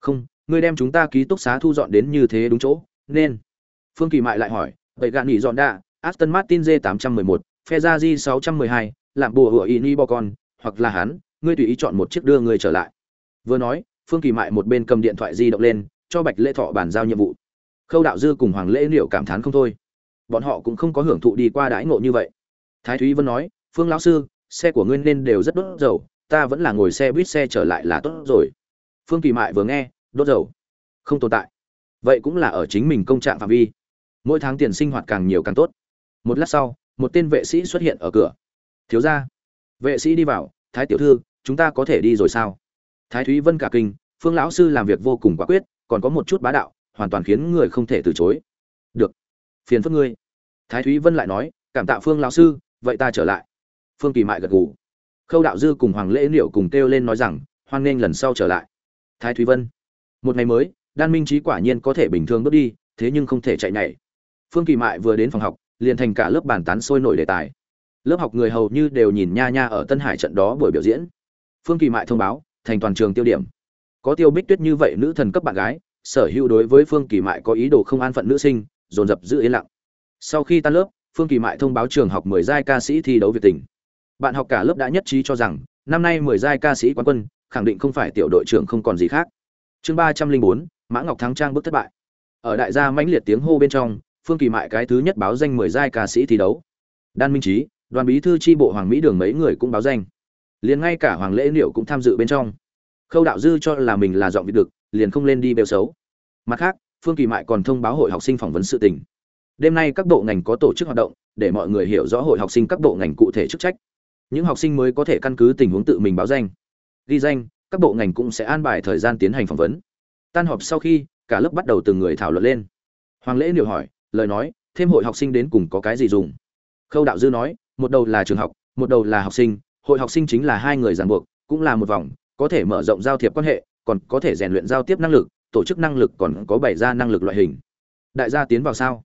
không ngươi đem chúng ta ký túc xá thu dọn đến như thế đúng chỗ nên. Phương kỳ mại lại hỏi vậy gạn nghỉ dọn đạ aston martin g 811 Ferrari 612, làm bùa hựa ini bo con hoặc là hắn ngươi tùy ý chọn một chiếc đưa người trở lại. Vừa nói phương kỳ mại một bên cầm điện thoại di động lên cho bạch lễ thọ bàn giao nhiệm vụ. Khâu đạo dư cùng hoàng lễ liệu cảm thán không thôi. Bọn họ cũng không có hưởng thụ đi qua đãi ngộ như vậy. Thái thúy vân nói phương lão sư xe của ngươi nên đều rất đốt dầu ta vẫn là ngồi xe buýt xe trở lại là tốt rồi phương kỳ mại vừa nghe, đốt dầu. Không tồn tại. Vậy cũng là ở chính mình công trạng phạm vi. Mỗi tháng tiền sinh hoạt càng nhiều càng tốt. Một lát sau, một tên vệ sĩ xuất hiện ở cửa. Thiếu ra vệ sĩ đi vào, thái tiểu thư, chúng ta có thể đi rồi sao? Thái thúy vân cả kinh, phương lão sư làm việc vô cùng quả quyết, còn có một chút bá đạo, hoàn toàn khiến người không thể từ chối. Được. Phiền phức ngươi. Thái thúy vân lại nói, cảm tạ phương lão sư, vậy ta trở lại. Phương kỳ mại gật gù. Khâu đạo dư cùng hoàng lễ liệu cùng kêu lên nói rằng, hoan nghênh lần sau trở lại thái thúy vân. Một ngày mới, đan minh trí quả nhiên có thể bình thường bước đi, thế nhưng không thể chạy nhảy. Phương kỳ mại vừa đến phòng học, liền thành cả lớp bàn tán sôi nổi đề tài. Lớp học người hầu như đều nhìn nha nha ở tân hải trận đó buổi biểu diễn. Phương kỳ mại thông báo, thành toàn trường tiêu điểm. Có tiêu bích tuyết như vậy nữ thần cấp bạn gái, sở hữu đối với phương kỳ mại có ý đồ không an phận nữ sinh, dồn dập giữ yên lặng. Sau khi tan lớp, phương kỳ mại thông báo trường học mười giai ca sĩ thi đấu việt tình. Bạn học cả lớp đã nhất trí cho rằng, năm nay mười giai ca sĩ quán quân khẳng định không phải tiểu đội trưởng không còn gì khác. Chương ba trăm linh bốn, mã ngọc thắng trang bước thất bại. Ở đại gia mãnh liệt tiếng hô bên trong, phương kỳ mại cái thứ nhất báo danh mười giai ca sĩ thi đấu. Đan minh trí đoàn bí thư tri bộ hoàng mỹ đường mấy người cũng báo danh. Liền ngay cả hoàng lễ liệu cũng tham dự bên trong. Khâu đạo dư cho là mình là giọng vị được liền không lên đi bêu xấu. Mặt khác, phương kỳ mại còn thông báo hội học sinh phỏng vấn sự tình. Đêm nay các bộ ngành có tổ chức hoạt động, để mọi người hiểu rõ hội học sinh các bộ ngành cụ thể chức trách. Những học sinh mới có thể căn cứ tình huống tự mình báo danh ghi danh, các bộ ngành cũng sẽ an bài thời gian tiến hành phỏng vấn. Tan họp sau khi, cả lớp bắt đầu từng người thảo luận lên. Hoàng lễ liệu hỏi, lời nói, thêm hội học sinh đến cùng có cái gì dùng? Khâu đạo dư nói, một đầu là trường học, một đầu là học sinh, hội học sinh chính là hai người ràng buộc, cũng là một vòng, có thể mở rộng giao thiệp quan hệ, còn có thể rèn luyện giao tiếp năng lực, tổ chức năng lực còn có bày ra năng lực loại hình. Đại gia tiến vào sao?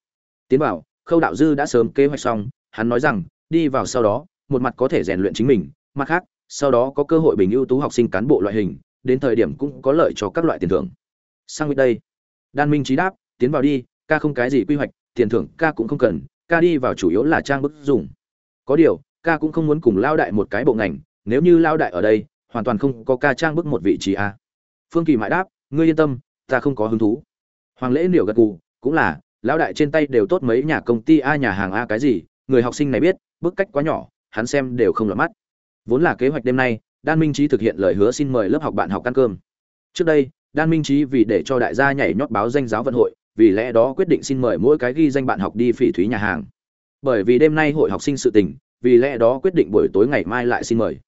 Tiến vào, khâu đạo dư đã sớm kế hoạch xong, hắn nói rằng, đi vào sau đó, một mặt có thể rèn luyện chính mình, mặt khác sau đó có cơ hội bình ưu tú học sinh cán bộ loại hình, đến thời điểm cũng có lợi cho các loại tiền thưởng. Sang bên đây, đan minh trí đáp, tiến vào đi, ca không cái gì quy hoạch, tiền thưởng ca cũng không cần, ca đi vào chủ yếu là trang bức dùng. Có điều, ca cũng không muốn cùng lao đại một cái bộ ngành, nếu như lao đại ở đây, hoàn toàn không có ca trang bức một vị trí a. Phương kỳ mãi đáp, ngươi yên tâm, ta không có hứng thú. Hoàng lễ liều gật gù, cũng là lão đại trên tay đều tốt mấy nhà công ty a, nhà hàng a cái gì, người học sinh này biết, bức cách quá nhỏ, hắn xem đều không lọt mắt vốn là kế hoạch đêm nay, đan minh trí thực hiện lời hứa xin mời lớp học bạn học ăn cơm. Trước đây, đan minh trí vì để cho đại gia nhảy nhót báo danh giáo vận hội, vì lẽ đó quyết định xin mời mỗi cái ghi danh bạn học đi phỉ thúy nhà hàng. Bởi vì đêm nay hội học sinh sự tình, vì lẽ đó quyết định buổi tối ngày mai lại xin mời.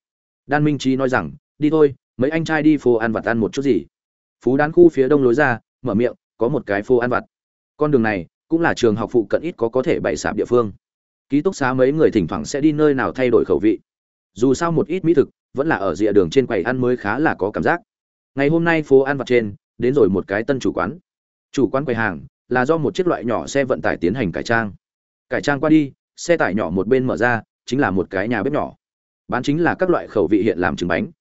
Đan minh trí nói rằng, đi thôi, mấy anh trai đi phố ăn vặt ăn một chút gì. Phú đán khu phía đông lối ra, mở miệng, có một cái phố ăn vặt. Con đường này cũng là trường học phụ cận ít có có thể bày sạp địa phương. Ký túc xá mấy người thỉnh thoảng sẽ đi nơi nào thay đổi khẩu vị dù sao một ít mỹ thực vẫn là ở rìa đường trên quầy ăn mới khá là có cảm giác. Ngày hôm nay phố ăn vặt trên, đến rồi một cái tân chủ quán. Chủ quán quầy hàng là do một chiếc loại nhỏ xe vận tải tiến hành cải trang. Cải trang qua đi, xe tải nhỏ một bên mở ra, chính là một cái nhà bếp nhỏ. Bán chính là các loại khẩu vị hiện làm trứng bánh.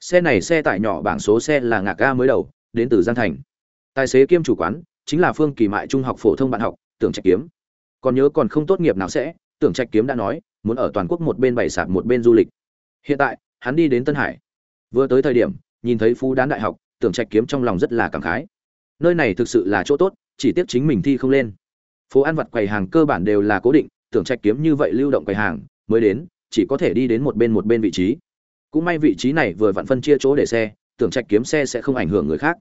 Xe này xe tải nhỏ bảng số xe là ngạc ga mới đầu, đến từ giang thành. Tài xế kiêm chủ quán chính là phương kỳ mại trung học phổ thông bạn học, tưởng trạch kiếm. Còn nhớ còn không tốt nghiệp nào sẽ, tưởng trạch kiếm đã nói, muốn ở toàn quốc một bên bày sạp một bên du lịch hiện tại, hắn đi đến tân hải. Vừa tới thời điểm, nhìn thấy phú đán đại học, tưởng trạch kiếm trong lòng rất là cảm khái. Nơi này thực sự là chỗ tốt, chỉ tiếc chính mình thi không lên. Phố ăn vặt quầy hàng cơ bản đều là cố định, tưởng trạch kiếm như vậy lưu động quầy hàng, mới đến, chỉ có thể đi đến một bên một bên vị trí. Cũng may vị trí này vừa vặn phân chia chỗ để xe, tưởng trạch kiếm xe sẽ không ảnh hưởng người khác.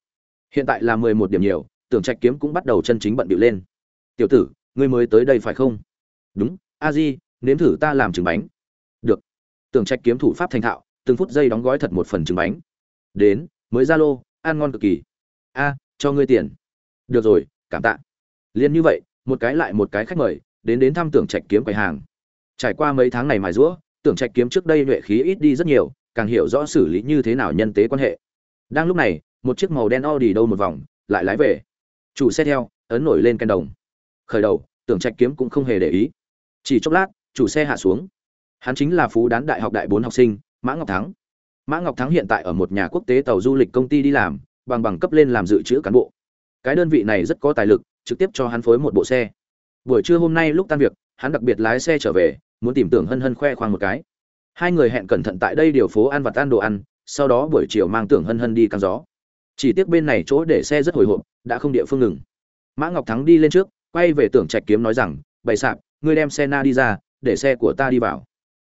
Hiện tại là mười một điểm nhiều, tưởng trạch kiếm cũng bắt đầu chân chính bận bịu lên. Tiểu tử, ngươi mới tới đây phải không? Đúng, a di, nếm thử ta làm trứng bánh tưởng trạch kiếm thủ pháp thành thạo, từng phút giây đóng gói thật một phần trứng bánh. Đến, mới ra lô, ăn ngon cực kỳ. A, cho ngươi tiền. Được rồi, cảm tạ. Liền như vậy, một cái lại một cái khách mời, đến đến thăm tưởng trạch kiếm quầy hàng. Trải qua mấy tháng này mài rũa tưởng trạch kiếm trước đây nhuệ khí ít đi rất nhiều, càng hiểu rõ xử lý như thế nào nhân tế quan hệ. Đang lúc này, một chiếc màu đen Audi đâu một vòng, lại lái về. Chủ xe theo, ấn nổi lên canh đồng. Khởi đầu tưởng trạch kiếm cũng không hề để ý. Chỉ chốc lát, chủ xe hạ xuống hắn chính là phú đán đại học đại bốn học sinh, mã ngọc thắng. Mã ngọc thắng hiện tại ở một nhà quốc tế tàu du lịch công ty đi làm, bằng bằng cấp lên làm dự trữ cán bộ. Cái đơn vị này rất có tài lực, trực tiếp cho hắn phối một bộ xe. Buổi trưa hôm nay lúc tan việc, hắn đặc biệt lái xe trở về, muốn tìm tưởng hân hân khoe khoang một cái. Hai người hẹn cẩn thận tại đây điều phố ăn vặt ăn đồ ăn, sau đó buổi chiều mang tưởng hân hân đi căng gió. Chỉ tiếc bên này chỗ để xe rất hồi hộp, đã không địa phương ngừng. Mã ngọc thắng đi lên trước, quay về tưởng trạch kiếm nói rằng, bày sạp, ngươi đem xe na đi ra, để xe của ta đi vào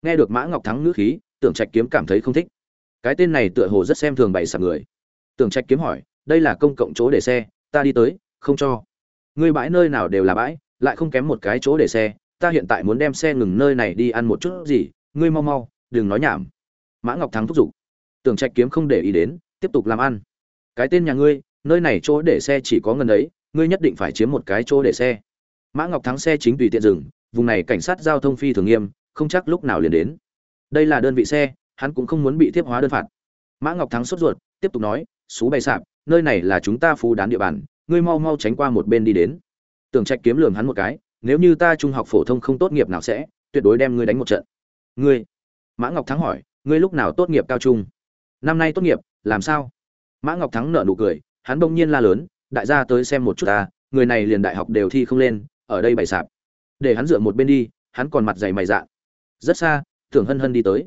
nghe được mã ngọc thắng ngữ khí, tưởng trạch kiếm cảm thấy không thích. Cái tên này tựa hồ rất xem thường bày sạp người. Tưởng trạch kiếm hỏi, đây là công cộng chỗ để xe, ta đi tới, không cho. Ngươi bãi nơi nào đều là bãi, lại không kém một cái chỗ để xe, ta hiện tại muốn đem xe ngừng nơi này đi ăn một chút gì, ngươi mau mau, đừng nói nhảm. Mã ngọc thắng thúc giục. Tưởng trạch kiếm không để ý đến, tiếp tục làm ăn. Cái tên nhà ngươi, nơi này chỗ để xe chỉ có ngần ấy, ngươi nhất định phải chiếm một cái chỗ để xe. Mã ngọc thắng xe chính tùy tiện dừng, vùng này cảnh sát giao thông phi thường nghiêm không chắc lúc nào liền đến. Đây là đơn vị xe, hắn cũng không muốn bị tiếp hóa đơn phạt. Mã ngọc thắng sốt ruột, tiếp tục nói, xú bày sạp, nơi này là chúng ta phú đán địa bàn, ngươi mau mau tránh qua một bên đi đến. Tưởng trạch kiếm lường hắn một cái, nếu như ta trung học phổ thông không tốt nghiệp nào sẽ, tuyệt đối đem ngươi đánh một trận. Ngươi? Mã ngọc thắng hỏi, ngươi lúc nào tốt nghiệp cao trung? Năm nay tốt nghiệp, làm sao? Mã ngọc thắng nở nụ cười, hắn bỗng nhiên la lớn, đại gia tới xem một chút ta, người này liền đại học đều thi không lên, ở đây bày sạp. Để hắn dựa một bên đi, hắn còn mặt dày mày dạ rất xa, tưởng hân hân đi tới.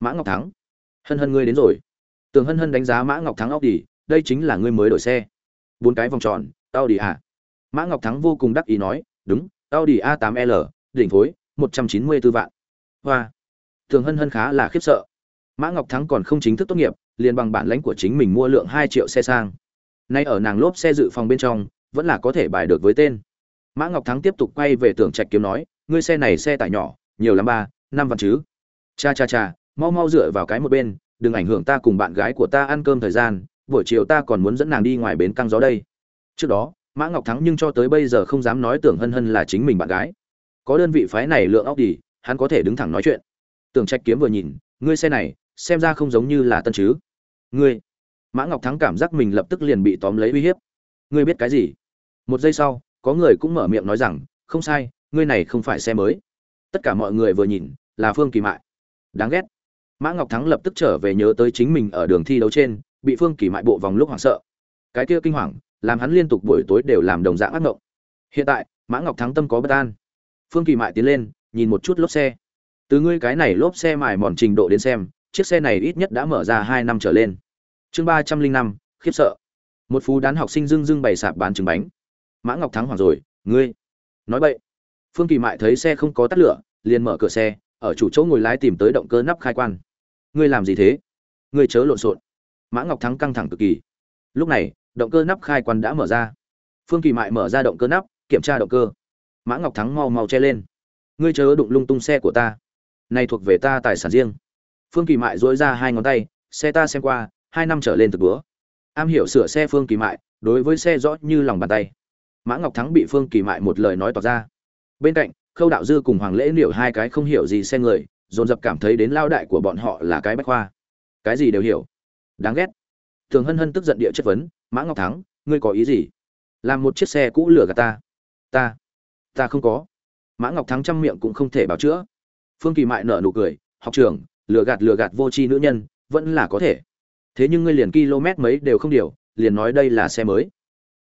Mã ngọc thắng. Hân hân ngươi đến rồi. Tưởng hân hân đánh giá mã ngọc thắng óc đi, đây chính là ngươi mới đổi xe. Bốn cái vòng tròn tao đi à mã ngọc thắng vô cùng đắc ý nói, đúng tao đi a 8 l, đỉnh phối, một trăm chín mươi 194 vạn. Hoa. Tưởng hân hân khá là khiếp sợ. Mã ngọc thắng còn không chính thức tốt nghiệp, liền bằng bản lãnh của chính mình mua lượng hai triệu xe sang. Nay ở nàng lốp xe dự phòng bên trong, vẫn là có thể bài được với tên. Mã ngọc thắng tiếp tục quay về tưởng trạch kiếm nói, ngươi xe này xe tải nhỏ, nhiều lắm ba năm vạn chứ? Cha cha cha, mau mau dựa vào cái một bên, đừng ảnh hưởng ta cùng bạn gái của ta ăn cơm thời gian, buổi chiều ta còn muốn dẫn nàng đi ngoài bến căng gió đây. Trước đó, mã ngọc thắng nhưng cho tới bây giờ không dám nói tưởng hân hân là chính mình bạn gái. Có đơn vị phái này lượng óc đi hắn có thể đứng thẳng nói chuyện. Tưởng trạch kiếm vừa nhìn, ngươi xe này, xem ra không giống như là tân chứ. Ngươi. Mã ngọc thắng cảm giác mình lập tức liền bị tóm lấy uy hiếp. Ngươi biết cái gì? Một giây sau, có người cũng mở miệng nói rằng, không sai, ngươi này không phải xe mới tất cả mọi người vừa nhìn, là phương kỳ mại. Đáng ghét. Mã ngọc thắng lập tức trở về nhớ tới chính mình ở đường thi đấu trên, bị phương kỳ mại bộ vòng lúc hoảng sợ. Cái kia kinh hoàng, làm hắn liên tục buổi tối đều làm đồng dạng ác mộng. Hiện tại, mã ngọc thắng tâm có bất an. Phương kỳ mại tiến lên, nhìn một chút lốp xe. Từ ngươi cái này lốp xe mài mòn trình độ đến xem, chiếc xe này ít nhất đã mở ra hai năm trở lên. Chương ba trăm linh năm, khiếp sợ. Một phú đán học sinh dưng dưng bày sạp bán trứng bánh. Mã ngọc thắng hoảng rồi, ngươi, nói vậy phương kỳ mại thấy xe không có tắt lửa, liền mở cửa xe, ở chủ chỗ ngồi lái tìm tới động cơ nắp khai quan. Ngươi làm gì thế? Ngươi chớ lộn xộn. Mã ngọc thắng căng thẳng cực kỳ. Lúc này, động cơ nắp khai quan đã mở ra. Phương kỳ mại mở ra động cơ nắp, kiểm tra động cơ. Mã ngọc thắng mau mau che lên. Ngươi chớ đụng lung tung xe của ta. Này thuộc về ta tài sản riêng. Phương kỳ mại duỗi ra hai ngón tay, xe ta xem qua, hai năm trở lên từ bữa. Am hiểu sửa xe phương kỳ mại, đối với xe rõ như lòng bàn tay. Mã ngọc thắng bị phương kỳ mại một lời nói tỏ ra bên cạnh, khâu đạo dư cùng hoàng lễ liệu hai cái không hiểu gì xe người, dồn dập cảm thấy đến lao đại của bọn họ là cái bách khoa. Cái gì đều hiểu. Đáng ghét. Thường hân hân tức giận địa chất vấn, mã ngọc thắng, ngươi có ý gì? Làm một chiếc xe cũ lửa gạt ta. Ta ta không có. Mã ngọc thắng chăm miệng cũng không thể bảo chữa. Phương kỳ mại nở nụ cười, học trưởng, lừa gạt lừa gạt vô tri nữ nhân, vẫn là có thể. Thế nhưng ngươi liền km mấy đều không điều, liền nói đây là xe mới.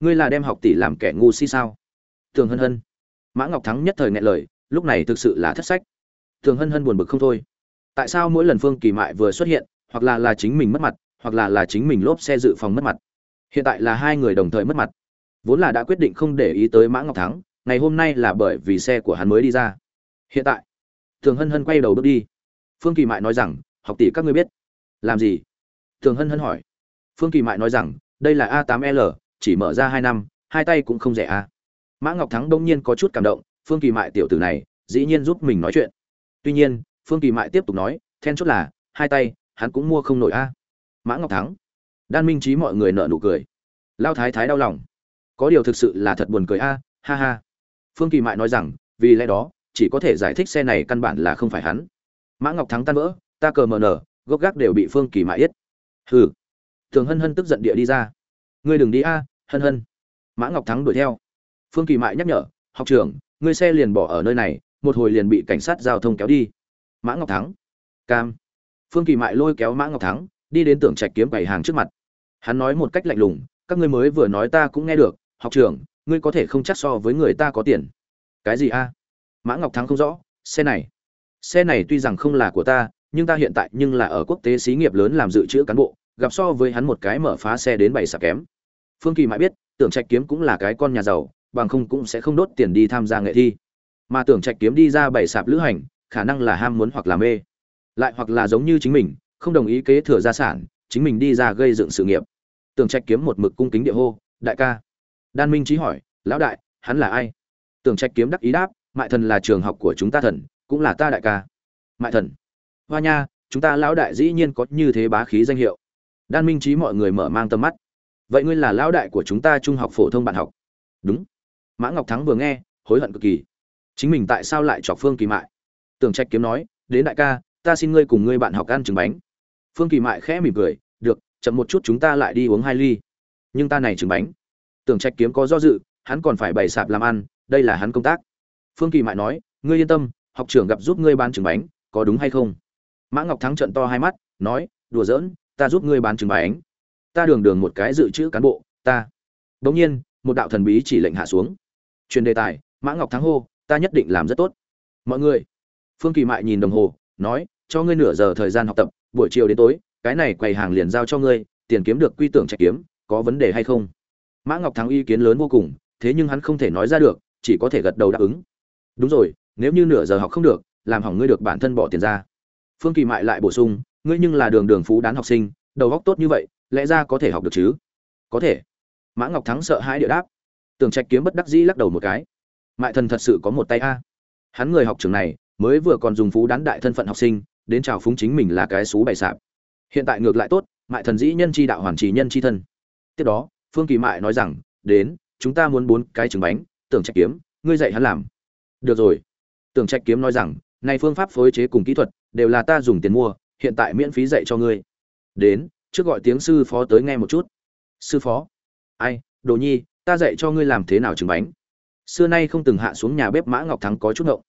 Ngươi là đem học tỷ làm kẻ ngu si sao? Thường hân hân mã ngọc thắng nhất thời nghẹn lời, lúc này thực sự là thất sách. Thường hân hân buồn bực không thôi. Tại sao mỗi lần phương kỳ mại vừa xuất hiện, hoặc là là chính mình mất mặt, hoặc là là chính mình lốp xe dự phòng mất mặt. Hiện tại là hai người đồng thời mất mặt. Vốn là đã quyết định không để ý tới mã ngọc thắng, ngày hôm nay là bởi vì xe của hắn mới đi ra. Hiện tại, thường hân hân quay đầu bước đi. Phương kỳ mại nói rằng, học tỷ các ngươi biết. Làm gì? Thường hân hân hỏi. Phương kỳ mại nói rằng, đây là a 8 l, chỉ mở ra hai năm, hai tay cũng không rẻ a mã ngọc thắng đông nhiên có chút cảm động, phương kỳ mại tiểu tử này, dĩ nhiên giúp mình nói chuyện. Tuy nhiên, phương kỳ mại tiếp tục nói, then chốt là, hai tay, hắn cũng mua không nổi a. Mã ngọc thắng. Đan minh trí mọi người nợ nụ cười. Lao thái thái đau lòng. Có điều thực sự là thật buồn cười a, ha ha. Phương kỳ mại nói rằng, vì lẽ đó, chỉ có thể giải thích xe này căn bản là không phải hắn. Mã ngọc thắng tan vỡ, ta cờ mờ nở, gốc gác đều bị phương kỳ mại yết. Hừ. Thường hân hân tức giận địa đi ra. Ngươi đừng đi a, hân hân. Mã ngọc thắng đuổi theo phương kỳ mại nhắc nhở, học trưởng, ngươi xe liền bỏ ở nơi này, một hồi liền bị cảnh sát giao thông kéo đi. Mã ngọc thắng, cam. Phương kỳ mại lôi kéo mã ngọc thắng, đi đến tưởng trạch kiếm bảy hàng trước mặt. Hắn nói một cách lạnh lùng, các ngươi mới vừa nói ta cũng nghe được, học trưởng, ngươi có thể không chắc so với người ta có tiền. Cái gì a? Mã ngọc thắng không rõ, xe này xe này tuy rằng không là của ta, nhưng ta hiện tại nhưng là ở quốc tế xí nghiệp lớn làm dự trữ cán bộ, gặp so với hắn một cái mở phá xe đến bảy sạp kém. Phương kỳ mãi biết tưởng trạch kiếm cũng là cái con nhà giàu bằng không cũng sẽ không đốt tiền đi tham gia nghệ thi. Mà tưởng trạch kiếm đi ra bảy sạp lữ hành, khả năng là ham muốn hoặc là mê. Lại hoặc là giống như chính mình, không đồng ý kế thừa gia sản, chính mình đi ra gây dựng sự nghiệp. Tưởng trạch kiếm một mực cung kính địa hô, đại ca. Đan minh trí hỏi, lão đại, hắn là ai? Tưởng trạch kiếm đắc ý đáp, mại thần là trường học của chúng ta thần, cũng là ta đại ca. Mại thần. Hoa nha, chúng ta lão đại dĩ nhiên có như thế bá khí danh hiệu. Đan minh trí mọi người mở mang tầm mắt. Vậy ngươi là lão đại của chúng ta trung học phổ thông bạn học? Đúng mã ngọc thắng vừa nghe, hối hận cực kỳ. Chính mình tại sao lại chọc phương kỳ mại? Tưởng trạch kiếm nói, đến đại ca, ta xin ngươi cùng ngươi bạn học ăn trứng bánh. Phương kỳ mại khẽ mỉm cười, được, chậm một chút chúng ta lại đi uống hai ly. Nhưng ta này trứng bánh. Tưởng trạch kiếm có do dự, hắn còn phải bày sạp làm ăn, đây là hắn công tác. Phương kỳ mại nói, ngươi yên tâm, học trưởng gặp giúp ngươi bán trứng bánh, có đúng hay không? Mã ngọc thắng trận to hai mắt, nói, đùa giỡn, ta giúp ngươi bán trứng bánh. Ta đường đường một cái dự trữ cán bộ, ta. Bỗng nhiên, một đạo thần bí chỉ lệnh hạ xuống truyền đề tài, mã ngọc thắng hô, ta nhất định làm rất tốt. Mọi người, phương kỳ mại nhìn đồng hồ, nói, cho ngươi nửa giờ thời gian học tập, buổi chiều đến tối, cái này quầy hàng liền giao cho ngươi, tiền kiếm được quy tưởng trạch kiếm, có vấn đề hay không? Mã ngọc thắng ý kiến lớn vô cùng, thế nhưng hắn không thể nói ra được, chỉ có thể gật đầu đáp ứng. Đúng rồi, nếu như nửa giờ học không được, làm hỏng ngươi được bản thân bỏ tiền ra. Phương kỳ mại lại bổ sung, ngươi nhưng là đường đường phú đán học sinh, đầu óc tốt như vậy, lẽ ra có thể học được chứ? Có thể. Mã ngọc thắng sợ hãi địa đáp tưởng trạch kiếm bất đắc dĩ lắc đầu một cái. Mại thần thật sự có một tay a. Hắn người học trường này, mới vừa còn dùng phú đán đại thân phận học sinh, đến chào phúng chính mình là cái xú bày sạp. Hiện tại ngược lại tốt, mại thần dĩ nhân chi đạo hoàn trì nhân chi thân. Tiếp đó, phương kỳ mại nói rằng, đến, chúng ta muốn bốn cái trứng bánh tưởng trạch kiếm, ngươi dạy hắn làm. Được rồi. Tưởng trạch kiếm nói rằng, này phương pháp phối chế cùng kỹ thuật, đều là ta dùng tiền mua, hiện tại miễn phí dạy cho ngươi. Đến, trước gọi tiếng sư phó tới nghe một chút. Sư phó? Ai, đồ nhi ta dạy cho ngươi làm thế nào trứng bánh. Xưa nay không từng hạ xuống nhà bếp mã ngọc thắng có chút ngộng.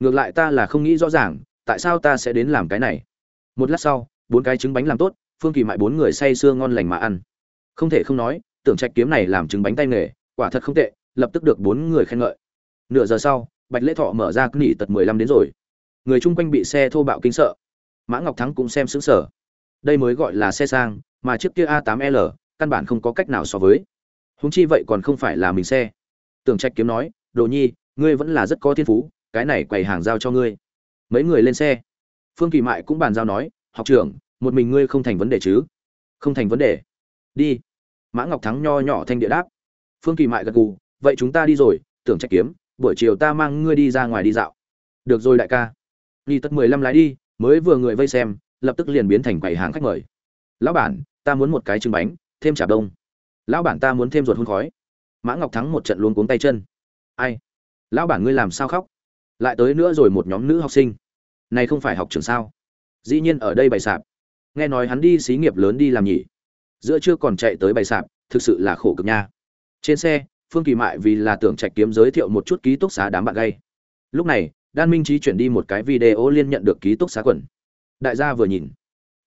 Ngược lại ta là không nghĩ rõ ràng, tại sao ta sẽ đến làm cái này. Một lát sau, bốn cái trứng bánh làm tốt, phương kỳ mại bốn người say sưa ngon lành mà ăn. Không thể không nói, tưởng trạch kiếm này làm trứng bánh tay nghề, quả thật không tệ, lập tức được bốn người khen ngợi. Nửa giờ sau, bạch lễ thọ mở ra nghỉ tật mười lăm đến rồi. Người chung quanh bị xe thô bạo kinh sợ. Mã ngọc thắng cũng xem xứng sở đây mới gọi là xe sang, mà chiếc kia a 8 l, căn bản không có cách nào so với húng chi vậy còn không phải là mình xe. Tưởng trạch kiếm nói, đồ nhi, ngươi vẫn là rất có thiên phú, cái này quầy hàng giao cho ngươi. Mấy người lên xe. Phương kỳ mại cũng bàn giao nói, học trưởng, một mình ngươi không thành vấn đề chứ? Không thành vấn đề. Đi. Mã ngọc thắng nho nhỏ thanh địa đáp. Phương kỳ mại gật gù, vậy chúng ta đi rồi, tưởng trạch kiếm, buổi chiều ta mang ngươi đi ra ngoài đi dạo. Được rồi đại ca. Nghi tất mười lăm lái đi, mới vừa người vây xem, lập tức liền biến thành quầy hàng khách mời. Lão bản, ta muốn một cái trứng bánh, thêm chả đông lão bản ta muốn thêm ruột hôn khói. Mã ngọc thắng một trận luôn cuống tay chân. Ai? Lão bản ngươi làm sao khóc? Lại tới nữa rồi một nhóm nữ học sinh. Này không phải học trường sao? Dĩ nhiên ở đây bày sạp. Nghe nói hắn đi xí nghiệp lớn đi làm nhỉ. Giữa chưa còn chạy tới bày sạp, thực sự là khổ cực nha. Trên xe, phương kỳ mại vì là tưởng trạch kiếm giới thiệu một chút ký túc xá đám bạn gay. Lúc này, đan minh trí chuyển đi một cái video liên nhận được ký túc xá quần. Đại gia vừa nhìn.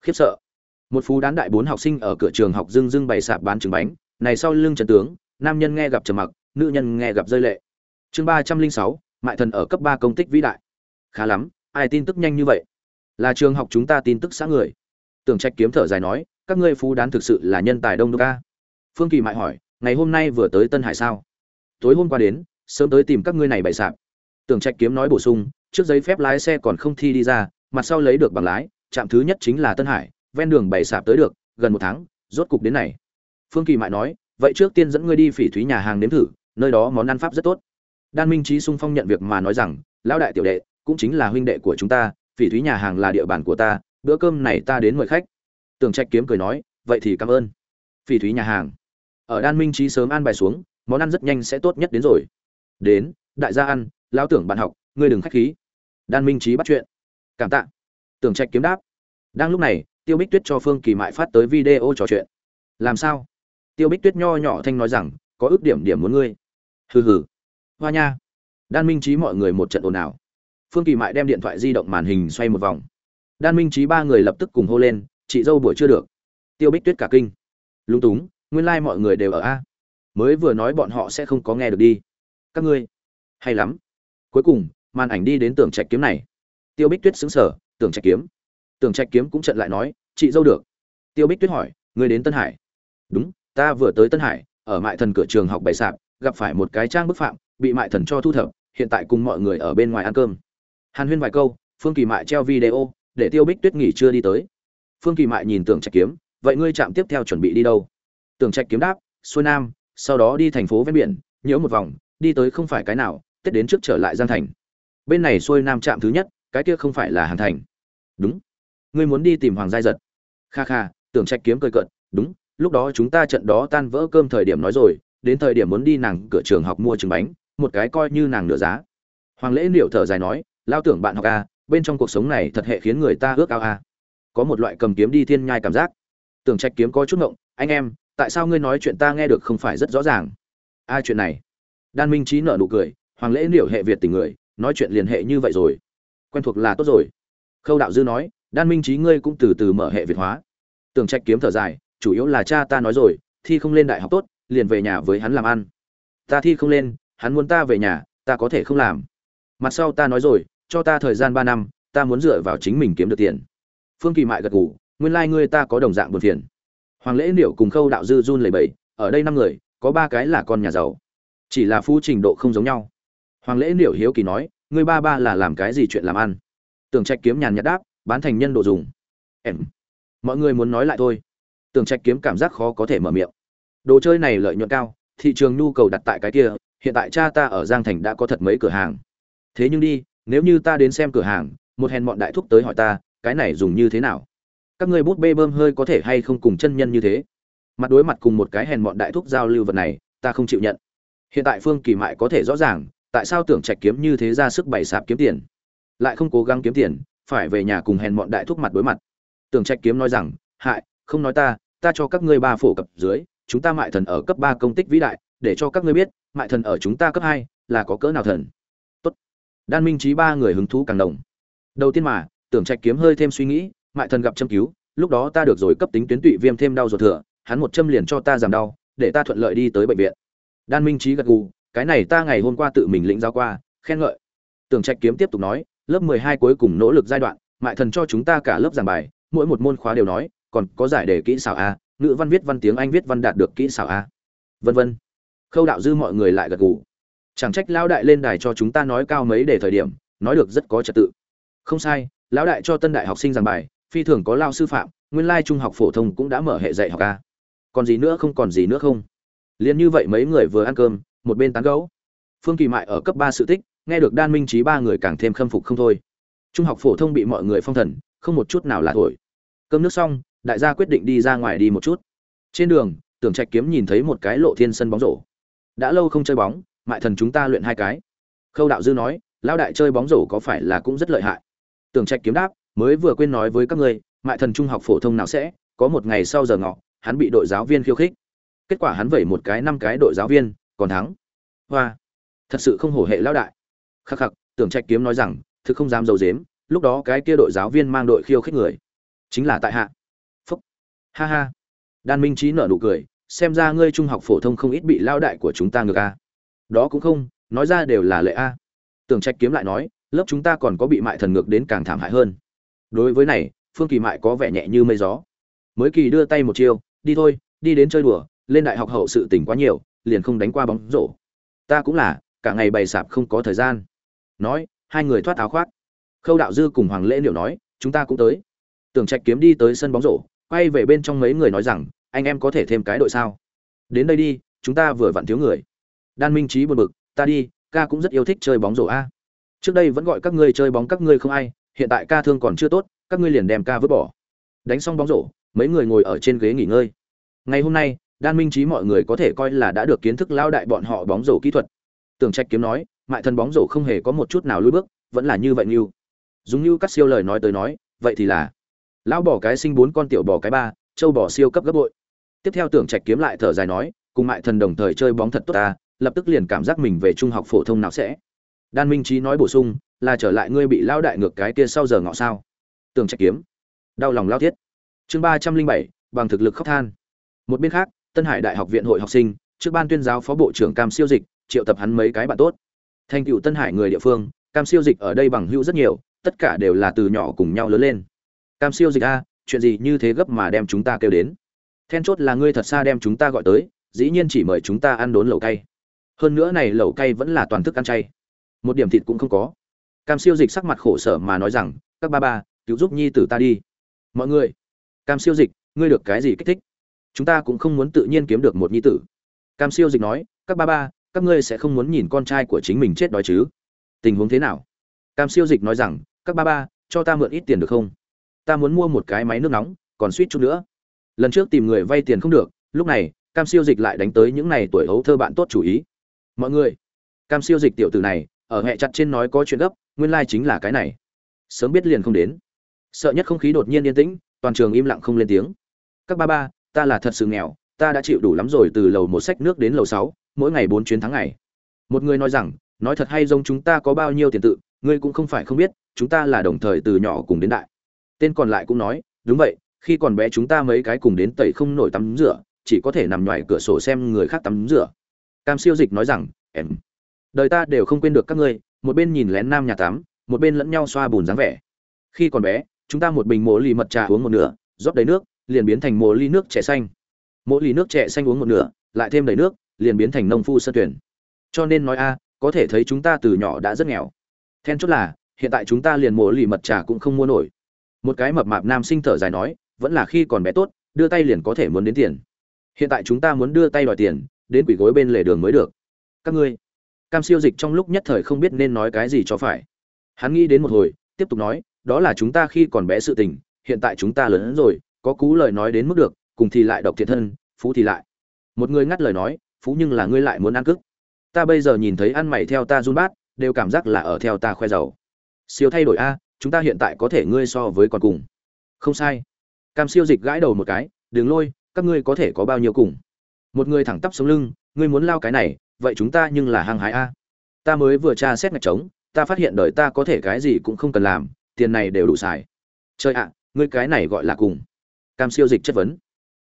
Khiếp sợ. Một phú đán đại bốn học sinh ở cửa trường học dưng dưng bày sạp bán trứng bánh này sau lưng trần tướng, nam nhân nghe gặp trầm mặc, nữ nhân nghe gặp rơi lệ. Chương ba trăm linh sáu, mại thần ở cấp ba công tích vĩ đại. Khá lắm, ai tin tức nhanh như vậy? Là trường học chúng ta tin tức xã người. Tưởng trạch kiếm thở dài nói, các ngươi phú đán thực sự là nhân tài đông đô ca phương kỳ mại hỏi, ngày hôm nay vừa tới tân hải sao? Tối hôm qua đến, sớm tới tìm các ngươi này bày sạp. Tưởng trạch kiếm nói bổ sung, trước giấy phép lái xe còn không thi đi ra, mặt sau lấy được bằng lái, trạm thứ nhất chính là tân hải, ven đường bày sạp tới được, gần một tháng, rốt cục đến này phương kỳ mại nói, vậy trước tiên dẫn ngươi đi phỉ thúy nhà hàng nếm thử, nơi đó món ăn pháp rất tốt. Đan minh trí sung phong nhận việc mà nói rằng, lão đại tiểu đệ, cũng chính là huynh đệ của chúng ta, phỉ thúy nhà hàng là địa bàn của ta, bữa cơm này ta đến mời khách. Tường trạch kiếm cười nói, vậy thì cảm ơn. Phỉ thúy nhà hàng. Ở đan minh trí sớm an bài xuống, món ăn rất nhanh sẽ tốt nhất đến rồi. Đến, đại gia ăn, lão tưởng bạn học, ngươi đừng khách khí. Đan minh trí bắt chuyện. Cảm tạ. Tưởng trạch kiếm đáp. Đang lúc này, tiêu bích tuyết cho phương kỳ mại phát tới video trò chuyện. Làm sao? Tiêu bích tuyết nho nhỏ thanh nói rằng, có ước điểm điểm muốn ngươi. Hừ hừ. Hoa nha. Đan minh trí mọi người một trận ồn ào. Phương kỳ mại đem điện thoại di động màn hình xoay một vòng. Đan minh trí ba người lập tức cùng hô lên, chị dâu buổi chưa được. Tiêu bích tuyết cả kinh. Lung túng, nguyên lai mọi người đều ở a. Mới vừa nói bọn họ sẽ không có nghe được đi. Các ngươi, hay lắm. Cuối cùng, màn ảnh đi đến tường trạch kiếm này. Tiêu bích tuyết xứng sở tường trạch kiếm. Tường trạch kiếm cũng trận lại nói, chị dâu được. Tiêu bích tuyết hỏi người đến tân hải? Đúng ta vừa tới tân hải, ở mại thần cửa trường học bày sạp, gặp phải một cái trang bức phạm, bị mại thần cho thu thập, hiện tại cùng mọi người ở bên ngoài ăn cơm. Hàn huyên vài câu, phương kỳ mại treo video, để tiêu bích tuyết nghỉ chưa đi tới. Phương kỳ mại nhìn tưởng trạch kiếm, vậy ngươi chạm tiếp theo chuẩn bị đi đâu? Tưởng trạch kiếm đáp, xuôi nam, sau đó đi thành phố ven biển nhiễu một vòng, đi tới không phải cái nào, tết đến trước trở lại giang thành. Bên này xuôi nam trạm thứ nhất, cái kia không phải là hàn thành. Đúng. Ngươi muốn đi tìm hoàng giai giật. Kha kha, tưởng trạch kiếm cười cợt, đúng lúc đó chúng ta trận đó tan vỡ cơm thời điểm nói rồi, đến thời điểm muốn đi nàng cửa trường học mua trứng bánh, một cái coi như nàng nửa giá. Hoàng lễ liệu thở dài nói, lao tưởng bạn học a, bên trong cuộc sống này thật hệ khiến người ta ước ao a. Có một loại cầm kiếm đi thiên nhai cảm giác. Tưởng trạch kiếm có chút ngộng, anh em, tại sao ngươi nói chuyện ta nghe được không phải rất rõ ràng? Ai chuyện này. Đan minh trí nợ nụ cười, hoàng lễ liệu hệ việt tình người, nói chuyện liền hệ như vậy rồi. Quen thuộc là tốt rồi. Khâu đạo dư nói, đan minh trí ngươi cũng từ từ mở hệ việt hóa. Tưởng trạch kiếm thở dài chủ yếu là cha ta nói rồi, thi không lên đại học tốt, liền về nhà với hắn làm ăn. Ta thi không lên, hắn muốn ta về nhà, ta có thể không làm. Mặt sau ta nói rồi, cho ta thời gian ba năm, ta muốn dựa vào chính mình kiếm được tiền. Phương kỳ mại gật gù, nguyên lai、like、ngươi ta có đồng dạng buồn phiền. Hoàng lễ liệu cùng khâu đạo dư run lầy bầy ở đây năm người, có ba cái là con nhà giàu. Chỉ là phu trình độ không giống nhau. Hoàng lễ liệu hiếu kỳ nói, ngươi ba ba là làm cái gì chuyện làm ăn? Tưởng trạch kiếm nhàn nhạt đáp, bán thành nhân đồ dùng. Em, mọi người muốn nói lại thôi tưởng trạch kiếm cảm giác khó có thể mở miệng. Đồ chơi này lợi nhuận cao, thị trường nhu cầu đặt tại cái kia, hiện tại cha ta ở giang thành đã có thật mấy cửa hàng. Thế nhưng đi, nếu như ta đến xem cửa hàng, một hèn bọn đại thúc tới hỏi ta, cái này dùng như thế nào? Các ngươi bút bê bơm hơi có thể hay không cùng chân nhân như thế? Mặt đối mặt cùng một cái hèn bọn đại thúc giao lưu vật này, ta không chịu nhận. Hiện tại phương kỳ mại có thể rõ ràng, tại sao tưởng trạch kiếm như thế ra sức bày sạp kiếm tiền? Lại không cố gắng kiếm tiền, phải về nhà cùng hèn bọn đại thúc mặt đối mặt. Tưởng trạch kiếm nói rằng, hại, không nói ta ta cho các ngươi ba phổ cập dưới, chúng ta mại thần ở cấp ba công tích vĩ đại, để cho các ngươi biết, mại thần ở chúng ta cấp hai là có cỡ nào thần. Tốt. Đan minh trí ba người hứng thú càng đồng. Đầu tiên mà, tưởng trạch kiếm hơi thêm suy nghĩ, mại thần gặp châm cứu, lúc đó ta được rồi cấp tính tuyến tụy viêm thêm đau ruột thừa, hắn một châm liền cho ta giảm đau, để ta thuận lợi đi tới bệnh viện. Đan minh trí gật gù, cái này ta ngày hôm qua tự mình lĩnh giáo qua, khen ngợi. Tưởng trạch kiếm tiếp tục nói, lớp mười hai cuối cùng nỗ lực giai đoạn, mại thần cho chúng ta cả lớp giảng bài, mỗi một môn khóa đều nói còn có giải đề kỹ xảo a, ngữ văn viết văn tiếng anh viết văn đạt được kỹ xảo a. Vân vân. Khâu đạo dư mọi người lại gật gù. Chẳng trách lão đại lên đài cho chúng ta nói cao mấy để thời điểm, nói được rất có trật tự. Không sai, lão đại cho tân đại học sinh giảng bài, phi thường có lao sư phạm, nguyên lai trung học phổ thông cũng đã mở hệ dạy học a. Còn gì nữa không còn gì nữa không? Liền như vậy mấy người vừa ăn cơm, một bên tán gấu phương kỳ mại ở cấp ba sự tích, nghe được đan minh trí ba người càng thêm khâm phục không thôi. Trung học phổ thông bị mọi người phong thần, không một chút nào là thổi. Cơm nước xong đại gia quyết định đi ra ngoài đi một chút. Trên đường, tưởng trạch kiếm nhìn thấy một cái lộ thiên sân bóng rổ. Đã lâu không chơi bóng, mại thần chúng ta luyện hai cái. Khâu đạo dư nói, lão đại chơi bóng rổ có phải là cũng rất lợi hại? Tưởng trạch kiếm đáp, mới vừa quên nói với các ngươi, mại thần trung học phổ thông nào sẽ, có một ngày sau giờ ngọ, hắn bị đội giáo viên khiêu khích. Kết quả hắn vẩy một cái năm cái đội giáo viên, còn thắng. Hoa, thật sự không hổ hệ lão đại. Khắc khắc, tưởng trạch kiếm nói rằng, thực không dám dầu dếm, lúc đó cái kia đội giáo viên mang đội khiêu khích người, chính là tại hạ ha ha. Đan minh trí nở nụ cười, xem ra ngươi trung học phổ thông không ít bị lao đại của chúng ta ngược a đó cũng không, nói ra đều là lệ a. Tưởng trạch kiếm lại nói, lớp chúng ta còn có bị mại thần ngược đến càng thảm hại hơn. Đối với này, phương kỳ mại có vẻ nhẹ như mây gió. Mới kỳ đưa tay một chiêu, đi thôi, đi đến chơi đùa, lên đại học hậu sự tỉnh quá nhiều, liền không đánh qua bóng rổ. Ta cũng là, cả ngày bày sạp không có thời gian. Nói, hai người thoát áo khoác. Khâu đạo dư cùng hoàng lễ liệu nói, chúng ta cũng tới. Tưởng trạch kiếm đi tới sân bóng rổ quay về bên trong mấy người nói rằng, anh em có thể thêm cái đội sao? Đến đây đi, chúng ta vừa vặn thiếu người. Đan minh trí buồn bực, ta đi, ca cũng rất yêu thích chơi bóng rổ a. Trước đây vẫn gọi các ngươi chơi bóng các ngươi không ai, hiện tại ca thương còn chưa tốt, các ngươi liền đem ca vứt bỏ. Đánh xong bóng rổ, mấy người ngồi ở trên ghế nghỉ ngơi. Ngày hôm nay, đan minh trí mọi người có thể coi là đã được kiến thức lao đại bọn họ bóng rổ kỹ thuật. Tường trạch kiếm nói, mại thần bóng rổ không hề có một chút nào lùi bước, vẫn là như vậy như dùng như các siêu lời nói tới nói, vậy thì là lão bỏ cái sinh bốn con tiểu bò cái ba, châu bò siêu cấp gấp bội. Tiếp theo tưởng trạch kiếm lại thở dài nói, cùng mại thần đồng thời chơi bóng thật tốt ta, lập tức liền cảm giác mình về trung học phổ thông nào sẽ. Đan minh trí nói bổ sung, là trở lại ngươi bị lao đại ngược cái kia sau giờ ngọ sao? Tưởng trạch kiếm. Đau lòng lao thiết. Chương ba trăm linh bảy, bằng thực lực khóc than. Một bên khác, tân hải đại học viện hội học sinh, trước ban tuyên giáo phó bộ trưởng cam siêu dịch, triệu tập hắn mấy cái bạn tốt. Thành cựu tân hải người địa phương, cam siêu dịch ở đây bằng hữu rất nhiều, tất cả đều là từ nhỏ cùng nhau lớn lên cam siêu dịch a, chuyện gì như thế gấp mà đem chúng ta kêu đến? Then chốt là ngươi thật xa đem chúng ta gọi tới, dĩ nhiên chỉ mời chúng ta ăn đốn lẩu cay. Hơn nữa này lẩu cay vẫn là toàn thức ăn chay. Một điểm thịt cũng không có. Cam siêu dịch sắc mặt khổ sở mà nói rằng, các ba ba, cứu giúp nhi tử ta đi. Mọi người, cam siêu dịch, ngươi được cái gì kích thích? Chúng ta cũng không muốn tự nhiên kiếm được một nhi tử. Cam siêu dịch nói, các ba ba, các ngươi sẽ không muốn nhìn con trai của chính mình chết đói chứ? Tình huống thế nào? Cam siêu dịch nói rằng, các ba ba, cho ta mượn ít tiền được không? Ta muốn mua một cái máy nước nóng, còn suýt chút nữa. Lần trước tìm người vay tiền không được, lúc này, cam siêu dịch lại đánh tới những n à y tuổi hấu thơ bạn tốt chủ ý. Mọi người, cam siêu dịch tiểu tử này, ở hệ chặt trên nói có chuyện gấp, nguyên lai、like、chính là cái này. Sớm biết liền không đến. Sợ nhất không khí đột nhiên yên tĩnh, toàn trường im lặng không lên tiếng. Các ba ba, ta là thật sự nghèo, ta đã chịu đủ lắm rồi từ lầu một sách nước đến lầu sáu, mỗi ngày bốn chuyến tháng ngày. Một người nói rằng, nói thật hay giống chúng ta có bao nhiêu tiền tự, ngươi cũng không phải không biết, chúng ta là đồng thời từ nhỏ cùng đến đại tên còn lại cũng nói, đúng vậy, khi còn bé chúng ta mấy cái cùng đến tẩy không nổi tắm rửa, chỉ có thể nằm ngoài cửa sổ xem người khác tắm rửa. Cam siêu dịch nói rằng, em, đời ta đều không quên được các ngươi, một bên nhìn lén nam nhà tắm một bên lẫn nhau xoa bùn dáng vẻ. Khi còn bé, chúng ta một bình mồ ly mật trà uống một nửa, rót đầy nước, liền biến thành mồ ly nước trẻ xanh. Mỗi ly nước trẻ xanh uống một nửa, lại thêm đầy nước, liền biến thành nông phu sơ tuyển. Cho nên nói a, có thể thấy chúng ta từ nhỏ đã rất nghèo. Then chốt là, hiện tại chúng ta liền mồ ly mật trà cũng không mua nổi một cái mập mạp nam sinh thở dài nói, vẫn là khi còn bé tốt, đưa tay liền có thể muốn đến tiền. Hiện tại chúng ta muốn đưa tay đòi tiền, đến quỷ gối bên lề đường mới được. Các ngươi, cam siêu dịch trong lúc nhất thời không biết nên nói cái gì cho phải. Hắn nghĩ đến một hồi, tiếp tục nói, đó là chúng ta khi còn bé sự tình, hiện tại chúng ta lớn hơn rồi, có cú lời nói đến mức được, cùng thì lại độc thiệt thân, phú thì lại. Một người ngắt lời nói, phú nhưng là ngươi lại muốn ăn cức. Ta bây giờ nhìn thấy ăn mày theo ta run bát, đều cảm giác là ở theo ta khoe giàu. Siêu thay đổi a chúng ta hiện tại có thể ngươi so với còn cùng. Không sai. Cam siêu dịch gãi đầu một cái đừng lôi, các ngươi có thể có bao nhiêu cùng? Một người thẳng tắp sống lưng, ngươi muốn lao cái này, vậy chúng ta nhưng là hăng hái a. Ta mới vừa tra xét ngạch trống, ta phát hiện đời ta có thể cái gì cũng không cần làm, tiền này đều đủ xài. Chơi ạ, ngươi cái này gọi là cùng. Cam siêu dịch chất vấn.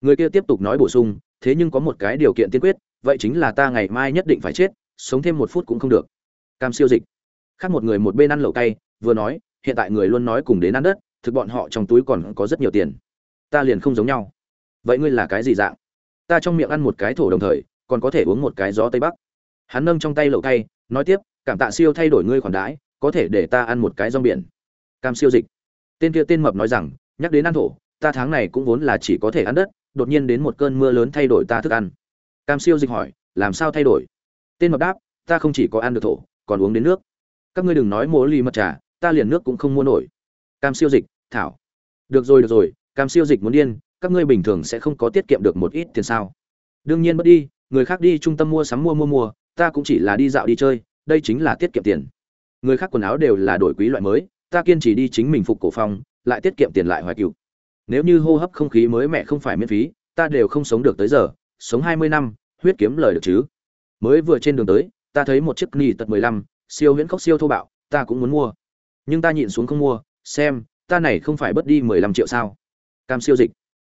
Người kia tiếp tục nói bổ sung, thế nhưng có một cái điều kiện tiên quyết, vậy chính là ta ngày mai nhất định phải chết, sống thêm một phút cũng không được. Cam siêu dịch. Khác một người một bên ăn lẩu cay, vừa nói hiện tại người luôn nói cùng đến ăn đất, thực bọn họ trong túi còn có rất nhiều tiền. Ta liền không giống nhau. Vậy ngươi là cái gì dạng? Ta trong miệng ăn một cái thổ đồng thời, còn có thể uống một cái gió tây bắc. Hắn nâng trong tay lậu cay, nói tiếp, cảm tạ siêu thay đổi ngươi khoản đãi, có thể để ta ăn một cái rong biển. Cam siêu dịch. Tên kia tên mập nói rằng, nhắc đến ăn thổ, ta tháng này cũng vốn là chỉ có thể ăn đất, đột nhiên đến một cơn mưa lớn thay đổi ta thức ăn. Cam siêu dịch hỏi, làm sao thay đổi? Tên mập đáp, ta không chỉ có ăn được thổ, còn uống đến nước. Các ngươi đừng nói mố ly mật trà ta liền nước cũng không mua nổi. Cam siêu dịch, thảo. Được rồi được rồi, cam siêu dịch muốn điên, các ngươi bình thường sẽ không có tiết kiệm được một ít tiền sao? Đương nhiên mất đi, người khác đi trung tâm mua sắm mua mua mua, ta cũng chỉ là đi dạo đi chơi, đây chính là tiết kiệm tiền. Người khác quần áo đều là đổi quý loại mới, ta kiên trì đi chính mình phục cổ phong, lại tiết kiệm tiền lại hoài cựu. Nếu như hô hấp không khí mới mẹ không phải miễn phí, ta đều không sống được tới giờ, sống hai mươi năm, huyết kiếm lời được chứ. Mới vừa trên đường tới, ta thấy một chiếc nỉ tật mười lăm, siêu huyễn khốc siêu thô bạo, ta cũng muốn mua nhưng ta nhịn xuống không mua, xem, ta này không phải bớt đi mười lăm triệu sao? Cam siêu dịch.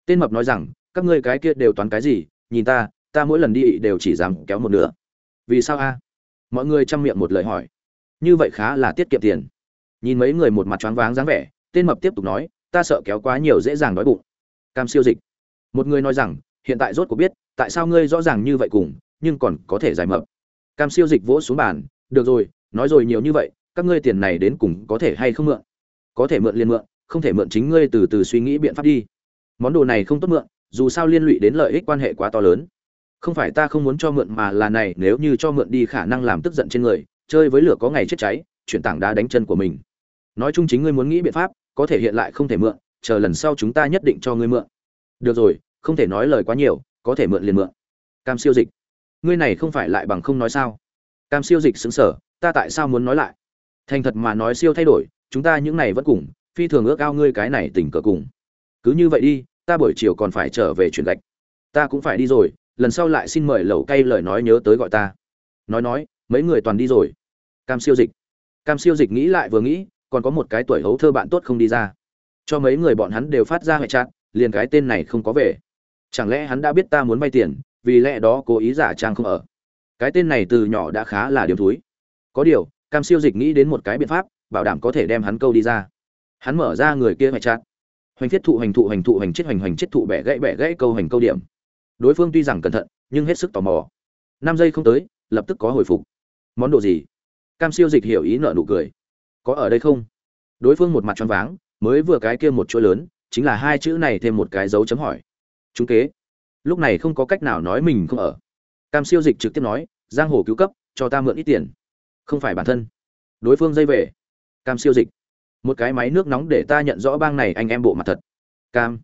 Tên mập nói rằng, các ngươi cái kia đều toán cái gì, nhìn ta ta mỗi lần đi đều chỉ dám kéo một nửa. Vì sao a? Mọi người chăm miệng một lời hỏi. Như vậy khá là tiết kiệm tiền. Nhìn mấy người một mặt choáng váng dáng vẻ, tên mập tiếp tục nói, ta sợ kéo quá nhiều dễ dàng đói bụng. Cam siêu dịch. Một người nói rằng, hiện tại rốt cuộc biết, tại sao ngươi rõ ràng như vậy cùng, nhưng còn có thể giải mập. Cam siêu dịch vỗ xuống bàn, được rồi, nói rồi nhiều như vậy các ngươi tiền này đến cùng có thể hay không mượn? Có thể mượn liền mượn, không thể mượn chính ngươi từ từ suy nghĩ biện pháp đi. Món đồ này không tốt mượn, dù sao liên lụy đến lợi ích quan hệ quá to lớn. Không phải ta không muốn cho mượn mà là này, nếu như cho mượn đi khả năng làm tức giận trên người, chơi với lửa có ngày chết cháy, chuyển tảng đá đánh chân của mình. Nói chung chính ngươi muốn nghĩ biện pháp, có thể hiện lại không thể mượn, chờ lần sau chúng ta nhất định cho ngươi mượn. Được rồi, không thể nói lời quá nhiều, có thể mượn liền mượn. Cam siêu dịch. Ngươi này không phải lại bằng không nói sao? Cam siêu dịch xứng sở ta tại sao muốn nói lại? Thành thật mà nói siêu thay đổi, chúng ta những này vẫn cùng, phi thường ước ao ngươi cái này tình cờ cùng. Cứ như vậy đi, ta buổi chiều còn phải trở về chuyển gạch. Ta cũng phải đi rồi, lần sau lại xin mời lẩu cay lời nói nhớ tới gọi ta. Nói nói, mấy người toàn đi rồi. Cam siêu dịch. Cam siêu dịch nghĩ lại vừa nghĩ, còn có một cái tuổi hấu thơ bạn tốt không đi ra. Cho mấy người bọn hắn đều phát ra hệ trạng, liền cái tên này không có về. Chẳng lẽ hắn đã biết ta muốn vay tiền, vì lẽ đó cố ý giả trang không ở. Cái tên này từ nhỏ đã khá là điểm thúi. Có điều cam siêu dịch nghĩ đến một cái biện pháp, bảo đảm có thể đem hắn câu đi ra. Hắn mở ra người kia mẹ chặt hoành thiết thụ, hoành thụ hoành thụ, hoành chết, hoành hoành chết thụ, bẻ gãy bẻ gãy câu hoành câu điểm. Đối phương tuy rằng cẩn thận, nhưng hết sức tò mò. Năm giây không tới, lập tức có hồi phục. Món đồ gì? Cam siêu dịch hiểu ý nợ nụ cười. Có ở đây không? Đối phương một mặt choáng váng, mới vừa cái kia một chỗ lớn, chính là hai chữ này thêm một cái dấu chấm hỏi. Chúng kế. Lúc này không có cách nào nói mình không ở. Cam siêu dịch trực tiếp nói, giang hồ cứu cấp, cho ta mượn ít tiền không phải bản thân. Đối phương dây về. Cam siêu dịch. Một cái máy nước nóng để ta nhận rõ bang này anh em bộ mặt thật. Cam.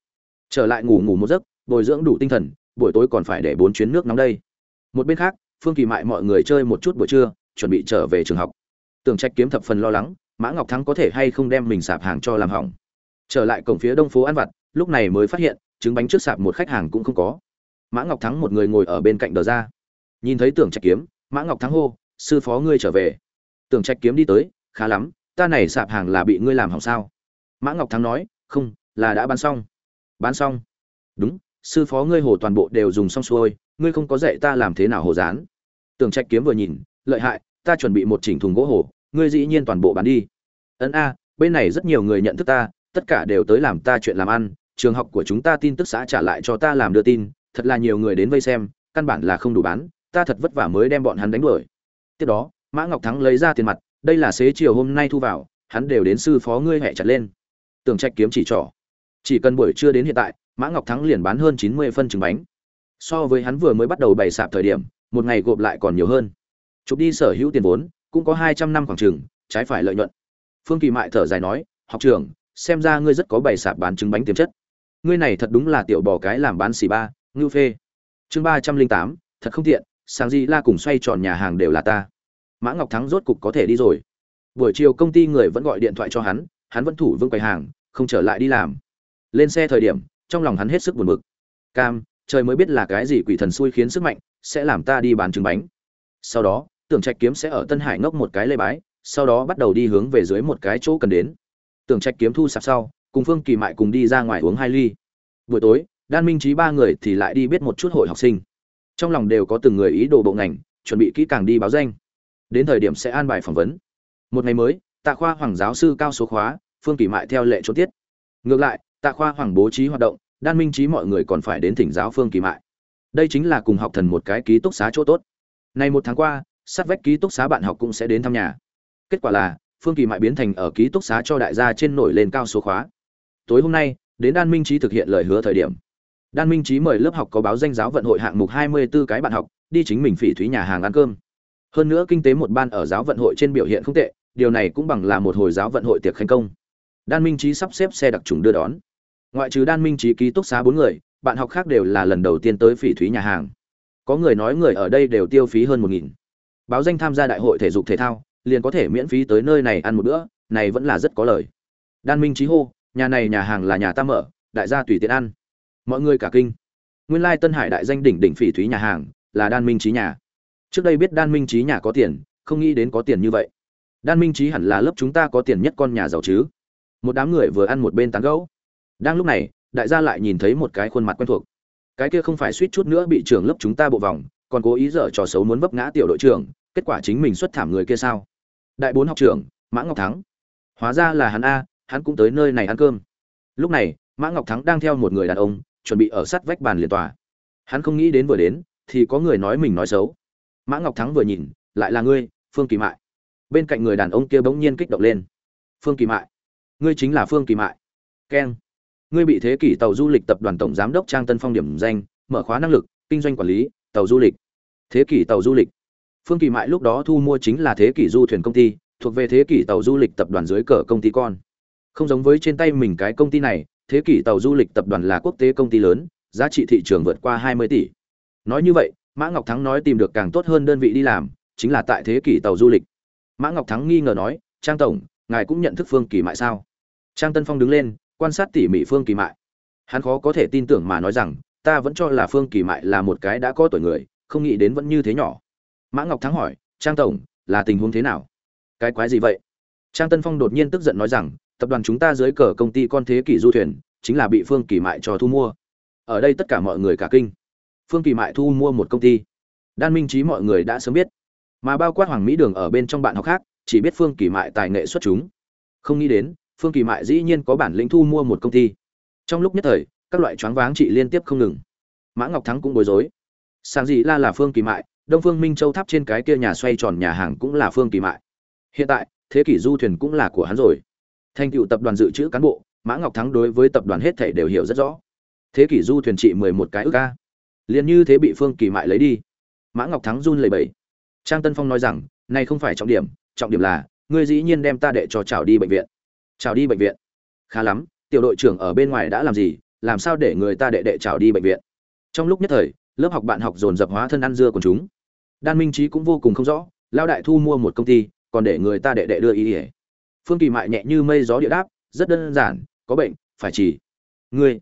Trở lại ngủ ngủ một giấc, bồi dưỡng đủ tinh thần, buổi tối còn phải để bốn chuyến nước nóng đây. Một bên khác, phương kỳ mại mọi người chơi một chút buổi trưa, chuẩn bị trở về trường học. Tường trạch kiếm thập phần lo lắng, mã ngọc thắng có thể hay không đem mình sạp hàng cho làm hỏng. Trở lại cổng phía đông phố ăn vặt, lúc này mới phát hiện, trứng bánh trước sạp một khách hàng cũng không có. Mã ngọc thắng một người ngồi ở bên cạnh đờ ra. Nhìn thấy tưởng trạch kiếm, mã ngọc thắng hô sư phó ngươi trở về. Tưởng trạch kiếm đi tới, khá lắm, ta này sạp hàng là bị ngươi làm hỏng sao? Mã ngọc thắng nói, không, là đã bán xong. Bán xong. Đúng, sư phó ngươi hồ toàn bộ đều dùng xong xuôi, ngươi không có dạy ta làm thế nào hồ dán tưởng trạch kiếm vừa nhìn, lợi hại, ta chuẩn bị một chỉnh thùng gỗ hồ, ngươi dĩ nhiên toàn bộ bán đi. Ấn a, bên này rất nhiều người nhận thức ta, tất cả đều tới làm ta chuyện làm ăn, trường học của chúng ta tin tức xã trả lại cho ta làm đưa tin, thật là nhiều người đến vây xem, căn bản là không đủ bán, ta thật vất vả mới đem bọn hắn đánh đuổi tiếp đó, mã ngọc thắng lấy ra tiền mặt, đây là xế chiều hôm nay thu vào, hắn đều đến sư phó ngươi hẹ chặt lên. Tường trạch kiếm chỉ trỏ. Chỉ cần buổi trưa đến hiện tại, mã ngọc thắng liền bán hơn chín mươi phân trứng bánh. So với hắn vừa mới bắt đầu bày sạp thời điểm, một ngày gộp lại còn nhiều hơn. Chụp đi sở hữu tiền vốn, cũng có hai trăm năm khoảng trường trái phải lợi nhuận. Phương kỳ mại thở dài nói, học trưởng, xem ra ngươi rất có bày sạp bán trứng bánh tiềm chất. Ngươi này thật đúng là tiểu bò cái làm bán xì ba, ngưu phê. Chương ba trăm linh tám, thật không tiện sáng di la cùng xoay tròn nhà hàng đều là ta. Mã ngọc thắng rốt cục có thể đi rồi. Buổi chiều công ty người vẫn gọi điện thoại cho hắn hắn vẫn thủ vương quầy hàng, không trở lại đi làm. Lên xe thời điểm, trong lòng hắn hết sức buồn bực. Cam, trời mới biết là cái gì quỷ thần xui khiến sức mạnh, sẽ làm ta đi bán trứng bánh. Sau đó, tưởng trạch kiếm sẽ ở tân hải ngốc một cái lê bái, sau đó bắt đầu đi hướng về dưới một cái chỗ cần đến. Tưởng trạch kiếm thu sạp sau, cùng phương kỳ mại cùng đi ra ngoài uống hai ly. Buổi tối, đan minh trí ba người thì lại đi biết một chút hội học sinh trong lòng đều có từng người ý đồ bộ ngành, chuẩn bị kỹ càng đi báo danh. Đến thời điểm sẽ an bài phỏng vấn. Một ngày mới, tạ khoa hoàng giáo sư cao số khóa, phương kỳ mại theo lệ trốn tiết. Ngược lại, tạ khoa hoàng bố trí hoạt động, đan minh trí mọi người còn phải đến thỉnh giáo phương kỳ mại. Đây chính là cùng học thần một cái ký túc xá chỗ tốt. Này một tháng qua, sát vách ký túc xá bạn học cũng sẽ đến thăm nhà. Kết quả là, phương kỳ mại biến thành ở ký túc xá cho đại gia trên nổi lên cao số khóa. Tối hôm nay, đến đan minh trí thực hiện lời hứa thời điểm đan minh Chí mời lớp học có báo danh giáo vận hội hạng mục 24 cái bạn học, đi chính mình phỉ thúy nhà hàng ăn cơm. Hơn nữa kinh tế một ban ở giáo vận hội trên biểu hiện không tệ, điều này cũng bằng là một hồi giáo vận hội tiệc khánh công. Đan minh Chí sắp xếp xe đặc trùng đưa đón. Ngoại trừ đan minh Chí ký túc xá bốn người, bạn học khác đều là lần đầu tiên tới phỉ thúy nhà hàng. Có người nói người ở đây đều tiêu phí hơn một nghìn. Báo danh tham gia đại hội thể dục thể thao, liền có thể miễn phí tới nơi này ăn một bữa, này vẫn là rất có lời. Đan minh Chí hô, nhà này nhà hàng là nhà ta mở, đại gia tùy tiện ăn mọi người cả kinh. Nguyên lai tân hải đại danh đỉnh đỉnh phỉ thúy nhà hàng là đan minh trí nhà. Trước đây biết đan minh trí nhà có tiền, không nghĩ đến có tiền như vậy. Đan minh trí hẳn là lớp chúng ta có tiền nhất con nhà giàu chứ. Một đám người vừa ăn một bên tán gẫu. Đang lúc này, đại gia lại nhìn thấy một cái khuôn mặt quen thuộc. Cái kia không phải suýt chút nữa bị trưởng lớp chúng ta bộ vòng, còn cố ý dở trò xấu muốn vấp ngã tiểu đội trưởng, kết quả chính mình xuất thảm người kia sao? Đại bốn học trưởng, mã ngọc thắng. Hóa ra là hắn a, hắn cũng tới nơi này ăn cơm. Lúc này, mã ngọc thắng đang theo một người đàn ông chuẩn bị ở sát vách bàn liền tòa. Hắn không nghĩ đến vừa đến, thì có người nói mình nói xấu. Mã ngọc thắng vừa nhìn, lại là ngươi, phương kỳ mại. Bên cạnh người đàn ông kia bỗng nhiên kích động lên. Phương kỳ mại. Ngươi chính là phương kỳ mại. Keng. Ngươi bị thế kỷ tàu du lịch tập đoàn tổng giám đốc trang tân phong điểm danh, mở khóa năng lực, kinh doanh quản lý, tàu du lịch. Thế kỷ tàu du lịch. Phương kỳ mại lúc đó thu mua chính là thế kỷ du thuyền công ty, thuộc về thế kỷ tàu du lịch tập đoàn dưới cờ công ty con. Không giống với trên tay mình cái công ty này thế kỷ tàu du lịch tập đoàn là quốc tế công ty lớn, giá trị thị trường vượt qua 20 tỷ. Nói như vậy, mã ngọc thắng nói tìm được càng tốt hơn đơn vị đi làm, chính là tại thế kỷ tàu du lịch. Mã ngọc thắng nghi ngờ nói, trang tổng, ngài cũng nhận thức phương kỳ mại sao? Trang tân phong đứng lên, quan sát tỉ mỉ phương kỳ mại. Hắn khó có thể tin tưởng mà nói rằng, ta vẫn cho là phương kỳ mại là một cái đã có tuổi người, không nghĩ đến vẫn như thế nhỏ. Mã ngọc thắng hỏi, trang tổng, là tình huống thế nào? Cái quái gì vậy? Trang tân phong đột nhiên tức giận nói rằng tập đoàn chúng ta dưới cờ công ty con thế kỷ du thuyền, chính là bị phương kỳ mại cho thu mua. Ở đây tất cả mọi người cả kinh. Phương kỳ mại thu mua một công ty. Đan minh trí mọi người đã sớm biết. Mà bao quát hoàng mỹ đường ở bên trong bạn học khác, chỉ biết phương kỳ mại tài nghệ xuất chúng. Không nghĩ đến, phương kỳ mại dĩ nhiên có bản lĩnh thu mua một công ty. Trong lúc nhất thời, các loại choáng váng trị liên tiếp không ngừng. Mã ngọc thắng cũng bối rối. Sáng dị la là phương kỳ mại, đông phương minh châu tháp trên cái kia nhà xoay tròn nhà hàng cũng là phương kỳ mại. Hiện tại, thế kỷ du thuyền cũng là của hắn rồi thành tựu tập đoàn dự trữ cán bộ, mã ngọc thắng đối với tập đoàn hết thể đều hiểu rất rõ. Thế kỷ du thuyền trị mười một cái ước ca. Liền như thế bị phương kỳ mại lấy đi. Mã ngọc thắng run lẩy bẩy. Trang tân phong nói rằng, này không phải trọng điểm trọng điểm là, ngươi dĩ nhiên đem ta đệ cho trào đi bệnh viện. Trào đi bệnh viện? Khá lắm, tiểu đội trưởng ở bên ngoài đã làm gì, làm sao để người ta đệ đệ trào đi bệnh viện? Trong lúc nhất thời, lớp học bạn học dồn dập hóa thân ăn dưa của chúng. Đan minh trí cũng vô cùng không rõ lao đại thu mua một công ty, còn để người ta đệ đệ đưa ý ỉa phương kỳ mại nhẹ như mây gió địa đáp, rất đơn giản, có bệnh, phải chỉ ngươi.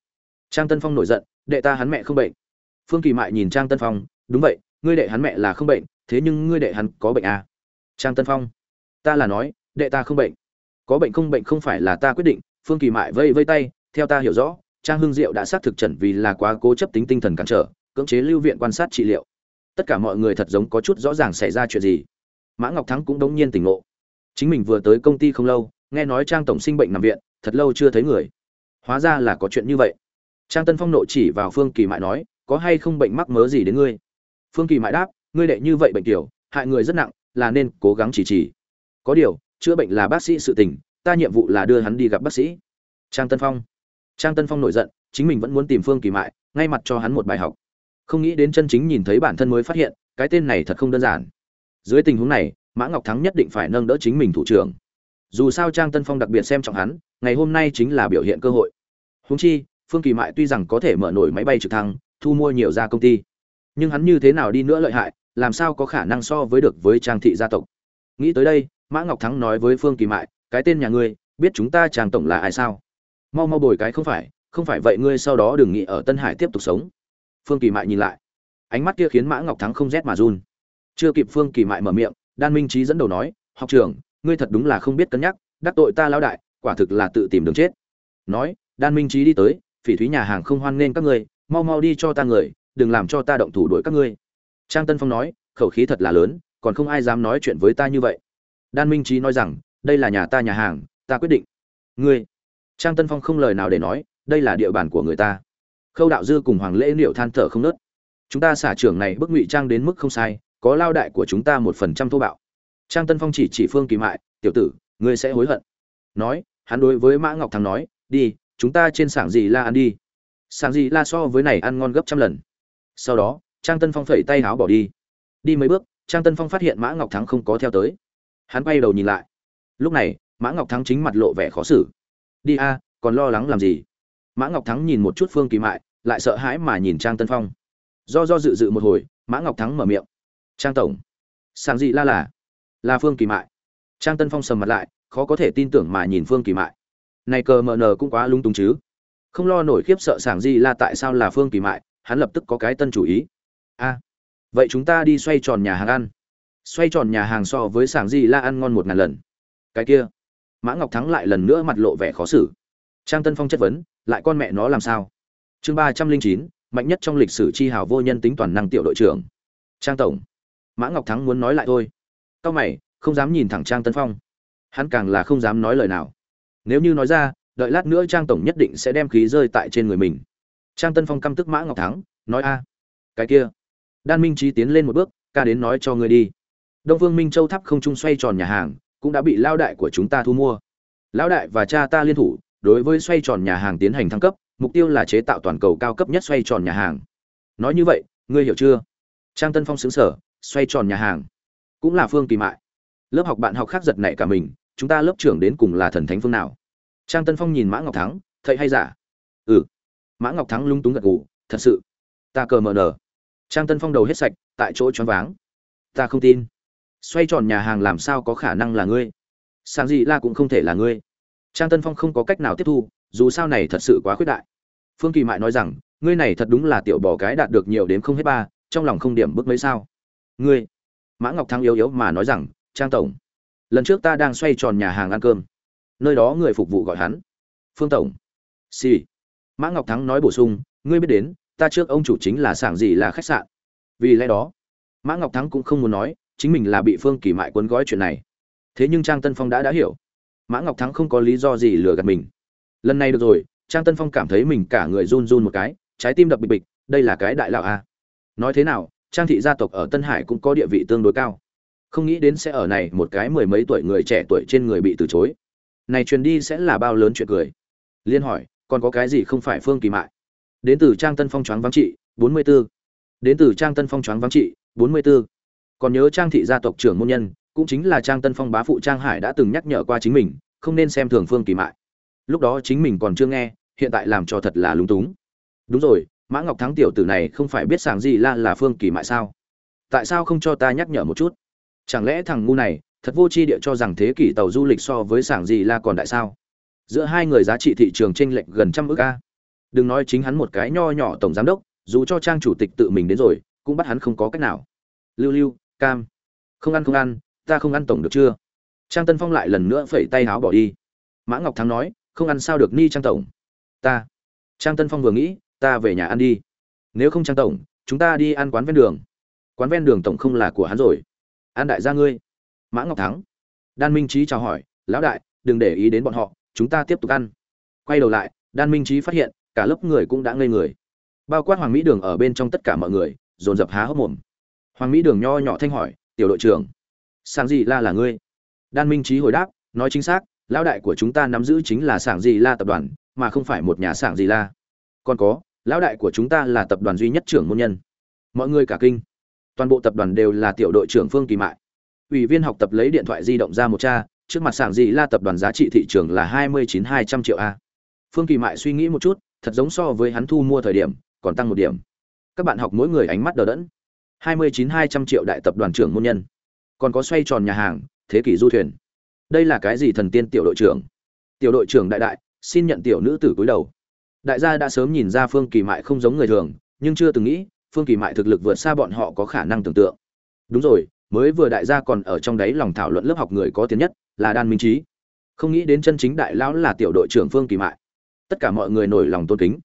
Trang tân phong nổi giận, đệ ta hắn mẹ không bệnh. Phương kỳ mại nhìn trang tân phong, đúng vậy, ngươi đệ hắn mẹ là không bệnh, thế nhưng ngươi đệ hắn có bệnh à? trang tân phong, ta là nói, đệ ta không bệnh. Có bệnh không bệnh không phải là ta quyết định. Phương kỳ mại vây vây tay, theo ta hiểu rõ, trang hưng diệu đã xác thực trần vì là quá cố chấp tính tinh thần cản trở, cưỡng chế lưu viện quan sát trị liệu. Tất cả mọi người thật giống có chút rõ ràng xảy ra chuyện gì. Mã ngọc thắng cũng đống nhiên tỉnh ngộ chính mình vừa tới công ty không lâu, nghe nói trang tổng sinh bệnh nằm viện, thật lâu chưa thấy người. Hóa ra là có chuyện như vậy. Trang tân phong nộ chỉ vào phương kỳ mại nói, có hay không bệnh mắc mớ gì đến ngươi? Phương kỳ mại đáp, ngươi đệ như vậy bệnh tiểu, hại người rất nặng, là nên cố gắng chỉ trì có điều, chữa bệnh là bác sĩ sự tình, ta nhiệm vụ là đưa hắn đi gặp bác sĩ. Trang tân phong. Trang tân phong nổi giận, chính mình vẫn muốn tìm phương kỳ mại, ngay mặt cho hắn một bài học. Không nghĩ đến chân chính nhìn thấy bản thân mới phát hiện, cái tên này thật không đơn giản. Dưới tình huống này mã ngọc thắng nhất định phải nâng đỡ chính mình thủ trưởng. Dù sao trang tân phong đặc biệt xem trọng hắn, ngày hôm nay chính là biểu hiện cơ hội. Húng chi, phương kỳ mại tuy rằng có thể mở nổi máy bay trực thăng, thu mua nhiều gia công ty, nhưng hắn như thế nào đi nữa lợi hại, làm sao có khả năng so với được với trang thị gia tộc? Nghĩ tới đây, mã ngọc thắng nói với phương kỳ mại, cái tên nhà ngươi, biết chúng ta trang tổng là ai sao? Mau mau bồi cái không phải không phải vậy ngươi sau đó đừng nghĩ ở tân hải tiếp tục sống. Phương kỳ mại nhìn lại. Ánh mắt kia khiến mã ngọc thắng không rét mà run. Chưa kịp phương kỳ mại mở miệng đan minh trí dẫn đầu nói, học trưởng, ngươi thật đúng là không biết cân nhắc, đắc tội ta lao đại, quả thực là tự tìm đường chết. Nói, đan minh trí đi tới, phỉ thúy nhà hàng không hoan nghênh các ngươi, mau mau đi cho ta người, đừng làm cho ta động thủ đuổi các ngươi. Trang tân phong nói, khẩu khí thật là lớn, còn không ai dám nói chuyện với ta như vậy. Đan minh trí nói rằng, đây là nhà ta nhà hàng, ta quyết định. Ngươi? Trang tân phong không lời nào để nói, đây là địa bàn của người ta. Khâu đạo dư cùng hoàng lễ liệu than thở không nớt. Chúng ta xả trưởng này bức ngụy trang đến mức không sai có lao đại của chúng ta một phần trăm thô bạo. Trang tân phong chỉ chỉ phương kỳ mại, tiểu tử, ngươi sẽ hối hận. Nói, hắn đối với mã ngọc thắng nói, đi, chúng ta trên sảng gì la ăn đi. Sảng gì la so với này ăn ngon gấp trăm lần. Sau đó, trang tân phong phẩy tay háo bỏ đi. Đi mấy bước, trang tân phong phát hiện mã ngọc thắng không có theo tới. Hắn quay đầu nhìn lại. Lúc này, mã ngọc thắng chính mặt lộ vẻ khó xử. Đi a, còn lo lắng làm gì? Mã ngọc thắng nhìn một chút phương kỳ mại, lại sợ hãi mà nhìn trang tân phong. Do do dự dự một hồi, mã ngọc thắng mở miệng trang tổng. Sàng gì la là là phương kỳ mại. Trang tân phong sầm mặt lại, khó có thể tin tưởng mà nhìn phương kỳ mại. Này cờ mờ nờ cũng quá lung tung chứ. Không lo nổi khiếp sợ sảng di la tại sao là phương kỳ mại, hắn lập tức có cái tân chủ ý. A, vậy chúng ta đi xoay tròn nhà hàng ăn. Xoay tròn nhà hàng so với sảng di la ăn ngon một ngàn lần. Cái kia, mã ngọc thắng lại lần nữa mặt lộ vẻ khó xử. Trang tân phong chất vấn, lại con mẹ nó làm sao? Chương ba trăm linh chín, mạnh nhất trong lịch sử chi hào vô nhân tính toàn năng tiểu đội trưởng. Trang tổng mã ngọc thắng muốn nói lại thôi. Cao mày, không dám nhìn thẳng trang tân phong. Hắn càng là không dám nói lời nào. Nếu như nói ra, đợi lát nữa trang tổng nhất định sẽ đem khí rơi tại trên người mình. Trang tân phong căm tức mã ngọc thắng, nói, a, cái kia. Đan minh trí tiến lên một bước, ca đến nói cho ngươi đi. Đông vương minh châu tháp không trung xoay tròn nhà hàng, cũng đã bị lao đại của chúng ta thu mua. Lão đại và cha ta liên thủ, đối với xoay tròn nhà hàng tiến hành thăng cấp, mục tiêu là chế tạo toàn cầu cao cấp nhất xoay tròn nhà hàng. Nói như vậy, ngươi hiểu chưa? Trang tân phong xứng sở xoay tròn nhà hàng. Cũng là phương kỳ mại. Lớp học bạn học khác giật nảy cả mình, chúng ta lớp trưởng đến cùng là thần thánh phương nào? Trang tân phong nhìn mã ngọc thắng, thầy hay giả? Ừ. Mã ngọc thắng lung túng gật gù, thật sự. Ta cờ mờ nờ. Trang tân phong đầu hết sạch, tại chỗ choáng váng. Ta không tin. Xoay tròn nhà hàng làm sao có khả năng là ngươi? Sáng gì la cũng không thể là ngươi. Trang tân phong không có cách nào tiếp thu, dù sao này thật sự quá khuyết đại. Phương kỳ mại nói rằng, ngươi này thật đúng là tiểu bò cái đạt được nhiều đến không hết ba, trong lòng không điểm bước mấy sao? Ngươi, mã ngọc thắng yếu yếu mà nói rằng, trang tổng, lần trước ta đang xoay tròn nhà hàng ăn cơm, nơi đó người phục vụ gọi hắn, phương tổng. Xì、sì. mã ngọc thắng nói bổ sung, ngươi biết đến, ta trước ông chủ chính là sảng gì là khách sạn. Vì lẽ đó, mã ngọc thắng cũng không muốn nói, chính mình là bị phương kỳ mại cuốn gói chuyện này. Thế nhưng trang tân phong đã đã hiểu. Mã ngọc thắng không có lý do gì lừa gạt mình. Lần này được rồi, trang tân phong cảm thấy mình cả người run run một cái, trái tim đập bịch bịch, đây là cái đại lão a. Nói thế nào trang thị gia tộc ở tân hải cũng có địa vị tương đối cao. Không nghĩ đến sẽ ở này một cái mười mấy tuổi người trẻ tuổi trên người bị từ chối. Này truyền đi sẽ là bao lớn chuyện cười. Liên hỏi, còn có cái gì không phải phương kỳ mại? Đến từ trang tân phong choáng vắng trị, bốn mươi 44. đến từ trang tân phong choáng vắng trị, bốn mươi 44. còn nhớ trang thị gia tộc trưởng môn nhân, cũng chính là trang tân phong bá phụ trang hải đã từng nhắc nhở qua chính mình, không nên xem thường phương kỳ mại. Lúc đó chính mình còn chưa nghe, hiện tại làm cho thật là lúng túng. Đúng rồi mã ngọc thắng tiểu tử này không phải biết sàng gì la là phương kỳ mại sao? Tại sao không cho ta nhắc nhở một chút? Chẳng lẽ thằng ngu này, thật vô tri địa cho rằng thế kỷ tàu du lịch so với sàng gì la còn đại sao? Giữa hai người giá trị thị trường chênh lệch gần trăm ước a. Đừng nói chính hắn một cái nho nhỏ tổng giám đốc, dù cho trang chủ tịch tự mình đến rồi, cũng bắt hắn không có cách nào. Lưu lưu, cam. Không ăn không ăn, ta không ăn tổng được chưa? Trang tân phong lại lần nữa phẩy tay háo bỏ đi. Mã ngọc thắng nói, không ăn sao được ni trang tổng? Ta. Trang tân phong vừa nghĩ ta về nhà ăn đi. Nếu không trang tổng, chúng ta đi ăn quán ven đường. Quán ven đường tổng không là của hắn rồi. An đại gia ngươi. Mã ngọc thắng. Đan minh trí chào hỏi, lão đại, đừng để ý đến bọn họ, chúng ta tiếp tục ăn. Quay đầu lại, đan minh trí phát hiện, cả lớp người cũng đã ngây người. Bao quát hoàng mỹ đường ở bên trong tất cả mọi người, dồn dập há hốc mồm. Hoàng mỹ đường nho nhỏ thanh hỏi, tiểu đội trưởng, sảng gì la là ngươi? Đan minh trí hồi đáp, nói chính xác, lão đại của chúng ta nắm giữ chính là sảng gì la tập đoàn, mà không phải một nhà sảng gì la. Còn có lão đại của chúng ta là tập đoàn duy nhất trưởng môn nhân. Mọi người cả kinh. Toàn bộ tập đoàn đều là tiểu đội trưởng phương kỳ mại. Ủy viên học tập lấy điện thoại di động ra một cha, trước mặt sảng dị la tập đoàn giá trị thị trường là hai mươi chín hai trăm triệu a. Phương kỳ mại suy nghĩ một chút, thật giống so với hắn thu mua thời điểm, còn tăng một điểm. Các bạn học mỗi người ánh mắt đờ đẫn. hai mươi chín hai trăm triệu đại tập đoàn trưởng môn nhân. Còn có xoay tròn nhà hàng, thế kỷ du thuyền. Đây là cái gì thần tiên tiểu đội trưởng? Tiểu đội trưởng đại đại, xin nhận tiểu nữ tử cúi đầu đại gia đã sớm nhìn ra phương kỳ mại không giống người thường, nhưng chưa từng nghĩ, phương kỳ mại thực lực vượt xa bọn họ có khả năng tưởng tượng. Đúng rồi, mới vừa đại gia còn ở trong đấy lòng thảo luận lớp học người có tiền nhất, là đan minh trí. Không nghĩ đến chân chính đại lão là tiểu đội trưởng phương kỳ mại. Tất cả mọi người nổi lòng tôn kính.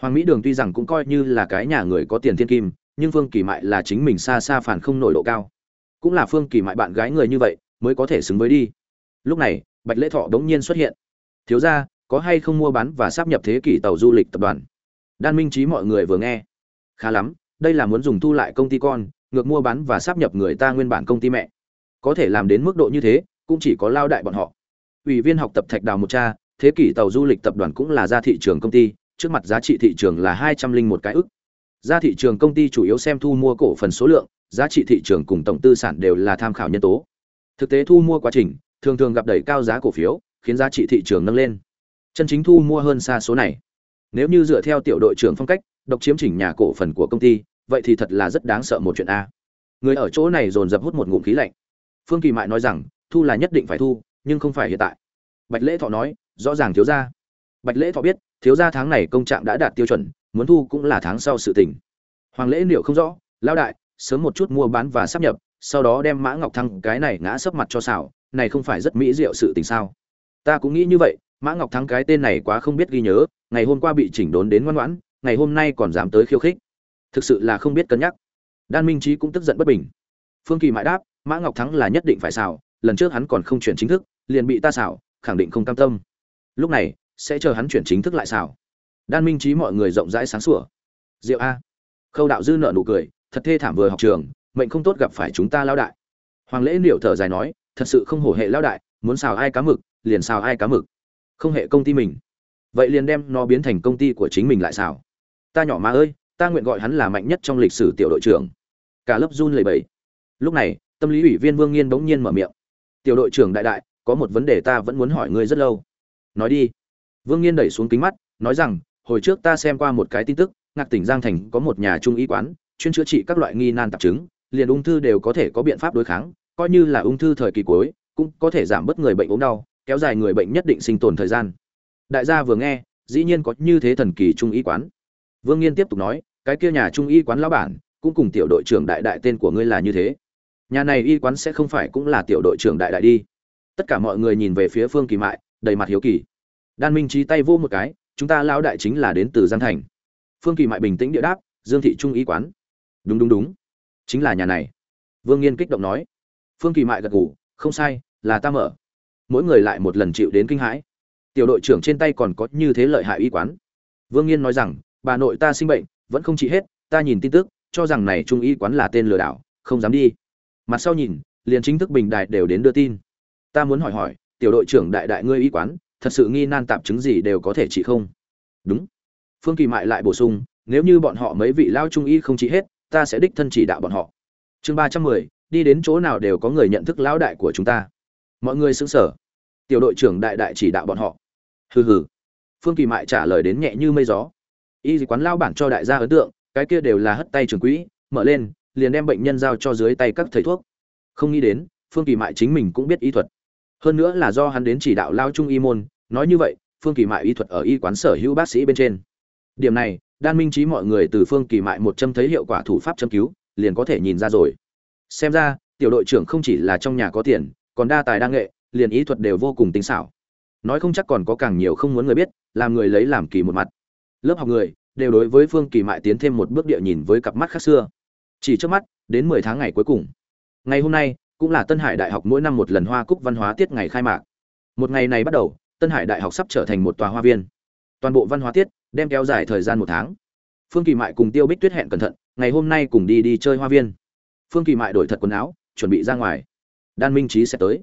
Hoàng mỹ đường tuy rằng cũng coi như là cái nhà người có tiền thiên kim, nhưng phương kỳ mại là chính mình xa xa phản không nổi độ cao. Cũng là phương kỳ mại bạn gái người như vậy, mới có thể xứng với đi. Lúc này, bạch lễ thọ đống nhiên xuất hiện. Thiếu ra có hay không mua bán và sắp nhập thế kỷ tàu du lịch tập đoàn. Đan minh trí mọi người vừa nghe. Khá lắm, đây là muốn dùng thu lại công ty con, ngược mua bán và sắp nhập người ta nguyên bản công ty mẹ. Có thể làm đến mức độ như thế, cũng chỉ có lao đại bọn họ. Ủy viên học tập thạch đào một cha, thế kỷ tàu du lịch tập đoàn cũng là ra thị trường công ty, trước mặt giá trị thị trường là hai trăm linh một cái ức. Ra thị trường công ty chủ yếu xem thu mua cổ phần số lượng, giá trị thị trường cùng tổng tư sản đều là tham khảo nhân tố. Thực tế thu mua quá trình, thường thường gặp đẩy cao giá cổ phiếu, khiến giá trị thị trường nâng lên chân chính thu mua hơn xa số này. Nếu như dựa theo tiểu đội trưởng phong cách, độc chiếm chỉnh nhà cổ phần của công ty, vậy thì thật là rất đáng sợ một chuyện a. Người ở chỗ này dồn dập hút một ngụm khí lạnh. Phương kỳ mại nói rằng, thu là nhất định phải thu, nhưng không phải hiện tại. Bạch lễ thọ nói, rõ ràng thiếu gia. Bạch lễ thọ biết, thiếu gia tháng này công trạng đã đạt tiêu chuẩn, muốn thu cũng là tháng sau sự tình. Hoàng lễ liệu không rõ, lão đại, sớm một chút mua bán và sắp nhập, sau đó đem mã ngọc thăng cái này ngã sấp mặt cho xảo, này không phải rất mỹ diệu sự tình sao? Ta cũng nghĩ như vậy mã ngọc thắng cái tên này quá không biết ghi nhớ, ngày hôm qua bị chỉnh đốn đến ngoan ngoãn, ngày hôm nay còn dám tới khiêu khích. Thực sự là không biết cân nhắc. Đan minh trí cũng tức giận bất bình. Phương kỳ mãi đáp, mã ngọc thắng là nhất định phải xảo, lần trước hắn còn không chuyển chính thức, liền bị ta xảo, khẳng định không cam tâm. Lúc này, sẽ chờ hắn chuyển chính thức lại xảo. Đan minh trí mọi người rộng rãi sáng sủa. Diệu a. Khâu đạo dư nợ nụ cười, thật thê thảm vừa học trường, mệnh không tốt gặp phải chúng ta lao đại. Hoàng lễ liệu thở dài nói, thật sự không hổ hệ lao đại, muốn xào ai cá mực, liền xào ai cá mực không hệ công ty mình. Vậy liền đem nó biến thành công ty của chính mình lại sao ta nhỏ má ơi, ta nguyện gọi hắn là mạnh nhất trong lịch sử tiểu đội trưởng. Cả lớp run lầy bầy lúc này, tâm lý ủy viên vương nghiên bỗng nhiên mở miệng. Tiểu đội trưởng đại đại, có một vấn đề ta vẫn muốn hỏi ngươi rất lâu. Nói đi. Vương nghiên đẩy xuống kính mắt, nói rằng, hồi trước ta xem qua một cái tin tức, ngạc tỉnh giang thành có một nhà trung y quán, chuyên chữa trị các loại nghi nan tạp chứng, liền ung thư đều có thể có biện pháp đối kháng, coi như là ung thư thời kỳ cuối, cũng có thể giảm bớt người bệnh ốm đau kéo dài người bệnh nhất định sinh tồn thời gian. Đại gia vừa nghe, dĩ nhiên có như thế thần kỳ trung y quán. Vương nghiên tiếp tục nói, cái kia nhà trung y quán lão bản, cũng cùng tiểu đội trưởng đại đại tên của ngươi là như thế. Nhà này y quán sẽ không phải cũng là tiểu đội trưởng đại đại đi. Tất cả mọi người nhìn về phía phương kỳ mại, đầy mặt hiếu kỳ. Đan minh trí tay vô một cái, chúng ta lão đại chính là đến từ giang thành. Phương kỳ mại bình tĩnh địa đáp, dương thị trung y quán. Đúng đúng đúng. Chính là nhà này. Vương nghiên kích động nói. Phương kỳ mại gật gù, không sai, là ta mở mỗi người lại một lần chịu đến kinh hãi. Tiểu đội trưởng trên tay còn có như thế lợi hại y quán. Vương nghiên nói rằng, bà nội ta sinh bệnh, vẫn không trị hết, ta nhìn tin tức, cho rằng này trung y quán là tên lừa đảo, không dám đi. Mặt sau nhìn, liền chính thức bình đại đều đến đưa tin. Ta muốn hỏi hỏi, tiểu đội trưởng đại đại ngươi y quán, thật sự nghi nan tạp chứng gì đều có thể trị không? Đúng. Phương kỳ mại lại bổ sung, nếu như bọn họ mấy vị lao trung y không trị hết, ta sẽ đích thân chỉ đạo bọn họ. Chương ba trăm mười, đi đến chỗ nào đều có người nhận thức lão đại của chúng ta mọi người sững sở tiểu đội trưởng đại đại chỉ đạo bọn họ. Hừ hừ. Phương kỳ mại trả lời đến nhẹ như mây gió. Y quán lao bản cho đại gia ấn tượng, cái kia đều là hất tay trường quỹ, mở lên, liền đem bệnh nhân giao cho dưới tay các thầy thuốc. Không nghĩ đến, phương kỳ mại chính mình cũng biết y thuật. Hơn nữa là do hắn đến chỉ đạo lao trung y môn, nói như vậy, phương kỳ mại y thuật ở y quán sở hữu bác sĩ bên trên. Điểm này, đan minh trí mọi người từ phương kỳ mại một châm thấy hiệu quả thủ pháp châm cứu, liền có thể nhìn ra rồi. Xem ra, tiểu đội trưởng không chỉ là trong nhà có tiền còn đa tài đa nghệ, liền ý thuật đều vô cùng tinh xảo. Nói không chắc còn có càng nhiều không muốn người biết, làm người lấy làm kỳ một mặt. Lớp học người, đều đối với phương kỳ mại tiến thêm một bước địa nhìn với cặp mắt khác xưa. Chỉ trước mắt, đến mười tháng ngày cuối cùng. Ngày hôm nay, cũng là tân hải đại học mỗi năm một lần hoa cúc văn hóa tiết ngày khai mạc. Một ngày này bắt đầu, tân hải đại học sắp trở thành một tòa hoa viên. Toàn bộ văn hóa tiết, đem kéo dài thời gian một tháng. Phương kỳ mại cùng tiêu bích tuyết hẹn cẩn thận, ngày hôm nay cùng đi đi chơi hoa viên. Phương kỳ mại đổi thật quần áo, chuẩn bị ra ngoài đan minh trí sẽ tới.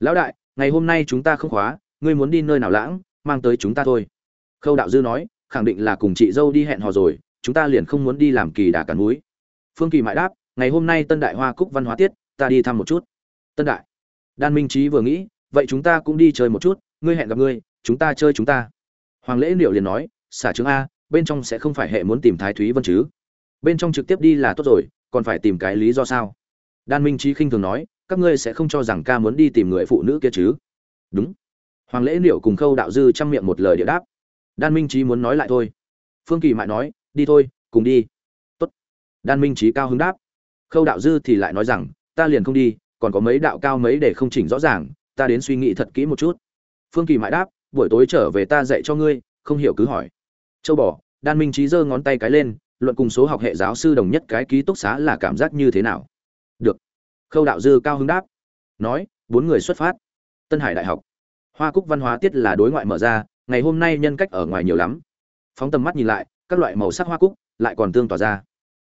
Lão đại, ngày hôm nay chúng ta không khóa, ngươi muốn đi nơi nào lãng, mang tới chúng ta thôi. Khâu đạo dư nói, khẳng định là cùng chị dâu đi hẹn hò rồi, chúng ta liền không muốn đi làm kỳ đà cắn núi phương kỳ mại đáp, ngày hôm nay tân đại hoa cúc văn hóa tiết, ta đi thăm một chút. Tân đại, đan minh trí vừa nghĩ, vậy chúng ta cũng đi chơi một chút, ngươi hẹn gặp ngươi, chúng ta chơi chúng ta. Hoàng lễ liệu liền nói, xả trứng a, bên trong sẽ không phải hệ muốn tìm thái thúy vân chứ? Bên trong trực tiếp đi là tốt rồi, còn phải tìm cái lý do sao? Đan minh trí khinh thường nói các ngươi sẽ không cho rằng ca muốn đi tìm người phụ nữ kia chứ? Đúng. Hoàng lễ liệu cùng khâu đạo dư chăm miệng một lời địa đáp. Đan minh trí muốn nói lại thôi. Phương kỳ mại nói, đi thôi, cùng đi. Tốt. Đan minh trí cao hứng đáp. Khâu đạo dư thì lại nói rằng, ta liền không đi, còn có mấy đạo cao mấy để không chỉnh rõ ràng, ta đến suy nghĩ thật kỹ một chút. Phương kỳ mại đáp, buổi tối trở về ta dạy cho ngươi, không hiểu cứ hỏi. Châu bỏ. đan minh trí giơ ngón tay cái lên, luận cùng số học hệ giáo sư đồng nhất cái ký túc xá là cảm giác như thế nào? Khâu đạo dư cao hứng đáp. Nói, bốn người xuất phát. Tân hải đại học. Hoa cúc văn hóa tiết là đối ngoại mở ra, ngày hôm nay nhân cách ở ngoài nhiều lắm. Phóng tầm mắt nhìn lại, các loại màu sắc hoa cúc lại còn tương tỏa ra.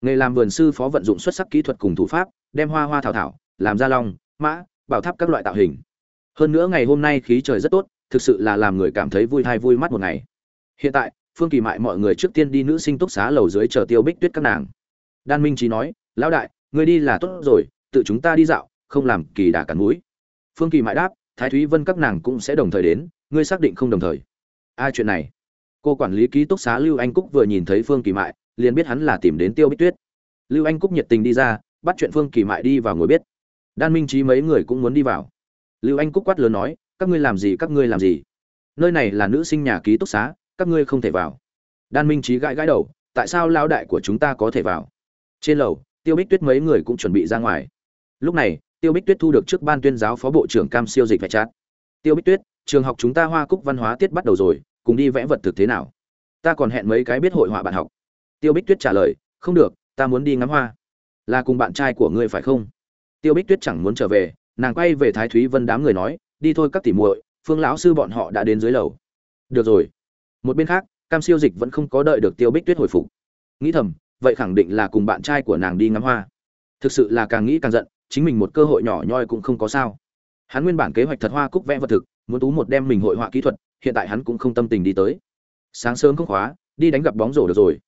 Nghề làm vườn sư phó vận dụng xuất sắc kỹ thuật cùng thủ pháp, đem hoa hoa thảo thảo, làm ra long, mã, bảo tháp các loại tạo hình. Hơn nữa ngày hôm nay khí trời rất tốt, thực sự là làm người cảm thấy vui thai vui mắt một ngày. Hiện tại, phương kỳ mại mọi người trước tiên đi nữ sinh túc xá lầu dưới chờ tiêu bích tuyết các nàng. Đan minh trí nói, lão đại người đi là tốt rồi tự chúng ta đi dạo, không làm kỳ đà cản mũi. Phương kỳ mại đáp, thái thúy vân các nàng cũng sẽ đồng thời đến, ngươi xác định không đồng thời. Ai chuyện này. Cô quản lý ký túc xá lưu anh cúc vừa nhìn thấy phương kỳ mại, liền biết hắn là tìm đến tiêu bích tuyết. Lưu anh cúc nhiệt tình đi ra, bắt chuyện phương kỳ mại đi vào ngồi biết. Đan minh trí mấy người cũng muốn đi vào. Lưu anh cúc quát lớn nói, các ngươi làm gì, các ngươi làm gì? Nơi này là nữ sinh nhà ký túc xá, các ngươi không thể vào. Đan minh trí gãi gãi đầu, tại sao lao đại của chúng ta có thể vào? Trên lầu, tiêu bích tuyết mấy người cũng chuẩn bị ra ngoài lúc này, tiêu bích tuyết thu được trước ban tuyên giáo phó bộ trưởng cam siêu dịch vạch chát. Tiêu bích tuyết, trường học chúng ta hoa cúc văn hóa tiết bắt đầu rồi, cùng đi vẽ vật thực thế nào? Ta còn hẹn mấy cái biết hội họa bạn học. Tiêu bích tuyết trả lời, không được, ta muốn đi ngắm hoa. Là cùng bạn trai của ngươi phải không? Tiêu bích tuyết chẳng muốn trở về, nàng quay về thái thúy vân đám người nói, đi thôi các tỉ muội, phương lão sư bọn họ đã đến dưới lầu. Được rồi. Một bên khác, cam siêu dịch vẫn không có đợi được tiêu bích tuyết hồi phục. Nghĩ thầm, vậy khẳng định là cùng bạn trai của nàng đi ngắm hoa. Thực sự là càng nghĩ càng giận chính mình một cơ hội nhỏ nhoi cũng không có sao. Hắn nguyên bản kế hoạch thật hoa cúc vẽ vật thực, muốn tú một đem mình hội họa kỹ thuật, hiện tại hắn cũng không tâm tình đi tới. Sáng sớm không khóa, đi đánh gặp bóng rổ được rồi.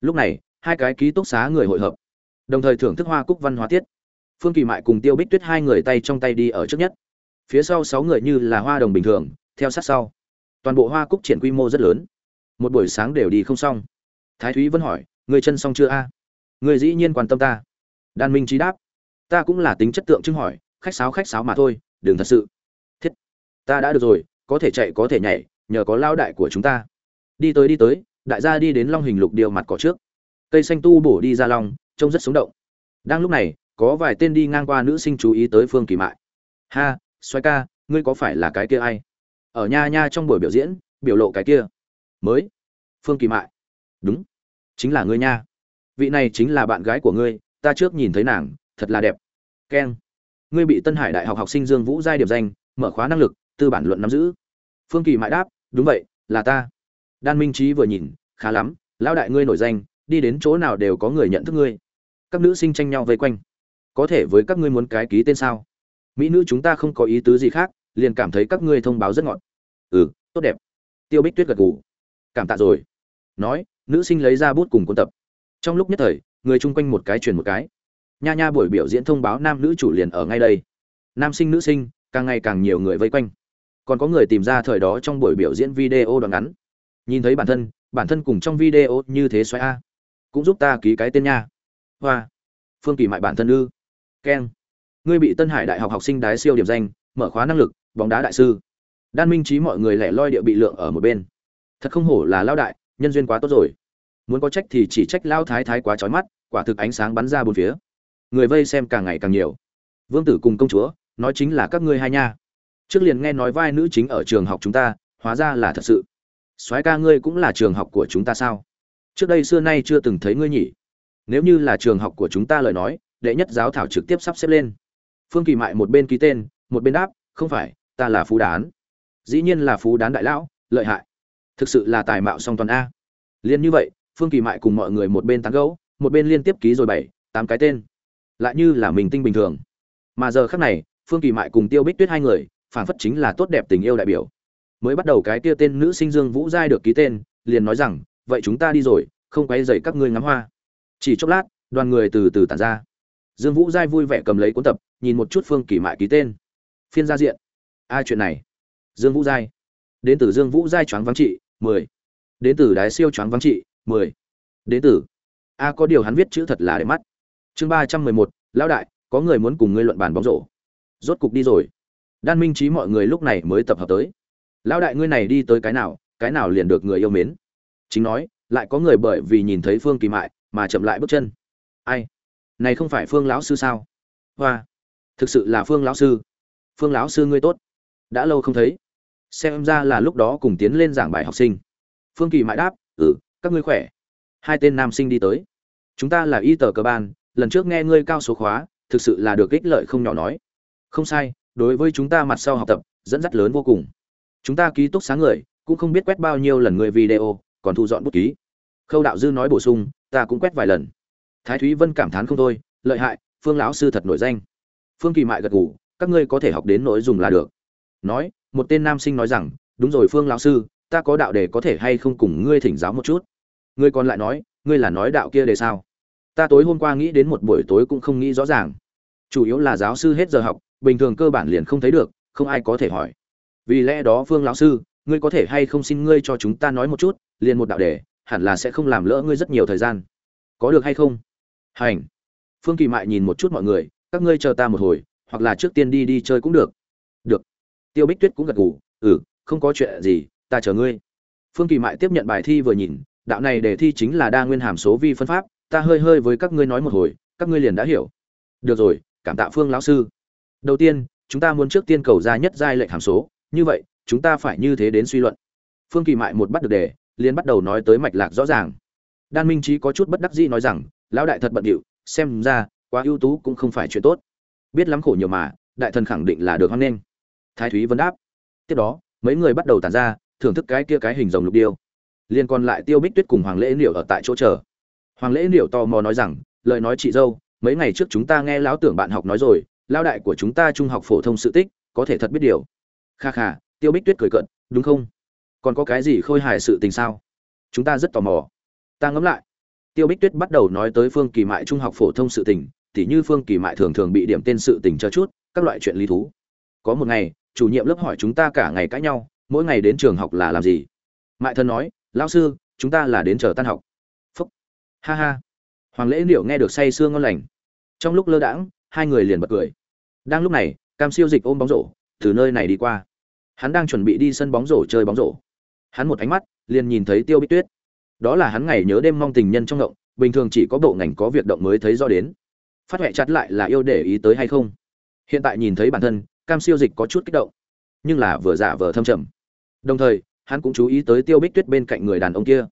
Lúc này, hai cái ký túc xá người hội hợp. Đồng thời thưởng thức hoa cúc văn hóa tiết. Phương kỳ mại cùng tiêu bích tuyết hai người tay trong tay đi ở trước nhất. Phía sau sáu người như là hoa đồng bình thường, theo sát sau. Toàn bộ hoa cúc triển quy mô rất lớn. Một buổi sáng đều đi không xong. Thái thúy vẫn hỏi người chân xong chưa a? Người dĩ nhiên quan tâm ta. Đan minh trí đáp ta cũng là tính chất tượng trưng hỏi, khách sáo khách sáo mà thôi, đừng thật sự. Thiết, ta đã được rồi, có thể chạy có thể nhảy, nhờ có lao đại của chúng ta. Đi tới đi tới, đại gia đi đến long hình lục điều mặt cỏ trước. Cây xanh tu bổ đi ra long, trông rất sống động. Đang lúc này, có vài tên đi ngang qua nữ sinh chú ý tới phương kỳ mại. Ha xoay ca, ngươi có phải là cái kia ai? Ở nha nha trong buổi biểu diễn, biểu lộ cái kia. Mới. Phương kỳ mại. Đúng. Chính là ngươi nha. Vị này chính là bạn gái của ngươi, ta trước nhìn thấy nàng thật là đẹp. Keng ngươi bị tân hải đại học học sinh dương vũ giai điểm danh, mở khóa năng lực, tư bản luận nắm giữ. Phương kỳ mãi đáp, đúng vậy, là ta. Đan minh trí vừa nhìn, khá lắm, lão đại ngươi nổi danh, đi đến chỗ nào đều có người nhận thức ngươi. Các nữ sinh tranh nhau vây quanh. Có thể với các ngươi muốn cái ký tên sao? Mỹ nữ chúng ta không có ý tứ gì khác, liền cảm thấy các ngươi thông báo rất ngọt. Ừ tốt đẹp. Tiêu bích tuyết gật gù. Cảm tạ rồi. Nói, nữ sinh lấy ra bút cùng cuốn tập. Trong lúc nhất thời, người chung quanh một cái truyền một cái nha nha buổi biểu diễn thông báo nam nữ chủ liền ở ngay đây. Nam sinh, nữ sinh, càng ngày càng nhiều người vây quanh. Còn có người tìm ra thời đó trong buổi biểu diễn video đoạn ngắn. Nhìn thấy bản thân bản thân cùng trong video như thế xoáy a. Cũng giúp ta ký cái tên nha. Hoa. Phương kỳ mại bản thân ư. Keng. Ngươi bị tân hải đại học học sinh đái siêu điểm danh, mở khóa năng lực, bóng đá đại sư. Đan minh trí mọi người lẻ loi địa bị lượng ở một bên. Thật không hổ là lao đại, nhân duyên quá tốt rồi. Muốn có trách thì chỉ trách lao thái thái quá trói mắt, quả thực ánh sáng bắn ra bốn phía người vây xem càng ngày càng nhiều. Vương tử cùng công chúa, nói chính là các ngươi hai nha. Trước liền nghe nói vai nữ chính ở trường học chúng ta, hóa ra là thật sự. Soái ca ngươi cũng là trường học của chúng ta sao? Trước đây xưa nay chưa từng thấy ngươi nhỉ. Nếu như là trường học của chúng ta lời nói, đệ nhất giáo thảo trực tiếp sắp xếp lên. Phương kỳ mại một bên ký tên, một bên đáp, không phải, ta là phú đán. Dĩ nhiên là phú đán đại lão, lợi hại. Thực sự là tài mạo song toàn a. Liên như vậy, phương kỳ mại cùng mọi người một bên tán gẫu, một bên liên tiếp ký rồi bảy, tám cái tên lại như là mình tinh bình thường. Mà giờ khác này, phương kỳ mại cùng tiêu bích tuyết hai người phản phất chính là tốt đẹp tình yêu đại biểu. Mới bắt đầu cái kia tên nữ sinh dương vũ giai được ký tên, liền nói rằng, vậy chúng ta đi rồi, không quay dậy các ngươi ngắm hoa. Chỉ chốc lát, đoàn người từ từ tản ra. Dương vũ giai vui vẻ cầm lấy cuốn tập, nhìn một chút phương kỳ mại ký tên. Phiên gia diện. Ai chuyện này. Dương vũ giai. Đến từ dương vũ giai choáng vắng trị, mười. Đến từ đái siêu choáng vắng trị, mười. Đến từ. A, có điều hắn viết chữ thật là để mắt chương ba trăm mười một, lão đại, có người muốn cùng ngươi luận bàn bóng rổ. Rốt cục đi rồi. Đan minh trí mọi người lúc này mới tập hợp tới. Lão đại ngươi này đi tới cái nào cái nào liền được người yêu mến. Chính nói, lại có người bởi vì nhìn thấy phương kỳ mại mà chậm lại bước chân. Ai? Này không phải phương lão sư sao? Hoa. Thực sự là phương lão sư. Phương lão sư ngươi tốt. Đã lâu không thấy. Xem ra là lúc đó cùng tiến lên giảng bài học sinh. Phương kỳ mãi đáp ừ các ngươi khỏe. Hai tên nam sinh đi tới. Chúng ta là y tờ cơ ban lần trước nghe ngươi cao số khóa, thực sự là được ích lợi không nhỏ nói. Không sai, đối với chúng ta mặt sau học tập, dẫn dắt lớn vô cùng. Chúng ta ký túc sáng người, cũng không biết quét bao nhiêu lần người video, còn thu dọn bút ký. Khâu đạo dư nói bổ sung, ta cũng quét vài lần. Thái thúy vân cảm thán không thôi, lợi hại, phương lão sư thật nổi danh. Phương kỳ mại gật gù, các ngươi có thể học đến nội dùng là được. Nói, một tên nam sinh nói rằng, đúng rồi phương lão sư, ta có đạo đề có thể hay không cùng ngươi thỉnh giáo một chút. Ngươi còn lại nói, ngươi là nói đạo kia đề sao? Ta tối hôm qua nghĩ đến một buổi tối cũng không nghĩ rõ ràng. Chủ yếu là giáo sư hết giờ học, bình thường cơ bản liền không thấy được, không ai có thể hỏi. Vì lẽ đó phương lão sư, ngươi có thể hay không xin ngươi cho chúng ta nói một chút, liền một đạo đề, hẳn là sẽ không làm lỡ ngươi rất nhiều thời gian. Có được hay không? Hành. Phương kỳ mại nhìn một chút mọi người, các ngươi chờ ta một hồi, hoặc là trước tiên đi đi chơi cũng được. Được. Tiêu bích tuyết cũng gật gù ừ không có chuyện gì, ta chờ ngươi. Phương kỳ mại tiếp nhận bài thi vừa nhìn, đạo này đề thi chính là đa nguyên hàm số vi phân pháp ta hơi hơi với các ngươi nói một hồi, các ngươi liền đã hiểu. Được rồi, cảm tạ phương lão sư. Đầu tiên, chúng ta muốn trước tiên cầu ra nhất giai lệnh hàm số. Như vậy, chúng ta phải như thế đến suy luận. Phương kỳ mại một bắt được đề, liền bắt đầu nói tới mạch lạc rõ ràng. Đan minh trí có chút bất đắc dĩ nói rằng, lão đại thật bận điệu, xem ra, quá ưu tú cũng không phải chuyện tốt. Biết lắm khổ nhiều mà, đại thần khẳng định là được hoan nghênh. Thái thúy vấn đáp. Tiếp đó, mấy người bắt đầu tàn ra, thưởng thức cái kia cái hình rồng lục điêu. Liên còn lại tiêu bích tuyết cùng hoàng lễ liệu ở tại chỗ chờ hoàng lễ liệu tò mò nói rằng, lời nói chị dâu, mấy ngày trước chúng ta nghe lão tưởng bạn học nói rồi lao đại của chúng ta trung học phổ thông sự tích, có thể thật biết điều. Kha kha, tiêu bích tuyết cười cận đúng không? Còn có cái gì khôi hài sự tình sao? Chúng ta rất tò mò. Ta ngẫm lại. Tiêu bích tuyết bắt đầu nói tới phương kỳ mại trung học phổ thông sự tình, tỉ như phương kỳ mại thường thường bị điểm tên sự tình cho chút, các loại chuyện lý thú. Có một ngày, chủ nhiệm lớp hỏi chúng ta cả ngày cãi nhau, mỗi ngày đến trường học là làm gì? Mại thân nói, lão sư, chúng ta là đến chờ tan học ha ha. Hoàng lễ liệu nghe được say sương ngon lành. Trong lúc lơ đãng, hai người liền bật cười. Đang lúc này, cam siêu dịch ôm bóng rổ, từ nơi này đi qua. Hắn đang chuẩn bị đi sân bóng rổ chơi bóng rổ. Hắn một ánh mắt, liền nhìn thấy tiêu bích tuyết. Đó là hắn ngày nhớ đêm mong tình nhân trong ngộng, bình thường chỉ có bộ ngành có việc động mới thấy do đến. Phát huệ chặt lại là yêu để ý tới hay không? Hiện tại nhìn thấy bản thân, cam siêu dịch có chút kích động. Nhưng là vừa giả vờ thâm trầm. Đồng thời, hắn cũng chú ý tới tiêu bích tuyết bên cạnh người đàn ông kia.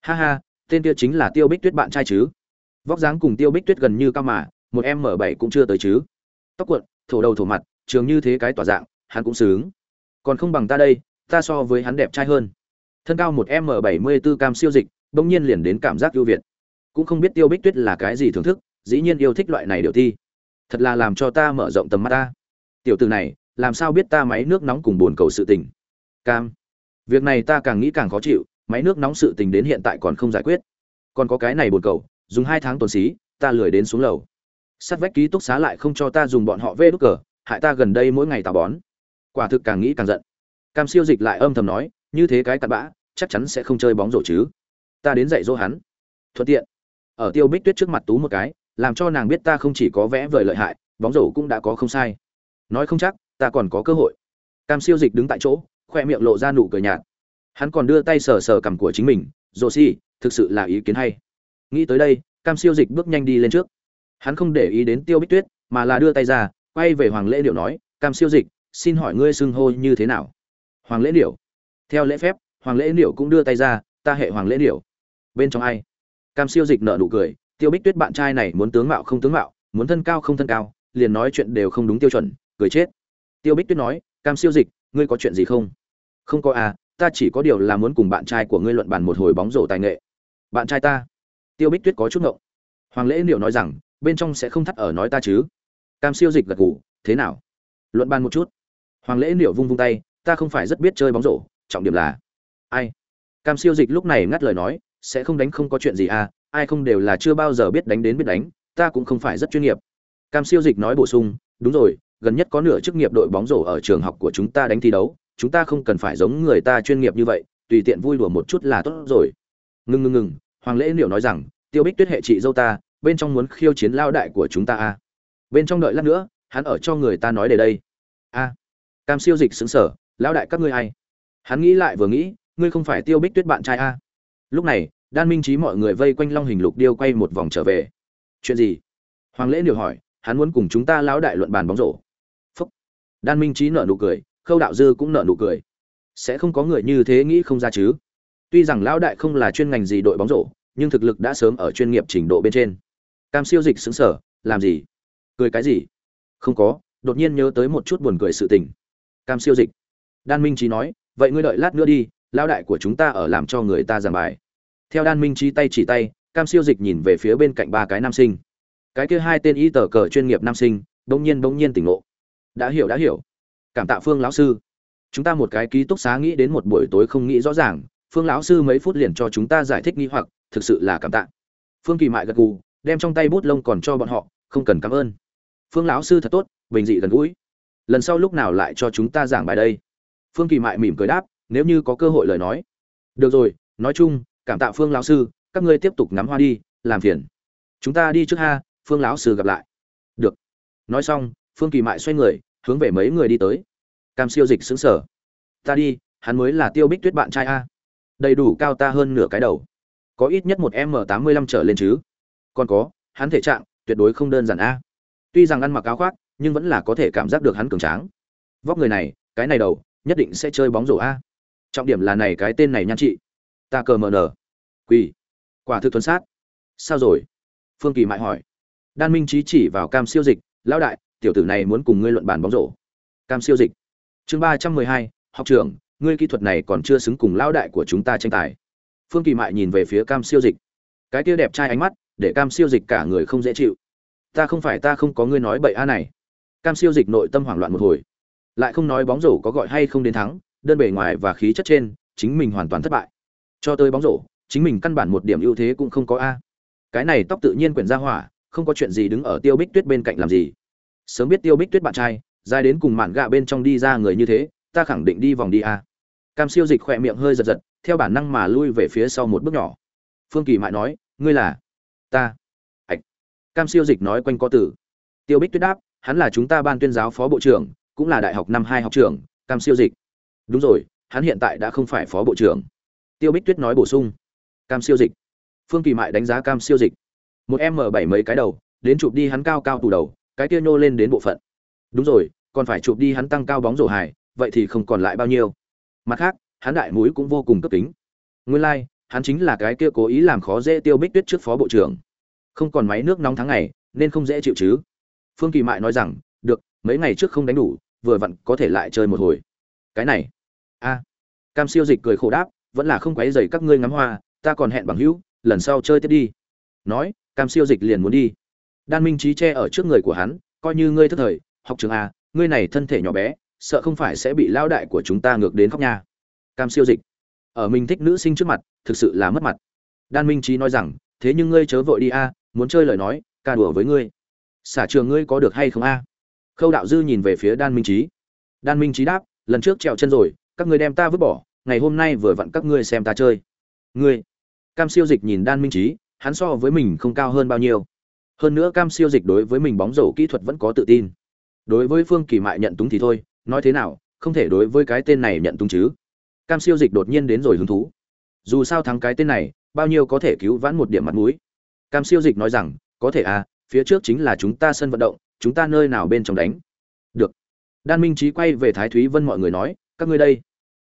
Ha ha tên kia chính là tiêu bích tuyết bạn trai chứ? Vóc dáng cùng tiêu bích tuyết gần như cao mà, một em m bảy cũng chưa tới chứ. Tóc cuộn, thổ đầu thổ mặt, trường như thế cái tỏa dạng, hắn cũng sướng. Còn không bằng ta đây, ta so với hắn đẹp trai hơn. Thân cao một m bảy mươi 74 cam siêu dịch, bỗng nhiên liền đến cảm giác ưu việt. Cũng không biết tiêu bích tuyết là cái gì thưởng thức, dĩ nhiên yêu thích loại này điều thi. Thật là làm cho ta mở rộng tầm mắt ta. Tiểu tử này, làm sao biết ta máy nước nóng cùng buồn cầu sự tình? Cam. Việc này ta càng nghĩ càng khó chịu máy nước nóng sự tình đến hiện tại còn không giải quyết. Còn có cái này buồn cầu, dùng hai tháng tuần xí, ta lười đến xuống lầu. Sắt vách ký túc xá lại không cho ta dùng bọn họ vê đúc cờ, hại ta gần đây mỗi ngày tà bón. Quả thực càng nghĩ càng giận. Cam siêu dịch lại âm thầm nói, như thế cái cặn bã, chắc chắn sẽ không chơi bóng rổ chứ. Ta đến dạy dỗ hắn. Thuận tiện. Ở tiêu bích tuyết trước mặt tú một cái, làm cho nàng biết ta không chỉ có vẽ vời lợi hại, bóng rổ cũng đã có không sai. Nói không chắc, ta còn có cơ hội. Cam siêu dịch đứng tại chỗ, khoe miệng lộ ra nụ cười nhạt hắn còn đưa tay sờ sờ cằm của chính mình rồ xì thực sự là ý kiến hay. Nghĩ tới đây, cam siêu dịch bước nhanh đi lên trước. Hắn không để ý đến tiêu bích tuyết, mà là đưa tay ra, quay về hoàng lễ điệu nói, cam siêu dịch, xin hỏi ngươi xưng hô như thế nào? Hoàng lễ điệu theo lễ phép, hoàng lễ điệu cũng đưa tay ra, ta hệ hoàng lễ điệu bên trong ai? Cam siêu dịch nợ nụ cười, tiêu bích tuyết bạn trai này muốn tướng mạo không tướng mạo, muốn thân cao không thân cao, liền nói chuyện đều không đúng tiêu chuẩn, cười chết. Tiêu bích tuyết nói, cam siêu dịch, ngươi có chuyện gì không? Không có à ta chỉ có điều là muốn cùng bạn trai của ngươi luận bàn một hồi bóng rổ tài nghệ. Bạn trai ta? Tiêu bích tuyết có chút ngộng. Hoàng lễ liệu nói rằng, bên trong sẽ không thắt ở nói ta chứ. Cam siêu dịch gật gù, thế nào? Luận bàn một chút. Hoàng lễ liệu vung vung tay, ta không phải rất biết chơi bóng rổ, trọng điểm là, ai? Cam siêu dịch lúc này ngắt lời nói, sẽ không đánh không có chuyện gì à ai không đều là chưa bao giờ biết đánh đến biết đánh, ta cũng không phải rất chuyên nghiệp. Cam siêu dịch nói bổ sung, đúng rồi, gần nhất có nửa chức nghiệp đội bóng rổ ở trường học của chúng ta đánh thi đấu chúng ta không cần phải giống người ta chuyên nghiệp như vậy, tùy tiện vui đùa một chút là tốt rồi ngừng ngừng ngừng hoàng lễ liệu nói rằng, tiêu bích tuyết hệ chị dâu ta, bên trong muốn khiêu chiến lao đại của chúng ta a à. bên trong đợi lát nữa, hắn ở cho người ta nói để đây a cam siêu dịch xứng sở lão đại các ngươi ai? hắn nghĩ lại vừa nghĩ, ngươi không phải tiêu bích tuyết bạn trai a à. lúc này, đan minh trí mọi người vây quanh long hình lục điêu quay một vòng trở về chuyện gì hoàng lễ liệu hỏi, hắn muốn cùng chúng ta lão đại luận bàn bóng rổ phúc đan minh trí nợ nụ cười khâu đạo dư cũng nợ nụ cười. Sẽ không có người như thế nghĩ không ra chứ. Tuy rằng lão đại không là chuyên ngành gì đội bóng rổ, nhưng thực lực đã sớm ở chuyên nghiệp trình độ bên trên. Cam siêu dịch xứng sở làm gì? Cười cái gì? Không có, đột nhiên nhớ tới một chút buồn cười sự tình. Cam siêu dịch. Đan minh trí nói, vậy ngươi đợi lát nữa đi, lão đại của chúng ta ở làm cho người ta giảng bài. Theo đan minh trí tay chỉ tay, cam siêu dịch nhìn về phía bên cạnh ba cái nam sinh. Cái kia hai tên y tờ cờ chuyên nghiệp nam sinh, bỗng nhiên bỗng nhiên tỉnh ngộ. Đã hiểu đã hiểu cảm tạ phương lão sư. Chúng ta một cái ký túc xá nghĩ đến một buổi tối không nghĩ rõ ràng, phương lão sư mấy phút liền cho chúng ta giải thích nghi hoặc, thực sự là cảm tạ. Phương kỳ mại gật gù, đem trong tay bút lông còn cho bọn họ, không cần cảm ơn. Phương lão sư thật tốt, bình dị gần gũi. Lần sau lúc nào lại cho chúng ta giảng bài đây? Phương kỳ mại mỉm cười đáp, nếu như có cơ hội lời nói. Được rồi, nói chung, cảm tạ phương lão sư, các ngươi tiếp tục ngắm hoa đi, làm phiền. Chúng ta đi trước ha, phương lão sư gặp lại. Được. Nói xong, phương kỳ mại xoay người hướng về mấy người đi tới. Cam siêu dịch xứng sở ta đi, hắn mới là tiêu bích tuyết bạn trai a. Đầy đủ cao ta hơn nửa cái đầu. Có ít nhất một m tám mươi lăm trở lên chứ. Còn có, hắn thể trạng, tuyệt đối không đơn giản a. Tuy rằng ăn mặc áo khoác, nhưng vẫn là có thể cảm giác được hắn cường tráng. Vóc người này, cái này đầu, nhất định sẽ chơi bóng rổ a. Trọng điểm là này cái tên này nhan chị ta cờ mờ nở quỳ. Quả thực tuần sát. Sao rồi? Phương kỳ mại hỏi. Đan minh trí chỉ vào cam siêu dịch, lão đại tiểu tử này muốn cùng ngươi luận bàn bóng rổ. Cam siêu dịch. Chương ba trăm mười hai, học trưởng, ngươi kỹ thuật này còn chưa xứng cùng lão đại của chúng ta tranh tài. Phương kỳ mại nhìn về phía cam siêu dịch. Cái kia đẹp trai ánh mắt, để cam siêu dịch cả người không dễ chịu. Ta không phải ta không có ngươi nói bậy a này. Cam siêu dịch nội tâm hoảng loạn một hồi. Lại không nói bóng rổ có gọi hay không đến thắng, đơn bề ngoài và khí chất trên, chính mình hoàn toàn thất bại. Cho tới bóng rổ, chính mình căn bản một điểm ưu thế cũng không có a. Cái này tóc tự nhiên quyển ra hỏa, không có chuyện gì đứng ở tiêu bích tuyết bên cạnh làm gì sớm biết tiêu bích tuyết bạn trai, dài đến cùng mạn gạ bên trong đi ra người như thế, ta khẳng định đi vòng đi a cam siêu dịch khỏe miệng hơi giật giật, theo bản năng mà lui về phía sau một bước nhỏ. Phương kỳ mại nói, ngươi là ta. Ạch cam siêu dịch nói quanh có tử tiêu bích tuyết đáp, hắn là chúng ta ban tuyên giáo phó bộ trưởng, cũng là đại học năm hai học trưởng, cam siêu dịch. Đúng rồi, hắn hiện tại đã không phải phó bộ trưởng. Tiêu bích tuyết nói bổ sung. Cam siêu dịch. Phương kỳ mại đánh giá cam siêu dịch. Một m bảy mấy cái đầu, đến chụp đi hắn cao cao tủ đầu cái kia nhô lên đến bộ phận. Đúng rồi, còn phải chụp đi hắn tăng cao bóng rổ hài, vậy thì không còn lại bao nhiêu. Mặt khác, hắn đại mũi cũng vô cùng cấp tính nguyên lai, hắn chính là cái kia cố ý làm khó dễ tiêu bích tuyết trước phó bộ trưởng. Không còn máy nước nóng tháng ngày, nên không dễ chịu chứ. Phương kỳ mại nói rằng, được, mấy ngày trước không đánh đủ, vừa vặn có thể lại chơi một hồi. Cái này, a. Cam siêu dịch cười khổ đáp, vẫn là không quấy dày các ngươi ngắm hoa, ta còn hẹn bằng hữu, lần sau chơi tiếp đi. Nói, cam siêu dịch liền muốn đi đan minh trí che ở trước người của hắn, coi như ngươi thất thời, học trường a, ngươi này thân thể nhỏ bé, sợ không phải sẽ bị lao đại của chúng ta ngược đến khóc nha. Cam siêu dịch. Ở mình thích nữ sinh trước mặt, thực sự là mất mặt. Đan minh trí nói rằng, thế nhưng ngươi chớ vội đi a, muốn chơi lời nói, ca đùa với ngươi. Xả trường ngươi có được hay không a? Khâu đạo dư nhìn về phía đan minh trí đan minh trí đáp, lần trước trèo chân rồi, các ngươi đem ta vứt bỏ, ngày hôm nay vừa vặn các ngươi xem ta chơi. Ngươi? Cam siêu dịch nhìn đan minh trí hắn so với mình không cao hơn bao nhiêu hơn nữa cam siêu dịch đối với mình bóng rổ kỹ thuật vẫn có tự tin. Đối với phương kỳ mại nhận túng thì thôi, nói thế nào, không thể đối với cái tên này nhận túng chứ. Cam siêu dịch đột nhiên đến rồi hứng thú. Dù sao thắng cái tên này, bao nhiêu có thể cứu vãn một điểm mặt mũi. Cam siêu dịch nói rằng, có thể à phía trước chính là chúng ta sân vận động, chúng ta nơi nào bên trong đánh? Được. Đan minh trí quay về thái thúy vân mọi người nói, các ngươi đây.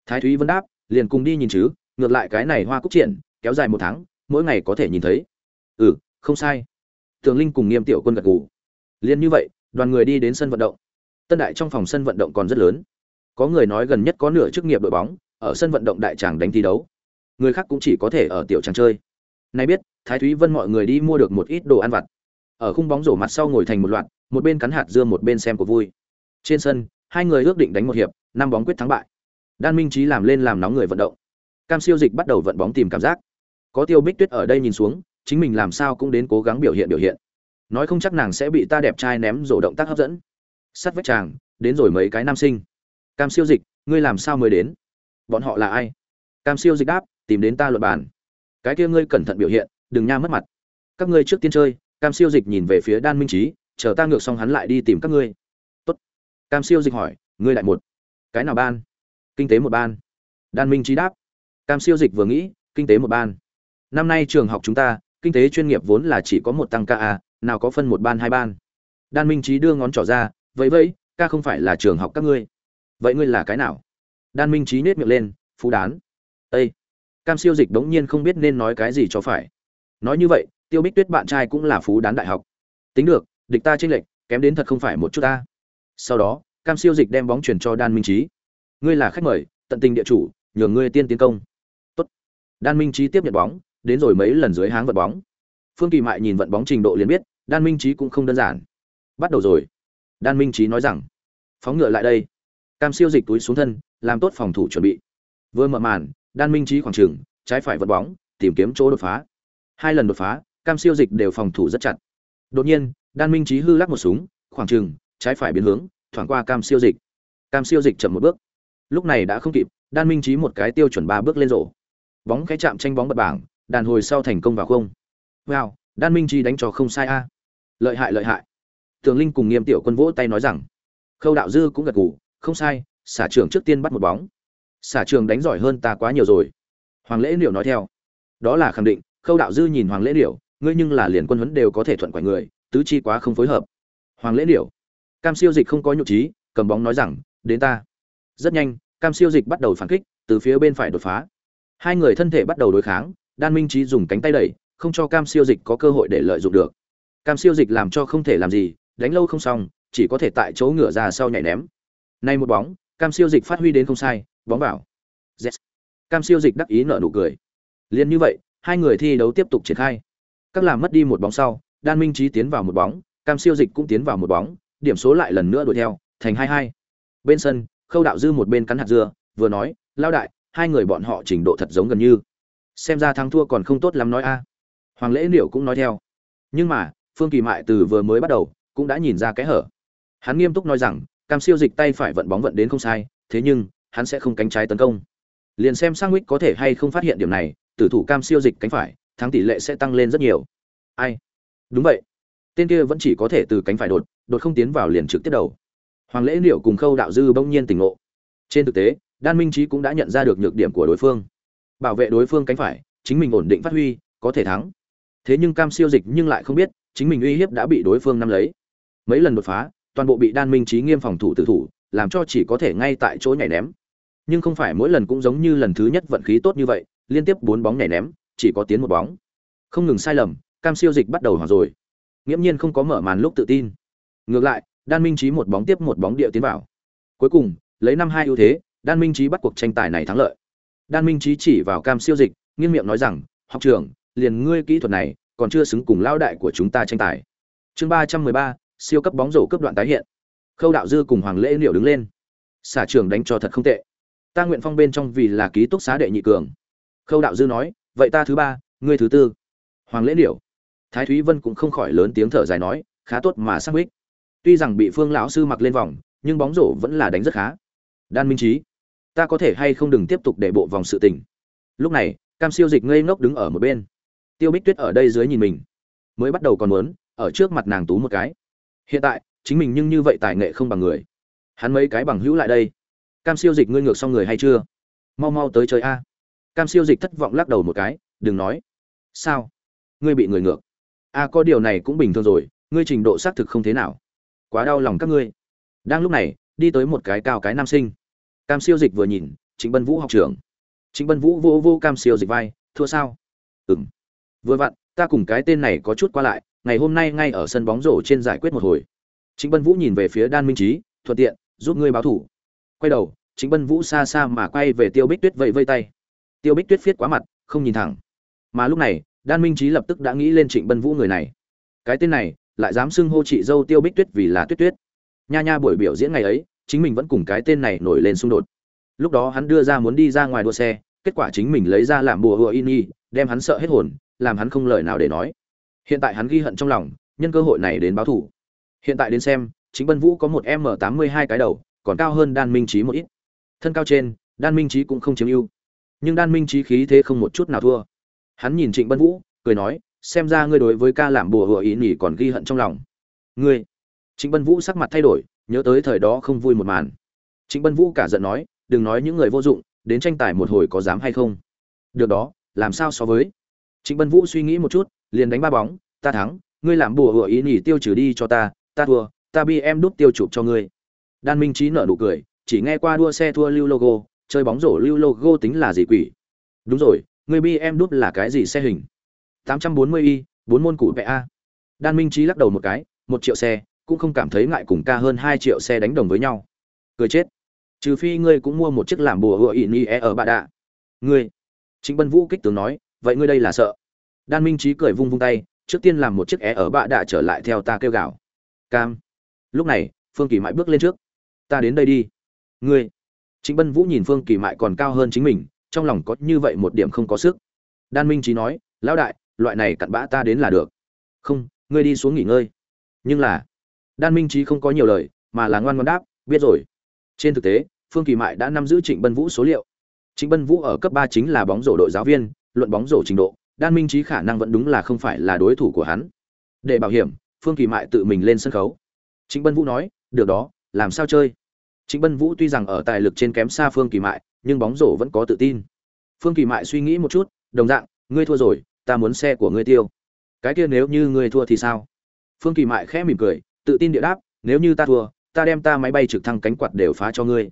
Thái thúy vân đáp, liền cùng đi nhìn chứ, ngược lại cái này hoa cúc triển, kéo dài một tháng, mỗi ngày có thể nhìn thấy. Ừ không sai tường linh cùng nghiêm tiểu quân gật gù. Liền như vậy, đoàn người đi đến sân vận động. Tân đại trong phòng sân vận động còn rất lớn. Có người nói gần nhất có nửa chức nghiệp đội bóng, ở sân vận động đại tràng đánh thi đấu. Người khác cũng chỉ có thể ở tiểu tràng chơi. Nay biết, thái thúy vân mọi người đi mua được một ít đồ ăn vặt. Ở khung bóng rổ mặt sau ngồi thành một loạt, một bên cắn hạt dưa một bên xem của vui. Trên sân, hai người ước định đánh một hiệp, năm bóng quyết thắng bại. Đan minh trí làm lên làm nóng người vận động. Cam siêu dịch bắt đầu vận bóng tìm cảm giác. Có tiêu bích tuyết ở đây nhìn xuống chính mình làm sao cũng đến cố gắng biểu hiện biểu hiện. Nói không chắc nàng sẽ bị ta đẹp trai ném rổ động tác hấp dẫn. Sắt vách chàng, đến rồi mấy cái nam sinh. Cam siêu dịch, ngươi làm sao mới đến? Bọn họ là ai? Cam siêu dịch đáp, tìm đến ta luật bàn. Cái kia ngươi cẩn thận biểu hiện, đừng nha mất mặt. Các ngươi trước tiên chơi, cam siêu dịch nhìn về phía đan minh trí, chờ ta ngược xong hắn lại đi tìm các ngươi. Tốt. Cam siêu dịch hỏi, ngươi lại một. Cái nào ban? Kinh tế một ban. Đan minh trí đáp. Cam siêu dịch vừa nghĩ, kinh tế một ban. Năm nay trường học chúng ta kinh tế chuyên nghiệp vốn là chỉ có một tăng ca nào có phân một ban, hai ban. Đan minh trí đưa ngón trỏ ra vậy vậy ca không phải là trường học các ngươi. Vậy ngươi là cái nào? Đan minh trí nết miệng lên, phú đán. "Ê." cam siêu dịch đống nhiên không biết nên nói cái gì cho phải. Nói như vậy, tiêu bích tuyết bạn trai cũng là phú đán đại học. Tính được, địch ta tranh lệch, kém đến thật không phải một chút ta. Sau đó, cam siêu dịch đem bóng chuyển cho đan minh trí ngươi là khách mời, tận tình địa chủ nhường ngươi tiên tiến công. Tốt. đan minh trí tiếp nhận bóng đến rồi mấy lần dưới háng vận bóng. Phương kỳ mại nhìn vận bóng trình độ liền biết, đan minh trí cũng không đơn giản. Bắt đầu rồi. Đan minh trí nói rằng, phóng ngựa lại đây. Cam siêu dịch túi xuống thân, làm tốt phòng thủ chuẩn bị. Vừa mở màn, đan minh trí khoảng trừng trái phải vận bóng, tìm kiếm chỗ đột phá. Hai lần đột phá, cam siêu dịch đều phòng thủ rất chặt. Đột nhiên, đan minh trí hư lắc một súng, khoảng trừng trái phải biến hướng, thoảng qua cam siêu dịch. Cam siêu dịch chậm một bước. Lúc này đã không kịp, đan minh trí một cái tiêu chuẩn ba bước lên rổ. Bóng cái chạm tranh bóng bật bảng đàn hồi sau thành công vào không? Wow, đan minh Chi đánh trò không sai a. Lợi hại lợi hại. Tường linh cùng nghiêm tiểu quân vỗ tay nói rằng, khâu đạo dư cũng gật gù, không sai, xả trường trước tiên bắt một bóng. Xả trường đánh giỏi hơn ta quá nhiều rồi. Hoàng lễ liệu nói theo. Đó là khẳng định, khâu đạo dư nhìn hoàng lễ liệu ngươi nhưng là liền quân huấn đều có thể thuận quải người, tứ chi quá không phối hợp. Hoàng lễ liệu cam siêu dịch không có nhụ trí, cầm bóng nói rằng, đến ta. Rất nhanh, cam siêu dịch bắt đầu phản kích, từ phía bên phải đột phá. Hai người thân thể bắt đầu đối kháng đan minh trí dùng cánh tay đẩy, không cho cam siêu dịch có cơ hội để lợi dụng được. Cam siêu dịch làm cho không thể làm gì, đánh lâu không xong, chỉ có thể tại chỗ ngửa ra sau nhảy ném. Nay một bóng, cam siêu dịch phát huy đến không sai, bóng vào. Yes. cam siêu dịch đắc ý nở nụ cười. Liền như vậy, hai người thi đấu tiếp tục triển khai. Các làm mất đi một bóng sau, đan minh trí tiến vào một bóng, cam siêu dịch cũng tiến vào một bóng, điểm số lại lần nữa đuổi theo, thành hai hai. Bên sân, khâu đạo dư một bên cắn hạt dưa, vừa nói lao đại, hai người bọn họ trình độ thật giống gần như xem ra thắng thua còn không tốt lắm nói a. Hoàng lễ liệu cũng nói theo. Nhưng mà, phương kỳ mại từ vừa mới bắt đầu, cũng đã nhìn ra cái hở. Hắn nghiêm túc nói rằng, cam siêu dịch tay phải vận bóng vận đến không sai, thế nhưng, hắn sẽ không cánh trái tấn công. Liền xem sang có thể hay không phát hiện điểm này, tử thủ cam siêu dịch cánh phải, thắng tỷ lệ sẽ tăng lên rất nhiều. Ai? Đúng vậy. Tên kia vẫn chỉ có thể từ cánh phải đột đột không tiến vào liền trực tiếp đầu. Hoàng lễ liệu cùng khâu đạo dư bỗng nhiên tỉnh ngộ. Trên thực tế, đan minh trí cũng đã nhận ra được nhược điểm của đối phương bảo vệ đối phương cánh phải, chính mình ổn định phát huy, có thể thắng. Thế nhưng cam siêu dịch nhưng lại không biết, chính mình uy hiếp đã bị đối phương nắm lấy. Mấy lần đột phá, toàn bộ bị đan minh trí nghiêm phòng thủ tử thủ, làm cho chỉ có thể ngay tại chỗ nhảy ném. Nhưng không phải mỗi lần cũng giống như lần thứ nhất vận khí tốt như vậy, liên tiếp bốn bóng nhảy ném, chỉ có tiến một bóng. Không ngừng sai lầm, cam siêu dịch bắt đầu hoảng rồi. Nghiễm nhiên không có mở màn lúc tự tin. Ngược lại, đan minh trí một bóng tiếp một bóng địa tiến vào. Cuối cùng, lấy năm hai ưu thế, đan minh trí bắt cuộc tranh tài này thắng lợi đan minh trí chỉ vào cam siêu dịch, nghiêng miệng nói rằng, học trưởng, liền ngươi kỹ thuật này còn chưa xứng cùng lão đại của chúng ta tranh tài. Chương ba trăm mười ba, siêu cấp bóng rổ cấp đoạn tái hiện. Khâu đạo dư cùng hoàng lễ liệu đứng lên. Xả trưởng đánh cho thật không tệ. Ta nguyện phong bên trong vì là ký túc xá đệ nhị cường. Khâu đạo dư nói, vậy ta thứ ba, ngươi thứ tư. Hoàng lễ liệu thái thúy vân cũng không khỏi lớn tiếng thở dài nói, khá tốt mà sắc bích tuy rằng bị phương lão sư mặc lên vòng, nhưng bóng rổ vẫn là đánh rất khá. Đan minh trí ta có thể hay không đừng tiếp tục để bộ vòng sự tình. Lúc này, cam siêu dịch ngây ngốc đứng ở một bên. Tiêu bích tuyết ở đây dưới nhìn mình. Mới bắt đầu còn muốn, ở trước mặt nàng tú một cái. Hiện tại, chính mình nhưng như vậy tài nghệ không bằng người. Hắn mấy cái bằng hữu lại đây. Cam siêu dịch ngươi ngược xong người hay chưa? Mau mau tới chơi a. Cam siêu dịch thất vọng lắc đầu một cái, đừng nói. Sao? Ngươi bị người ngược. A có điều này cũng bình thường rồi, ngươi trình độ xác thực không thế nào. Quá đau lòng các ngươi. Đang lúc này, đi tới một cái cao cái nam sinh cam siêu dịch vừa nhìn chính bân vũ học trưởng. Chính bân vũ vô vô cam siêu dịch vai, thua sao? Ừng vừa vặn, ta cùng cái tên này có chút qua lại, ngày hôm nay ngay ở sân bóng rổ trên giải quyết một hồi. Chính bân vũ nhìn về phía đan minh trí thuận tiện, giúp ngươi báo thủ. Quay đầu chính bân vũ xa xa mà quay về tiêu bích tuyết vẫy vây tay. Tiêu bích tuyết viết quá mặt, không nhìn thẳng. Mà lúc này, đan minh trí lập tức đã nghĩ lên trịnh bân vũ người này. Cái tên này, lại dám xưng hô chị dâu tiêu bích tuyết vì là tuyết tuyết. Nha nha buổi biểu diễn ngày ấy chính mình vẫn cùng cái tên này nổi lên xung đột. Lúc đó hắn đưa ra muốn đi ra ngoài đua xe, kết quả chính mình lấy ra làm bùa hùa in y, đem hắn sợ hết hồn, làm hắn không lời nào để nói. Hiện tại hắn ghi hận trong lòng, nhân cơ hội này đến báo thủ hiện tại đến xem, chính bân vũ có một m tám mươi hai cái đầu, còn cao hơn đan minh trí một ít. Thân cao trên, đan minh trí cũng không chiếm ưu. Nhưng đan minh trí khí thế không một chút nào thua. Hắn nhìn trịnh bân vũ, cười nói, xem ra ngươi đối với ca làm bùa hùa ý nhỉ còn ghi hận trong lòng. Ngươi? Trịnh bân vũ sắc mặt thay đổi nhớ tới thời đó không vui một màn. Trịnh bân vũ cả giận nói, đừng nói những người vô dụng, đến tranh tài một hồi có dám hay không? Được đó, làm sao so với? Trịnh bân vũ suy nghĩ một chút, liền đánh ba bóng, ta thắng, ngươi làm bùa hùa ý nhỉ tiêu trừ đi cho ta ta thua, ta bi em đút tiêu chụp cho ngươi. Đan minh trí nở nụ cười, chỉ nghe qua đua xe thua lưu logo, chơi bóng rổ lưu logo tính là gì quỷ? Đúng rồi, ngươi bi em đút là cái gì xe hình? 840 y, bốn môn cụ vẽ a. Đan minh trí lắc đầu một cái, một triệu xe cũng không cảm thấy ngại cùng ca hơn hai triệu xe đánh đồng với nhau. Cười chết. Trừ phi ngươi cũng mua một chiếc làm bùa hựa ỉ ni e ở bạ đạ. Ngươi. Trịnh bân vũ kích tướng nói, vậy ngươi đây là sợ. Đan minh trí cười vung vung tay, trước tiên làm một chiếc e ở bạ đạ trở lại theo ta kêu gào. Cam. Lúc này, phương kỳ mại bước lên trước. Ta đến đây đi. Ngươi. Trịnh bân vũ nhìn phương kỳ mại còn cao hơn chính mình, trong lòng có như vậy một điểm không có sức. Đan minh trí nói, lão đại, loại này cặn bã ta đến là được. Không, ngươi đi xuống nghỉ ngơi. Nhưng là đan minh trí không có nhiều lời, mà là ngoan ngoan đáp, biết rồi. Trên thực tế, phương kỳ mại đã nắm giữ trịnh bân vũ số liệu. Trịnh bân vũ ở cấp ba chính là bóng rổ đội giáo viên, luận bóng rổ trình độ, đan minh trí khả năng vẫn đúng là không phải là đối thủ của hắn. Để bảo hiểm, phương kỳ mại tự mình lên sân khấu. Trịnh bân vũ nói, được đó, làm sao chơi? Trịnh bân vũ tuy rằng ở tài lực trên kém xa phương kỳ mại, nhưng bóng rổ vẫn có tự tin. Phương kỳ mại suy nghĩ một chút, đồng dạng, ngươi thua rồi, ta muốn xe của ngươi tiêu. Cái kia nếu như ngươi thua thì sao? Phương kỳ mại khẽ mỉm cười tự tin địa đáp nếu như ta thua ta đem ta máy bay trực thăng cánh quạt đều phá cho ngươi.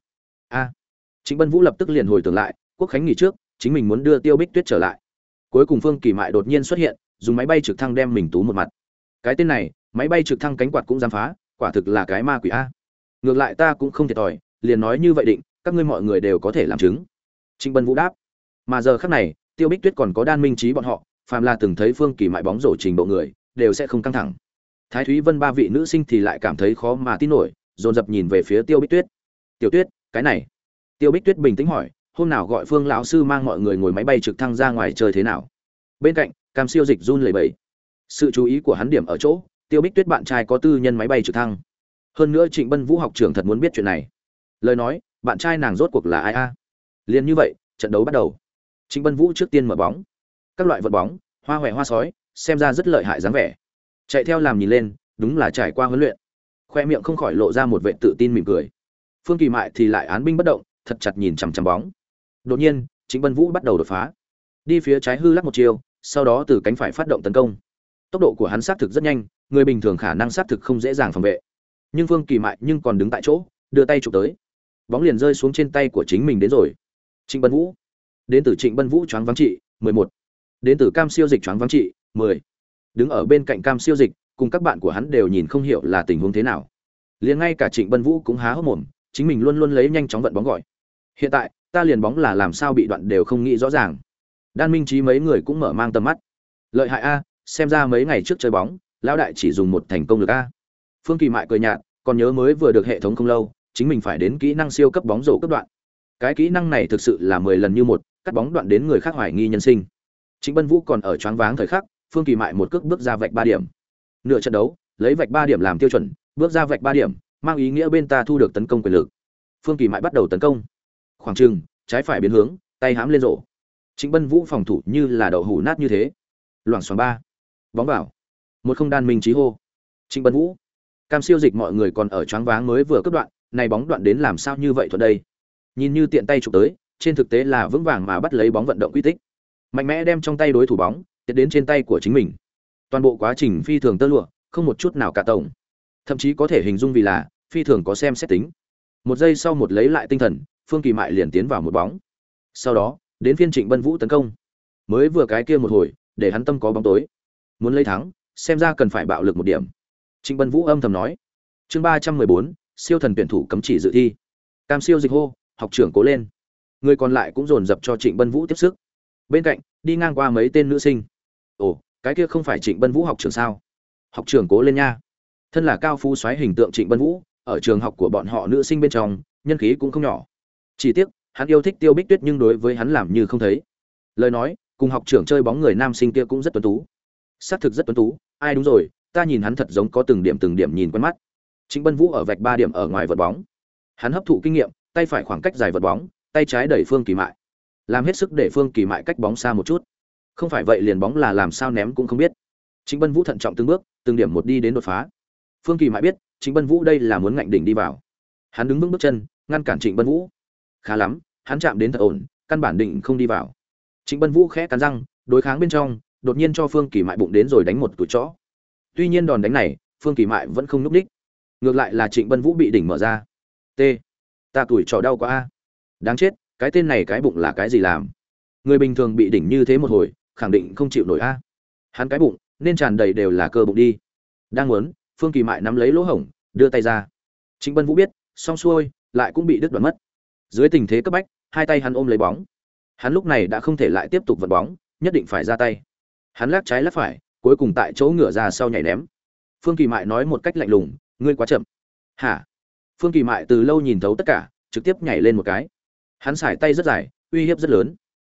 A. À, chính bân vũ lập tức liền hồi tưởng lại quốc khánh nghỉ trước chính mình muốn đưa tiêu bích tuyết trở lại. Cuối cùng phương kỳ mại đột nhiên xuất hiện dùng máy bay trực thăng đem mình tú một mặt. Cái tên này máy bay trực thăng cánh quạt cũng dám phá quả thực là cái ma quỷ a. Ngược lại ta cũng không thiệt thòi liền nói như vậy định các ngươi mọi người đều có thể làm chứng. Trịnh bân vũ đáp. Mà giờ khác này tiêu bích tuyết còn có đan minh trí bọn họ phàm là từng thấy phương kỳ mại bóng rổ trình độ người đều sẽ không căng thẳng thái thúy vân ba vị nữ sinh thì lại cảm thấy khó mà tin nổi, dồn dập nhìn về phía tiêu bích tuyết. Tiểu tuyết, cái này. Tiêu bích tuyết bình tĩnh hỏi, hôm nào gọi phương lão sư mang mọi người ngồi máy bay trực thăng ra ngoài chơi thế nào? Bên cạnh, cam siêu dịch run lẩy bẩy. Sự chú ý của hắn điểm ở chỗ, tiêu bích tuyết bạn trai có tư nhân máy bay trực thăng. Hơn nữa trịnh bân vũ học trưởng thật muốn biết chuyện này. Lời nói, bạn trai nàng rốt cuộc là ai a? À? liền như vậy, trận đấu bắt đầu. Trịnh bân vũ trước tiên mở bóng. Các loại vật bóng, hoa huệ hoa sói, xem ra rất lợi hại dáng vẻ chạy theo làm nhìn lên, đúng là trải qua huấn luyện. Khoe miệng không khỏi lộ ra một vệ tự tin mỉm cười. Phương kỳ mại thì lại án binh bất động, thật chặt nhìn chằm chằm bóng. Đột nhiên chính bân vũ bắt đầu đột phá. Đi phía trái hư lắc một chiều, sau đó từ cánh phải phát động tấn công. Tốc độ của hắn xác thực rất nhanh, người bình thường khả năng xác thực không dễ dàng phòng vệ. Nhưng phương kỳ mại nhưng còn đứng tại chỗ, đưa tay chụp tới. Bóng liền rơi xuống trên tay của chính mình đến rồi. Trịnh bân vũ. Đến từ trịnh bân vũ choáng vắng trị 11. đến từ cam siêu dịch choáng vắng trị 10 đứng ở bên cạnh cam siêu dịch, cùng các bạn của hắn đều nhìn không hiểu là tình huống thế nào. Liền ngay cả trịnh bân vũ cũng há hốc mồm, chính mình luôn luôn lấy nhanh chóng vận bóng gọi. Hiện tại, ta liền bóng là làm sao bị đoạn đều không nghĩ rõ ràng. Đan minh trí mấy người cũng mở mang tầm mắt. Lợi hại a, xem ra mấy ngày trước chơi bóng, lão đại chỉ dùng một thành công lực a. Phương kỳ mại cười nhạt, còn nhớ mới vừa được hệ thống không lâu, chính mình phải đến kỹ năng siêu cấp bóng rổ cấp đoạn. Cái kỹ năng này thực sự là mười lần như một, cắt bóng đoạn đến người khác hoài nghi nhân sinh. Chính bân vũ còn ở choáng váng thời khắc phương kỳ mại một cước bước ra vạch ba điểm. Nửa trận đấu, lấy vạch ba điểm làm tiêu chuẩn, bước ra vạch ba điểm, mang ý nghĩa bên ta thu được tấn công quyền lực. Phương kỳ mại bắt đầu tấn công. Khoảng trừng trái phải biến hướng, tay hãm lên rổ. Chính bân vũ phòng thủ như là đậu hủ nát như thế. Loảng xoảng ba. Bóng vào. Một không đan minh trí hô. Trịnh bân vũ. Cam siêu dịch mọi người còn ở choáng váng mới vừa cướp đoạn, này bóng đoạn đến làm sao như vậy thuận đây? Nhìn như tiện tay chụp tới, trên thực tế là vững vàng mà bắt lấy bóng vận động quy tích. Mạnh mẽ đem trong tay đối thủ bóng tiến đến trên tay của chính mình. Toàn bộ quá trình phi thường tơ lụa, không một chút nào cả tổng. Thậm chí có thể hình dung vì là, phi thường có xem xét tính. Một giây sau một lấy lại tinh thần, phương kỳ mại liền tiến vào một bóng. Sau đó, đến phiên trịnh bân vũ tấn công. Mới vừa cái kia một hồi, để hắn tâm có bóng tối. Muốn lấy thắng, xem ra cần phải bạo lực một điểm. Trịnh bân vũ âm thầm nói. Chương ba trăm mười bốn, siêu thần tuyển thủ cấm chỉ dự thi. Cam siêu dịch hô, học trưởng cố lên. Người còn lại cũng dồn dập cho trịnh bân vũ tiếp sức. Bên cạnh, đi ngang qua mấy tên nữ sinh ồ, cái kia không phải trịnh bân vũ học trường sao? Học trường cố lên nha. Thân là cao phú xoáy hình tượng trịnh bân vũ, ở trường học của bọn họ nữ sinh bên trong, nhân khí cũng không nhỏ. Chỉ tiếc, hắn yêu thích tiêu bích tuyết nhưng đối với hắn làm như không thấy. Lời nói, cùng học trưởng chơi bóng người nam sinh kia cũng rất tuấn tú. Xác thực rất tuấn tú, ai đúng rồi, ta nhìn hắn thật giống có từng điểm từng điểm nhìn quen mắt. Trịnh bân vũ ở vạch ba điểm ở ngoài vật bóng. Hắn hấp thụ kinh nghiệm, tay phải khoảng cách dài vật bóng, tay trái đẩy phương kỳ mại. Làm hết sức để phương kỳ mại cách bóng xa một chút không phải vậy liền bóng là làm sao ném cũng không biết. Trịnh bân vũ thận trọng từng bước, từng điểm một đi đến đột phá. Phương kỳ mại biết, trịnh bân vũ đây là muốn ngạnh đỉnh đi vào. Hắn đứng vững bước chân, ngăn cản trịnh bân vũ. Khá lắm, hắn chạm đến thật ổn, căn bản định không đi vào. Trịnh bân vũ khẽ cắn răng, đối kháng bên trong, đột nhiên cho phương kỳ mại bụng đến rồi đánh một tủi chó. Tuy nhiên đòn đánh này, phương kỳ mại vẫn không núp đích ngược lại là trịnh bân vũ bị đỉnh mở ra. T, ta tuổi trò đau quá a. Đáng chết, cái tên này cái bụng là cái gì làm? Người bình thường bị đỉnh như thế một hồi khẳng định không chịu nổi a. Hắn cái bụng, nên tràn đầy đều là cơ bụng đi. Đang muốn, phương kỳ mại nắm lấy lỗ hổng, đưa tay ra. Trịnh bân vũ biết, xong xuôi, lại cũng bị đứt đoạn mất. Dưới tình thế cấp bách, hai tay hắn ôm lấy bóng. Hắn lúc này đã không thể lại tiếp tục vật bóng, nhất định phải ra tay. Hắn lắc trái lắc phải, cuối cùng tại chỗ ngửa ra sau nhảy ném. Phương kỳ mại nói một cách lạnh lùng, ngươi quá chậm. Hả? Phương kỳ mại từ lâu nhìn thấu tất cả, trực tiếp nhảy lên một cái. Hắn xài tay rất dài, uy hiếp rất lớn.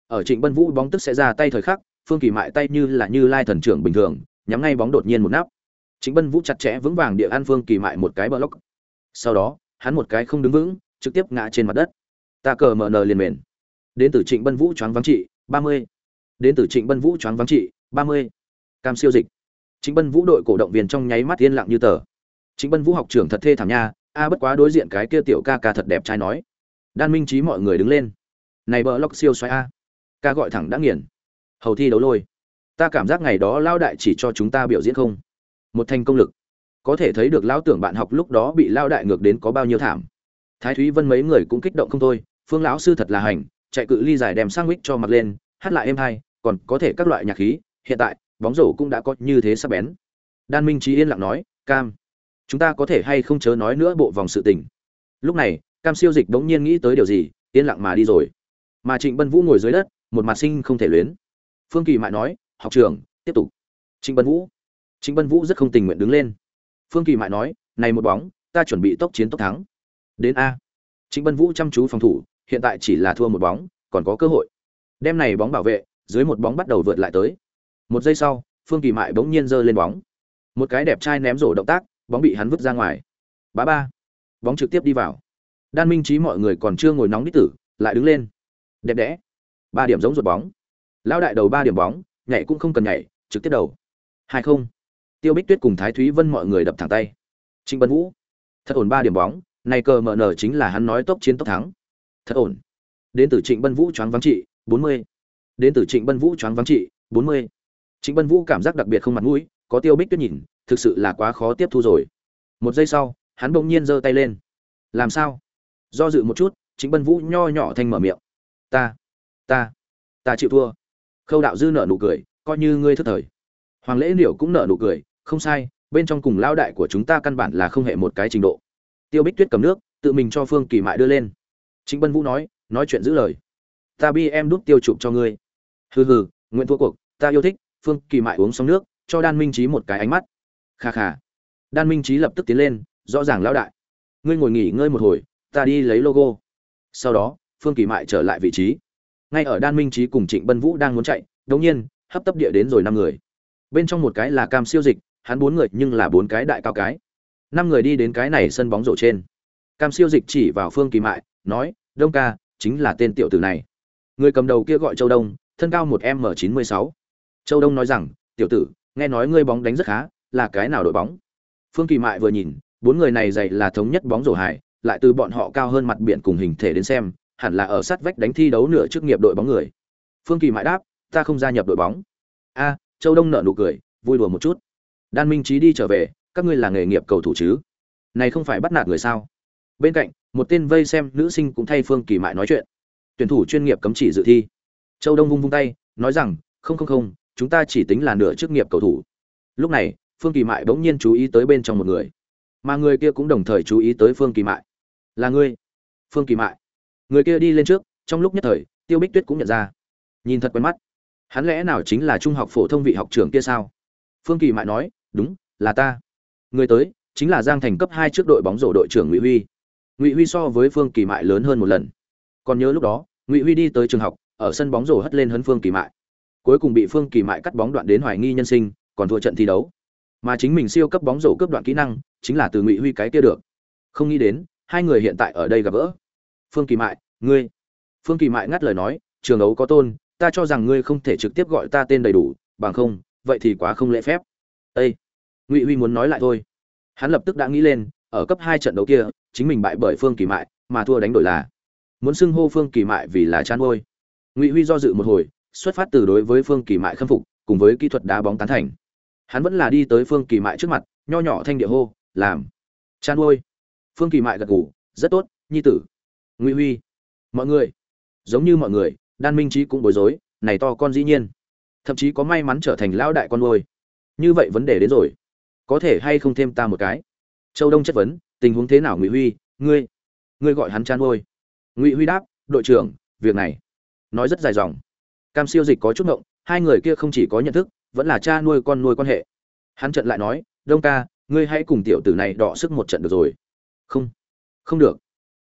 Ở trịnh bân vũ bóng tức sẽ ra tay thời khắc phương kỳ mại tay như là như lai thần trưởng bình thường, nhắm ngay bóng đột nhiên một nắp. Trịnh bân vũ chặt chẽ vững vàng địa an phương kỳ mại một cái block. Sau đó, hắn một cái không đứng vững, trực tiếp ngã trên mặt đất. Ta cờ mở nờ liền mền. Đến từ trịnh bân vũ choáng vắng trị, ba mươi. Đến từ trịnh bân vũ choáng vắng trị, ba mươi. Cam siêu dịch. Trịnh bân vũ đội cổ động viên trong nháy mắt yên lặng như tờ. Trịnh bân vũ học trưởng thật thê thảm nha, a bất quá đối diện cái kia tiểu ca ca thật đẹp trai nói. Đan minh trí mọi người đứng lên. Này bờ lóc siêu xoáy a. Ca gọi thẳng đã nghiền hầu thi đấu lôi. Ta cảm giác ngày đó lao đại chỉ cho chúng ta biểu diễn không? Một thành công lực. Có thể thấy được lao tưởng bạn học lúc đó bị lao đại ngược đến có bao nhiêu thảm. Thái thúy vân mấy người cũng kích động không thôi, phương lão sư thật là hành, chạy cự ly dài đem sang mít cho mặt lên, hát lại êm hay, còn có thể các loại nhạc khí, hiện tại, bóng rổ cũng đã có như thế sắp bén. Đan minh trí yên lặng nói, cam, chúng ta có thể hay không chớ nói nữa bộ vòng sự tình? Lúc này, cam siêu dịch bỗng nhiên nghĩ tới điều gì, yên lặng mà đi rồi. Mà trịnh bân vũ ngồi dưới đất, một mặt sinh không thể luyến phương kỳ mại nói, học trường, tiếp tục. Trịnh bân vũ. Trịnh bân vũ rất không tình nguyện đứng lên. Phương kỳ mại nói, này một bóng, ta chuẩn bị tốc chiến tốc thắng. Đến a. Trịnh bân vũ chăm chú phòng thủ, hiện tại chỉ là thua một bóng, còn có cơ hội. Đem này bóng bảo vệ, dưới một bóng bắt đầu vượt lại tới. Một giây sau, phương kỳ mại bỗng nhiên giơ lên bóng. Một cái đẹp trai ném rổ động tác, bóng bị hắn vứt ra ngoài. Bá ba. Bóng trực tiếp đi vào. Đan minh trí mọi người còn chưa ngồi nóng đích tử, lại đứng lên. Đẹp đẽ. Ba điểm giống ruột bóng lão đại đầu ba điểm bóng, nhảy cũng không cần nhảy, trực tiếp đầu. Hai không. Tiêu bích tuyết cùng thái thúy vân mọi người đập thẳng tay. Trịnh bân vũ. Thật ổn ba điểm bóng, này cờ mở nở chính là hắn nói tốc chiến tốc thắng. Thật ổn. Đến từ trịnh bân vũ choáng vắng trị, bốn mươi. Đến từ trịnh bân vũ choáng vắng trị, bốn mươi. Trịnh bân vũ cảm giác đặc biệt không mặt mũi, có tiêu bích tuyết nhìn, thực sự là quá khó tiếp thu rồi. Một giây sau, hắn bỗng nhiên giơ tay lên. Làm sao? Do dự một chút, trịnh bân vũ nho nhỏ thanh mở miệng. Ta ta ta chịu thua khâu đạo dư nợ nụ cười, coi như ngươi thất thời. Hoàng lễ liệu cũng nợ nụ cười, không sai, bên trong cùng lao đại của chúng ta căn bản là không hề một cái trình độ. Tiêu bích tuyết cầm nước, tự mình cho phương kỳ mại đưa lên. Chính bân vũ nói nói chuyện giữ lời. Ta bi em đút tiêu chụp cho ngươi. Hừ hừ, nguyện thua cuộc, ta yêu thích, phương kỳ mại uống xong nước, cho đan minh trí một cái ánh mắt. Kha kha. Đan minh trí lập tức tiến lên, rõ ràng lão đại. Ngươi ngồi nghỉ ngơi một hồi, ta đi lấy logo. Sau đó, phương kỳ mại trở lại vị trí ngay ở đan minh trí cùng trịnh bân vũ đang muốn chạy đống nhiên, hấp tấp địa đến rồi năm người. Bên trong một cái là cam siêu dịch, hắn bốn người nhưng là bốn cái đại cao cái. Năm người đi đến cái này sân bóng rổ trên. Cam siêu dịch chỉ vào phương kỳ mại, nói, đông ca, chính là tên tiểu tử này. Người cầm đầu kia gọi châu đông, thân cao một m chín mươi sáu. Châu đông nói rằng, tiểu tử, nghe nói ngươi bóng đánh rất khá, là cái nào đội bóng? Phương kỳ mại vừa nhìn, bốn người này dày là thống nhất bóng rổ hải lại từ bọn họ cao hơn mặt biển cùng hình thể đến xem hẳn là ở sát vách đánh thi đấu nửa chức nghiệp đội bóng người. Phương kỳ mại đáp, ta không gia nhập đội bóng. A, châu đông nợ nụ cười, vui đùa một chút. Đan minh trí đi trở về, các ngươi là nghề nghiệp cầu thủ chứ? Này không phải bắt nạt người sao? Bên cạnh, một tên vây xem nữ sinh cũng thay phương kỳ mại nói chuyện. Tuyển thủ chuyên nghiệp cấm chỉ dự thi. Châu đông vung vung tay, nói rằng, không không không, chúng ta chỉ tính là nửa chức nghiệp cầu thủ. Lúc này, phương kỳ mại bỗng nhiên chú ý tới bên trong một người. Mà người kia cũng đồng thời chú ý tới phương kỳ mại là ngươi. Phương kỳ mại người kia đi lên trước, trong lúc nhất thời, tiêu bích tuyết cũng nhận ra. Nhìn thật quen mắt. Hắn lẽ nào chính là trung học phổ thông vị học trưởng kia sao? Phương kỳ mại nói, đúng, là ta. Người tới, chính là giang thành cấp hai trước đội bóng rổ đội trưởng ngụy huy. Ngụy huy so với phương kỳ mại lớn hơn một lần. Còn nhớ lúc đó, ngụy huy đi tới trường học, ở sân bóng rổ hất lên hấn phương kỳ mại. Cuối cùng bị phương kỳ mại cắt bóng đoạn đến hoài nghi nhân sinh, còn thua trận thi đấu. Mà chính mình siêu cấp bóng rổ cướp đoạn kỹ năng, chính là từ ngụy huy cái kia được. Không nghĩ đến, hai người hiện tại ở đây gặp gỡ phương kỳ mại, ngươi. Phương kỳ mại ngắt lời nói, trường ấu có tôn, ta cho rằng ngươi không thể trực tiếp gọi ta tên đầy đủ, bằng không, vậy thì quá không lễ phép. Â ngụy huy muốn nói lại thôi. Hắn lập tức đã nghĩ lên, ở cấp hai trận đấu kia, chính mình bại bởi phương kỳ mại, mà thua đánh đổi là. Muốn xưng hô phương kỳ mại vì là chán ngôi. Ngụy huy do dự một hồi, xuất phát từ đối với phương kỳ mại khâm phục, cùng với kỹ thuật đá bóng tán thành. Hắn vẫn là đi tới phương kỳ mại trước mặt, nho nhỏ thanh địa hô, làm. Chán ngôi. Phương kỳ mại gật gù, rất tốt, nhi tử ngụy huy. Mọi người. Giống như mọi người, đan minh trí cũng bối rối, này to con dĩ nhiên. Thậm chí có may mắn trở thành lão đại con nuôi. Như vậy vấn đề đến rồi. Có thể hay không thêm ta một cái? Châu đông chất vấn, tình huống thế nào ngụy huy? Ngươi. Ngươi gọi hắn chan nuôi. Ngụy huy đáp, đội trưởng, việc này. Nói rất dài dòng. Cam siêu dịch có chút ngộng, hai người kia không chỉ có nhận thức, vẫn là cha nuôi con nuôi quan hệ. Hắn trận lại nói, đông ca, ngươi hãy cùng tiểu tử này đọ sức một trận được rồi. Không. Không được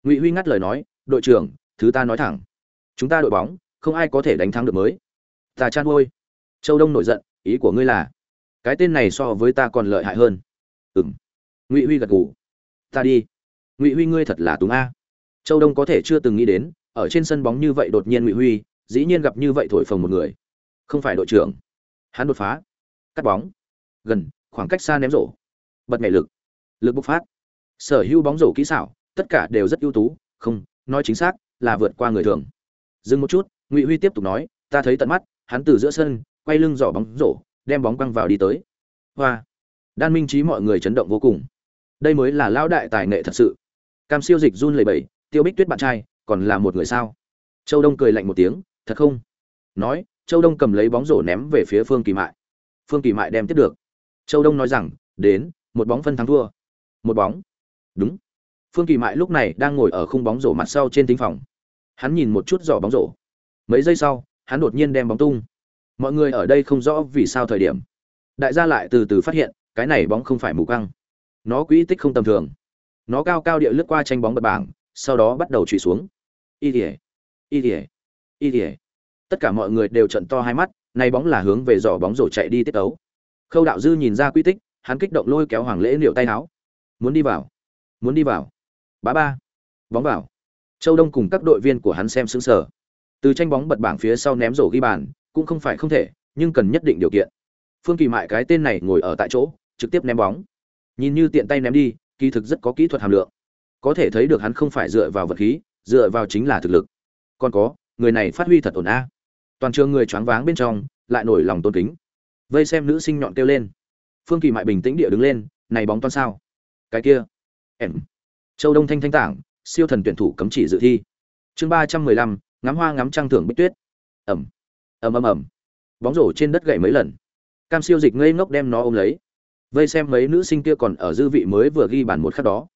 ngụy huy ngắt lời nói, đội trưởng, thứ ta nói thẳng. Chúng ta đội bóng, không ai có thể đánh thắng được mới. Ta chan ôi châu đông nổi giận, ý của ngươi là, cái tên này so với ta còn lợi hại hơn. Ừng ngụy huy gật gù, ta đi. Ngụy huy ngươi thật là túng a. Châu đông có thể chưa từng nghĩ đến, ở trên sân bóng như vậy đột nhiên ngụy huy, dĩ nhiên gặp như vậy thổi phồng một người. Không phải đội trưởng. Hắn đột phá, cắt bóng. Gần, khoảng cách xa ném rổ. Bật mẹ lực. Lực bộc phát. Sở hữu bóng rổ kỹ xảo tất cả đều rất ưu tú, không, nói chính xác là vượt qua người thường. Dừng một chút, ngụy huy tiếp tục nói, ta thấy tận mắt, hắn từ giữa sân, quay lưng giỏ bóng rổ, đem bóng quăng vào đi tới. Hoa. Đan minh trí mọi người chấn động vô cùng. Đây mới là lão đại tài nghệ thật sự. Cam siêu dịch run lầy bẩy, tiêu bích tuyết bạn trai, còn là một người sao? Châu đông cười lạnh một tiếng, thật không? Nói, châu đông cầm lấy bóng rổ ném về phía phương kỳ mại. Phương kỳ mại đem tiếp được. Châu đông nói rằng, đến, một bóng phân thắng thua. Một bóng. Đúng phương kỳ mại lúc này đang ngồi ở khung bóng rổ mặt sau trên tính phòng. Hắn nhìn một chút giỏ bóng rổ. Mấy giây sau, hắn đột nhiên đem bóng tung. Mọi người ở đây không rõ vì sao thời điểm. Đại gia lại từ từ phát hiện, cái này bóng không phải mù căng. Nó quỹ tích không tầm thường. Nó cao cao địa lướt qua tranh bóng bật bảng, sau đó bắt đầu trụy xuống. Y ỉa y ỉa y ỉa tất cả mọi người đều trận to hai mắt, này bóng là hướng về giỏ bóng rổ chạy đi tiết ấu khâu đạo dư nhìn ra quy tích, hắn kích động lôi kéo hoàng lễ liệu tay áo muốn đi vào, muốn đi vào bá ba. Bóng vào. Châu đông cùng các đội viên của hắn xem xứng sở từ tranh bóng bật bảng phía sau ném rổ ghi bàn, cũng không phải không thể, nhưng cần nhất định điều kiện. Phương kỳ mại cái tên này ngồi ở tại chỗ, trực tiếp ném bóng. Nhìn như tiện tay ném đi, kỳ thực rất có kỹ thuật hàm lượng. Có thể thấy được hắn không phải dựa vào vật khí, dựa vào chính là thực lực. Còn có, người này phát huy thật ổn a. Toàn trường người choáng váng bên trong, lại nổi lòng tôn kính. Vây xem nữ sinh nhọn kêu lên. Phương kỳ mại bình tĩnh địa đứng lên, này bóng toan sao? Cái kia. Em châu đông thanh thanh tảng, siêu thần tuyển thủ cấm chỉ dự thi. Chương ba trăm mười lăm, ngắm hoa ngắm trăng thưởng bích tuyết. Ẩm, ầm ầm ầm. Bóng rổ trên đất gậy mấy lần. Cam siêu dịch ngây ngốc đem nó ôm lấy. Vây xem mấy nữ sinh kia còn ở dư vị mới vừa ghi bàn một khắc đó.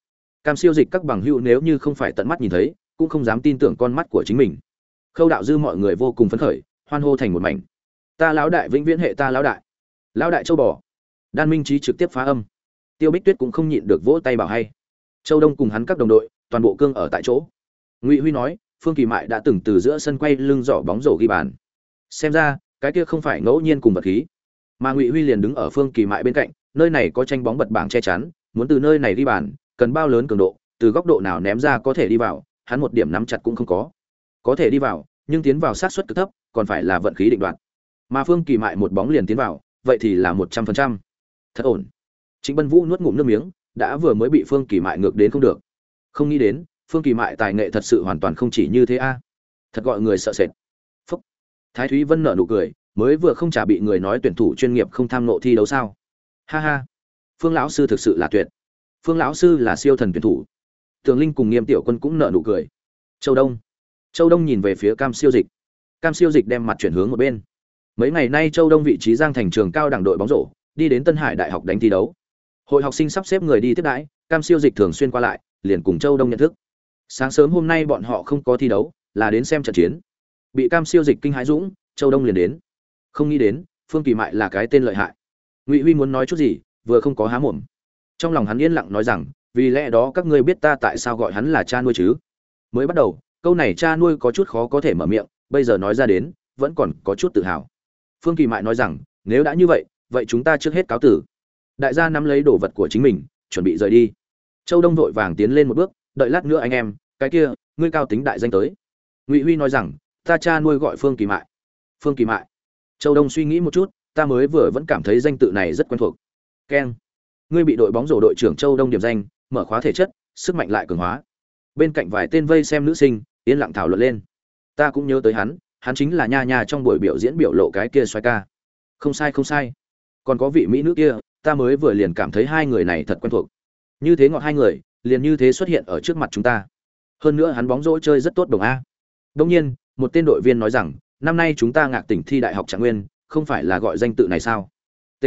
Cam siêu dịch các bằng hữu nếu như không phải tận mắt nhìn thấy, cũng không dám tin tưởng con mắt của chính mình. Khâu đạo dư mọi người vô cùng phấn khởi, hoan hô thành một mảnh. Ta lão đại vĩnh viễn hệ ta lão đại. Lão đại châu bò. Đan minh trí trực tiếp phá âm. Tiêu bích tuyết cũng không nhịn được vỗ tay bảo hay châu đông cùng hắn các đồng đội, toàn bộ cương ở tại chỗ. Ngụy huy nói, phương kỳ mại đã từng từ giữa sân quay lưng giỏ bóng rổ ghi bàn. Xem ra, cái kia không phải ngẫu nhiên cùng vật khí. Mà ngụy huy liền đứng ở phương kỳ mại bên cạnh, nơi này có tranh bóng bật bảng che chắn, muốn từ nơi này đi bàn, cần bao lớn cường độ, từ góc độ nào ném ra có thể đi vào, hắn một điểm nắm chặt cũng không có. Có thể đi vào, nhưng tiến vào sát suất cực thấp, còn phải là vận khí định đoạt. Mà phương kỳ mại một bóng liền tiến vào, vậy thì là một trăm phần trăm. Thật ổn. Trịnh bân vũ nuốt ngụm nước miếng đã vừa mới bị phương kỳ mại ngược đến không được. Không nghĩ đến, phương kỳ mại tài nghệ thật sự hoàn toàn không chỉ như thế a. Thật gọi người sợ sệt. Phúc. Thái thúy vân nở nụ cười, mới vừa không trả bị người nói tuyển thủ chuyên nghiệp không tham nộ thi đấu sao? Ha ha. Phương lão sư thực sự là tuyệt. Phương lão sư là siêu thần tuyển thủ. Tường linh cùng nghiêm tiểu quân cũng nở nụ cười. Châu đông. Châu đông nhìn về phía cam siêu dịch. Cam siêu dịch đem mặt chuyển hướng một bên. Mấy ngày nay châu đông vị trí giang thành trường cao đẳng đội bóng rổ, đi đến tân hải đại học đánh thi đấu hội học sinh sắp xếp người đi tiếp đãi, cam siêu dịch thường xuyên qua lại, liền cùng châu đông nhận thức. Sáng sớm hôm nay bọn họ không có thi đấu, là đến xem trận chiến. Bị cam siêu dịch kinh hãi dũng, châu đông liền đến. Không nghĩ đến, phương kỳ mại là cái tên lợi hại. Ngụy huy muốn nói chút gì, vừa không có há mồm. Trong lòng hắn yên lặng nói rằng, vì lẽ đó các ngươi biết ta tại sao gọi hắn là cha nuôi chứ? Mới bắt đầu, câu này cha nuôi có chút khó có thể mở miệng, bây giờ nói ra đến, vẫn còn có chút tự hào. Phương kỳ mại nói rằng, nếu đã như vậy vậy chúng ta trước hết cáo tử đại gia nắm lấy đồ vật của chính mình, chuẩn bị rời đi. Châu đông vội vàng tiến lên một bước, đợi lát nữa anh em, cái kia, ngươi cao tính đại danh tới. Ngụy huy nói rằng, ta cha nuôi gọi phương kỳ mại. Phương kỳ mại? Châu đông suy nghĩ một chút, ta mới vừa vẫn cảm thấy danh tự này rất quen thuộc. Keng, ngươi bị đội bóng rổ đội trưởng châu đông điểm danh, mở khóa thể chất, sức mạnh lại cường hóa. Bên cạnh vài tên vây xem nữ sinh, yên lặng thảo luận lên. Ta cũng nhớ tới hắn hắn chính là nha nha trong buổi biểu diễn biểu lộ cái kia xoay ca. Không sai không sai. Còn có vị mỹ nữ kia ta mới vừa liền cảm thấy hai người này thật quen thuộc. Như thế ngọt hai người, liền như thế xuất hiện ở trước mặt chúng ta. Hơn nữa hắn bóng rổ chơi rất tốt đồng a. Đông nhiên, một tên đội viên nói rằng, năm nay chúng ta ngạc tỉnh thi đại học trạng nguyên, không phải là gọi danh tự này sao? T.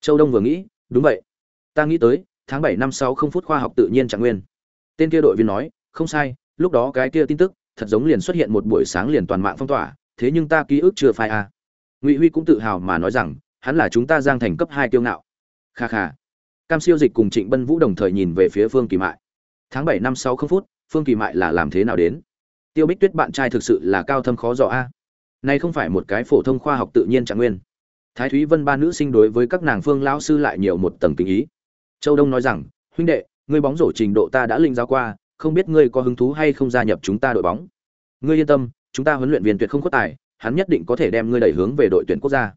Châu đông vừa nghĩ, đúng vậy. Ta nghĩ tới, tháng bảy năm sau không phút khoa học tự nhiên trạng nguyên. Tên kia đội viên nói, không sai, lúc đó cái kia tin tức, thật giống liền xuất hiện một buổi sáng liền toàn mạng phong tỏa, thế nhưng ta ký ức chưa phai a. Ngụy huy cũng tự hào mà nói rằng, hắn là chúng ta giang thành cấp hai kiêu ngạo kha kha. Cam siêu dịch cùng trịnh bân vũ đồng thời nhìn về phía phương kỳ mại. Tháng bảy năm sáu không phút, phương kỳ mại là làm thế nào đến? Tiêu bích tuyết bạn trai thực sự là cao thâm khó dò a. Nay không phải một cái phổ thông khoa học tự nhiên trạng nguyên. Thái thúy vân ba nữ sinh đối với các nàng phương lão sư lại nhiều một tầng tình ý. Châu đông nói rằng, huynh đệ, ngươi bóng rổ trình độ ta đã linh giao qua, không biết ngươi có hứng thú hay không gia nhập chúng ta đội bóng? Ngươi yên tâm, chúng ta huấn luyện viên tuyệt không khuất tài, hắn nhất định có thể đem ngươi đẩy hướng về đội tuyển quốc gia.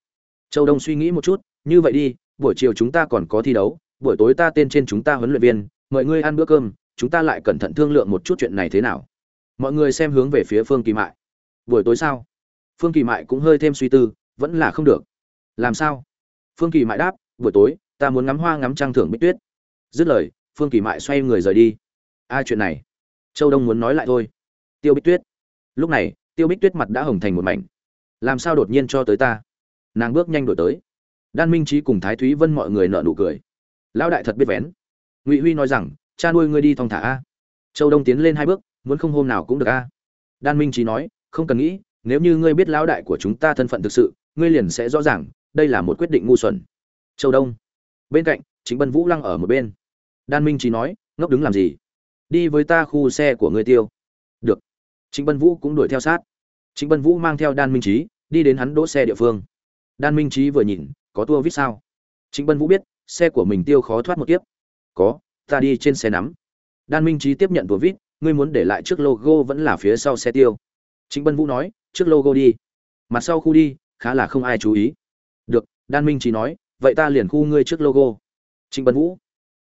Châu đông suy nghĩ một chút, như vậy đi buổi chiều chúng ta còn có thi đấu, buổi tối ta tên trên chúng ta huấn luyện viên, mời ngươi ăn bữa cơm, chúng ta lại cẩn thận thương lượng một chút chuyện này thế nào. Mọi người xem hướng về phía phương kỳ mại. Buổi tối sao? Phương kỳ mại cũng hơi thêm suy tư, vẫn là không được. Làm sao? Phương kỳ mại đáp, buổi tối, ta muốn ngắm hoa ngắm trăng thưởng bích tuyết. Dứt lời, phương kỳ mại xoay người rời đi. Ai chuyện này. Châu đông muốn nói lại thôi. Tiêu bích tuyết. Lúc này, tiêu bích tuyết mặt đã hồng thành một mảnh. Làm sao đột nhiên cho tới ta? Nàng bước nhanh đổi tới đan minh trí cùng thái thúy vân mọi người nợ nụ cười. Lão đại thật biết vén. Ngụy huy nói rằng, cha nuôi ngươi đi thong thả a. Châu đông tiến lên hai bước, muốn không hôm nào cũng được a. Đan minh trí nói, không cần nghĩ, nếu như ngươi biết lão đại của chúng ta thân phận thực sự, ngươi liền sẽ rõ ràng, đây là một quyết định ngu xuẩn. Châu đông. Bên cạnh, chính bân vũ lăng ở một bên. Đan minh trí nói, ngốc đứng làm gì? Đi với ta khu xe của ngươi tiêu. Được. Chính bân vũ cũng đuổi theo sát. Chính bân vũ mang theo đan minh trí đi đến hắn đỗ xe địa phương. Đan minh trí vừa nhìn có tua vít sao? Chính bân vũ biết, xe của mình tiêu khó thoát một kiếp. Có, ta đi trên xe nắm. Đan minh trí tiếp nhận tua vít, ngươi muốn để lại trước logo vẫn là phía sau xe tiêu. Chính bân vũ nói, trước logo đi. Mặt sau khu đi, khá là không ai chú ý. Được, đan minh trí nói, vậy ta liền khu ngươi trước logo. Trịnh bân vũ.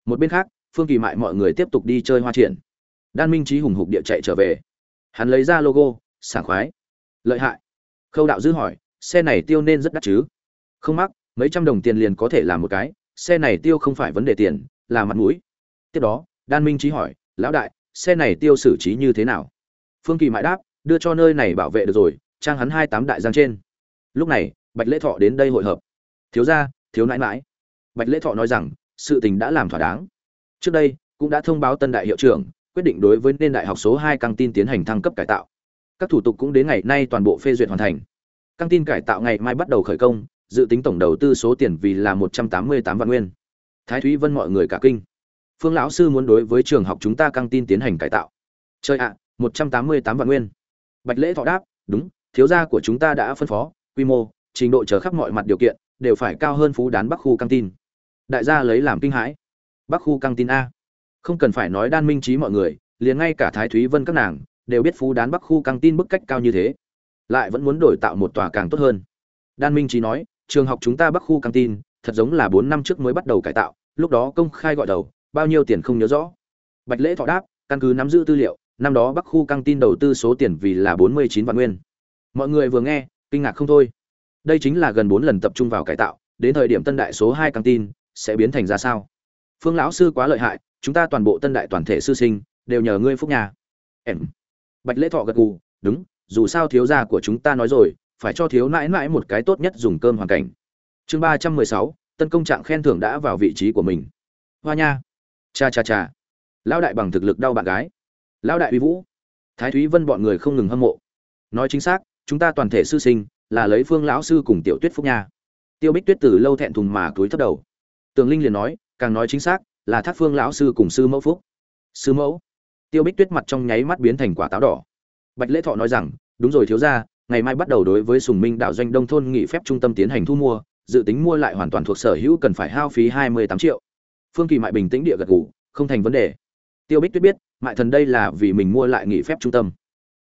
Một bên khác, phương kỳ mại mọi người tiếp tục đi chơi hoa triển. Đan minh trí hùng hục địa chạy trở về. Hắn lấy ra logo, sảng khoái. Lợi hại. Khâu đạo dư hỏi, xe này tiêu nên rất đắt chứ? Không mắc mấy trăm đồng tiền liền có thể làm một cái, xe này tiêu không phải vấn đề tiền, là mặt mũi. Tiếp đó, đan minh trí hỏi, lão đại, xe này tiêu xử trí như thế nào? Phương kỳ mại đáp, đưa cho nơi này bảo vệ được rồi, trang hắn hai tám đại giang trên. Lúc này, bạch lễ thọ đến đây hội hợp. Thiếu gia, thiếu nãi mãi bạch lễ thọ nói rằng, sự tình đã làm thỏa đáng. Trước đây, cũng đã thông báo tân đại hiệu trưởng, quyết định đối với nên đại học số hai căng tin tiến hành thăng cấp cải tạo. Các thủ tục cũng đến ngày nay toàn bộ phê duyệt hoàn thành. Căng tin cải tạo ngày mai bắt đầu khởi công dự tính tổng đầu tư số tiền vì là một trăm tám mươi tám vạn nguyên. Thái thúy vân mọi người cả kinh. Phương lão sư muốn đối với trường học chúng ta căng tin tiến hành cải tạo. Chơi ạ, một trăm tám mươi tám vạn nguyên. Bạch lễ thọ đáp, đúng, thiếu gia của chúng ta đã phân phó, quy mô, trình độ chờ khắp mọi mặt điều kiện, đều phải cao hơn phú đán bắc khu căng tin. Đại gia lấy làm kinh hãi. Bắc khu căng tin a. Không cần phải nói đan minh trí mọi người, liền ngay cả thái thúy vân các nàng, đều biết phú đán bắc khu căng tin bức cách cao như thế. Lại vẫn muốn đổi tạo một tòa càng tốt hơn. Đan minh trí nói trường học chúng ta bắc khu căng tin, thật giống là bốn năm trước mới bắt đầu cải tạo, lúc đó công khai gọi đầu, bao nhiêu tiền không nhớ rõ. Bạch lễ thọ đáp, căn cứ nắm giữ tư liệu, năm đó bắc khu căng tin đầu tư số tiền vì là bốn mươi chín vạn nguyên. Mọi người vừa nghe, kinh ngạc không thôi. Đây chính là gần bốn lần tập trung vào cải tạo, đến thời điểm tân đại số hai căng tin, sẽ biến thành ra sao? Phương lão sư quá lợi hại, chúng ta toàn bộ tân đại toàn thể sư sinh, đều nhờ ngươi phúc nhà. Em. Bạch lễ thọ gật gù, đúng, dù sao thiếu gia của chúng ta nói rồi phải cho thiếu nãi nãi một cái tốt nhất dùng cơm hoàn cảnh. Chương ba trăm mười sáu, tân công trạng khen thưởng đã vào vị trí của mình. Hoa nha. Cha cha cha. Lão đại bằng thực lực đau bạn gái. Lão đại uy vũ. Thái thúy vân bọn người không ngừng hâm mộ. Nói chính xác, chúng ta toàn thể sư sinh, là lấy phương lão sư cùng tiểu tuyết phúc nha. Tiêu bích tuyết từ lâu thẹn thùng mà túi thấp đầu. Tường linh liền nói, càng nói chính xác, là thác phương lão sư cùng sư mẫu phúc. Sư mẫu. Tiêu bích tuyết mặt trong nháy mắt biến thành quả táo đỏ. Bạch lễ thọ nói rằng, đúng rồi thiếu ra ngày mai bắt đầu đối với sùng minh đạo doanh đông thôn nghị phép trung tâm tiến hành thu mua dự tính mua lại hoàn toàn thuộc sở hữu cần phải hao phí hai mươi tám triệu. Phương kỳ mại bình tĩnh địa gật gù, không thành vấn đề. Tiêu bích tuyết biết mại thần đây là vì mình mua lại nghị phép trung tâm.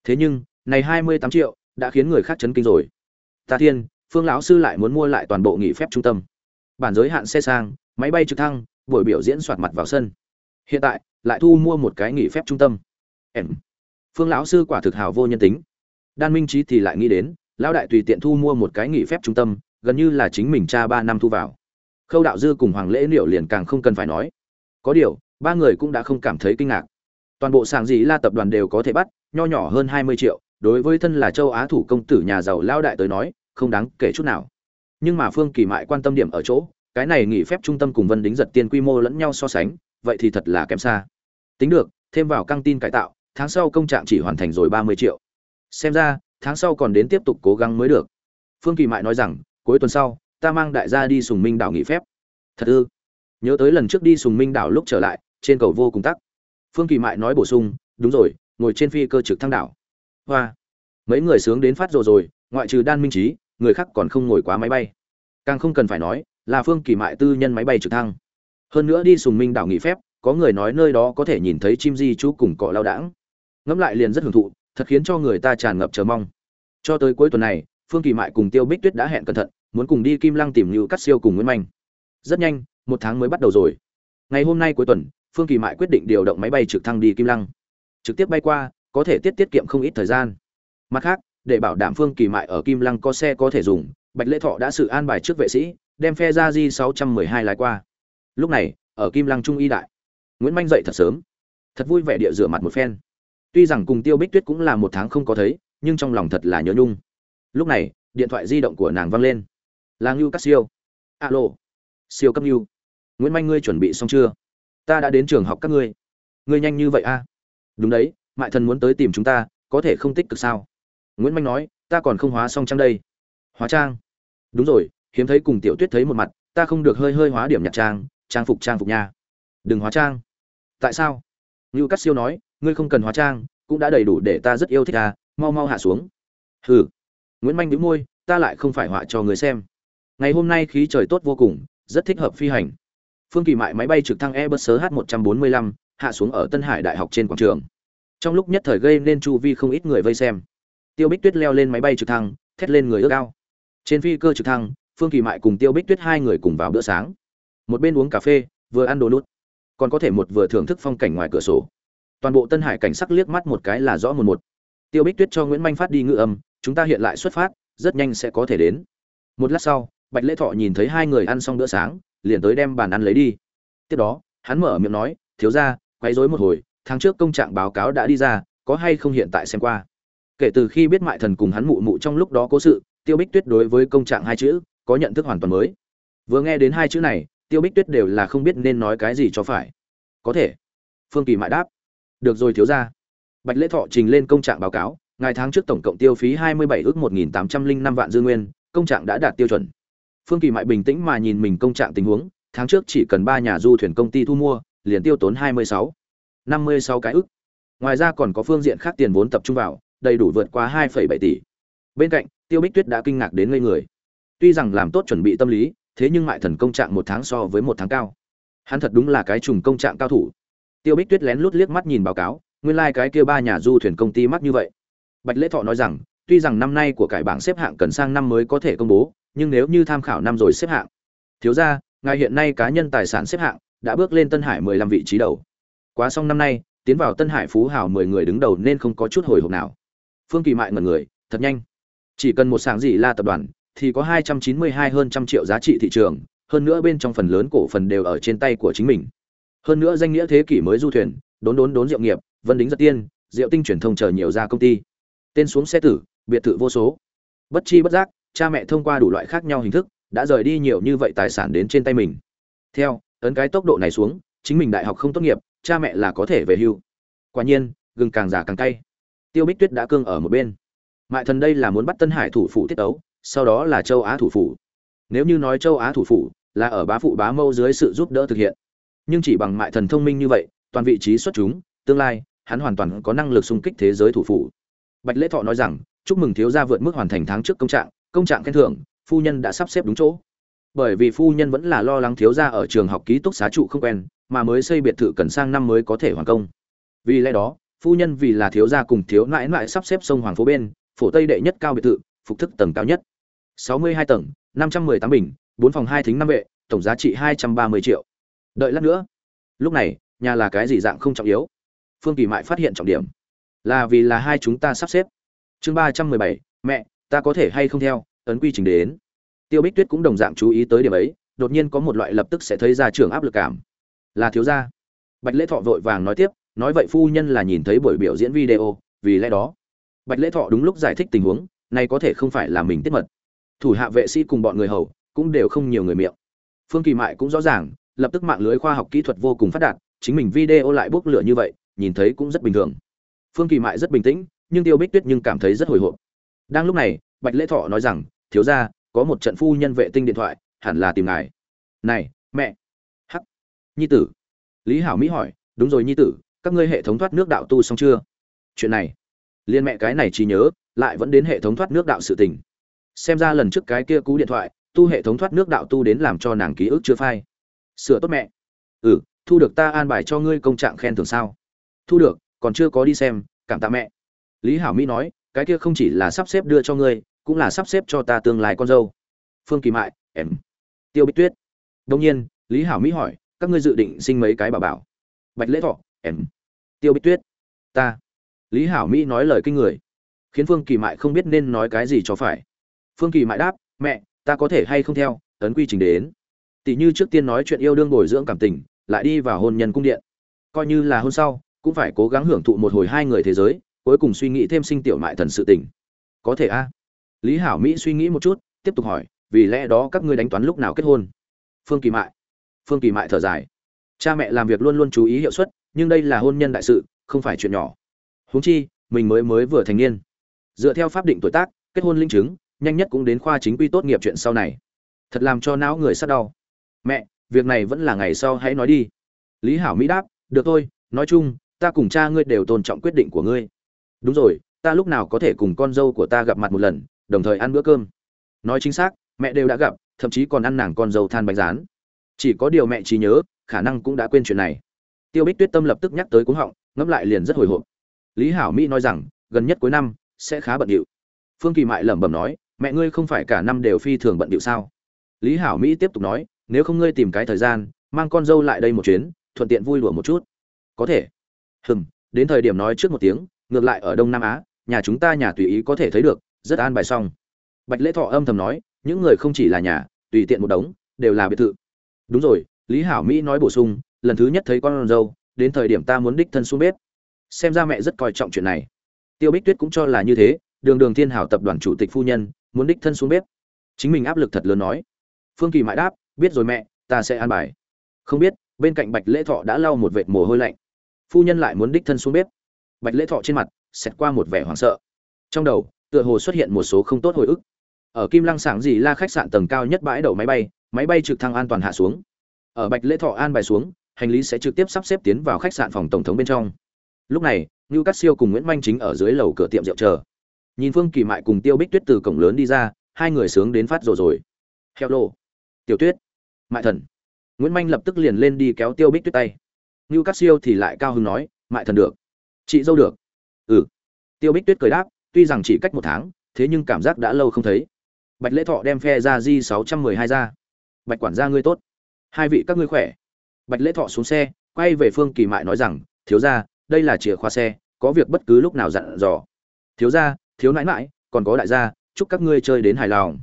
Thế nhưng này hai mươi tám triệu đã khiến người khác chấn kinh rồi. Ta thiên phương lão sư lại muốn mua lại toàn bộ nghị phép trung tâm. Bản giới hạn xe sang máy bay trực thăng buổi biểu diễn soạt mặt vào sân. Hiện tại lại thu mua một cái nghỉ phép trung tâm. Em. Phương lão sư quả thực hào vô nhân tính đan minh trí thì lại nghĩ đến, lão đại tùy tiện thu mua một cái nghỉ phép trung tâm, gần như là chính mình cha ba năm thu vào. Khâu đạo dư cùng hoàng lễ liệu liền càng không cần phải nói. Có điều, ba người cũng đã không cảm thấy kinh ngạc. Toàn bộ sàng dĩ la tập đoàn đều có thể bắt, nho nhỏ hơn hai mươi triệu, đối với thân là châu á thủ công tử nhà giàu lao đại tới nói, không đáng kể chút nào. Nhưng mà phương kỳ mại quan tâm điểm ở chỗ, cái này nghỉ phép trung tâm cùng vân đính giật tiền quy mô lẫn nhau so sánh, vậy thì thật là kém xa. Tính được, thêm vào căng tin cải tạo, tháng sau công trạng chỉ hoàn thành rồi ba mươi triệu xem ra, tháng sau còn đến tiếp tục cố gắng mới được. Phương kỳ mại nói rằng, cuối tuần sau, ta mang đại gia đi sùng minh đảo nghỉ phép. Thật ư? Nhớ tới lần trước đi sùng minh đảo lúc trở lại, trên cầu vô cùng tắc. Phương kỳ mại nói bổ sung, đúng rồi, ngồi trên phi cơ trực thăng đảo. Hoa. Mấy người sướng đến phát rồi rồi, ngoại trừ đan minh trí người khác còn không ngồi quá máy bay. Càng không cần phải nói, là phương kỳ mại tư nhân máy bay trực thăng. Hơn nữa đi sùng minh đảo nghỉ phép, có người nói nơi đó có thể nhìn thấy chim di chú cùng cọ lao đãng. Ngẫm lại liền rất hưởng thụ thật khiến cho người ta tràn ngập chờ mong. Cho tới cuối tuần này, phương kỳ mại cùng tiêu bích tuyết đã hẹn cẩn thận, muốn cùng đi kim lăng tìm lưu cắt siêu cùng nguyễn Mạnh. rất nhanh, một tháng mới bắt đầu rồi. Ngày hôm nay cuối tuần, phương kỳ mại quyết định điều động máy bay trực thăng đi kim lăng. Trực tiếp bay qua, có thể tiết tiết kiệm không ít thời gian. Mặt khác, để bảo đảm phương kỳ mại ở kim lăng có xe có thể dùng, bạch lễ thọ đã sự an bài trước vệ sĩ, đem phe ra di 612 lái qua. Lúc này, ở kim lăng trung y đại, nguyễn Mạnh dậy thật sớm. Thật vui vẻ địa rửa mặt một phen tuy rằng cùng tiêu bích tuyết cũng là một tháng không có thấy, nhưng trong lòng thật là nhớ nhung. Lúc này, điện thoại di động của nàng văng lên. Là ngưu cắt siêu. Alo. Siêu cấp ngưu. Nguyễn manh ngươi chuẩn bị xong chưa? Ta đã đến trường học các ngươi. Ngươi nhanh như vậy a à? đúng đấy, mại thần muốn tới tìm chúng ta, có thể không tích cực sao? Nguyễn manh nói, ta còn không hóa xong trang đây. Hóa trang? Đúng rồi, hiếm thấy cùng tiểu tuyết thấy một mặt, ta không được hơi hơi hóa điểm nhặt trang trang phục trang phục nha. Đừng hóa trang. Tại sao? Ngưu cắt siêu nói ngươi không cần hóa trang, cũng đã đầy đủ để ta rất yêu thích ta mau mau hạ xuống. Hừ. Nguyễn manh đĩu môi, ta lại không phải họa cho người xem. Ngày hôm nay khí trời tốt vô cùng, rất thích hợp phi hành. Phương kỳ mại máy bay trực thăng airbus h 145 hạ xuống ở tân hải đại học trên quảng trường. Trong lúc nhất thời gây nên chu vi không ít người vây xem. Tiêu bích tuyết leo lên máy bay trực thăng, thét lên người ước ao. Trên phi cơ trực thăng, phương kỳ mại cùng tiêu bích tuyết hai người cùng vào bữa sáng. Một bên uống cà phê, vừa ăn đồ nút. Còn có thể một vừa thưởng thức phong cảnh ngoài cửa sổ toàn bộ tân hải cảnh sắc liếc mắt một cái là rõ một một. Tiêu bích tuyết cho nguyễn manh phát đi ngự âm, chúng ta hiện lại xuất phát, rất nhanh sẽ có thể đến. Một lát sau, bạch lễ thọ nhìn thấy hai người ăn xong bữa sáng, liền tới đem bàn ăn lấy đi. Tiếp đó, hắn mở miệng nói, thiếu ra quấy rối một hồi, tháng trước công trạng báo cáo đã đi ra, có hay không hiện tại xem qua? Kể từ khi biết mại thần cùng hắn mụ mụ trong lúc đó cố sự, tiêu bích tuyết đối với công trạng hai chữ, có nhận thức hoàn toàn mới. Vừa nghe đến hai chữ này, tiêu bích tuyết đều là không biết nên nói cái gì cho phải. Có thể. Phương kỳ mại đáp được rồi thiếu ra bạch lễ thọ trình lên công trạng báo cáo ngày tháng trước tổng cộng tiêu phí hai mươi bảy ước một nghìn tám trăm linh năm vạn dư nguyên, công trạng đã đạt tiêu chuẩn. Phương kỳ mại bình tĩnh mà nhìn mình công trạng tình huống, tháng trước chỉ cần ba nhà du thuyền công ty thu mua, liền tiêu tốn hai mươi sáu, năm mươi sáu cái ước ngoài ra còn có phương diện khác tiền vốn tập trung vào, đầy đủ vượt qua hai bảy tỷ. Bên cạnh, tiêu bích tuyết đã kinh ngạc đến ngây người. Tuy rằng làm tốt chuẩn bị tâm lý, thế nhưng mại thần công trạng một tháng so với một tháng cao. Hắn thật đúng là cái trùng công trạng cao thủ tiêu bích tuyết lén lút liếc mắt nhìn báo cáo, nguyên lai、like、cái kia ba nhà du thuyền công ty mắc như vậy. Bạch lễ thọ nói rằng, tuy rằng năm nay của cải bảng xếp hạng cần sang năm mới có thể công bố, nhưng nếu như tham khảo năm rồi xếp hạng. Thiếu ra ngài hiện nay cá nhân tài sản xếp hạng đã bước lên tân hải mười lăm vị trí đầu. Quá xong năm nay, tiến vào tân hải phú hào mười người đứng đầu nên không có chút hồi hộp nào. Phương kỳ mại ngần người, thật nhanh. Chỉ cần một sáng gì là tập đoàn thì có hai trăm chín mươi hai hơn trăm triệu giá trị thị trường, hơn nữa bên trong phần lớn cổ phần đều ở trên tay của chính mình hơn nữa danh nghĩa thế kỷ mới du thuyền, đốn đốn đốn diệu nghiệp, vân đính giật tiên diệu tinh truyền thông chờ nhiều ra công ty. Tên xuống xe tử, biệt thự vô số. Bất chi bất giác, cha mẹ thông qua đủ loại khác nhau hình thức, đã rời đi nhiều như vậy tài sản đến trên tay mình. Theo, ấn cái tốc độ này xuống, chính mình đại học không tốt nghiệp, cha mẹ là có thể về hưu. Quả nhiên, gừng càng già càng cay. Tiêu bích tuyết đã cương ở một bên. Mại thần đây là muốn bắt tân hải thủ phủ tiết ấu sau đó là châu á thủ phủ. Nếu như nói châu á thủ phủ, là ở bá phụ bá mâu dưới sự giúp đỡ thực hiện nhưng chỉ bằng mại thần thông minh như vậy, toàn vị trí xuất chúng, tương lai, hắn hoàn toàn có năng lực xung kích thế giới thủ phủ. Bạch lễ thọ nói rằng, chúc mừng thiếu gia vượt mức hoàn thành tháng trước công trạng công trạng khen thưởng, phu nhân đã sắp xếp đúng chỗ. Bởi vì phu nhân vẫn là lo lắng thiếu gia ở trường học ký túc xá trụ không quen, mà mới xây biệt thự cần sang năm mới có thể hoàn công. Vì lẽ đó, phu nhân vì là thiếu gia cùng thiếu nãi nãi sắp xếp sông hoàng phố bên, phổ tây đệ nhất cao biệt thự, phục thức tầng cao nhất. Sáu mươi hai tầng, năm trăm mười tám bình, bốn phòng hai thính năm vệ, tổng giá trị hai trăm ba mươi triệu đợi lát nữa. Lúc này, nhà là cái gì dạng không trọng yếu. Phương kỳ mại phát hiện trọng điểm. Là vì là hai chúng ta sắp xếp. Chương ba trăm mười bảy, mẹ, ta có thể hay không theo, ấn quy trình đến. Tiêu bích tuyết cũng đồng dạng chú ý tới điểm ấy, đột nhiên có một loại lập tức sẽ thấy ra trường áp lực cảm. Là thiếu gia. Bạch lễ thọ vội vàng nói tiếp, nói vậy phu nhân là nhìn thấy buổi biểu diễn video, vì lẽ đó. Bạch lễ thọ đúng lúc giải thích tình huống nay có thể không phải là mình tiết mật. Thủ hạ vệ sĩ cùng bọn người hầu, cũng đều không nhiều người miệng. Phương kỳ mại cũng rõ ràng lập tức mạng lưới khoa học kỹ thuật vô cùng phát đạt, chính mình video lại bốc lửa như vậy, nhìn thấy cũng rất bình thường. Phương kỳ mại rất bình tĩnh, nhưng tiêu bích tuyết nhưng cảm thấy rất hồi hộp. Đang lúc này, bạch lễ thọ nói rằng, thiếu ra có một trận phu nhân vệ tinh điện thoại, hẳn là tìm ngài. Này, mẹ! Hắc! Nhi tử. Lý hảo mỹ hỏi, đúng rồi nhi tử, các ngươi hệ thống thoát nước đạo tu xong chưa? Chuyện này. Liên mẹ cái này chỉ nhớ, lại vẫn đến hệ thống thoát nước đạo sự tình. Xem ra lần trước cái kia cú điện thoại, tu hệ thống thoát nước đạo tu đến làm cho nàng ký ức chưa phai sửa tốt mẹ. Ừ thu được ta an bài cho ngươi công trạng khen thưởng sao? Thu được, còn chưa có đi xem, cảm tạ mẹ. Lý hảo mỹ nói, cái kia không chỉ là sắp xếp đưa cho ngươi, cũng là sắp xếp cho ta tương lai con dâu. Phương kỳ mại, em. Tiêu bích tuyết. Đông nhiên, lý hảo mỹ hỏi, các ngươi dự định sinh mấy cái bà bảo? Bạch lễ thọ, em. Tiêu bích tuyết. Ta. Lý hảo mỹ nói lời kinh người. Khiến phương kỳ mại không biết nên nói cái gì cho phải. Phương kỳ mại đáp, mẹ, ta có thể hay không theo, ấn quy trình đến tỷ như trước tiên nói chuyện yêu đương bồi dưỡng cảm tình, lại đi vào hôn nhân cung điện. Coi như là hôn sau, cũng phải cố gắng hưởng thụ một hồi hai người thế giới, cuối cùng suy nghĩ thêm sinh tiểu mại thần sự tình. Có thể a? Lý hảo mỹ suy nghĩ một chút, tiếp tục hỏi, vì lẽ đó các ngươi đánh toán lúc nào kết hôn? Phương kỳ mại. Phương kỳ mại thở dài. Cha mẹ làm việc luôn luôn chú ý hiệu suất, nhưng đây là hôn nhân đại sự, không phải chuyện nhỏ. Huống chi, mình mới mới vừa thành niên. Dựa theo pháp định tuổi tác, kết hôn linh chứng, nhanh nhất cũng đến khoa chính quy tốt nghiệp chuyện sau này. Thật làm cho não người sát đau mẹ, việc này vẫn là ngày sau hãy nói đi. Lý hảo mỹ đáp, được thôi, nói chung, ta cùng cha ngươi đều tôn trọng quyết định của ngươi. Đúng rồi, ta lúc nào có thể cùng con dâu của ta gặp mặt một lần, đồng thời ăn bữa cơm. Nói chính xác, mẹ đều đã gặp, thậm chí còn ăn nàng con dâu than bánh rán. Chỉ có điều mẹ trí nhớ, khả năng cũng đã quên chuyện này. Tiêu bích tuyết tâm lập tức nhắc tới cúng họng, ngẫm lại liền rất hồi hộp. Lý hảo mỹ nói rằng, gần nhất cuối năm, sẽ khá bận điệu. Phương kỳ mại lẩm bẩm nói, mẹ ngươi không phải cả năm đều phi thường bận điệu sao? Lý hảo mỹ tiếp tục nói nếu không ngươi tìm cái thời gian, mang con dâu lại đây một chuyến, thuận tiện vui đùa một chút. Có thể. Hừm, đến thời điểm nói trước một tiếng, ngược lại ở đông nam á, nhà chúng ta nhà tùy ý có thể thấy được, rất an bài xong. Bạch lễ thọ âm thầm nói, những người không chỉ là nhà, tùy tiện một đống, đều là biệt thự. Đúng rồi, lý hảo mỹ nói bổ sung, lần thứ nhất thấy con dâu, đến thời điểm ta muốn đích thân xuống bếp. Xem ra mẹ rất coi trọng chuyện này. Tiêu bích tuyết cũng cho là như thế, đường đường thiên hảo tập đoàn chủ tịch phu nhân, muốn đích thân xuống bếp. Chính mình áp lực thật lớn nói. Phương kỳ mãi đáp biết rồi mẹ, ta sẽ an bài. Không biết, bên cạnh bạch lễ thọ đã lau một vệt mồ hôi lạnh. Phu nhân lại muốn đích thân xuống bếp. Bạch lễ thọ trên mặt, xẹt qua một vẻ hoảng sợ. Trong đầu, tựa hồ xuất hiện một số không tốt hồi ức. Ở kim lăng sảng dì la khách sạn tầng cao nhất bãi đầu máy bay máy bay trực thăng an toàn hạ xuống. Ở bạch lễ thọ an bài xuống, hành lý sẽ trực tiếp sắp xếp tiến vào khách sạn phòng tổng thống bên trong. Lúc này, ngưu cát siêu cùng nguyễn manh chính ở dưới lầu cửa tiệm rượu chờ. Nhìn phương kỳ mại cùng tiêu bích tuyết từ cổng lớn đi ra, hai người sướng đến phát rồi rồi. Heo lô tiểu tuyết. Mại thần. Nguyễn manh lập tức liền lên đi kéo tiêu bích tuyết tay. Ngưu cát siêu thì lại cao hứng nói, mại thần được. Chị dâu được. Ừ. Tiêu bích tuyết cười đáp, tuy rằng chỉ cách một tháng, thế nhưng cảm giác đã lâu không thấy. Bạch lễ thọ đem phe ra di sáu trăm mười hai ra. Bạch quản gia ngươi tốt. Hai vị các ngươi khỏe. Bạch lễ thọ xuống xe, quay về phương kỳ mại nói rằng, thiếu ra đây là chìa khóa xe, có việc bất cứ lúc nào dặn dò. Thiếu ra thiếu nãi mãi còn có đại gia, chúc các ngươi chơi đến hài lòng.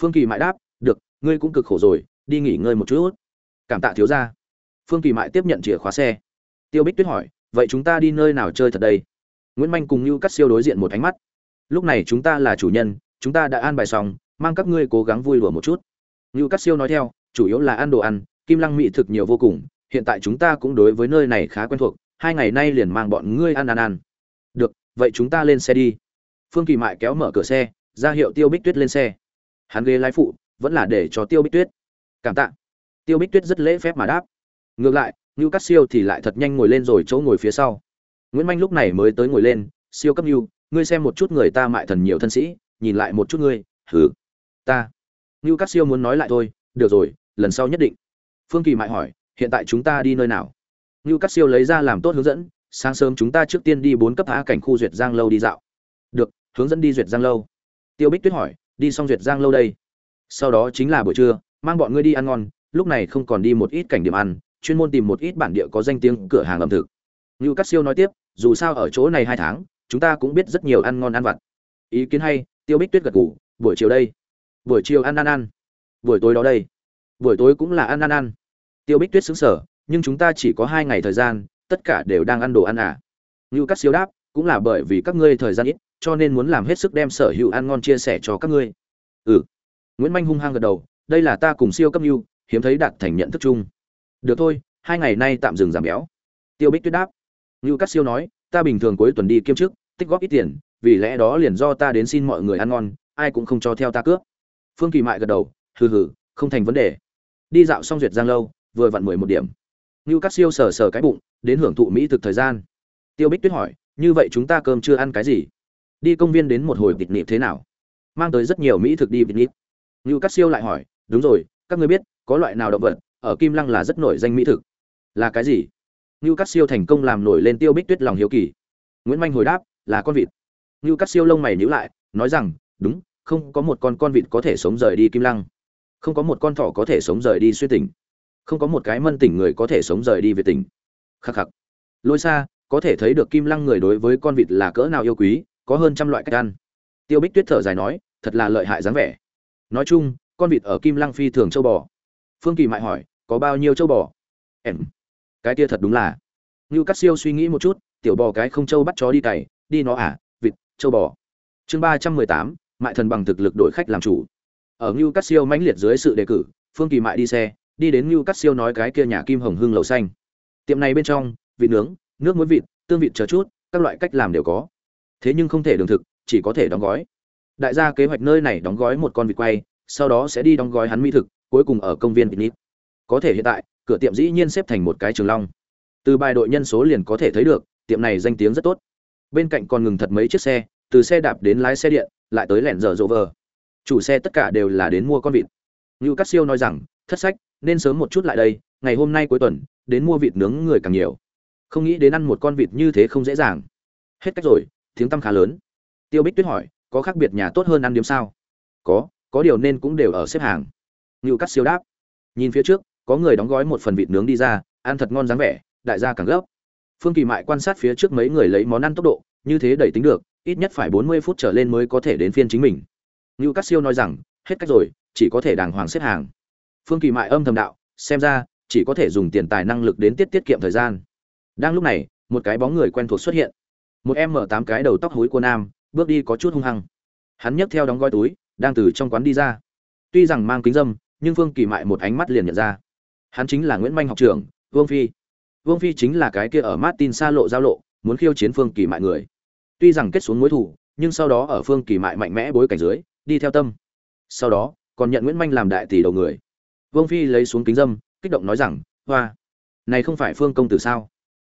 Phương kỳ mại đáp, được ngươi cũng cực khổ rồi, đi nghỉ ngơi một chút. Cảm tạ thiếu ra phương kỳ mại tiếp nhận chìa khóa xe. Tiêu bích tuyết hỏi, vậy chúng ta đi nơi nào chơi thật đây? Nguyễn manh cùng như cắt siêu đối diện một ánh mắt. Lúc này chúng ta là chủ nhân, chúng ta đã an bài xong, mang các ngươi cố gắng vui lùa một chút. Như cắt siêu nói theo, chủ yếu là ăn đồ ăn, kim lăng mỹ thực nhiều vô cùng, hiện tại chúng ta cũng đối với nơi này khá quen thuộc, hai ngày nay liền mang bọn ngươi ăn ăn ăn. Được, vậy chúng ta lên xe đi. Phương kỳ mại kéo mở cửa xe, ra hiệu tiêu bích tuyết lên xe. Hắn ghế lái phụ vẫn là để cho tiêu bích tuyết. Cảm tạ. Tiêu bích tuyết rất lễ phép mà đáp. Ngược lại như cắt siêu thì lại thật nhanh ngồi lên rồi chỗ ngồi phía sau. Nguyễn manh lúc này mới tới ngồi lên, siêu cấp như ngươi xem một chút người ta mại thần nhiều thân sĩ, nhìn lại một chút ngươi. Hử ta. Như cắt siêu muốn nói lại thôi, được rồi, lần sau nhất định. Phương kỳ mại hỏi, hiện tại chúng ta đi nơi nào? Như cắt siêu lấy ra làm tốt hướng dẫn, sáng sớm chúng ta trước tiên đi bốn cấp hạ cảnh khu duyệt giang lâu đi dạo. Được, hướng dẫn đi duyệt giang lâu. Tiêu bích tuyết hỏi, đi xong duyệt giang lâu đây? Sau đó chính là buổi trưa, mang bọn ngươi đi ăn ngon, lúc này không còn đi một ít cảnh điểm ăn, chuyên môn tìm một ít bản địa có danh tiếng cửa hàng ẩm thực. Như cắt siêu nói tiếp, dù sao ở chỗ này hai tháng, chúng ta cũng biết rất nhiều ăn ngon ăn vặt. Ý kiến hay, tiêu bích tuyết gật ngủ buổi chiều đây. Buổi chiều ăn ăn ăn. Buổi tối đó đây. Buổi tối cũng là ăn ăn ăn. Tiêu bích tuyết xứng sở nhưng chúng ta chỉ có hai ngày thời gian, tất cả đều đang ăn đồ ăn à? Như cắt siêu đáp, cũng là bởi vì các ngươi thời gian ít, cho nên muốn làm hết sức đem sở hữu ăn ngon chia sẻ cho các ngươi. Ừ nguyễn Minh hung hăng gật đầu đây là ta cùng siêu cấp lưu, hiếm thấy đạt thành nhận thức chung. Được thôi hai ngày nay tạm dừng giảm béo. Tiêu bích tuyết đáp. Lưu Cát siêu nói ta bình thường cuối tuần đi kiêm chức tích góp ít tiền vì lẽ đó liền do ta đến xin mọi người ăn ngon ai cũng không cho theo ta cướp. Phương kỳ mại gật đầu hừ hừ không thành vấn đề. Đi dạo xong duyệt giang lâu vừa vặn mười một điểm. Lưu Cát siêu sờ sờ cái bụng đến hưởng thụ mỹ thực thời gian. Tiêu bích tuyết hỏi như vậy chúng ta cơm chưa ăn cái gì? Đi công viên đến một hồi vịt nịp thế nào? Mang tới rất nhiều mỹ thực đi vịt nịp. Ngưu Cát siêu lại hỏi, đúng rồi, các ngươi biết, có loại nào động vật ở kim lăng là rất nổi danh mỹ thực? Là cái gì? Ngưu Cát siêu thành công làm nổi lên tiêu bích tuyết lòng hiếu kỳ. Nguyễn Minh hồi đáp, là con vịt. Ngưu Cát siêu lông mày nhíu lại, nói rằng, đúng, không có một con con vịt có thể sống rời đi kim lăng. Không có một con thỏ có thể sống rời đi xuyên tỉnh. Không có một cái mân tỉnh người có thể sống rời đi về tỉnh. Khắc khắc. Lôi xa có thể thấy được kim lăng người đối với con vịt là cỡ nào yêu quý, có hơn trăm loại cách ăn. Tiêu bích tuyết thở dài nói, thật là lợi hại dáng vẻ nói chung con vịt ở kim lăng phi thường châu bò phương kỳ mại hỏi có bao nhiêu châu bò em cái kia thật đúng là như cắt siêu suy nghĩ một chút tiểu bò cái không châu bắt chó đi cày đi nó à vịt châu bò chương ba trăm mười tám mại thần bằng thực lực đổi khách làm chủ ở Ngưu Cát Siêu mãnh liệt dưới sự đề cử, Phương Kỳ Mại đi xe, đi đến Ngưu Cát Siêu nói cái kia nhà Kim Hồng Hưng lầu xanh. Tiệm này bên trong, vịt nướng, nước muối vịt, tương vịt chờ chút, các loại cách làm đều có. Thế nhưng không thể đường thực, chỉ có thể đóng gói. Đại gia kế hoạch nơi này đóng gói một con vịt quay, sau đó sẽ đi đóng gói hắn mỹ thực, cuối cùng ở công viên Picnic. Có thể hiện tại, cửa tiệm dĩ nhiên xếp thành một cái trường long. Từ bài đội nhân số liền có thể thấy được, tiệm này danh tiếng rất tốt. Bên cạnh còn ngừng thật mấy chiếc xe, từ xe đạp đến lái xe điện, lại tới lẻn giờ rộ vờ chủ xe tất cả đều là đến mua con vịt như cát siêu nói rằng thất sách nên sớm một chút lại đây ngày hôm nay cuối tuần đến mua vịt nướng người càng nhiều không nghĩ đến ăn một con vịt như thế không dễ dàng hết cách rồi tiếng tăm khá lớn tiêu bích tuyết hỏi có khác biệt nhà tốt hơn ăn điếm sao có có điều nên cũng đều ở xếp hàng như cắt siêu đáp nhìn phía trước có người đóng gói một phần vịt nướng đi ra ăn thật ngon dáng vẻ đại gia càng gấp phương kỳ mại quan sát phía trước mấy người lấy món ăn tốc độ như thế đẩy tính được ít nhất phải bốn mươi phút trở lên mới có thể đến phiên chính mình Ngưu Cát Siêu nói rằng, hết cách rồi, chỉ có thể đàng hoàng xếp hàng. Phương Kỳ Mại âm thầm đạo, xem ra chỉ có thể dùng tiền tài năng lực đến tiết tiết kiệm thời gian. Đang lúc này, một cái bóng người quen thuộc xuất hiện. Một em mở tám cái đầu tóc hối của nam, bước đi có chút hung hăng. Hắn nhấc theo đóng gói túi, đang từ trong quán đi ra. Tuy rằng mang kính dâm nhưng phương kỳ mại một ánh mắt liền nhận ra. Hắn chính là nguyễn manh học trưởng vương phi. Vương phi chính là cái kia ở martin xa lộ giao lộ muốn khiêu chiến phương kỳ mại người. Tuy rằng kết xuống mối thủ nhưng sau đó ở phương kỳ mại mạnh mẽ bối cảnh dưới đi theo tâm. Sau đó còn nhận nguyễn manh làm đại tỷ đầu người. Vương phi lấy xuống kính dâm kích động nói rằng hoa này không phải phương công tử sao?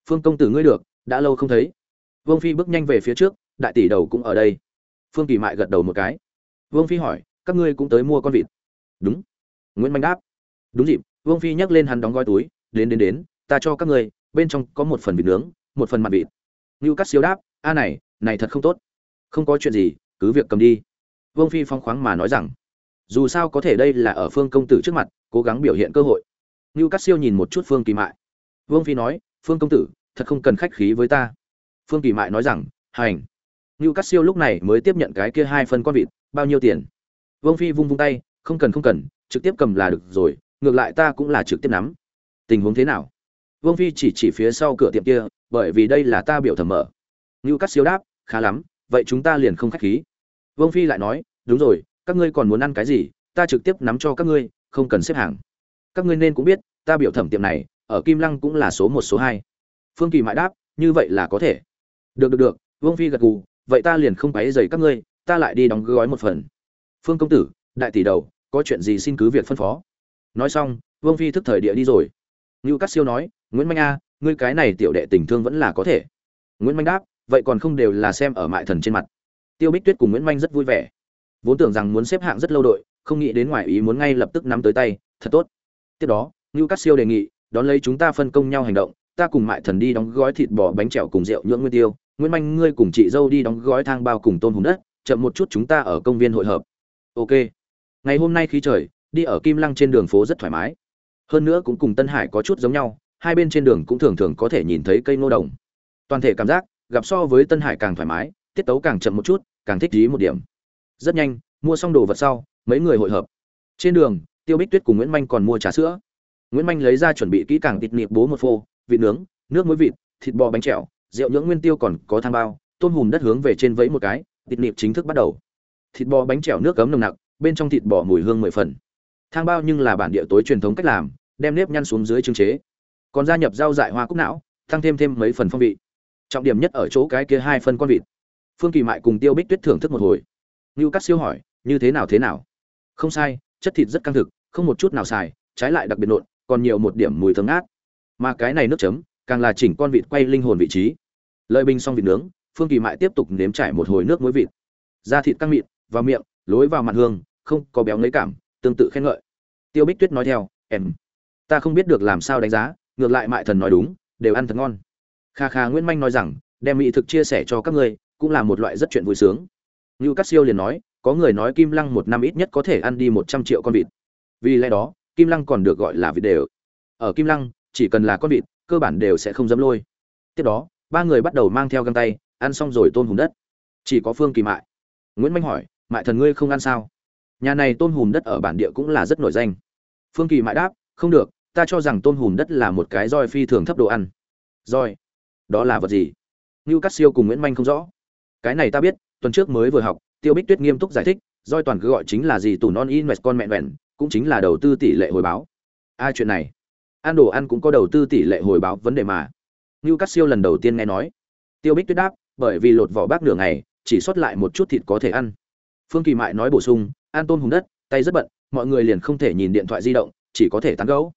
Phương công tử ngươi được đã lâu không thấy. Vương phi bước nhanh về phía trước đại tỷ đầu cũng ở đây. Phương kỳ mại gật đầu một cái. Vương phi hỏi, các ngươi cũng tới mua con vịt? Đúng. Nguyễn manh đáp. Đúng dịp, vương phi nhắc lên hắn đóng gói túi, đến đến đến, ta cho các ngươi, bên trong có một phần vịt nướng, một phần mặt vịt. Ngưu cắt siêu đáp, a này này thật không tốt. Không có chuyện gì, cứ việc cầm đi. Vương phi phong khoáng mà nói rằng, dù sao có thể đây là ở phương công tử trước mặt, cố gắng biểu hiện cơ hội. Ngưu cắt siêu nhìn một chút phương kỳ mại. Vương phi nói, phương công tử, thật không cần khách khí với ta. Phương kỳ mại nói rằng, hành ngưu Cát siêu lúc này mới tiếp nhận cái kia hai phân con vịt, bao nhiêu tiền? Vương phi vung vung tay, không cần không cần, trực tiếp cầm là được rồi, ngược lại ta cũng là trực tiếp nắm. Tình huống thế nào? Vương phi chỉ chỉ phía sau cửa tiệm kia, bởi vì đây là ta biểu thẩm mở. Ngưu Cát siêu đáp, khá lắm, vậy chúng ta liền không khách khí. Vương phi lại nói, đúng rồi, các ngươi còn muốn ăn cái gì, ta trực tiếp nắm cho các ngươi, không cần xếp hàng. Các ngươi nên cũng biết, ta biểu thẩm tiệm này, ở kim lăng cũng là số một, số hai. Phương kỳ mãi đáp, như vậy là có thể. Được được được, vương phi gật gù vậy ta liền không quấy rầy các ngươi, ta lại đi đóng gói một phần. Phương công tử, đại tỷ đầu, có chuyện gì xin cứ việc phân phó. Nói xong, vương phi thức thời địa đi rồi. Lưu cát siêu nói, nguyễn minh a, ngươi cái này tiểu đệ tình thương vẫn là có thể. Nguyễn minh đáp, vậy còn không đều là xem ở mại thần trên mặt. Tiêu bích tuyết cùng nguyễn minh rất vui vẻ. Vốn tưởng rằng muốn xếp hạng rất lâu đội, không nghĩ đến ngoài ý muốn ngay lập tức nắm tới tay, thật tốt. Tiếp đó lưu cát siêu đề nghị, đón lấy chúng ta phân công nhau hành động ta cùng mại thần đi đóng gói thịt bò, bánh trẹo cùng rượu nhưỡng nguyên tiêu. Nguyễn manh ngươi cùng chị dâu đi đóng gói thang bao cùng tôm hùm đất, chậm một chút chúng ta ở công viên hội hợp. Ok. Ngày hôm nay khí trời, đi ở kim lăng trên đường phố rất thoải mái. Hơn nữa cũng cùng tân hải có chút giống nhau, hai bên trên đường cũng thường thường có thể nhìn thấy cây ngô đồng. Toàn thể cảm giác, gặp so với tân hải càng thoải mái, tiết tấu càng chậm một chút, càng thích dí một điểm. Rất nhanh, mua xong đồ vật sau, mấy người hội hợp. Trên đường, tiêu bích tuyết cùng nguyễn manh còn mua trà sữa. Nguyễn manh lấy ra chuẩn bị kỹ càng tịt niệm bố một phô vịt nướng, nước muối vịt, thịt bò bánh trẹo rượu nhưỡng nguyên tiêu còn có thang bao, tôm hùm đất hướng về trên vẫy một cái, thịt nịp chính thức bắt đầu. Thịt bò bánh trẹo nước cấm nồng nặc, bên trong thịt bò mùi hương mười phần. Thang bao nhưng là bản địa tối truyền thống cách làm, đem nếp nhăn xuống dưới trưng chế. Còn gia nhập rau dại hoa cúc não, tăng thêm thêm mấy phần phong vị. Trọng điểm nhất ở chỗ cái kia hai phân con vịt. Phương kỳ mại cùng tiêu bích tuyết thưởng thức một hồi. Ngưu cắt siêu hỏi, như thế nào thế nào? Không sai, chất thịt rất căng thực, không một chút nào xài, trái lại đặc biệt nộn, còn nhiều một điểm mùi thơm ngát mà cái này nước chấm, càng là chỉnh con vịt quay linh hồn vị trí. Lợi bình xong vịt nướng, phương kỳ mại tiếp tục nếm trải một hồi nước muối vịt. Da thịt căng mịn, vào miệng, lối vào mặt hương, không có béo ngấy cảm, tương tự khen ngợi. Tiêu bích tuyết nói theo, em, ta không biết được làm sao đánh giá, ngược lại mại thần nói đúng, đều ăn thật ngon. Kha kha nguyễn manh nói rằng, đem mỹ thực chia sẻ cho các ngươi, cũng là một loại rất chuyện vui sướng. Như cát siêu liền nói, có người nói kim lăng một năm ít nhất có thể ăn đi một trăm triệu con vịt. Vì lẽ đó, kim lăng còn được gọi là vịt đều. Ở kim lăng chỉ cần là con vịt, cơ bản đều sẽ không dám lôi. Tiếp đó, ba người bắt đầu mang theo găng tay, ăn xong rồi tôm hùm đất. Chỉ có phương kỳ mại. Nguyễn manh hỏi, mại thần ngươi không ăn sao? Nhà này tôm hùm đất ở bản địa cũng là rất nổi danh. Phương kỳ mại đáp, không được, ta cho rằng tôm hùm đất là một cái roi phi thường thấp đồ ăn. Roi? Đó là vật gì? Như cắt siêu cùng nguyễn manh không rõ. Cái này ta biết, tuần trước mới vừa học, tiêu bích tuyết nghiêm túc giải thích, roi toàn cứ gọi chính là gì tủ non in con mẹ vẹn, cũng chính là đầu tư tỷ lệ hồi báo. Ai chuyện này ăn đồ ăn cũng có đầu tư tỷ lệ hồi báo vấn đề mà. Ngưu cắt siêu lần đầu tiên nghe nói. Tiêu bích tuyết đáp, bởi vì lột vỏ bác nửa ngày, chỉ sót lại một chút thịt có thể ăn. Phương kỳ mại nói bổ sung, an tôn hùng đất, tay rất bận, mọi người liền không thể nhìn điện thoại di động, chỉ có thể tán gấu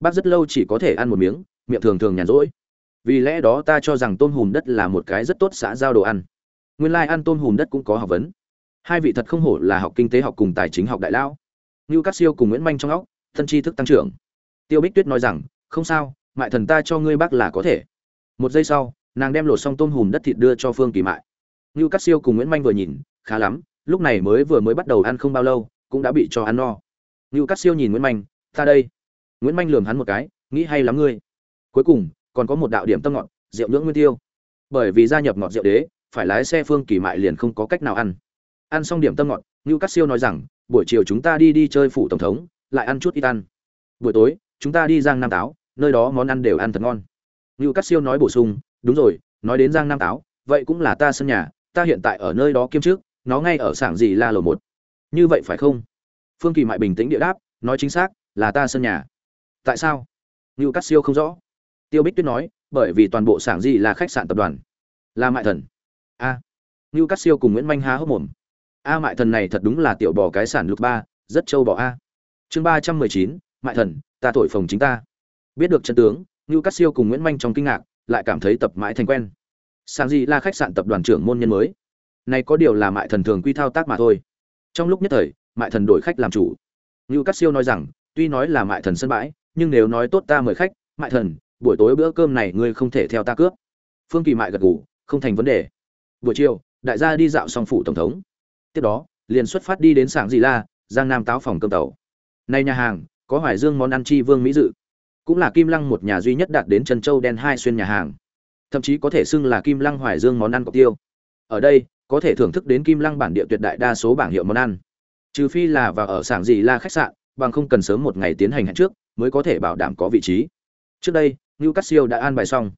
bác rất lâu chỉ có thể ăn một miếng, miệng thường thường nhàn rỗi. Vì lẽ đó ta cho rằng tôm hùm đất là một cái rất tốt xã giao đồ ăn. Nguyên lai、like、ăn tôm hùm đất cũng có học vấn. Hai vị thật không hổ là học kinh tế, học cùng tài chính, học đại lão như các siêu cùng nguyễn manh trong óc, thân tri thức tăng trưởng tiêu bích tuyết nói rằng, không sao, mại thần ta cho ngươi bác là có thể. Một giây sau, nàng đem lột xong tôm hùm đất thịt đưa cho phương kỳ mại. Lưu Cát siêu cùng nguyễn manh vừa nhìn, khá lắm, lúc này mới vừa mới bắt đầu ăn không bao lâu, cũng đã bị cho ăn no. Lưu Cát siêu nhìn nguyễn manh, ta đây. Nguyễn manh lườm hắn một cái, nghĩ hay lắm ngươi. Cuối cùng, còn có một đạo điểm tâm ngọt, rượu nhưỡng nguyên tiêu. Bởi vì gia nhập ngọt rượu đế, phải lái xe phương kỳ mại liền không có cách nào ăn. Ăn xong điểm tâm ngọt Lưu Cát siêu nói rằng, buổi chiều chúng ta đi đi chơi phủ tổng thống, lại ăn chút ít ăn. Buổi tối chúng ta đi giang nam táo, nơi đó món ăn đều ăn thật ngon. Như cắt siêu nói bổ sung, đúng rồi, nói đến giang nam táo, vậy cũng là ta sân nhà, ta hiện tại ở nơi đó kiêm trước nó ngay ở sảng gì la lầu một. Như vậy phải không? Phương kỳ mại bình tĩnh địa đáp, nói chính xác, là ta sân nhà. Tại sao? Ngưu cắt siêu không rõ. Tiêu bích tuyết nói, bởi vì toàn bộ sảng gì là khách sạn tập đoàn. Là mại thần. A. À. ngưu cắt siêu cùng nguyễn manh há hốc mồm. A mại thần này thật đúng là tiểu bò cái sản lục ba, rất trâu bò a. Chương ba trăm mười chín mại thần, ta thổi phồng chính ta. Biết được chân tướng như cắt siêu cùng nguyễn manh trong kinh ngạc, lại cảm thấy tập mãi thành quen. Sang gì là khách sạn tập đoàn trưởng môn nhân mới. Này có điều là mại thần thường quy thao tác mà thôi. Trong lúc nhất thời, mại thần đổi khách làm chủ. Như cắt siêu nói rằng, tuy nói là mại thần sân bãi, nhưng nếu nói tốt ta mời khách, mại thần, buổi tối bữa cơm này ngươi không thể theo ta cướp. Phương kỳ mại gật gù, không thành vấn đề. Buổi chiều, đại gia đi dạo xong phủ tổng thống. Tiếp đó, liền xuất phát đi đến sảng dị la, giang nam táo phòng cơm tàu. Nay nhà hàng có hoài dương món ăn chi vương mỹ dự cũng là kim lăng một nhà duy nhất đạt đến trần châu đen hai xuyên nhà hàng thậm chí có thể xưng là kim lăng hoài dương món ăn cọc tiêu ở đây có thể thưởng thức đến kim lăng bản địa tuyệt đại đa số bảng hiệu món ăn trừ phi là vào ở sảng gì là khách sạn bằng không cần sớm một ngày tiến hành hẹn trước mới có thể bảo đảm có vị trí trước đây Ngưu Cát Siêu đã an bài xong.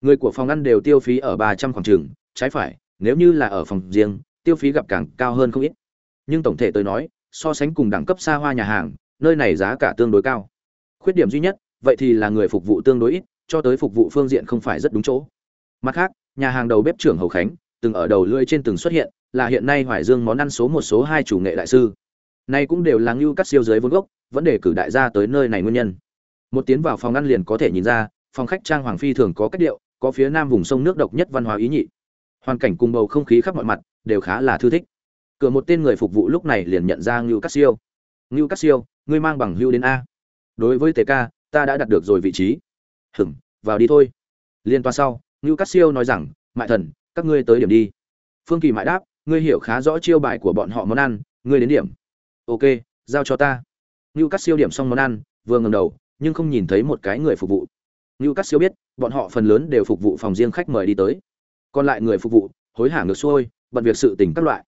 Người của phòng ăn đều tiêu phí ở ba trăm khoảng trường, trái phải, nếu như là ở phòng riêng, tiêu phí gặp càng cao hơn không ít. Nhưng tổng thể tôi nói, so sánh cùng đẳng cấp xa hoa nhà hàng, nơi này giá cả tương đối cao. Khuyết điểm duy nhất, vậy thì là người phục vụ tương đối ít, cho tới phục vụ phương diện không phải rất đúng chỗ. Mặt khác, nhà hàng đầu bếp trưởng Hầu Khánh, từng ở đầu lưỡi trên từng xuất hiện, là hiện nay Hoài Dương món ăn số một số hai chủ nghệ đại sư. Này cũng đều là Ngưu cắt Siêu dưới vốn gốc, vấn đề cử đại gia tới nơi này nguyên nhân. Một tiến vào phòng ăn liền có thể nhìn ra, phòng khách trang hoàng phi thường có cách điệu có phía nam vùng sông nước độc nhất văn hóa ý nhị hoàn cảnh cùng bầu không khí khắp mọi mặt đều khá là thư thích cửa một tên người phục vụ lúc này liền nhận ra ngưu cắt siêu ngưu cắt siêu ngươi mang bằng hưu đến a. Đối với tề ca ta đã đặt được rồi vị trí. Hửng vào đi thôi. Liên toa sau ngưu cát siêu nói rằng mại thần các ngươi tới điểm đi. Phương kỳ mại đáp ngươi hiểu khá rõ chiêu bài của bọn họ món ăn ngươi đến điểm. Ok giao cho ta. Ngưu cát siêu điểm xong món ăn vừa ngầm đầu nhưng không nhìn thấy một cái người phục vụ. Ngưu Cát Siêu biết, bọn họ phần lớn đều phục vụ phòng riêng khách mời đi tới. Còn lại người phục vụ, hối hả ngược xuôi, bận việc sự tình các loại.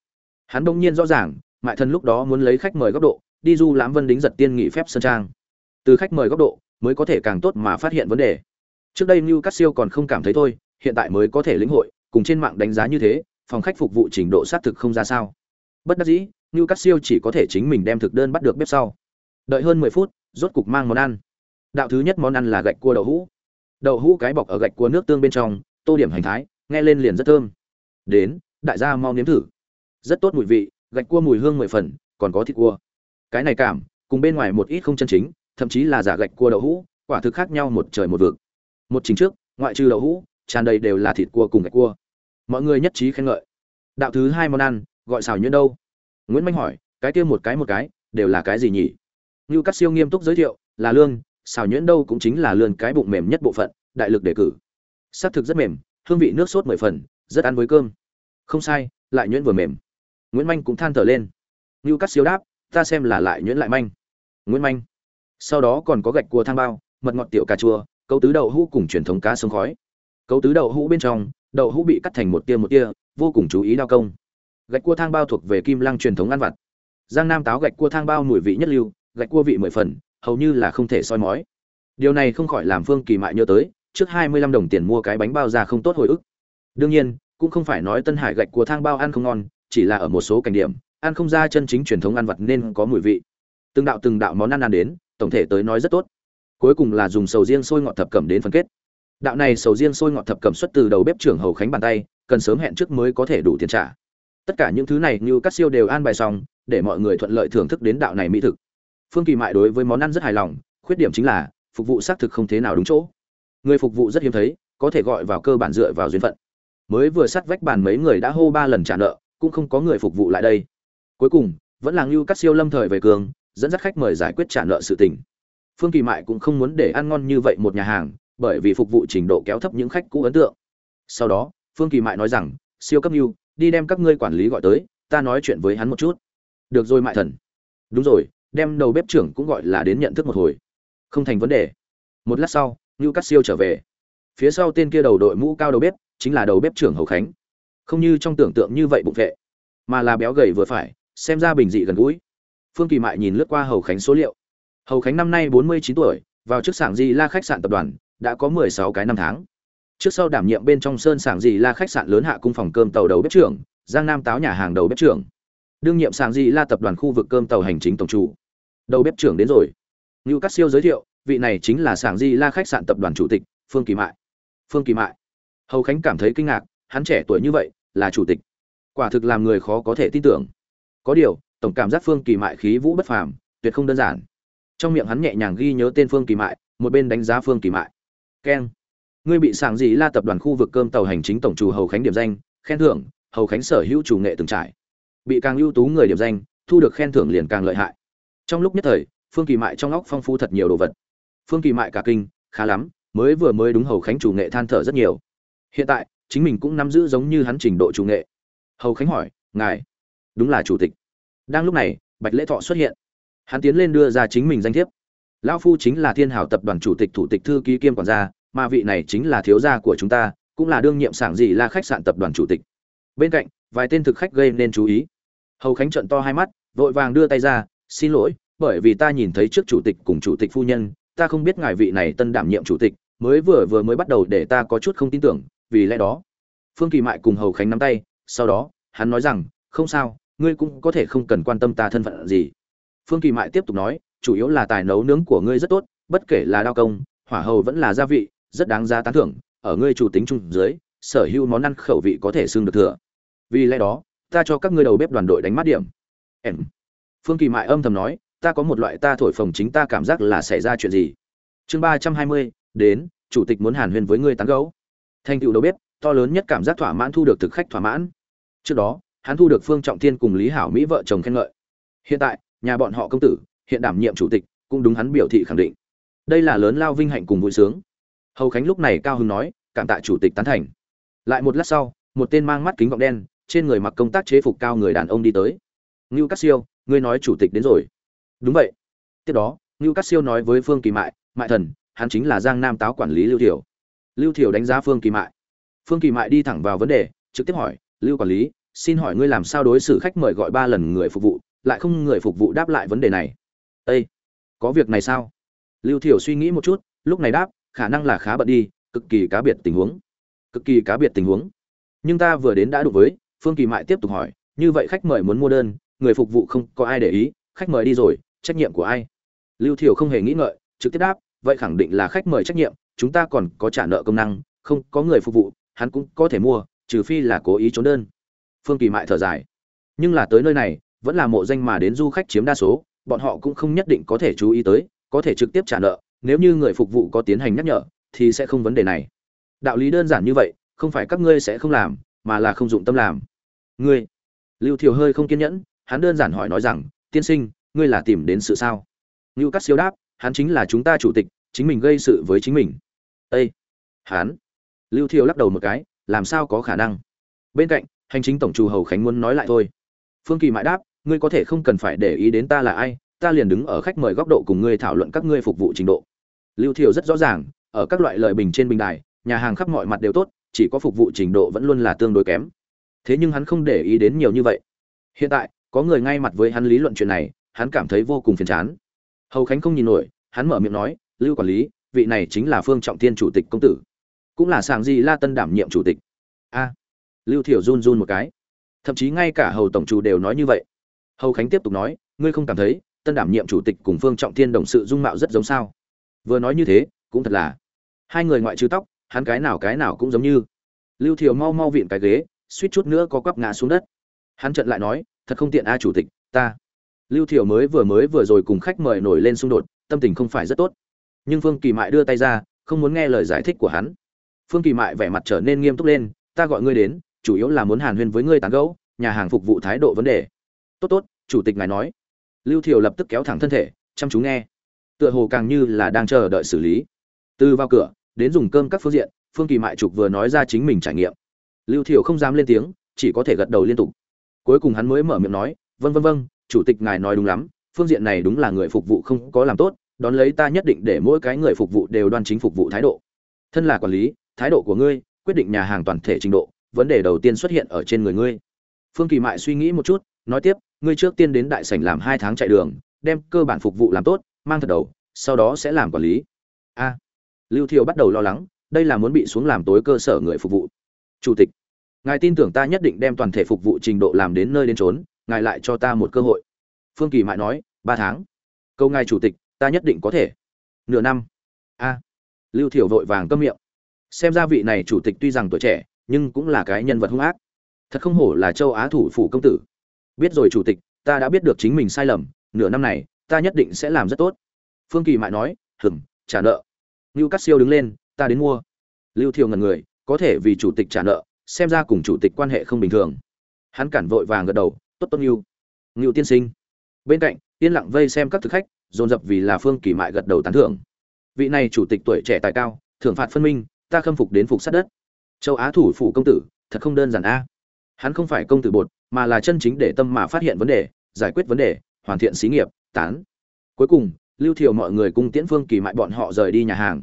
Hắn đông nhiên rõ ràng, Mại Thần lúc đó muốn lấy khách mời góc độ, đi du lãm Vân Đính giật tiên nghị phép sơn trang. Từ khách mời góc độ, mới có thể càng tốt mà phát hiện vấn đề. Trước đây Ngưu Cát Siêu còn không cảm thấy thôi, hiện tại mới có thể lĩnh hội, cùng trên mạng đánh giá như thế, phòng khách phục vụ trình độ sát thực không ra sao. Bất đắc dĩ, Ngưu Cát Siêu chỉ có thể chính mình đem thực đơn bắt được bếp sau. Đợi hơn mười phút, rốt cục mang món ăn. Đạo thứ nhất món ăn là gạch cua đậu hũ đậu hũ cái bọc ở gạch cua nước tương bên trong tô điểm hành thái nghe lên liền rất thơm đến đại gia mau nếm thử rất tốt mùi vị gạch cua mùi hương mười phần còn có thịt cua cái này cảm, cùng bên ngoài một ít không chân chính, thậm chí là giả gạch cua đậu hũ, quả thực khác nhau một trời một vực. Một chính trước, ngoại trừ đậu hũ, tràn đầy đều là thịt cua cùng gạch cua. Mọi người nhất trí khen ngợi. Đạo thứ hai món ăn, gọi xào nhuyễn đâu? Nguyễn manh hỏi, cái kia một cái một cái, đều là cái gì nhỉ? Như cắt siêu nghiêm túc giới thiệu, là lương, xào nhuyễn đâu cũng chính là lươn cái bụng mềm nhất bộ phận, đại lực đề cử. Xác thực rất mềm, hương vị nước sốt mười phần, rất ăn với cơm. Không sai, lại nhuyễn vừa mềm. Nguyễn manh cũng than thở lên. Như cắt siêu đáp ta xem là lại nhuyễn lại manh. Nguyễn manh. Sau đó còn có gạch cua thang bao, mật ngọt tiểu cà chua, cấu tứ đậu hũ cùng truyền thống cá sông khói. Cấu tứ đậu hũ bên trong, đậu hũ bị cắt thành một tia một tia, vô cùng chú ý đao công. Gạch cua thang bao thuộc về kim lăng truyền thống ăn vặt. Giang nam táo gạch cua thang bao mùi vị nhất lưu, gạch cua vị mười phần, hầu như là không thể soi mói. Điều này không khỏi làm phương kỳ mại nhớ tới, trước hai mươi lăm đồng tiền mua cái bánh bao ra không tốt hồi ức. Đương nhiên, cũng không phải nói tân hải gạch cua thang bao ăn không ngon, chỉ là ở một số cảnh điểm ăn không ra chân chính truyền thống ăn vật nên có mùi vị. Từng đạo từng đạo món ăn ăn đến, tổng thể tới nói rất tốt. Cuối cùng là dùng sầu riêng sôi ngọt thập cẩm đến phân kết. Đạo này sầu riêng sôi ngọt thập cẩm xuất từ đầu bếp trưởng hầu khánh bàn tay, cần sớm hẹn trước mới có thể đủ tiền trả. Tất cả những thứ này như các siêu đều an bài xong, để mọi người thuận lợi thưởng thức đến đạo này mỹ thực. Phương kỳ mại đối với món ăn rất hài lòng, khuyết điểm chính là, phục vụ xác thực không thế nào đúng chỗ. Người phục vụ rất hiếm thấy, có thể gọi vào cơ bản dựa vào duyên phận. Mới vừa sắt vách bàn mấy người đã hô ba lần trả nợ, cũng không có người phục vụ lại đây cuối cùng, vẫn là ngưu cắt siêu lâm thời về cường, dẫn dắt khách mời giải quyết trả nợ sự tình. Phương kỳ mại cũng không muốn để ăn ngon như vậy một nhà hàng, bởi vì phục vụ trình độ kéo thấp những khách cũ ấn tượng. Sau đó, phương kỳ mại nói rằng, siêu cấp ngưu, đi đem các ngươi quản lý gọi tới, ta nói chuyện với hắn một chút. Được rồi mại thần. Đúng rồi, đem đầu bếp trưởng cũng gọi là đến nhận thức một hồi. Không thành vấn đề. Một lát sau, ngưu cắt siêu trở về. Phía sau tên kia đầu đội mũ cao đầu bếp, chính là đầu bếp trưởng hầu khánh. Không như trong tưởng tượng như vậy bụng vệ, mà là béo gầy vừa phải xem ra bình dị gần gũi. Phương kỳ mại nhìn lướt qua hầu khánh số liệu. Hầu khánh năm nay bốn mươi chín tuổi, vào trước sảng di la khách sạn tập đoàn, đã có mười sáu cái năm tháng. Trước sau đảm nhiệm bên trong sơn sảng di la khách sạn lớn hạ cung phòng cơm tàu đầu bếp trưởng, giang nam táo nhà hàng đầu bếp trưởng. Đương nhiệm sảng di la tập đoàn khu vực cơm tàu hành chính tổng chủ. Đầu bếp trưởng đến rồi. Ngưu cát siêu giới thiệu, vị này chính là sảng di la khách sạn tập đoàn chủ tịch, phương kỳ mại. Phương kỳ mại. Hầu khánh cảm thấy kinh ngạc, hắn trẻ tuổi như vậy, là chủ tịch. Quả thực làm người khó có thể tin tưởng có điều, tổng cảm giác phương kỳ mại khí vũ bất phàm, tuyệt không đơn giản. Trong miệng hắn nhẹ nhàng ghi nhớ tên phương kỳ mại, một bên đánh giá phương kỳ mại. Keng ngươi bị sảng gì la tập đoàn khu vực cơm tàu hành chính tổng chủ hầu khánh điểm danh, khen thưởng, hầu khánh sở hữu chủ nghệ từng trải. Bị càng ưu tú người điểm danh, thu được khen thưởng liền càng lợi hại. Trong lúc nhất thời, phương kỳ mại trong óc phong phú thật nhiều đồ vật. Phương kỳ mại cả kinh, khá lắm, mới vừa mới đúng hầu khánh chủ nghệ than thở rất nhiều. Hiện tại, chính mình cũng nắm giữ giống như hắn trình độ chủ nghệ. Hầu khánh hỏi, ngài đúng là chủ tịch. Đang lúc này, bạch lễ thọ xuất hiện. Hắn tiến lên đưa ra chính mình danh thiếp. Lão phu chính là thiên hảo tập đoàn chủ tịch thủ tịch thư ký kiêm quản gia, mà vị này chính là thiếu gia của chúng ta, cũng là đương nhiệm sảng gì là khách sạn tập đoàn chủ tịch. Bên cạnh, vài tên thực khách gây nên chú ý. Hầu khánh trận to hai mắt, vội vàng đưa tay ra, xin lỗi, bởi vì ta nhìn thấy trước chủ tịch cùng chủ tịch phu nhân, ta không biết ngài vị này tân đảm nhiệm chủ tịch, mới vừa vừa mới bắt đầu để ta có chút không tin tưởng, vì lẽ đó. Phương kỳ mại cùng hầu khánh nắm tay, sau đó, hắn nói rằng, không sao ngươi cũng có thể không cần quan tâm ta thân phận gì. Phương kỳ mại tiếp tục nói, chủ yếu là tài nấu nướng của ngươi rất tốt, bất kể là đao công, hỏa hầu vẫn là gia vị, rất đáng giá tán thưởng, ở ngươi chủ tính trung dưới, sở hữu món ăn khẩu vị có thể xưng được thừa. Vì lẽ đó, ta cho các ngươi đầu bếp đoàn đội đánh mắt điểm. Em. Phương kỳ mại âm thầm nói, ta có một loại ta thổi phồng chính ta cảm giác là xảy ra chuyện gì. Chương ba trăm hai mươi, đến, chủ tịch muốn hàn huyên với ngươi tán gấu thành tựu đầu bếp, to lớn nhất cảm giác thỏa mãn thu được thực khách thỏa mãn. Trước đó hắn thu được phương trọng thiên cùng lý hảo mỹ vợ chồng khen ngợi. Hiện tại, nhà bọn họ công tử, hiện đảm nhiệm chủ tịch, cũng đúng hắn biểu thị khẳng định. Đây là lớn lao vinh hạnh cùng vui sướng. Hầu khánh lúc này cao hưng nói, cảm tạ chủ tịch tán thành. Lại một lát sau, một tên mang mắt kính gọng đen, trên người mặc công tác chế phục cao người đàn ông đi tới. Ngưu cát siêu, ngươi nói chủ tịch đến rồi. Đúng vậy. Tiếp đó, ngưu cát siêu nói với phương kỳ mại mại thần, hắn chính là giang nam táo quản lý lưu thiểu. Lưu thiểu đánh giá phương kỳ mại. Phương kỳ mại đi thẳng vào vấn đề, trực tiếp hỏi, lưu quản lý xin hỏi ngươi làm sao đối xử khách mời gọi ba lần người phục vụ lại không người phục vụ đáp lại vấn đề này? Ê, có việc này sao? Lưu thiểu suy nghĩ một chút lúc này đáp khả năng là khá bận đi cực kỳ cá biệt tình huống. Cực kỳ cá biệt tình huống. Nhưng ta vừa đến đã đủ với phương kỳ mại tiếp tục hỏi như vậy khách mời muốn mua đơn người phục vụ không có ai để ý khách mời đi rồi trách nhiệm của ai? Lưu thiểu không hề nghĩ ngợi trực tiếp đáp vậy khẳng định là khách mời trách nhiệm chúng ta còn có trả nợ công năng không có người phục vụ hắn cũng có thể mua trừ phi là cố ý trốn đơn phương kỳ mại thở dài. Nhưng là tới nơi này, vẫn là mộ danh mà đến du khách chiếm đa số, bọn họ cũng không nhất định có thể chú ý tới, có thể trực tiếp trả nợ, nếu như người phục vụ có tiến hành nhắc nhở, thì sẽ không vấn đề này. Đạo lý đơn giản như vậy, không phải các ngươi sẽ không làm, mà là không dụng tâm làm. Ngươi, lưu thiều hơi không kiên nhẫn, hắn đơn giản hỏi nói rằng, tiên sinh, ngươi là tìm đến sự sao? Ngưu cắt siêu đáp, hắn chính là chúng ta chủ tịch, chính mình gây sự với chính mình. Ây hắn? Lưu thiều lắc đầu một cái, làm sao có khả năng? Bên cạnh hành chính tổng chủ hầu khánh muốn nói lại thôi. Phương kỳ mãi đáp, ngươi có thể không cần phải để ý đến ta là ai, ta liền đứng ở khách mời góc độ cùng ngươi thảo luận các ngươi phục vụ trình độ. Lưu thiều rất rõ ràng, ở các loại lợi bình trên bình đài, nhà hàng khắp mọi mặt đều tốt, chỉ có phục vụ trình độ vẫn luôn là tương đối kém. Thế nhưng hắn không để ý đến nhiều như vậy. Hiện tại, có người ngay mặt với hắn lý luận chuyện này, hắn cảm thấy vô cùng phiền chán. Hầu khánh không nhìn nổi, hắn mở miệng nói, lưu quản lý, vị này chính là phương trọng thiên chủ tịch công tử, cũng là sàng di la tân đảm nhiệm chủ tịch. A lưu thiểu run run một cái. Thậm chí ngay cả hầu tổng chủ đều nói như vậy. Hầu khánh tiếp tục nói, ngươi không cảm thấy tân đảm nhiệm chủ tịch cùng phương trọng thiên đồng sự dung mạo rất giống sao? Vừa nói như thế, cũng thật là. Hai người ngoại trừ tóc, hắn cái nào cái nào cũng giống như. Lưu thiều mau mau viện cái ghế, suýt chút nữa có quắp ngã xuống đất. Hắn trận lại nói, thật không tiện a chủ tịch, ta. Lưu thiều mới vừa mới vừa rồi cùng khách mời nổi lên xung đột, tâm tình không phải rất tốt. Nhưng phương kỳ mại đưa tay ra, không muốn nghe lời giải thích của hắn. Phương kỳ mại vẻ mặt trở nên nghiêm túc lên, ta gọi ngươi đến chủ yếu là muốn hàn huyên với ngươi tán gẫu, nhà hàng phục vụ thái độ vấn đề. Tốt tốt, chủ tịch ngài nói. Lưu thiều lập tức kéo thẳng thân thể, chăm chú nghe. Tựa hồ càng như là đang chờ đợi xử lý. Từ vào cửa, đến dùng cơm các phương diện, phương kỳ mại trục vừa nói ra chính mình trải nghiệm. Lưu thiều không dám lên tiếng, chỉ có thể gật đầu liên tục. Cuối cùng hắn mới mở miệng nói vân vân vân chủ tịch ngài nói đúng lắm, phương diện này đúng là người phục vụ không có làm tốt, đón lấy ta nhất định để mỗi cái người phục vụ đều đoan chính phục vụ thái độ. Thân là quản lý, thái độ của ngươi, quyết định nhà hàng toàn thể trình độ vấn đề đầu tiên xuất hiện ở trên người ngươi. Phương kỳ mại suy nghĩ một chút, nói tiếp, ngươi trước tiên đến đại sảnh làm hai tháng chạy đường, đem cơ bản phục vụ làm tốt, mang thật đầu, sau đó sẽ làm quản lý. A. Lưu thiều bắt đầu lo lắng, đây là muốn bị xuống làm tối cơ sở người phục vụ. Chủ tịch, ngài tin tưởng ta nhất định đem toàn thể phục vụ trình độ làm đến nơi đến trốn ngài lại cho ta một cơ hội. Phương kỳ mại nói, ba tháng. Câu ngài chủ tịch, ta nhất định có thể. Nửa năm. A. Lưu thiểu vội vàng câm miệng. Xem ra vị này chủ tịch tuy rằng tuổi trẻ nhưng cũng là cái nhân vật hung ác. Thật không hổ là châu á thủ phủ công tử. Biết rồi chủ tịch ta đã biết được chính mình sai lầm nửa năm này ta nhất định sẽ làm rất tốt. Phương kỳ mại nói hừng trả nợ. Lưu cắt siêu đứng lên ta đến mua. Lưu thiều ngần người có thể vì chủ tịch trả nợ xem ra cùng chủ tịch quan hệ không bình thường. Hắn cản vội vàng gật đầu tốt tốt lưu, lưu tiên sinh. Bên cạnh yên lặng vây xem các thực khách dồn dập vì là phương kỳ mại gật đầu tán thưởng. Vị này chủ tịch tuổi trẻ tài cao thưởng phạt phân minh ta khâm phục đến phục sát đất châu á thủ phủ công tử, thật không đơn giản a. Hắn không phải công tử bột, mà là chân chính để tâm mà phát hiện vấn đề, giải quyết vấn đề, hoàn thiện xí nghiệp, tán. Cuối cùng, lưu thiều mọi người cùng tiễn phương kỳ mại bọn họ rời đi nhà hàng.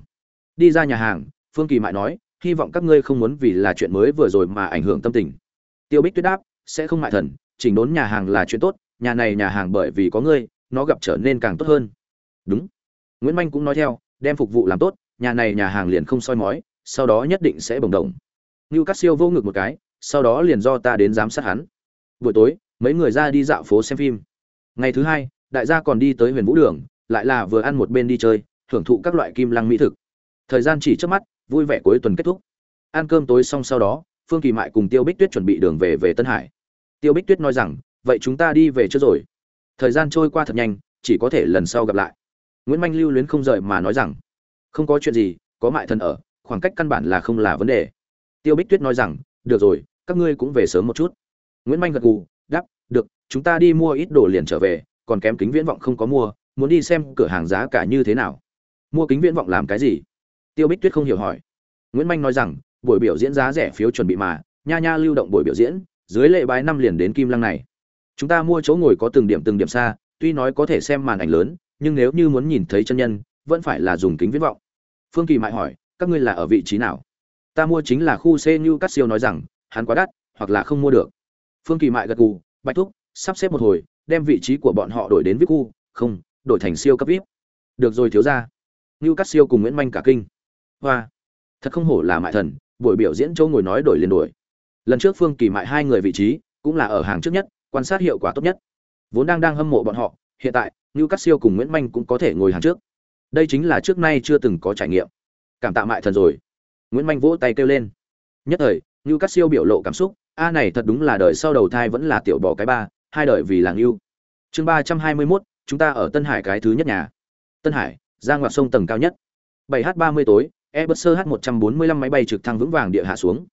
Đi ra nhà hàng, phương kỳ mại nói, hy vọng các ngươi không muốn vì là chuyện mới vừa rồi mà ảnh hưởng tâm tình. Tiêu bích tuyết đáp, sẽ không mại thần, chỉnh đốn nhà hàng là chuyện tốt, nhà này nhà hàng bởi vì có ngươi, nó gặp trở nên càng tốt hơn. Đúng. Nguyễn manh cũng nói theo, đem phục vụ làm tốt, nhà này nhà hàng liền không soi mói, sau đó nhất định sẽ bồng đồng. Ngưu Cát siêu vô ngực một cái, sau đó liền do ta đến giám sát hắn. Buổi tối, mấy người ra đi dạo phố xem phim. Ngày thứ hai, đại gia còn đi tới huyền vũ đường, lại là vừa ăn một bên đi chơi, thưởng thụ các loại kim lăng mỹ thực. Thời gian chỉ trước mắt, vui vẻ cuối tuần kết thúc. Ăn cơm tối xong sau đó, phương kỳ mại cùng tiêu bích tuyết chuẩn bị đường về về tân hải. Tiêu bích tuyết nói rằng, vậy chúng ta đi về chưa rồi. Thời gian trôi qua thật nhanh, chỉ có thể lần sau gặp lại. Nguyễn manh lưu luyến không rời mà nói rằng, không có chuyện gì, có mại thần ở, khoảng cách căn bản là không là vấn đề tiêu bích tuyết nói rằng được rồi các ngươi cũng về sớm một chút. Nguyễn manh gật gù đáp, được chúng ta đi mua ít đồ liền trở về còn kém kính viễn vọng không có mua muốn đi xem cửa hàng giá cả như thế nào. Mua kính viễn vọng làm cái gì? Tiêu bích tuyết không hiểu hỏi. Nguyễn manh nói rằng buổi biểu diễn giá rẻ phiếu chuẩn bị mà nha nha lưu động buổi biểu diễn dưới lệ bái năm liền đến kim lăng này. Chúng ta mua chỗ ngồi có từng điểm từng điểm xa tuy nói có thể xem màn ảnh lớn nhưng nếu như muốn nhìn thấy chân nhân vẫn phải là dùng kính viễn vọng. Phương kỳ mại hỏi các ngươi là ở vị trí nào? Ta mua chính là khu c như cắt siêu nói rằng, hắn quá đắt, hoặc là không mua được. Phương kỳ mại gật gù, bạch thúc, sắp xếp một hồi, đem vị trí của bọn họ đổi đến vip khu, không, đổi thành siêu cấp vip. Được rồi thiếu ra như cắt siêu cùng nguyễn manh cả kinh. Hoa. Thật không hổ là mại thần, buổi biểu diễn châu ngồi nói đổi liền đổi. Lần trước phương kỳ mại hai người vị trí, cũng là ở hàng trước nhất, quan sát hiệu quả tốt nhất. Vốn đang đang hâm mộ bọn họ, hiện tại, như cắt siêu cùng nguyễn manh cũng có thể ngồi hàng trước. Đây chính là trước nay chưa từng có trải nghiệm. Cảm tạ mại thần rồi nguyễn manh vỗ tay kêu lên nhất thời như cắt siêu biểu lộ cảm xúc a này thật đúng là đời sau đầu thai vẫn là tiểu bò cái ba hai đời vì làng yêu chương ba trăm hai mươi mốt chúng ta ở tân hải cái thứ nhất nhà tân hải ra ngoặt sông tầng cao nhất bảy h ba mươi tối Airbus H 145 máy bay trực thăng vững vàng địa hạ xuống.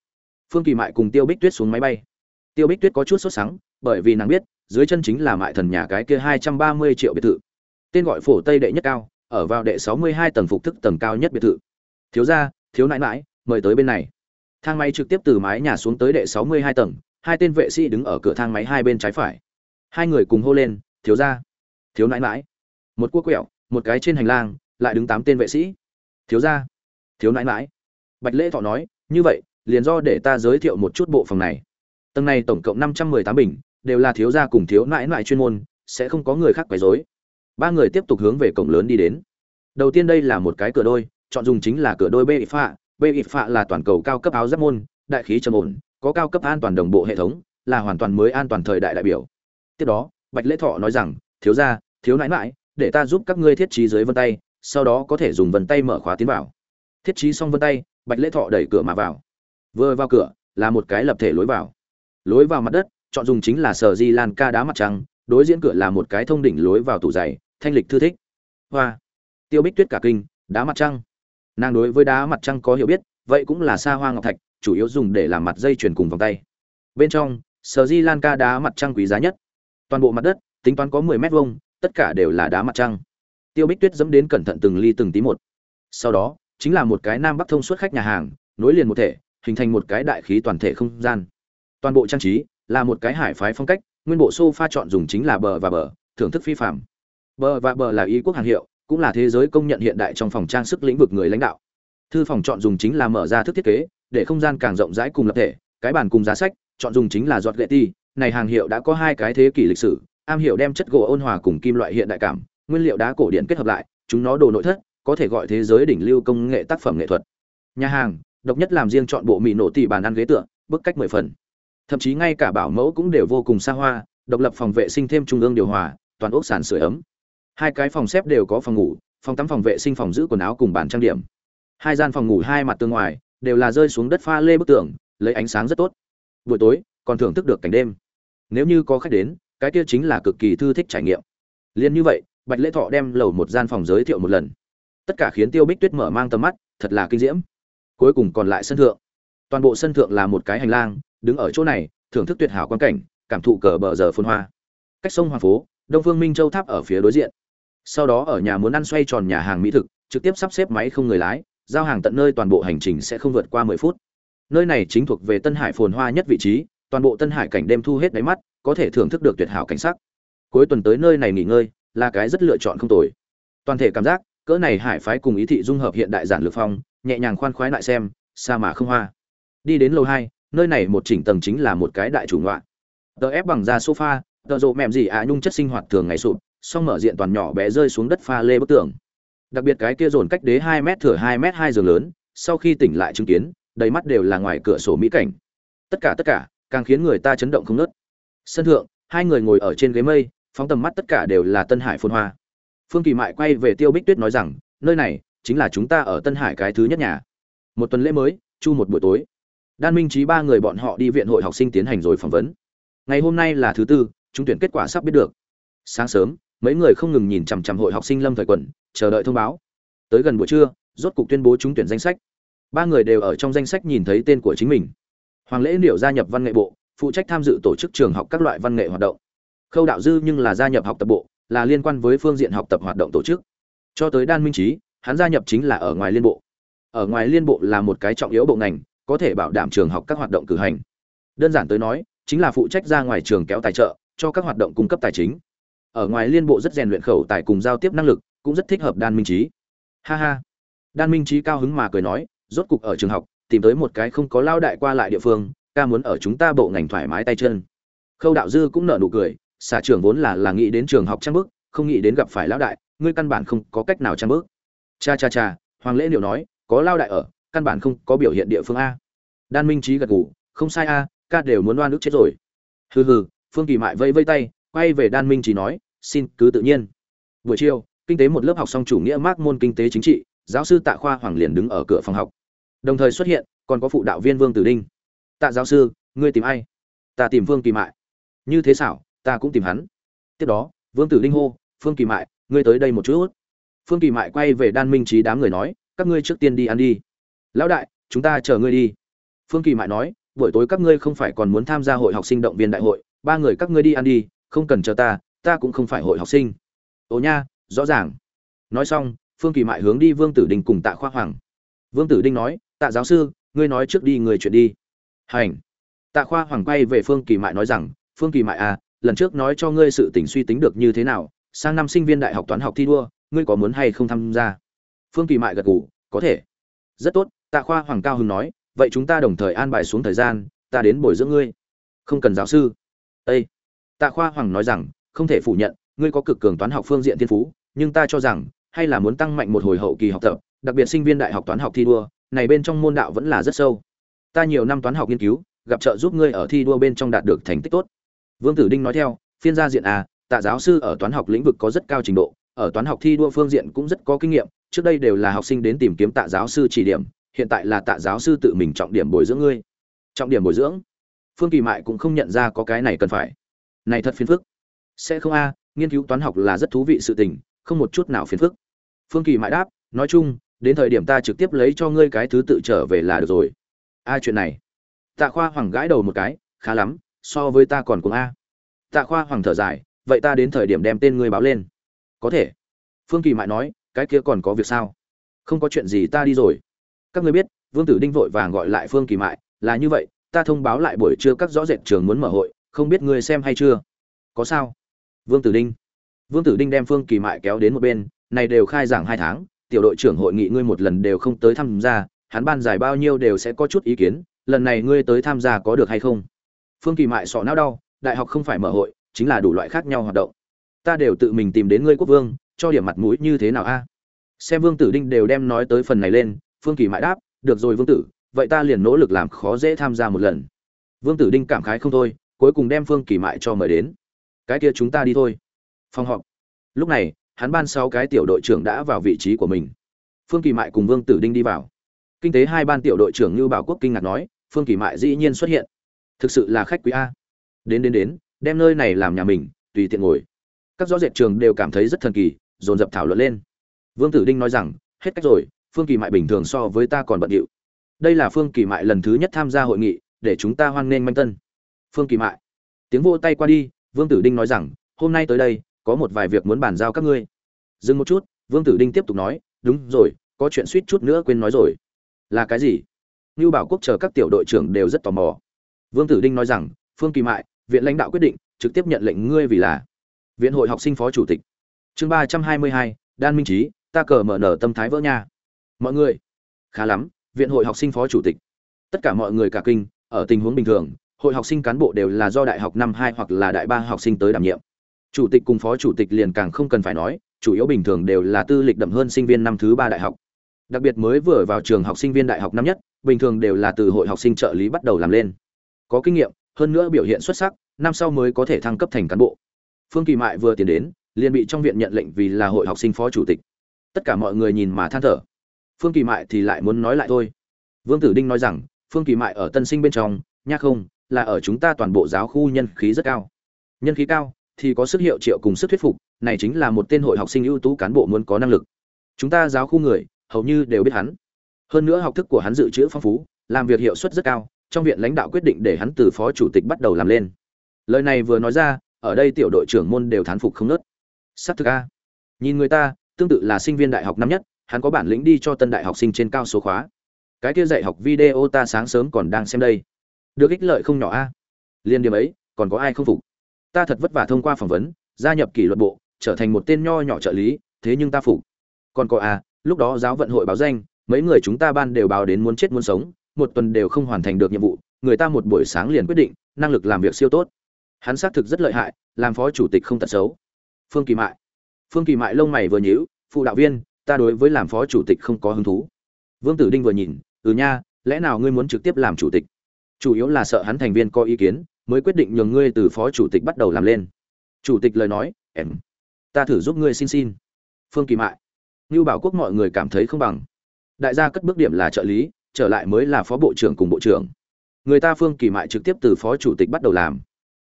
Phương Kỳ Mại cùng Tiêu Bích Tuyết xuống máy bay. Tiêu Bích Tuyết có chút sốt sắng, bởi vì nàng biết, dưới chân chính là mại thần nhà cái kia 230 triệu biệt thự. Tên gọi phổ Tây đệ nhất cao, ở vào đệ 62 tầng phục thức tầng cao nhất biệt thự. Thiếu gia, thiếu nãi nãi, mời tới bên này. Thang máy trực tiếp từ mái nhà xuống tới đệ 62 tầng, hai tên vệ sĩ đứng ở cửa thang máy hai bên trái phải. Hai người cùng hô lên, thiếu gia, thiếu nãi nãi. Một cua quẹo, một cái trên hành lang, lại đứng tám tên vệ sĩ. Thiếu gia thiếu nãi mãi bạch lễ thọ nói như vậy liền do để ta giới thiệu một chút bộ phòng này tầng này tổng cộng năm trăm mười tám bình đều là thiếu gia cùng thiếu nãi nãi chuyên môn sẽ không có người khác quấy rối ba người tiếp tục hướng về cổng lớn đi đến đầu tiên đây là một cái cửa đôi chọn dùng chính là cửa đôi b ít phạ. Phạ là toàn cầu cao cấp áo giáp môn, đại khí trầm ổn, có cao cấp an toàn đồng bộ hệ thống, là hoàn toàn mới an toàn thời đại đại biểu. Tiếp đó, bạch lễ thọ nói rằng, thiếu gia, thiếu nãi nãi, để ta giúp các ngươi thiết trí dưới vân tay, sau đó có thể dùng vân tay mở khóa tiến vào. Thiết trí xong vân tay, bạch lễ thọ đẩy cửa mà vào. Vừa vào cửa, là một cái lập thể lối vào. Lối vào mặt đất, chọn dùng chính là sờ di lan ca đá mặt trăng, đối diễn cửa là một cái thông đỉnh lối vào tủ giày, thanh lịch thư thích. Hoa. Tiêu bích tuyết cả kinh, đá mặt trăng nàng đối với đá mặt trăng có hiểu biết, vậy cũng là xa hoa ngọc thạch, chủ yếu dùng để làm mặt dây chuyền cùng vòng tay. Bên trong sờ di lan ca đá mặt trăng quý giá nhất. Toàn bộ mặt đất, tính toán có mười mét vuông, tất cả đều là đá mặt trăng. Tiêu bích tuyết dẫm đến cẩn thận từng ly từng tí một. Sau đó, chính là một cái nam bắc thông suốt khách nhà hàng, nối liền một thể, hình thành một cái đại khí toàn thể không gian. Toàn bộ trang trí là một cái hải phái phong cách, nguyên bộ sofa chọn dùng chính là bờ và bờ, thưởng thức phi phạm. Bờ và bờ là ý quốc hàng hiệu cũng là thế giới công nhận hiện đại trong phòng trang sức lĩnh vực người lãnh đạo. Thư phòng chọn dùng chính là mở ra thức thiết kế, để không gian càng rộng rãi cùng lập thể. Cái bàn cùng giá sách, chọn dùng chính là giọt lệ ti. Này hàng hiệu đã có hai cái thế kỷ lịch sử, am hiệu đem chất gỗ ôn hòa cùng kim loại hiện đại cảm, nguyên liệu đá cổ điển kết hợp lại, chúng nó đồ nội thất, có thể gọi thế giới đỉnh lưu công nghệ tác phẩm nghệ thuật. Nhà hàng, độc nhất làm riêng chọn bộ mì nổ tỷ bàn ăn ghế tựa, bức cách mười phần. Thậm chí ngay cả bảo mẫu cũng đều vô cùng xa hoa, độc lập phòng vệ sinh thêm trung ương điều hòa, toàn ốc sàn sửa ấm hai cái phòng xếp đều có phòng ngủ, phòng tắm phòng vệ sinh phòng giữ quần áo cùng bàn trang điểm. Hai gian phòng ngủ hai mặt tương ngoài đều là rơi xuống đất pha lê bức tường, lấy ánh sáng rất tốt. Buổi tối, còn thưởng thức được cảnh đêm. Nếu như có khách đến, cái kia chính là cực kỳ thư thích trải nghiệm. Liền như vậy, bạch lễ thọ đem lầu một gian phòng giới thiệu một lần. Tất cả khiến tiêu bích tuyết mở mang tầm mắt, thật là kinh diễm. Cuối cùng còn lại sân thượng. Toàn bộ sân thượng là một cái hành lang, đứng ở chỗ này, thưởng thức tuyệt hảo quan cảnh, cảm thụ cờ bờ giờ phun hoa. Cách sông hoàng phố, đông phương minh châu tháp ở phía đối diện sau đó ở nhà muốn ăn xoay tròn nhà hàng mỹ thực, trực tiếp sắp xếp máy không người lái, giao hàng tận nơi toàn bộ hành trình sẽ không vượt qua mười phút. Nơi này chính thuộc về tân hải phồn hoa nhất vị trí, toàn bộ tân hải cảnh đêm thu hết đáy mắt, có thể thưởng thức được tuyệt hảo cảnh sắc. Cuối tuần tới nơi này nghỉ ngơi, là cái rất lựa chọn không tồi. Toàn thể cảm giác, cỡ này hải phái cùng ý thị dung hợp hiện đại giản lược phong, nhẹ nhàng khoan khoái lại xem, xa mà không hoa. Đi đến lầu hai, nơi này một chỉnh tầng chính là một cái đại chủ ngoại. Tờ ép bằng da sofa, tờ rộ mềm gì ạ nhung chất sinh hoạt thường ngày sụp song mở diện toàn nhỏ bé rơi xuống đất pha lê bức tường. Đặc biệt cái kia dồn cách đế hai mét thửa hai mét hai giường lớn, sau khi tỉnh lại chứng kiến, đầy mắt đều là ngoài cửa sổ mỹ cảnh. Tất cả tất cả, càng khiến người ta chấn động không nớt sân thượng, hai người ngồi ở trên ghế mây, phóng tầm mắt tất cả đều là tân hải phồn hoa. Phương kỳ mại quay về tiêu bích tuyết nói rằng, nơi này chính là chúng ta ở tân hải cái thứ nhất nhà. Một tuần lễ mới, chu một buổi tối. Đan minh trí ba người bọn họ đi viện hội học sinh tiến hành rồi phỏng vấn. Ngày hôm nay là thứ tư chúng tuyển kết quả sắp biết được. Sáng sớm mấy người không ngừng nhìn chằm chằm hội học sinh lâm thời quẩn, chờ đợi thông báo. Tới gần buổi trưa, rốt cục tuyên bố trúng tuyển danh sách. Ba người đều ở trong danh sách nhìn thấy tên của chính mình. Hoàng lễ liệu gia nhập văn nghệ bộ, phụ trách tham dự tổ chức trường học các loại văn nghệ hoạt động. Khâu đạo dư nhưng là gia nhập học tập bộ, là liên quan với phương diện học tập hoạt động tổ chức. Cho tới đan minh trí, hắn gia nhập chính là ở ngoài liên bộ. Ở ngoài liên bộ là một cái trọng yếu bộ ngành, có thể bảo đảm trường học các hoạt động cử hành. Đơn giản tới nói, chính là phụ trách ra ngoài trường kéo tài trợ, cho các hoạt động cung cấp tài chính ở ngoài liên bộ rất rèn luyện khẩu tài cùng giao tiếp năng lực, cũng rất thích hợp đan minh trí ha ha. Đan minh trí cao hứng mà cười nói, rốt cục ở trường học, tìm tới một cái không có lao đại qua lại địa phương, ca muốn ở chúng ta bộ ngành thoải mái tay chân. Khâu đạo dư cũng nở nụ cười, xả trưởng vốn là là nghĩ đến trường học trang bước không nghĩ đến gặp phải lão đại, ngươi căn bản không có cách nào trang bước cha cha cha, hoàng lễ liệu nói, có lao đại ở, căn bản không có biểu hiện địa phương a. Đan minh trí gật gù, không sai a, ca đều muốn oan ức chết rồi. Hừ hừ, phương kỳ mại vây vây tay, quay về đan minh trí nói xin cứ tự nhiên. Buổi chiều, kinh tế một lớp học xong chủ nghĩa mác môn kinh tế chính trị, giáo sư tạ khoa hoàng liền đứng ở cửa phòng học. Đồng thời xuất hiện, còn có phụ đạo viên vương tử đinh. Tạ giáo sư, ngươi tìm ai? Ta tìm vương kỳ mại. Như thế xảo, ta cũng tìm hắn. Tiếp đó, vương tử đinh hô phương kỳ mại, ngươi tới đây một chút phương kỳ mại quay về đan minh trí đám người nói, các ngươi trước tiên đi ăn đi. Lão đại, chúng ta chờ ngươi đi. Phương kỳ mại nói, buổi tối các ngươi không phải còn muốn tham gia hội học sinh động viên đại hội, ba người các ngươi đi ăn đi, không cần chờ ta ta cũng không phải hội học sinh. Ồ nha, rõ ràng. Nói xong, phương kỳ mại hướng đi vương tử đình cùng tạ khoa hoàng. Vương tử đinh nói, tạ giáo sư, ngươi nói trước đi, người chuyện đi. Hành. Tạ khoa hoàng quay về phương kỳ mại nói rằng, phương kỳ mại à lần trước nói cho ngươi sự tình suy tính được như thế nào, sang năm sinh viên đại học toán học thi đua, ngươi có muốn hay không tham gia? Phương kỳ mại gật gù, có thể. Rất tốt, tạ khoa hoàng cao hưng nói, vậy chúng ta đồng thời an bài xuống thời gian, ta đến bồi dưỡng ngươi. Không cần giáo sư. Ây tạ khoa hoàng nói rằng không thể phủ nhận ngươi có cực cường toán học phương diện thiên phú nhưng ta cho rằng hay là muốn tăng mạnh một hồi hậu kỳ học tập đặc biệt sinh viên đại học toán học thi đua này bên trong môn đạo vẫn là rất sâu. Ta nhiều năm toán học nghiên cứu gặp trợ giúp ngươi ở thi đua bên trong đạt được thành tích tốt. Vương tử đinh nói theo phiên gia diện à, tạ giáo sư ở toán học lĩnh vực có rất cao trình độ ở toán học thi đua phương diện cũng rất có kinh nghiệm trước đây đều là học sinh đến tìm kiếm tạ giáo sư chỉ điểm hiện tại là tạ giáo sư tự mình trọng điểm bồi dưỡng ngươi. Trọng điểm bồi dưỡng? Phương kỳ mại cũng không nhận ra có cái này cần phải. Này thật phiền phức sẽ không a, nghiên cứu toán học là rất thú vị sự tình, không một chút nào phiền phức. Phương kỳ mại đáp, nói chung, đến thời điểm ta trực tiếp lấy cho ngươi cái thứ tự trở về là được rồi. A, chuyện này. Tạ khoa hoàng gãi đầu một cái, khá lắm, so với ta còn cùng a. Tạ khoa hoàng thở dài, vậy ta đến thời điểm đem tên ngươi báo lên. Có thể. Phương kỳ mại nói, cái kia còn có việc sao? Không có chuyện gì ta đi rồi. Các ngươi biết, vương tử đinh vội vàng gọi lại phương kỳ mại, là như vậy, ta thông báo lại buổi trưa các rõ rệt trường muốn mở hội, không biết ngươi xem hay chưa? Có sao? Vương tử đinh. Vương tử đinh đem phương kỳ mại kéo đến một bên, này đều khai giảng hai tháng, tiểu đội trưởng hội nghị ngươi một lần đều không tới tham gia, hắn ban giải bao nhiêu đều sẽ có chút ý kiến, lần này ngươi tới tham gia có được hay không? Phương kỳ mại sọ não đau, đại học không phải mở hội, chính là đủ loại khác nhau hoạt động. Ta đều tự mình tìm đến ngươi quốc vương, cho điểm mặt mũi như thế nào a? Xem vương tử đinh đều đem nói tới phần này lên, phương kỳ Mại đáp, được rồi vương tử, vậy ta liền nỗ lực làm khó dễ tham gia một lần. Vương tử đinh cảm khái không thôi, cuối cùng đem phương kỳ mại cho mời đến cái kia chúng ta đi thôi. Phòng họp. Lúc này, hắn ban sáu cái tiểu đội trưởng đã vào vị trí của mình. Phương kỳ mại cùng vương tử đinh đi vào. Kinh tế hai ban tiểu đội trưởng như bảo quốc kinh ngạc nói, phương kỳ mại dĩ nhiên xuất hiện. Thực sự là khách quý a. Đến đến đến, đem nơi này làm nhà mình, tùy tiện ngồi. Các rõ rệt trường đều cảm thấy rất thần kỳ, dồn dập thảo luận lên. Vương tử đinh nói rằng, hết cách rồi, phương kỳ mại bình thường so với ta còn bận điệu. Đây là phương kỳ mại lần thứ nhất tham gia hội nghị, để chúng ta hoan nghênh manh tân. Phương kỳ mại. Tiếng vô tay qua đi vương tử đinh nói rằng hôm nay tới đây có một vài việc muốn bàn giao các ngươi. Dừng một chút vương tử đinh tiếp tục nói đúng rồi có chuyện suýt chút nữa quên nói rồi. Là cái gì? Nưu bảo quốc chờ các tiểu đội trưởng đều rất tò mò. Vương tử đinh nói rằng phương kỳ mại viện lãnh đạo quyết định trực tiếp nhận lệnh ngươi vì là viện hội học sinh phó chủ tịch. Chương ba trăm hai mươi hai đan minh Chí, ta cờ mở nở tâm thái vỡ nha. Mọi người khá lắm viện hội học sinh phó chủ tịch. Tất cả mọi người cả kinh ở tình huống bình thường hội học sinh cán bộ đều là do đại học năm hai hoặc là đại ba học sinh tới đảm nhiệm. Chủ tịch cùng phó chủ tịch liền càng không cần phải nói, chủ yếu bình thường đều là tư lịch đậm hơn sinh viên năm thứ ba đại học. Đặc biệt mới vừa vào trường học sinh viên đại học năm nhất, bình thường đều là từ hội học sinh trợ lý bắt đầu làm lên. Có kinh nghiệm, hơn nữa biểu hiện xuất sắc, năm sau mới có thể thăng cấp thành cán bộ. Phương kỳ mại vừa tiến đến, liền bị trong viện nhận lệnh vì là hội học sinh phó chủ tịch. Tất cả mọi người nhìn mà than thở. Phương kỳ mại thì lại muốn nói lại thôi. Vương tử đinh nói rằng, phương kỳ mại ở tân sinh bên trong, nhắc không là ở chúng ta toàn bộ giáo khu nhân khí rất cao. Nhân khí cao thì có sức hiệu triệu cùng sức thuyết phục, này chính là một tên hội học sinh ưu tú cán bộ muốn có năng lực. Chúng ta giáo khu người, hầu như đều biết hắn. Hơn nữa học thức của hắn dự trữ phong phú, làm việc hiệu suất rất cao, trong viện lãnh đạo quyết định để hắn từ phó chủ tịch bắt đầu làm lên. Lời này vừa nói ra, ở đây tiểu đội trưởng môn đều thán phục không nớt. Sắp thực a. Nhìn người ta, tương tự là sinh viên đại học năm nhất, hắn có bản lĩnh đi cho tân đại học sinh trên cao số khóa. Cái kia dạy học video ta sáng sớm còn đang xem đây được ích lợi không nhỏ a. Liên điểm ấy, còn có ai không phục? Ta thật vất vả thông qua phỏng vấn, gia nhập kỷ luật bộ, trở thành một tên nho nhỏ trợ lý, thế nhưng ta phục. Còn có a, lúc đó giáo vận hội báo danh, mấy người chúng ta ban đều báo đến muốn chết muốn sống, một tuần đều không hoàn thành được nhiệm vụ, người ta một buổi sáng liền quyết định, năng lực làm việc siêu tốt. Hắn xác thực rất lợi hại, làm phó chủ tịch không tật xấu. Phương kỳ mại. Phương kỳ mại lông mày vừa nhíu, phụ đạo viên, ta đối với làm phó chủ tịch không có hứng thú. Vương tử đinh vừa nhìn ừ nha, lẽ nào ngươi muốn trực tiếp làm chủ tịch? Chủ yếu là sợ hắn thành viên có ý kiến, mới quyết định nhường ngươi từ phó chủ tịch bắt đầu làm lên. Chủ tịch lời nói, em, ta thử giúp ngươi xin xin. Phương kỳ mại. Như bảo quốc mọi người cảm thấy không bằng. Đại gia cất bước điểm là trợ lý, trở lại mới là phó bộ trưởng cùng bộ trưởng. Người ta phương kỳ mại trực tiếp từ phó chủ tịch bắt đầu làm.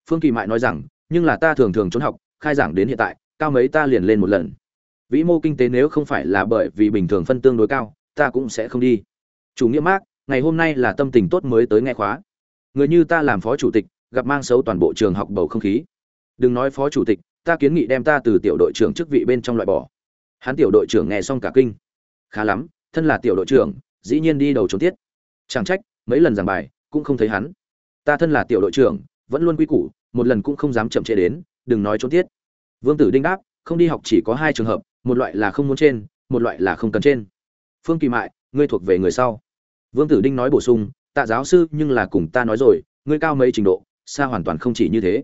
Phương kỳ mại nói rằng, nhưng là ta thường thường trốn học, khai giảng đến hiện tại, cao mấy ta liền lên một lần. Vĩ mô kinh tế nếu không phải là bởi vì bình thường phân tương đối cao, ta cũng sẽ không đi. Chủ nghĩa mark ngày hôm nay là tâm tình tốt mới tới nghe khóa. Người như ta làm phó chủ tịch, gặp mang xấu toàn bộ trường học bầu không khí. Đừng nói phó chủ tịch, ta kiến nghị đem ta từ tiểu đội trưởng chức vị bên trong loại bỏ. Hắn tiểu đội trưởng nghe xong cả kinh. Khá lắm, thân là tiểu đội trưởng, dĩ nhiên đi đầu trốn tiết. Chẳng trách, mấy lần giảng bài, cũng không thấy hắn. Ta thân là tiểu đội trưởng, vẫn luôn quy củ, một lần cũng không dám chậm trễ đến, đừng nói trốn tiết. Vương tử đinh đáp, không đi học chỉ có hai trường hợp, một loại là không muốn trên, một loại là không cần trên. Phương kỳ mại, ngươi thuộc về người sau vương tử đinh nói bổ sung tạ giáo sư nhưng là cùng ta nói rồi ngươi cao mấy trình độ xa hoàn toàn không chỉ như thế.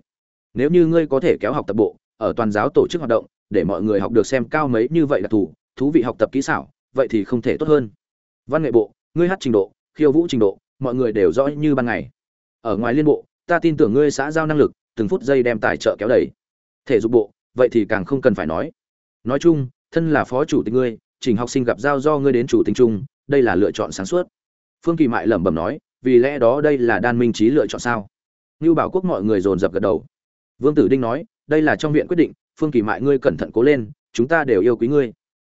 Nếu như ngươi có thể kéo học tập bộ ở toàn giáo tổ chức hoạt động để mọi người học được xem cao mấy như vậy là thủ, thú vị học tập kỹ xảo vậy thì không thể tốt hơn. Văn nghệ bộ ngươi hát trình độ khiêu vũ trình độ mọi người đều rõ như ban ngày. Ở ngoài liên bộ ta tin tưởng ngươi xã giao năng lực từng phút giây đem tài trợ kéo đầy. Thể dục bộ vậy thì càng không cần phải nói. Nói chung thân là phó chủ tịch ngươi trình học sinh gặp giao do ngươi đến chủ tịch chung đây là lựa chọn sáng suốt phương kỳ mại lẩm bẩm nói, vì lẽ đó đây là đan minh trí lựa chọn sao? Như bảo quốc mọi người dồn dập gật đầu. Vương tử đinh nói, đây là trong viện quyết định, phương kỳ mại ngươi cẩn thận cố lên, chúng ta đều yêu quý ngươi.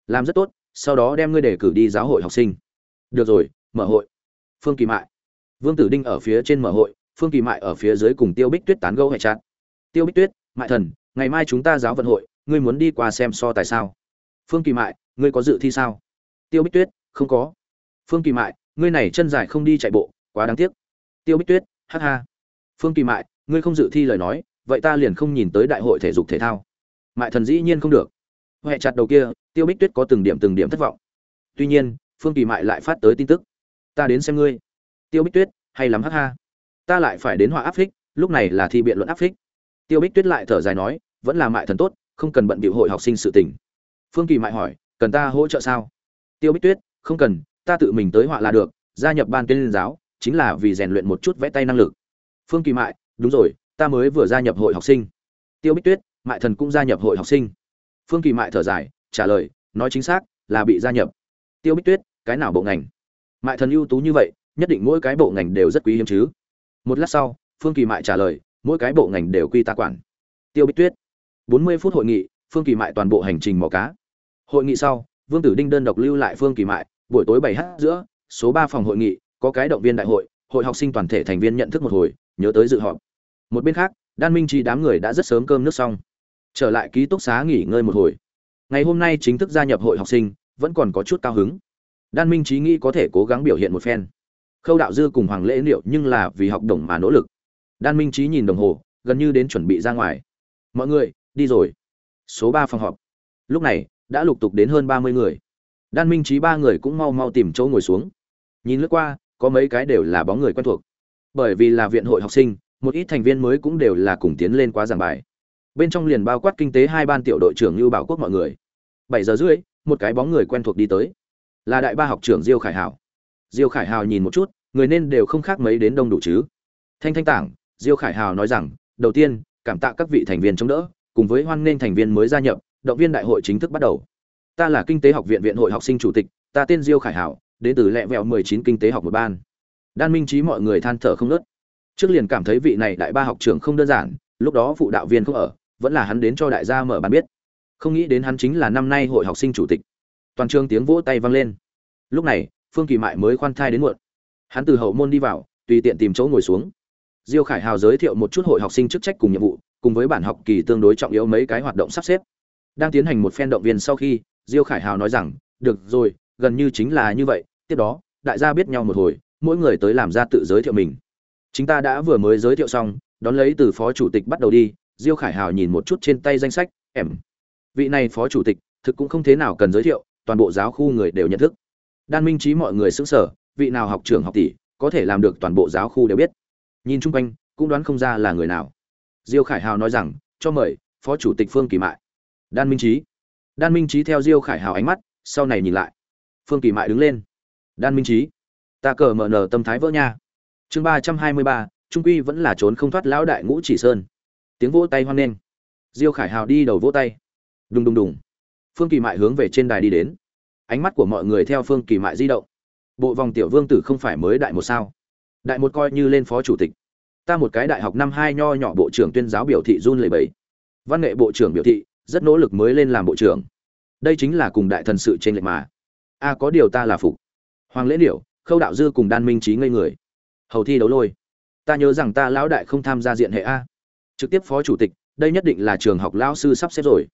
Làm rất tốt, sau đó đem ngươi để cử đi giáo hội học sinh. Được rồi, mở hội. Phương kỳ mại. Vương tử đinh ở phía trên mở hội, phương kỳ mại ở phía dưới cùng tiêu bích tuyết tán gẫu hệ chặt tiêu bích tuyết, mại thần, ngày mai chúng ta giáo vận hội, ngươi muốn đi qua xem so tại sao? Phương kỳ mại, ngươi có dự thi sao? Tiêu bích tuyết, không có. Phương kỳ mại ngươi này chân dài không đi chạy bộ, quá đáng tiếc. Tiêu bích tuyết, ha ha. Phương kỳ mại, ngươi không dự thi lời nói, vậy ta liền không nhìn tới đại hội thể dục thể thao. Mại thần dĩ nhiên không được. Huệ chặt đầu kia, tiêu bích tuyết có từng điểm từng điểm thất vọng. Tuy nhiên, phương kỳ mại lại phát tới tin tức. Ta đến xem ngươi. Tiêu bích tuyết, hay lắm ha ha. Ta lại phải đến họa áp phích, lúc này là thi biện luận áp phích. Tiêu bích tuyết lại thở dài nói, vẫn là mại thần tốt, không cần bận bịu hội học sinh sự tình. Phương kỳ mại hỏi, cần ta hỗ trợ sao? Tiêu bích tuyết, không cần ta tự mình tới họa là được, gia nhập ban tuyên giáo, chính là vì rèn luyện một chút vẽ tay năng lực. Phương kỳ mại, đúng rồi, ta mới vừa gia nhập hội học sinh. Tiêu bích tuyết, mại thần cũng gia nhập hội học sinh. Phương kỳ mại thở dài, trả lời, nói chính xác, là bị gia nhập. Tiêu bích tuyết, cái nào bộ ngành? Mại thần ưu tú như vậy, nhất định mỗi cái bộ ngành đều rất quý hiếm chứ. Một lát sau, phương kỳ mại trả lời, mỗi cái bộ ngành đều quy ta quản. Tiêu bích tuyết, bốn mươi phút hội nghị, phương kỳ mại toàn bộ hành trình mò cá. Hội nghị sau, vương tử đinh đơn độc lưu lại phương kỳ mại buổi tối bảy h giữa, số ba phòng hội nghị, có cái động viên đại hội hội học sinh toàn thể thành viên nhận thức một hồi, nhớ tới dự họp. Một bên khác, đan minh Trì đám người đã rất sớm cơm nước xong. Trở lại ký túc xá nghỉ ngơi một hồi. Ngày hôm nay chính thức gia nhập hội học sinh, vẫn còn có chút cao hứng. Đan minh trí nghĩ có thể cố gắng biểu hiện một phen. Khâu đạo dư cùng hoàng lễ liệu nhưng là vì học đồng mà nỗ lực. Đan minh trí nhìn đồng hồ, gần như đến chuẩn bị ra ngoài. Mọi người, đi rồi. Số ba phòng họp. Lúc này, đã lục tục đến hơn ba mươi người đan minh trí ba người cũng mau mau tìm chỗ ngồi xuống. Nhìn lướt qua, có mấy cái đều là bóng người quen thuộc. Bởi vì là viện hội học sinh, một ít thành viên mới cũng đều là cùng tiến lên quá giảng bài. Bên trong liền bao quát kinh tế hai ban tiểu đội trưởng lưu bảo quốc mọi người. Bảy giờ rưỡi, một cái bóng người quen thuộc đi tới. Là đại ba học trưởng diêu khải hảo. Diêu khải hào nhìn một chút, người nên đều không khác mấy đến đông đủ chứ. Thanh thanh tảng, diêu khải hào nói rằng, đầu tiên, cảm tạ các vị thành viên chống đỡ, cùng với hoan nghênh thành viên mới gia nhập, động viên đại hội chính thức bắt đầu ta là kinh tế học viện viện hội học sinh chủ tịch, ta tên diêu khải hảo, đến từ lẹ vẹo mười chín kinh tế học một ban. Đan minh trí mọi người than thở không nớt trước liền cảm thấy vị này đại ba học trưởng không đơn giản, lúc đó phụ đạo viên không ở, vẫn là hắn đến cho đại gia mở bàn biết. Không nghĩ đến hắn chính là năm nay hội học sinh chủ tịch. Toàn trường tiếng vỗ tay vang lên. Lúc này, phương kỳ mại mới khoan thai đến muộn. Hắn từ hậu môn đi vào, tùy tiện tìm chỗ ngồi xuống. Diêu khải hào giới thiệu một chút hội học sinh chức trách cùng nhiệm vụ, cùng với bản học kỳ tương đối trọng yếu mấy cái hoạt động sắp xếp. Đang tiến hành một phen động viên sau khi diêu khải hào nói rằng, được rồi, gần như chính là như vậy, tiếp đó, đại gia biết nhau một hồi, mỗi người tới làm ra tự giới thiệu mình. Chúng ta đã vừa mới giới thiệu xong, đón lấy từ phó chủ tịch bắt đầu đi, diêu khải hào nhìn một chút trên tay danh sách, em. Vị này phó chủ tịch, thực cũng không thế nào cần giới thiệu, toàn bộ giáo khu người đều nhận thức. Đan minh trí mọi người xứng sở vị nào học trưởng học tỷ, có thể làm được toàn bộ giáo khu đều biết. Nhìn chung quanh, cũng đoán không ra là người nào. Diêu khải hào nói rằng, cho mời, phó chủ tịch phương kỳ mại. Đan minh trí đan minh trí theo diêu khải hào ánh mắt, sau này nhìn lại. Phương kỳ mại đứng lên. Đan minh trí ta cờ mở nở tâm thái vỡ nha. Chương ba trăm hai mươi ba, trung quy vẫn là trốn không thoát lão đại ngũ chỉ sơn. Tiếng vỗ tay hoan nghênh. Diêu khải hào đi đầu vỗ tay. Đùng đùng đùng. Phương kỳ mại hướng về trên đài đi đến. Ánh mắt của mọi người theo phương kỳ mại di động. Bộ vòng tiểu vương tử không phải mới đại một sao? Đại một coi như lên phó chủ tịch. Ta một cái đại học năm hai nho nhỏ bộ trưởng tuyên giáo biểu thị run lầy bẩy. Văn nghệ bộ trưởng biểu thị rất nỗ lực mới lên làm bộ trưởng. Đây chính là cùng đại thần sự trên lệch mà. A, có điều ta là phục. Hoàng lễ điểu, khâu đạo dư cùng đan minh trí ngây người. Hầu thi đấu lôi. Ta nhớ rằng ta lão đại không tham gia diện hệ a. Trực tiếp phó chủ tịch, đây nhất định là trường học lão sư sắp xếp rồi.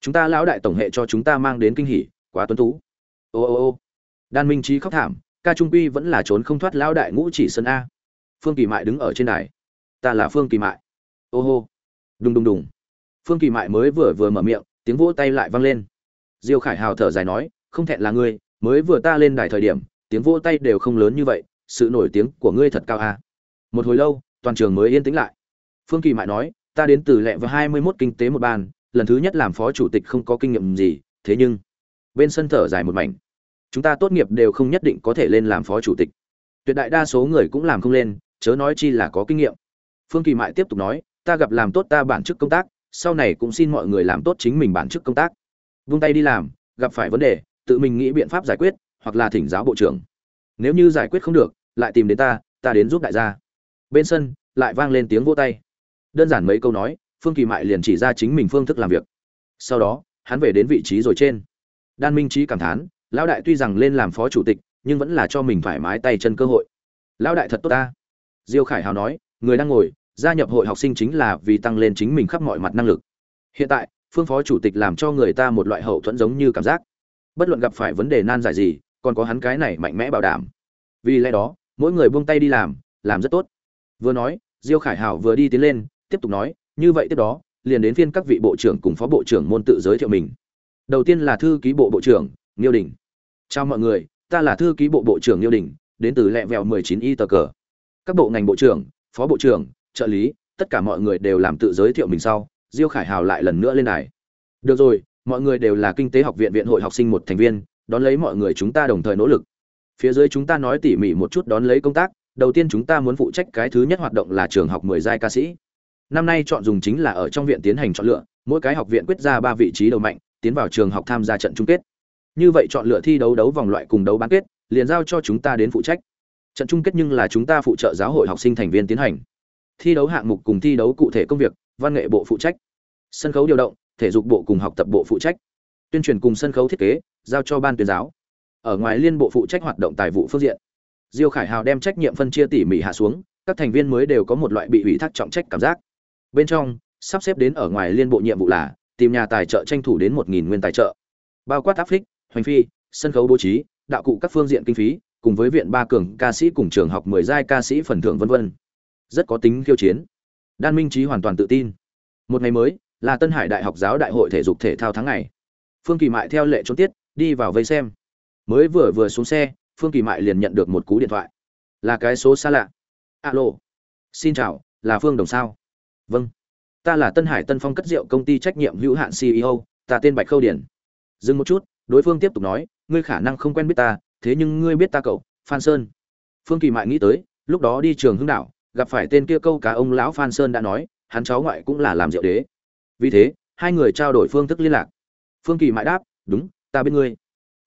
Chúng ta lão đại tổng hệ cho chúng ta mang đến kinh hỉ, quá tuấn tú. Ô ô ô. Đan minh trí khóc thảm, ca trung quy vẫn là trốn không thoát lão đại ngũ chỉ sân a. Phương kỳ mại đứng ở trên đài. Ta là phương kỳ mại. Ô, hô. Đùng đùng đùng phương kỳ mại mới vừa vừa mở miệng, tiếng vỗ tay lại vang lên. Diêu khải hào thở dài nói, không thẹn là ngươi, mới vừa ta lên đài thời điểm, tiếng vỗ tay đều không lớn như vậy, sự nổi tiếng của ngươi thật cao à? một hồi lâu, toàn trường mới yên tĩnh lại. Phương kỳ mại nói, ta đến từ lẹ và hai mươi mốt kinh tế một ban lần thứ nhất làm phó chủ tịch không có kinh nghiệm gì, thế nhưng bên sân thở dài một mảnh. Chúng ta tốt nghiệp đều không nhất định có thể lên làm phó chủ tịch. Tuyệt đại đa số người cũng làm không lên, chớ nói chi là có kinh nghiệm. Phương kỳ mại tiếp tục nói, ta gặp làm tốt ta bản chức công tác sau này cũng xin mọi người làm tốt chính mình bản chức công tác. Vung tay đi làm, gặp phải vấn đề, tự mình nghĩ biện pháp giải quyết, hoặc là thỉnh giáo bộ trưởng. Nếu như giải quyết không được, lại tìm đến ta ta đến giúp đại gia. Bên sân, lại vang lên tiếng vỗ tay. Đơn giản mấy câu nói, phương kỳ mại liền chỉ ra chính mình phương thức làm việc. Sau đó, hắn về đến vị trí rồi trên. Đan minh trí cảm thán, lão đại tuy rằng lên làm phó chủ tịch, nhưng vẫn là cho mình thoải mái tay chân cơ hội. Lão đại thật tốt ta. Diêu khải hào nói, người đang ngồi gia nhập hội học sinh chính là vì tăng lên chính mình khắp mọi mặt năng lực. Hiện tại phương phó chủ tịch làm cho người ta một loại hậu thuẫn giống như cảm giác. Bất luận gặp phải vấn đề nan giải gì còn có hắn cái này mạnh mẽ bảo đảm. Vì lẽ đó mỗi người buông tay đi làm làm rất tốt. Vừa nói diêu khải hảo vừa đi tiến lên tiếp tục nói như vậy tiếp đó liền đến phiên các vị bộ trưởng cùng phó bộ trưởng môn tự giới thiệu mình. Đầu tiên là thư ký bộ bộ trưởng Niêu Đình. Chào mọi người, ta là thư ký bộ bộ trưởng Niêu Đình, đến từ lẹ vèo 19 y tờ cờ. Các bộ ngành bộ trưởng, phó bộ trưởng, trợ lý, tất cả mọi người đều làm tự giới thiệu mình sau, Diêu Khải Hào lại lần nữa lên đài. Được rồi, mọi người đều là kinh tế học viện viện hội học sinh một thành viên, đón lấy mọi người chúng ta đồng thời nỗ lực. Phía dưới chúng ta nói tỉ mỉ một chút đón lấy công tác, đầu tiên chúng ta muốn phụ trách cái thứ nhất hoạt động là trường học 10 giai ca sĩ. năm nay chọn dùng chính là ở trong viện tiến hành chọn lựa mỗi cái học viện quyết ra ba vị trí đầu mạnh tiến vào trường học tham gia trận chung kết như vậy chọn lựa thi đấu đấu vòng loại cùng đấu bán kết liền giao cho chúng ta đến phụ trách trận chung kết nhưng là chúng ta phụ trợ giáo hội học sinh thành viên tiến hành thi đấu hạng mục cùng thi đấu cụ thể công việc, văn nghệ bộ phụ trách. Sân khấu điều động, thể dục bộ cùng học tập bộ phụ trách. Tuyên truyền cùng sân khấu thiết kế, giao cho ban tuyên giáo. Ở ngoài liên bộ phụ trách hoạt động tài vụ phương diện. Diêu khải hào đem trách nhiệm phân chia tỉ mỉ hạ xuống, các thành viên mới đều có một loại bị ủy thác trọng trách cảm giác. Bên trong, sắp xếp đến ở ngoài liên bộ nhiệm vụ là, tìm nhà tài trợ tranh thủ đến một nghìn nguyên tài trợ. Bao quát áp phích, hoành phi, sân khấu bố trí, đạo cụ các phương diện kinh phí, cùng với viện ba cường ca sĩ cùng trường học mười giai ca sĩ phần thưởng vân vân rất có tính khiêu chiến. Đan minh trí hoàn toàn tự tin. Một ngày mới, là tân hải đại học giáo đại hội thể dục thể thao tháng ngày. Phương kỳ mại theo lệ trốn tiết, đi vào vây xem. Mới vừa vừa xuống xe, phương kỳ mại liền nhận được một cú điện thoại. Là cái số xa lạ. Alo. Xin chào, là phương đồng sao? Vâng. Ta là tân hải tân phong cất rượu công ty trách nhiệm hữu hạn ceo ta tên bạch khâu điển. Dừng một chút, đối phương tiếp tục nói, ngươi khả năng không quen biết ta, thế nhưng ngươi biết ta cậu, phan sơn. Phương kỳ mại nghĩ tới, lúc đó đi trường hưng đạo gặp phải tên kia câu cá ông lão phan sơn đã nói, hắn cháu ngoại cũng là làm rượu đế. Vì thế, hai người trao đổi phương thức liên lạc. Phương kỳ mãi đáp, đúng, ta bên ngươi.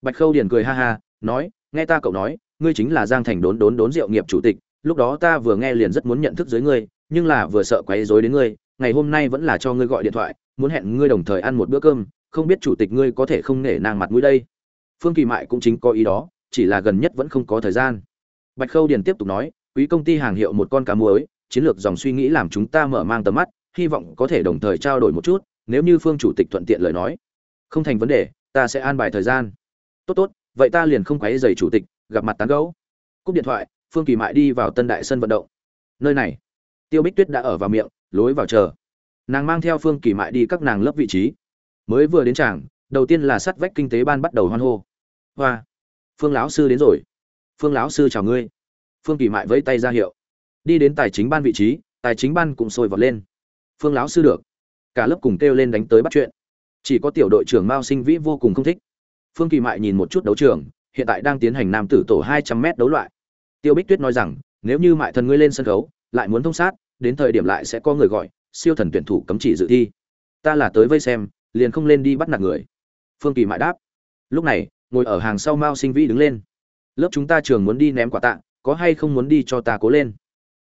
Bạch khâu điền cười ha ha, nói, nghe ta cậu nói, ngươi chính là giang thành đốn đốn đốn rượu nghiệp chủ tịch, lúc đó ta vừa nghe liền rất muốn nhận thức dưới ngươi, nhưng là vừa sợ quấy rối đến ngươi, ngày hôm nay vẫn là cho ngươi gọi điện thoại, muốn hẹn ngươi đồng thời ăn một bữa cơm, không biết chủ tịch ngươi có thể không nể nang mặt mũi đây. Phương kỳ mại cũng chính có ý đó, chỉ là gần nhất vẫn không có thời gian. Bạch khâu điền tiếp tục nói quý công ty hàng hiệu một con cá muối, chiến lược dòng suy nghĩ làm chúng ta mở mang tầm mắt, hy vọng có thể đồng thời trao đổi một chút, nếu như phương chủ tịch thuận tiện lời nói. Không thành vấn đề, ta sẽ an bài thời gian. Tốt tốt, vậy ta liền không quấy giày chủ tịch, gặp mặt tán gấu cúp điện thoại, phương kỳ mại đi vào tân đại sân vận động. Nơi này, tiêu bích tuyết đã ở vào miệng, lối vào chờ. Nàng mang theo phương kỳ mại đi các nàng lớp vị trí. Mới vừa đến tràng, đầu tiên là sắt vách kinh tế ban bắt đầu hoan hô. Hoa, phương lão sư đến rồi. Phương lão sư chào ngươi phương kỳ mại vẫy tay ra hiệu. Đi đến tài chính ban vị trí, tài chính ban cũng sôi vọt lên. Phương lão sư được. Cả lớp cùng kêu lên đánh tới bắt chuyện. Chỉ có tiểu đội trưởng mao sinh vĩ vô cùng không thích. Phương kỳ mại nhìn một chút đấu trường, hiện tại đang tiến hành nam tử tổ hai trăm m đấu loại. Tiêu bích tuyết nói rằng, nếu như mại thần ngươi lên sân khấu, lại muốn thông sát, đến thời điểm lại sẽ có người gọi, siêu thần tuyển thủ cấm chỉ dự thi. Ta là tới vây xem, liền không lên đi bắt nạt người. Phương kỳ mại đáp. Lúc này, ngồi ở hàng sau mao sinh vĩ đứng lên. Lớp chúng ta trường muốn đi ném quả tạ có hay không muốn đi cho ta cố lên?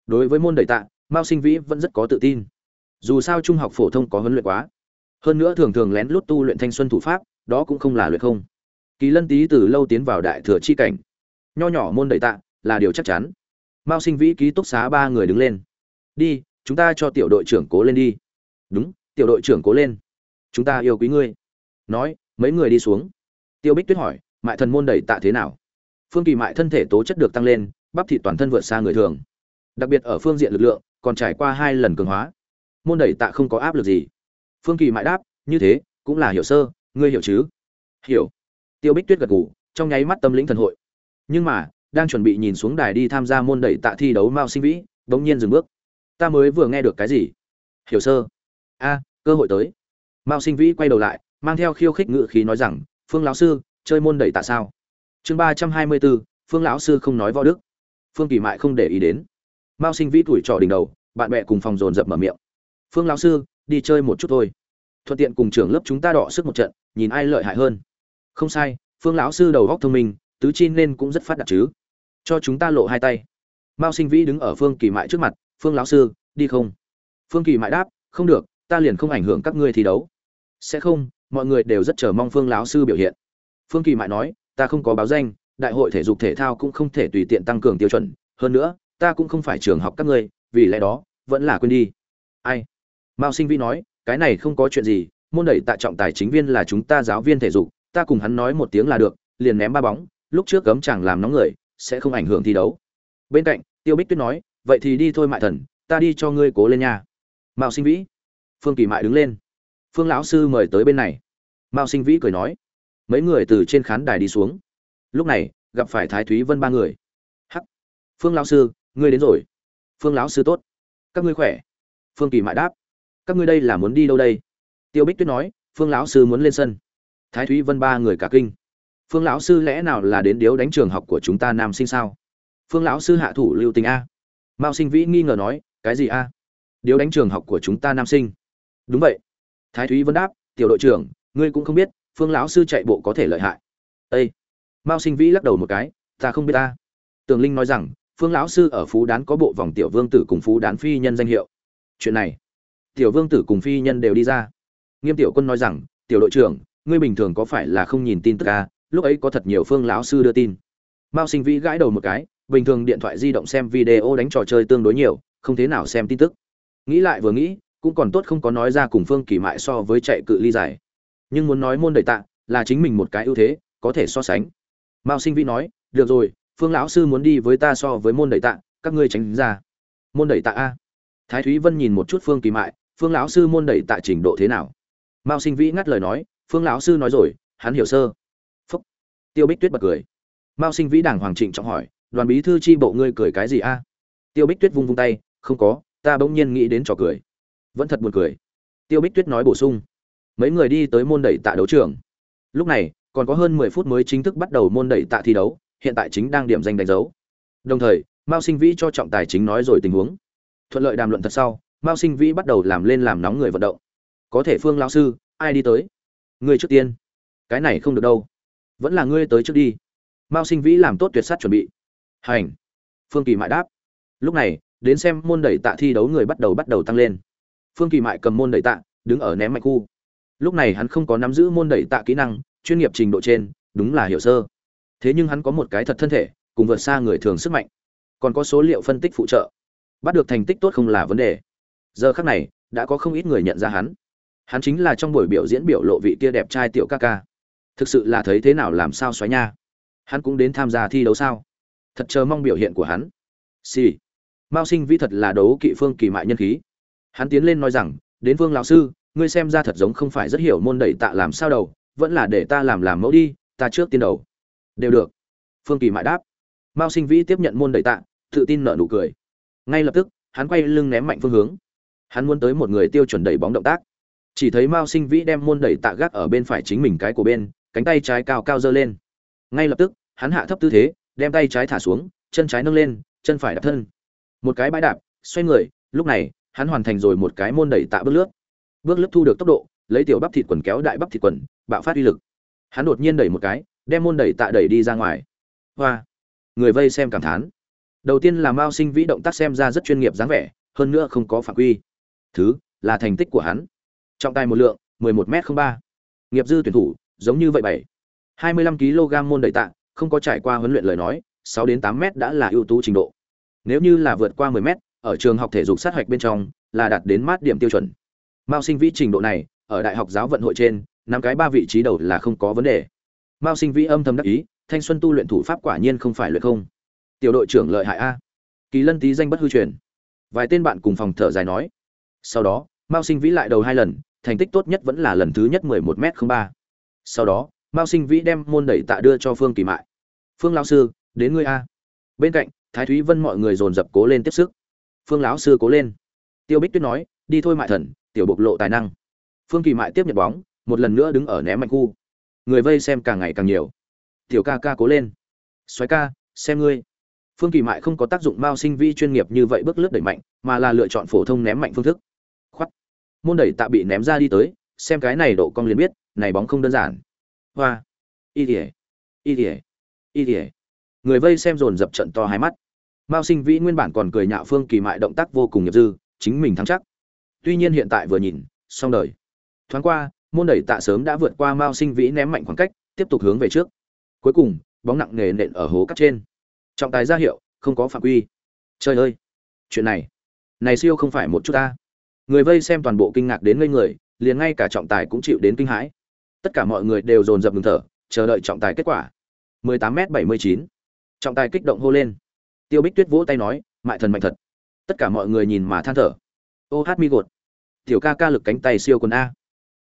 Đối với môn đẩy tạ, mao sinh vĩ vẫn rất có tự tin. Dù sao trung học phổ thông có huấn luyện quá. Hơn nữa thường thường lén lút tu luyện thanh xuân thủ pháp, đó cũng không là luyện không. Kỳ lân tý từ lâu tiến vào đại thừa chi cảnh. Nho nhỏ môn đẩy tạ là điều chắc chắn. Mao sinh vĩ ký túc xá ba người đứng lên. Đi, chúng ta cho tiểu đội trưởng cố lên đi. Đúng, tiểu đội trưởng cố lên. Chúng ta yêu quý ngươi. Nói, mấy người đi xuống. Tiêu bích tuyết hỏi, mại thần môn đẩy tạ thế nào? Phương kỳ mại thân thể tố chất được tăng lên bắp thịt toàn thân vượt xa người thường. Đặc biệt ở phương diện lực lượng, còn trải qua hai lần cường hóa. Môn đẩy tạ không có áp lực gì. Phương kỳ mãi đáp, như thế, cũng là hiểu sơ, ngươi hiểu chứ? Hiểu. Tiêu bích tuyết gật gù, trong nháy mắt tâm lĩnh thần hội. Nhưng mà, đang chuẩn bị nhìn xuống đài đi tham gia môn đẩy tạ thi đấu mao sinh vĩ, bỗng nhiên dừng bước. Ta mới vừa nghe được cái gì? Hiểu sơ. A, cơ hội tới. Mao sinh vĩ quay đầu lại, mang theo khiêu khích ngự khí nói rằng, phương lão sư, chơi môn đẩy tạ sao? Chương ba trăm hai mươi bốn, phương lão sư không nói võ đức phương kỳ mại không để ý đến. Mao sinh vĩ tuổi trò đỉnh đầu, bạn bè cùng phòng dồn dập mở miệng. Phương lão sư, đi chơi một chút thôi. Thuận tiện cùng trưởng lớp chúng ta đọ sức một trận, nhìn ai lợi hại hơn. Không sai, phương lão sư đầu góc thông minh, tứ chi nên cũng rất phát đạt chứ. Cho chúng ta lộ hai tay. Mao sinh vĩ đứng ở phương kỳ mại trước mặt, phương lão sư, đi không? Phương kỳ mại đáp, không được, ta liền không ảnh hưởng các ngươi thi đấu. Sẽ không, mọi người đều rất chờ mong phương lão sư biểu hiện. Phương kỳ mại nói, ta không có báo danh đại hội thể dục thể thao cũng không thể tùy tiện tăng cường tiêu chuẩn. Hơn nữa, ta cũng không phải trường học các ngươi, vì lẽ đó, vẫn là quên đi. Ai? Mao sinh vĩ nói, cái này không có chuyện gì, môn đẩy tạ trọng tài chính viên là chúng ta giáo viên thể dục, ta cùng hắn nói một tiếng là được, liền ném ba bóng, lúc trước cấm chẳng làm nóng người, sẽ không ảnh hưởng thi đấu. Bên cạnh, tiêu bích tuyết nói, vậy thì đi thôi mại thần, ta đi cho ngươi cố lên nha. Mao sinh vĩ. Phương kỳ mại đứng lên. Phương lão sư mời tới bên này. Mao sinh vĩ cười nói, mấy người từ trên khán đài đi xuống lúc này, gặp phải thái thúy vân ba người. Hắc! Phương lão sư, ngươi đến rồi. Phương lão sư tốt. Các ngươi khỏe? Phương kỳ mại đáp. Các ngươi đây là muốn đi đâu đây? Tiêu bích tuyết nói, phương lão sư muốn lên sân. Thái thúy vân ba người cả kinh. Phương lão sư lẽ nào là đến điếu đánh trường học của chúng ta nam sinh sao? Phương lão sư hạ thủ lưu tình a. Mao sinh vĩ nghi ngờ nói, cái gì a? Điếu đánh trường học của chúng ta nam sinh. Đúng vậy. Thái thúy vân đáp, tiểu đội trưởng, ngươi cũng không biết, phương lão sư chạy bộ có thể lợi hại. Ây mao sinh vĩ lắc đầu một cái ta không biết ta. Tường linh nói rằng phương lão sư ở phú đán có bộ vòng tiểu vương tử cùng phú đán phi nhân danh hiệu. Chuyện này tiểu vương tử cùng phi nhân đều đi ra. Nghiêm tiểu quân nói rằng tiểu đội trưởng ngươi bình thường có phải là không nhìn tin tức à, lúc ấy có thật nhiều phương lão sư đưa tin. Mao sinh vĩ gãi đầu một cái bình thường điện thoại di động xem video đánh trò chơi tương đối nhiều không thế nào xem tin tức. Nghĩ lại vừa nghĩ cũng còn tốt không có nói ra cùng phương kỳ mại so với chạy cự ly dài. Nhưng muốn nói môn đầy tạ là chính mình một cái ưu thế có thể so sánh mao sinh vĩ nói, được rồi, phương lão sư muốn đi với ta so với môn đẩy tạ, các ngươi tránh ra. Môn đẩy tạ a? Thái thúy vân nhìn một chút phương kỳ mại, phương lão sư môn đẩy tạ trình độ thế nào? Mao sinh vĩ ngắt lời nói, phương lão sư nói rồi, hắn hiểu sơ. Phúc. Tiêu bích tuyết bật cười. Mao sinh vĩ đảng hoàng trịnh trọng hỏi, đoàn bí thư tri bộ ngươi cười cái gì a? Tiêu bích tuyết vung vung tay, không có, ta bỗng nhiên nghĩ đến trò cười. Vẫn thật buồn cười. Tiêu bích tuyết nói bổ sung, mấy người đi tới môn đẩy tạ đấu trường. Lúc này còn có hơn mười phút mới chính thức bắt đầu môn đẩy tạ thi đấu, hiện tại chính đang điểm danh đánh dấu. Đồng thời, mao sinh vĩ cho trọng tài chính nói rồi tình huống. Thuận lợi đàm luận thật sau, mao sinh vĩ bắt đầu làm lên làm nóng người vận động. Có thể phương lão sư, ai đi tới? Ngươi trước tiên. Cái này không được đâu. Vẫn là ngươi tới trước đi. Mao sinh vĩ làm tốt tuyệt sát chuẩn bị. Hành. Phương kỳ mại đáp. Lúc này, đến xem môn đẩy tạ thi đấu người bắt đầu bắt đầu tăng lên. Phương kỳ mại cầm môn đẩy tạ, đứng ở ném mạnh khu. Lúc này hắn không có nắm giữ môn đẩy tạ kỹ năng chuyên nghiệp trình độ trên, đúng là hiểu sơ. Thế nhưng hắn có một cái thật thân thể, cùng vượt xa người thường sức mạnh. Còn có số liệu phân tích phụ trợ. Bắt được thành tích tốt không là vấn đề. Giờ khác này, đã có không ít người nhận ra hắn. Hắn chính là trong buổi biểu diễn biểu lộ vị kia đẹp trai tiểu ca ca. Thực sự là thấy thế nào làm sao xoáy nha. Hắn cũng đến tham gia thi đấu sao? Thật chờ mong biểu hiện của hắn. Xì、sì. mao sinh vĩ thật là đấu kỵ phương kỳ mại nhân khí. Hắn tiến lên nói rằng, đến vương lão sư, ngươi xem ra thật giống không phải rất hiểu môn đẩy tạ làm sao đầu vẫn là để ta làm làm mẫu đi, ta trước tiên đầu. Đều được. Phương kỳ mại đáp. Mao sinh vĩ tiếp nhận môn đẩy tạ, tự tin nở nụ cười. Ngay lập tức, hắn quay lưng ném mạnh phương hướng. Hắn muốn tới một người tiêu chuẩn đẩy bóng động tác. Chỉ thấy mao sinh vĩ đem môn đẩy tạ gác ở bên phải chính mình cái của bên, cánh tay trái cao cao giơ lên. Ngay lập tức, hắn hạ thấp tư thế, đem tay trái thả xuống, chân trái nâng lên, chân phải đạp thân. Một cái bãi đạp, xoay người, lúc này, hắn hoàn thành rồi một cái môn đẩy tạ bước lướt. Bước lướt thu được tốc độ, lấy tiểu bắp thịt quần kéo đại bắp thịt quần bạo phát uy lực. Hắn đột nhiên đẩy một cái, đem môn đẩy tạ đẩy đi ra ngoài. Hoa! Người vây xem cảm thán. Đầu tiên là mao sinh vĩ động tác xem ra rất chuyên nghiệp dáng vẻ, hơn nữa không có phạm quy. Thứ, là thành tích của hắn. Trọng tài một lượng 11 m ba. Nghiệp dư tuyển thủ, giống như vậy bảy. 25 kg môn đẩy tạ, không có trải qua huấn luyện lời nói 6 đến 8 m đã là ưu tú trình độ. Nếu như là vượt qua 10 m ở trường học thể dục sát hạch bên trong, là đạt đến mát điểm tiêu chuẩn. Mao sinh vĩ trình độ này, ở đại học giáo vận hội trên năm cái ba vị trí đầu là không có vấn đề. Mao sinh vĩ âm thầm đắc ý, thanh xuân tu luyện thủ pháp quả nhiên không phải luyện không. Tiểu đội trưởng lợi hại a. Kỳ lân tý danh bất hư truyền. Vài tên bạn cùng phòng thở dài nói. Sau đó, mao sinh vĩ lại đầu hai lần, thành tích tốt nhất vẫn là lần thứ nhất mười một m ba. Sau đó, mao sinh vĩ đem môn đẩy tạ đưa cho phương kỳ mại. Phương lão sư, đến ngươi a. Bên cạnh, thái thúy vân mọi người dồn dập cố lên tiếp sức. Phương lão sư cố lên. Tiêu bích tuyết nói, đi thôi mại thần, tiểu bộc lộ tài năng. Phương kỳ mại tiếp nhận bóng một lần nữa đứng ở ném mạnh khu. Người vây xem càng ngày càng nhiều. Tiểu ca ca cố lên. Xoáy ca, xem ngươi. Phương kỳ mại không có tác dụng mao sinh vi chuyên nghiệp như vậy bước lướt đẩy mạnh, mà là lựa chọn phổ thông ném mạnh phương thức. Khoắt môn đẩy tạ bị ném ra đi tới, xem cái này độ cong liền biết, này bóng không đơn giản. Hoa. Y tỉa y tỉa y tỉa người vây xem dồn dập trận to hai mắt. Mao sinh vĩ nguyên bản còn cười nhạo phương kỳ mại động tác vô cùng nghiệp dư, chính mình thắng chắc. Tuy nhiên hiện tại vừa nhìn, xong đời. Thoáng qua môn đẩy tạ sớm đã vượt qua mao sinh vĩ ném mạnh khoảng cách, tiếp tục hướng về trước. Cuối cùng, bóng nặng nề nện ở hố cắt trên. Trọng tài ra hiệu, không có phạm quy. Trời ơi! Chuyện này này siêu không phải một chút ta. Người vây xem toàn bộ kinh ngạc đến ngây người, liền ngay cả trọng tài cũng chịu đến kinh hãi. Tất cả mọi người đều dồn dập ngừng thở, chờ đợi trọng tài kết quả. 18 m 79 trọng tài kích động hô lên. Tiêu bích tuyết vỗ tay nói, mại thần mạnh thật. Tất cả mọi người nhìn mà than thở. Ô hát mi gột. Tiểu ca ca lực cánh tay siêu quần a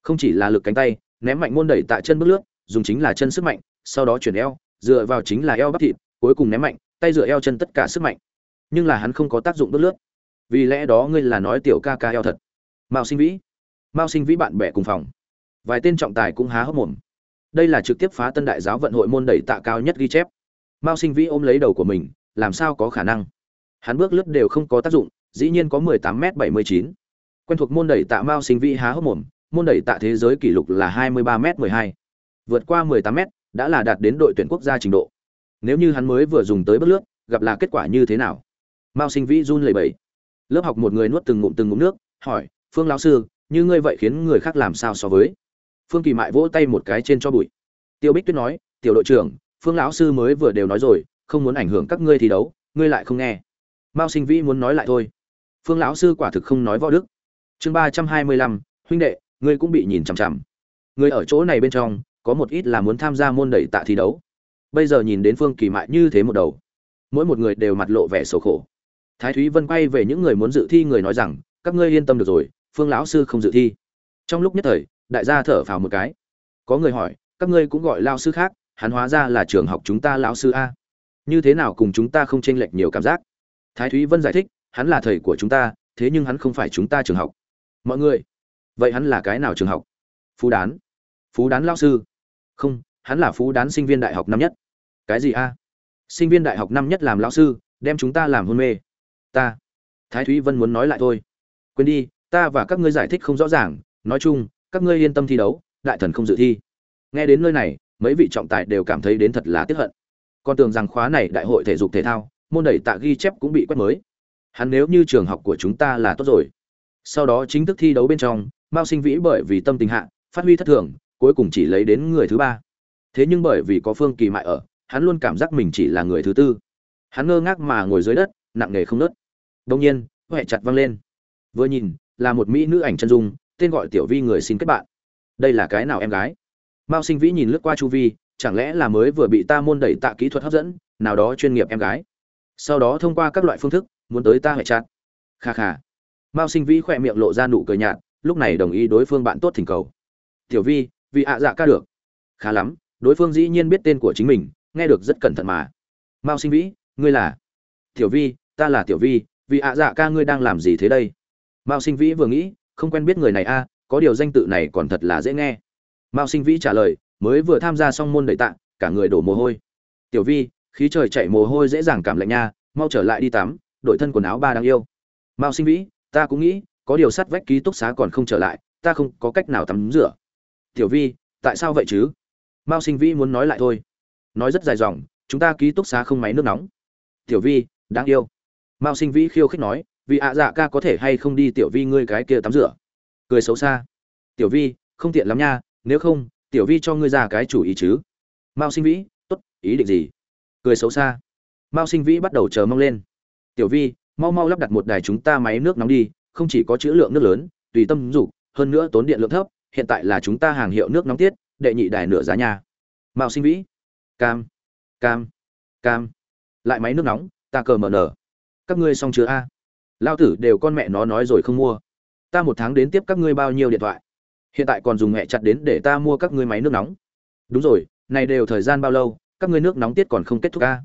không chỉ là lực cánh tay ném mạnh môn đẩy tạ chân bước lướt dùng chính là chân sức mạnh sau đó chuyển eo dựa vào chính là eo bắp thịt cuối cùng ném mạnh tay dựa eo chân tất cả sức mạnh. Nhưng là hắn không có tác dụng bước lướt. Vì lẽ đó ngươi là nói tiểu ca ca eo thật. Mao sinh vĩ. Mao sinh vĩ bạn bè cùng phòng. Vài tên trọng tài cũng há hốc mồm. Đây là trực tiếp phá tân đại giáo vận hội môn đẩy tạ cao nhất ghi chép. Mao sinh vĩ ôm lấy đầu của mình làm sao có khả năng? Hắn bước lướt đều không có tác dụng dĩ nhiên có 18 m 79. Quen thuộc môn đẩy tạ Mao Sinh Vĩ há hốc mồm, môn đẩy tạ thế giới kỷ lục là 23 m 12. Vượt qua 18 m, đã là đạt đến đội tuyển quốc gia trình độ. Nếu như hắn mới vừa dùng tới bước lướt, gặp là kết quả như thế nào? Mao Sinh Vĩ run lẩy bẩy. Lớp học một người nuốt từng ngụm từng ngụm nước, hỏi, "Phương lão sư, như ngươi vậy khiến người khác làm sao so với?" Phương Kỳ Mại vỗ tay một cái trên cho bụi. Tiêu Bích Tuyết nói, "Tiểu đội trưởng, Phương lão sư mới vừa đều nói rồi, không muốn ảnh hưởng các ngươi thi đấu, ngươi lại không nghe." Mao Sinh Vĩ muốn nói lại thôi. Phương lão sư quả thực không nói võ đức. Chương ba trăm hai mươi lăm, huynh đệ, ngươi cũng bị nhìn chằm chằm. Ngươi ở chỗ này bên trong, có một ít là muốn tham gia môn đẩy tạ thi đấu. Bây giờ nhìn đến Phương Kỳ Mại như thế một đầu, mỗi một người đều mặt lộ vẻ sầu khổ. Thái Thúy Vân quay về những người muốn dự thi người nói rằng, các ngươi yên tâm được rồi, Phương lão sư không dự thi. Trong lúc nhất thời, đại gia thở phào một cái. Có người hỏi, các ngươi cũng gọi lão sư khác, hắn hóa ra là trường học chúng ta lão sư a. Như thế nào cùng chúng ta không chênh lệch nhiều cảm giác? Thái Thúy Vân giải thích, hắn là thầy của chúng ta, thế nhưng hắn không phải chúng ta trường học. Mọi người, vậy hắn là cái nào trường học? Phú Đán. Phú Đán lão sư? Không, hắn là Phú Đán sinh viên đại học năm nhất. Cái gì a? Sinh viên đại học năm nhất làm lão sư, đem chúng ta làm hôn mê. Ta. Thái Thúy Vân muốn nói lại thôi. Quên đi, ta và các ngươi giải thích không rõ ràng, nói chung, các ngươi yên tâm thi đấu, đại thần không dự thi. Nghe đến nơi này, mấy vị trọng tài đều cảm thấy đến thật là tiếc hận. Con tưởng rằng khóa này đại hội thể dục thể thao, môn đẩy tạ ghi chép cũng bị quét mới hắn nếu như trường học của chúng ta là tốt rồi sau đó chính thức thi đấu bên trong mao sinh vĩ bởi vì tâm tình hạ, phát huy thất thường, cuối cùng chỉ lấy đến người thứ ba. Thế nhưng bởi vì có phương kỳ mại ở, hắn luôn cảm giác mình chỉ là người thứ tư. Hắn ngơ ngác mà ngồi dưới đất, nặng nề không nớt. Đông nhiên huệ chặt văng lên. Vừa nhìn, là một mỹ nữ ảnh chân dung, tên gọi tiểu vi người xin kết bạn. Đây là cái nào em gái? Mao sinh vĩ nhìn lướt qua chu vi, chẳng lẽ là mới vừa bị ta môn đẩy tạ kỹ thuật hấp dẫn, nào đó chuyên nghiệp em gái? Sau đó thông qua các loại phương thức, muốn tới ta huệ chặt. Kha kha. Mao sinh vĩ khỏe miệng lộ ra nụ cười nhạt lúc này đồng ý đối phương bạn tốt thỉnh cầu. Tiểu vi, vì ạ dạ ca được. Khá lắm, đối phương dĩ nhiên biết tên của chính mình, nghe được rất cẩn thận mà. Mao sinh vĩ, ngươi là? Tiểu vi, ta là tiểu vi, vì ạ dạ ca ngươi đang làm gì thế đây? Mao sinh vĩ vừa nghĩ, không quen biết người này a, có điều danh tự này còn thật là dễ nghe. Mao sinh vĩ trả lời, mới vừa tham gia xong môn đẩy tạng cả người đổ mồ hôi. Tiểu vi, khí trời chạy mồ hôi dễ dàng cảm lạnh nha, mau trở lại đi tắm đội thân quần áo ba đáng yêu. Mao sinh vĩ, ta cũng nghĩ có điều sắt vách ký túc xá còn không trở lại, ta không có cách nào tắm rửa. Tiểu vi, tại sao vậy chứ? Mao sinh vĩ muốn nói lại thôi. Nói rất dài dòng, chúng ta ký túc xá không máy nước nóng. Tiểu vi, đáng yêu. Mao sinh vĩ khiêu khích nói, vì ạ dạ ca có thể hay không đi tiểu vi ngươi cái kia tắm rửa? Cười xấu xa. Tiểu vi, không tiện lắm nha, nếu không, tiểu vi cho ngươi ra cái chủ ý chứ. Mao sinh vĩ, tốt, ý định gì? Cười xấu xa. Mao sinh vĩ bắt đầu chờ mong lên. Tiểu vi, mau mau lắp đặt một đài chúng ta máy nước nóng đi không chỉ có chữ lượng nước lớn, tùy tâm dục, hơn nữa tốn điện lượng thấp, hiện tại là chúng ta hàng hiệu nước nóng tiết, đệ nhị đài nửa giá nhà Mạo sinh vĩ. Cam. Cam. Cam. Lại máy nước nóng, ta cờ mở nở. Các ngươi xong chưa a? Lao tử đều con mẹ nó nói rồi không mua. Ta một tháng đến tiếp các ngươi bao nhiêu điện thoại? Hiện tại còn dùng mẹ chặt đến để ta mua các ngươi máy nước nóng. Đúng rồi, này đều thời gian bao lâu, các ngươi nước nóng tiết còn không kết thúc a?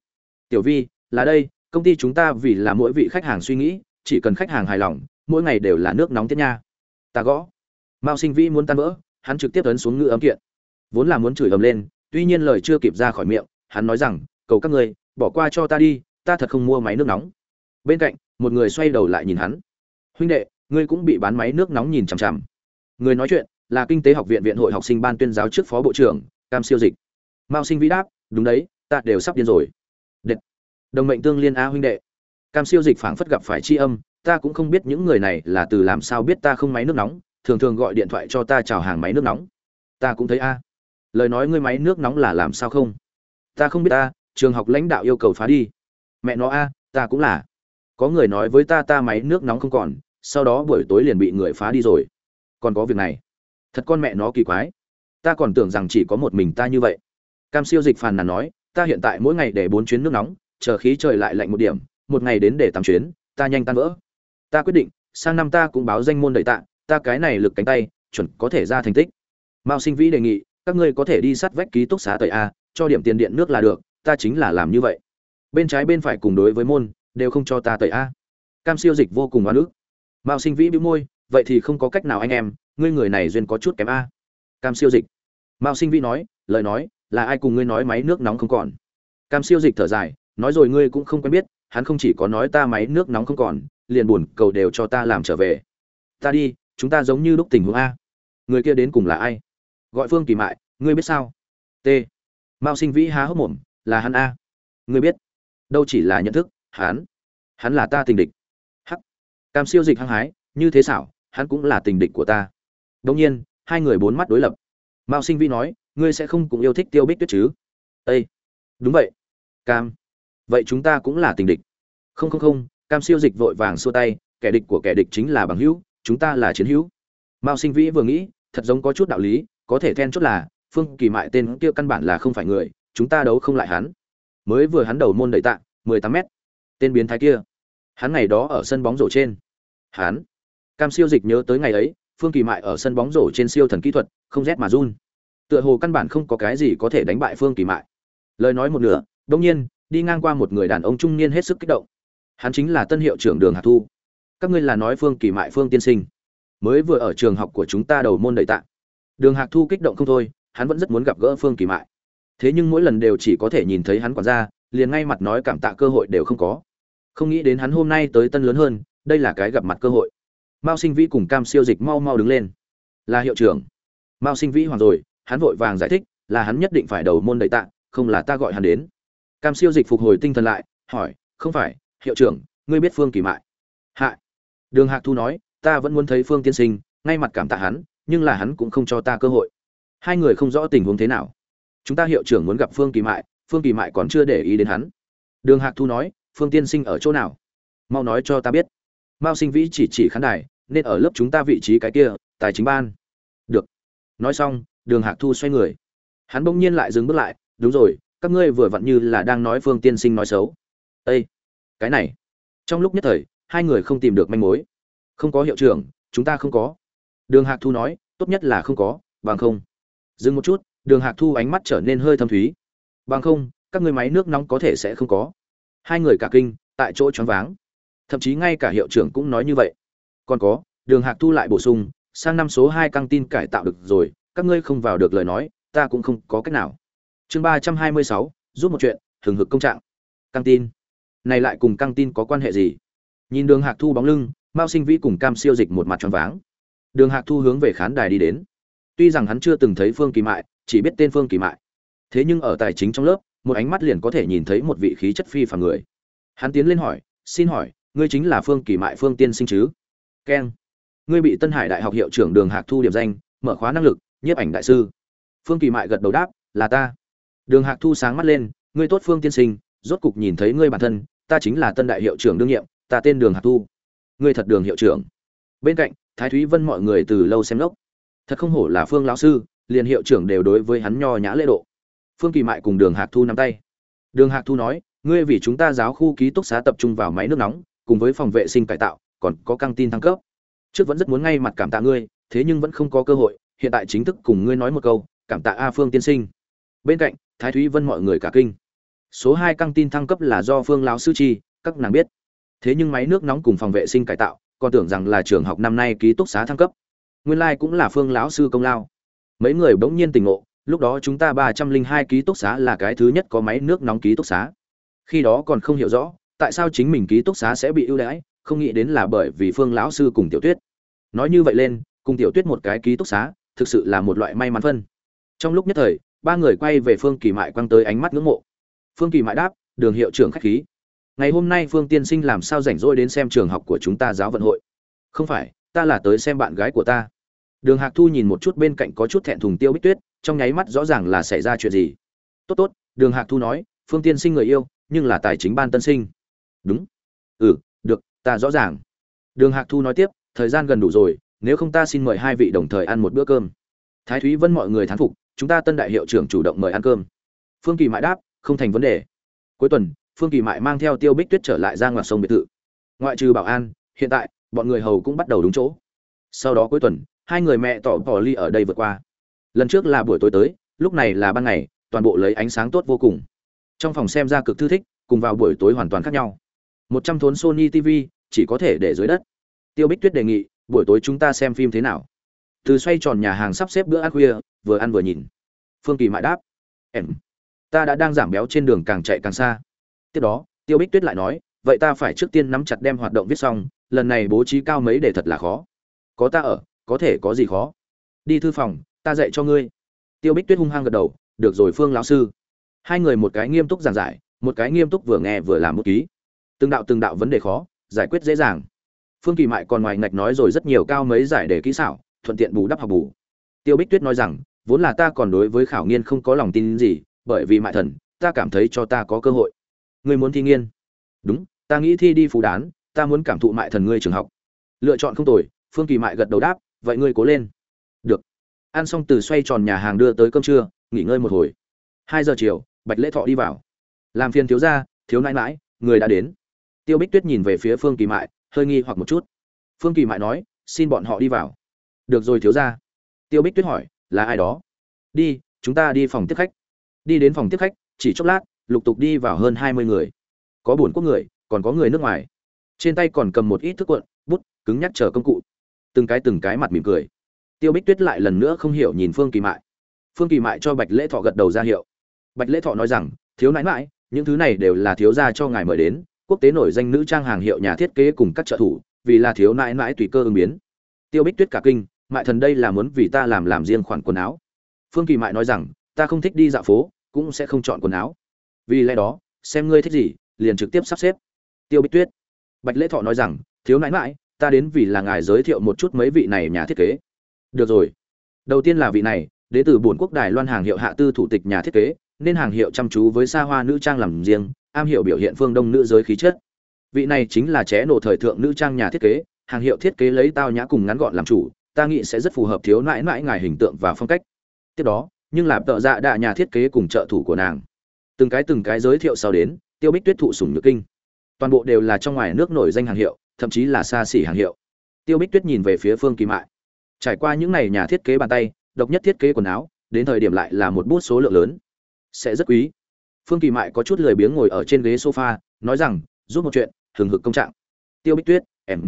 Tiểu vi, là đây, công ty chúng ta vì là mỗi vị khách hàng suy nghĩ, chỉ cần khách hàng hài lòng mỗi ngày đều là nước nóng tiết nha. Ta gõ. Mao sinh vĩ muốn tan vỡ, hắn trực tiếp ấn xuống ngự ấm kiện. Vốn là muốn chửi ầm lên, tuy nhiên lời chưa kịp ra khỏi miệng, hắn nói rằng, cầu các người bỏ qua cho ta đi, ta thật không mua máy nước nóng. Bên cạnh, một người xoay đầu lại nhìn hắn. Huynh đệ, ngươi cũng bị bán máy nước nóng nhìn chằm chằm. Người nói chuyện là kinh tế học viện viện hội học sinh ban tuyên giáo trước phó bộ trưởng, cam siêu dịch. Mao sinh vĩ đáp, đúng đấy, ta đều sắp điên rồi. Đệt. đồng mệnh tương liên a huynh đệ. Cam siêu dịch phảng phất gặp phải tri âm ta cũng không biết những người này là từ làm sao biết ta không máy nước nóng, thường thường gọi điện thoại cho ta chào hàng máy nước nóng. Ta cũng thấy a. Lời nói ngươi máy nước nóng là làm sao không? Ta không biết ta trường học lãnh đạo yêu cầu phá đi. Mẹ nó a, ta cũng là. Có người nói với ta ta máy nước nóng không còn, sau đó buổi tối liền bị người phá đi rồi. Còn có việc này. Thật con mẹ nó kỳ quái. Ta còn tưởng rằng chỉ có một mình ta như vậy. Cam siêu dịch phàn nàn nói, ta hiện tại mỗi ngày để bốn chuyến nước nóng, chờ khí trời lại lạnh một điểm, một ngày đến để tám chuyến, ta nhanh tan vỡ ta quyết định, sang năm ta cũng báo danh môn đầy tạ, ta cái này lực cánh tay, chuẩn có thể ra thành tích. Mao sinh vĩ đề nghị, các ngươi có thể đi sát vách ký túc xá tời a, cho điểm tiền điện nước là được, ta chính là làm như vậy. Bên trái bên phải cùng đối với môn, đều không cho ta tời a. Cam siêu dịch vô cùng oan ức. Mao sinh vĩ bĩu môi, vậy thì không có cách nào anh em, ngươi người này duyên có chút kém a. Cam siêu dịch. Mao sinh vĩ nói, lời nói, là ai cùng ngươi nói máy nước nóng không còn? Cam siêu dịch thở dài, nói rồi ngươi cũng không quen biết, hắn không chỉ có nói ta máy nước nóng không còn liền buồn cầu đều cho ta làm trở về. Ta đi, chúng ta giống như lúc tình huống a. Người kia đến cùng là ai? Gọi phương kỳ mại, ngươi biết sao? T. Mao sinh vĩ há hốc mồm, là hắn a. Ngươi biết. Đâu chỉ là nhận thức, hắn. Hắn là ta tình địch. Hắc. Cam siêu dịch hăng hái, như thế xảo, hắn cũng là tình địch của ta. Đông nhiên, hai người bốn mắt đối lập. Mao sinh vĩ nói, ngươi sẽ không cũng yêu thích tiêu bích tuyết chứ? Ây đúng vậy. Cam. Vậy chúng ta cũng là tình địch. Không không không cam siêu dịch vội vàng xua tay, kẻ địch của kẻ địch chính là bằng hữu, chúng ta là chiến hữu. Mao sinh vĩ vừa nghĩ, thật giống có chút đạo lý, có thể then chốt là, phương kỳ mại tên kia căn bản là không phải người, chúng ta đấu không lại hắn. Mới vừa hắn đầu môn đẩy tạ, mười tám mét. Tên biến thái kia. Hắn ngày đó ở sân bóng rổ trên. Hắn. Cam siêu dịch nhớ tới ngày ấy, phương kỳ mại ở sân bóng rổ trên siêu thần kỹ thuật, không rét mà run. Tựa hồ căn bản không có cái gì có thể đánh bại phương kỳ mại. Lời nói một nửa, đông nhiên, đi ngang qua một người đàn ông trung niên hết sức kích động hắn chính là tân hiệu trưởng đường hạc thu. Các ngươi là nói phương kỳ mại phương tiên sinh. Mới vừa ở trường học của chúng ta đầu môn đầy tạ. Đường hạc thu kích động không thôi, hắn vẫn rất muốn gặp gỡ phương kỳ mại. Thế nhưng mỗi lần đều chỉ có thể nhìn thấy hắn quản gia, liền ngay mặt nói cảm tạ cơ hội đều không có. Không nghĩ đến hắn hôm nay tới tân lớn hơn, đây là cái gặp mặt cơ hội. Mao sinh vĩ cùng cam siêu dịch mau mau đứng lên. Là hiệu trưởng. Mao sinh vĩ hoàng rồi, hắn vội vàng giải thích, là hắn nhất định phải đầu môn đầy tạ, không là ta gọi hắn đến. Cam siêu dịch phục hồi tinh thần lại, hỏi, không phải hiệu trưởng, ngươi biết phương kỳ mại? Hạ. Đường hạc thu nói, ta vẫn muốn thấy phương tiên sinh, ngay mặt cảm tạ hắn, nhưng là hắn cũng không cho ta cơ hội. Hai người không rõ tình huống thế nào. Chúng ta hiệu trưởng muốn gặp phương kỳ mại, phương kỳ mại còn chưa để ý đến hắn. Đường hạc thu nói, phương tiên sinh ở chỗ nào? Mau nói cho ta biết. Mao sinh vĩ chỉ chỉ khán đài, nên ở lớp chúng ta vị trí cái kia, tài chính ban. Được. Nói xong, đường hạc thu xoay người. Hắn bỗng nhiên lại dừng bước lại, đúng rồi, các ngươi vừa vặn như là đang nói phương tiên sinh nói xấu. Ây cái này. Trong lúc nhất thời, hai người không tìm được manh mối. Không có hiệu trưởng, chúng ta không có. Đường hạc thu nói, tốt nhất là không có, bằng không. Dừng một chút, đường hạc thu ánh mắt trở nên hơi thâm thúy. Bằng không, các người máy nước nóng có thể sẽ không có. Hai người cả kinh, tại chỗ choáng váng. Thậm chí ngay cả hiệu trưởng cũng nói như vậy. Còn có, đường hạc thu lại bổ sung, sang năm số hai căng tin cải tạo được rồi, các ngươi không vào được lời nói, ta cũng không có cách nào. Chương ba trăm hai mươi sáu, giúp một chuyện, hừng hực công trạng. Căng tin này lại cùng căng tin có quan hệ gì? Nhìn đường hạc thu bóng lưng, mao sinh vĩ cùng cam siêu dịch một mặt tròn váng. Đường hạc thu hướng về khán đài đi đến. Tuy rằng hắn chưa từng thấy phương kỳ mại, chỉ biết tên phương kỳ mại. Thế nhưng ở tài chính trong lớp, một ánh mắt liền có thể nhìn thấy một vị khí chất phi phàm người. Hắn tiến lên hỏi, xin hỏi, ngươi chính là phương kỳ mại phương tiên sinh chứ? Keng. Ngươi bị tân hải đại học hiệu trưởng đường hạc thu điểm danh, mở khóa năng lực, nhiếp ảnh đại sư. Phương kỳ mại gật đầu đáp, là ta. Đường hạc thu sáng mắt lên, ngươi tốt phương tiên sinh, rốt cục nhìn thấy ngươi bản thân ta chính là tân đại hiệu trưởng đương nhiệm, ta tên đường hạc thu. Ngươi thật đường hiệu trưởng. Bên cạnh, thái thúy vân mọi người từ lâu xem lốc thật không hổ là phương lão sư, liền hiệu trưởng đều đối với hắn nho nhã lễ độ. Phương kỳ mại cùng đường hạc thu nắm tay. Đường hạc thu nói, ngươi vì chúng ta giáo khu ký túc xá tập trung vào máy nước nóng, cùng với phòng vệ sinh cải tạo, còn có căng tin thăng cấp. Trước vẫn rất muốn ngay mặt cảm tạ ngươi, thế nhưng vẫn không có cơ hội, hiện tại chính thức cùng ngươi nói một câu, cảm tạ a phương tiên sinh. Bên cạnh, thái thúy vân mọi người cả kinh số hai căng tin thăng cấp là do phương lão sư chi, các nàng biết. Thế nhưng máy nước nóng cùng phòng vệ sinh cải tạo, còn tưởng rằng là trường học năm nay ký túc xá thăng cấp. Nguyên lai cũng là phương lão sư công lao. Mấy người bỗng nhiên tỉnh ngộ, lúc đó chúng ta ba trăm linh hai ký túc xá là cái thứ nhất có máy nước nóng ký túc xá. Khi đó còn không hiểu rõ, tại sao chính mình ký túc xá sẽ bị ưu đãi, không nghĩ đến là bởi vì phương lão sư cùng tiểu tuyết. Nói như vậy lên, cùng tiểu tuyết một cái ký túc xá, thực sự là một loại may mắn phân. Trong lúc nhất thời, ba người quay về phương kỳ mại quăng tới ánh mắt ngưỡng mộ phương kỳ mại đáp, đường hiệu trưởng khách khí. Ngày hôm nay phương tiên sinh làm sao rảnh rỗi đến xem trường học của chúng ta giáo vận hội? Không phải, ta là tới xem bạn gái của ta. Đường hạc thu nhìn một chút bên cạnh có chút thẹn thùng tiêu bích tuyết, trong nháy mắt rõ ràng là xảy ra chuyện gì. Tốt tốt, đường hạc thu nói, phương tiên sinh người yêu, nhưng là tài chính ban tân sinh. Đúng. Ừ được, ta rõ ràng. Đường hạc thu nói tiếp, thời gian gần đủ rồi, nếu không ta xin mời hai vị đồng thời ăn một bữa cơm. Thái thúy vân mọi người thán phục, chúng ta tân đại hiệu trưởng chủ động mời ăn cơm. Phương kỳ mãi đáp không thành vấn đề. Cuối tuần, phương kỳ mại mang theo tiêu bích tuyết trở lại ra ngoài sông biệt thự. Ngoại trừ bảo an, hiện tại, bọn người hầu cũng bắt đầu đúng chỗ. Sau đó cuối tuần, hai người mẹ tỏ tỏ ly ở đây vượt qua. Lần trước là buổi tối tới, lúc này là ban ngày, toàn bộ lấy ánh sáng tốt vô cùng. Trong phòng xem ra cực thư thích, cùng vào buổi tối hoàn toàn khác nhau. Một trăm thốn sony tv chỉ có thể để dưới đất. Tiêu bích tuyết đề nghị, buổi tối chúng ta xem phim thế nào? Từ xoay tròn nhà hàng sắp xếp bữa ăn khuya, vừa ăn vừa nhìn. Phương kỳ mại đáp, em ta đã đang giảm béo trên đường càng chạy càng xa. Tiếp đó, tiêu bích tuyết lại nói, vậy ta phải trước tiên nắm chặt đem hoạt động viết xong, lần này bố trí cao mấy để thật là khó. Có ta ở, có thể có gì khó. Đi thư phòng, ta dạy cho ngươi. Tiêu bích tuyết hung hăng gật đầu, được rồi phương lão sư. Hai người một cái nghiêm túc giảng giải, một cái nghiêm túc vừa nghe vừa làm một ký. Từng đạo từng đạo vấn đề khó, giải quyết dễ dàng. Phương kỳ mại còn ngoài ngạch nói rồi rất nhiều cao mấy giải đề kỹ xảo, thuận tiện bù đắp học bù. Tiêu bích tuyết nói rằng, vốn là ta còn đối với khảo nghiên không có lòng tin gì bởi vì mại thần, ta cảm thấy cho ta có cơ hội. Ngươi muốn thi nghiên? Đúng, ta nghĩ thi đi phú đán, ta muốn cảm thụ mại thần ngươi trường học. Lựa chọn không tồi, phương kỳ mại gật đầu đáp, vậy ngươi cố lên. Được. Ăn xong từ xoay tròn nhà hàng đưa tới cơm trưa, nghỉ ngơi một hồi. Hai giờ chiều, bạch lễ thọ đi vào. Làm phiền thiếu gia, thiếu nãi mãi người đã đến. Tiêu bích tuyết nhìn về phía phương kỳ mại, hơi nghi hoặc một chút. Phương kỳ mại nói, xin bọn họ đi vào. Được rồi thiếu gia. Tiêu bích tuyết hỏi, là ai đó? Đi, chúng ta đi phòng tiếp khách đi đến phòng tiếp khách, chỉ chốc lát, lục tục đi vào hơn hai mươi người. Có buồn quốc người, còn có người nước ngoài. Trên tay còn cầm một ít thức cuộn, bút, cứng nhắc chờ công cụ. Từng cái từng cái mặt mỉm cười. Tiêu bích tuyết lại lần nữa không hiểu nhìn phương kỳ mại. Phương kỳ mại cho bạch lễ thọ gật đầu ra hiệu. Bạch lễ thọ nói rằng, thiếu nãi mãi những thứ này đều là thiếu gia cho ngài mời đến, quốc tế nổi danh nữ trang hàng hiệu nhà thiết kế cùng các trợ thủ, vì là thiếu nãi mãi tùy cơ ứng biến. Tiêu bích tuyết cả kinh, mại thần đây là muốn vì ta làm làm riêng khoản quần áo. Phương kỳ mại nói rằng ta không thích đi dạo phố, cũng sẽ không chọn quần áo. Vì lẽ đó, xem ngươi thích gì, liền trực tiếp sắp xếp. Tiêu bích tuyết. Bạch lễ thọ nói rằng, thiếu nãi mãi ta đến vì là ngài giới thiệu một chút mấy vị này nhà thiết kế. Được rồi. Đầu tiên là vị này, đến từ bồn quốc đài loan hàng hiệu hạ tư thủ tịch nhà thiết kế, nên hàng hiệu chăm chú với xa hoa nữ trang làm riêng, am hiểu biểu hiện phương đông nữ giới khí chất. Vị này chính là ché nổ thời thượng nữ trang nhà thiết kế, hàng hiệu thiết kế lấy tao nhã cùng ngắn gọn làm chủ, ta nghĩ sẽ rất phù hợp thiếu nãi nãi ngài hình tượng và phong cách. Tiếp đó nhưng là tợ dạ đạ nhà thiết kế cùng trợ thủ của nàng. Từng cái từng cái giới thiệu sau đến, tiêu bích tuyết thụ sùng nhược kinh. Toàn bộ đều là trong ngoài nước nổi danh hàng hiệu, thậm chí là xa xỉ hàng hiệu. Tiêu bích tuyết nhìn về phía phương kỳ mại. Trải qua những ngày nhà thiết kế bàn tay, độc nhất thiết kế quần áo, đến thời điểm lại là một bút số lượng lớn. Sẽ rất quý. Phương kỳ mại có chút lười biếng ngồi ở trên ghế sofa, nói rằng, giúp một chuyện, hừng hực công trạng. Tiêu bích tuyết, em.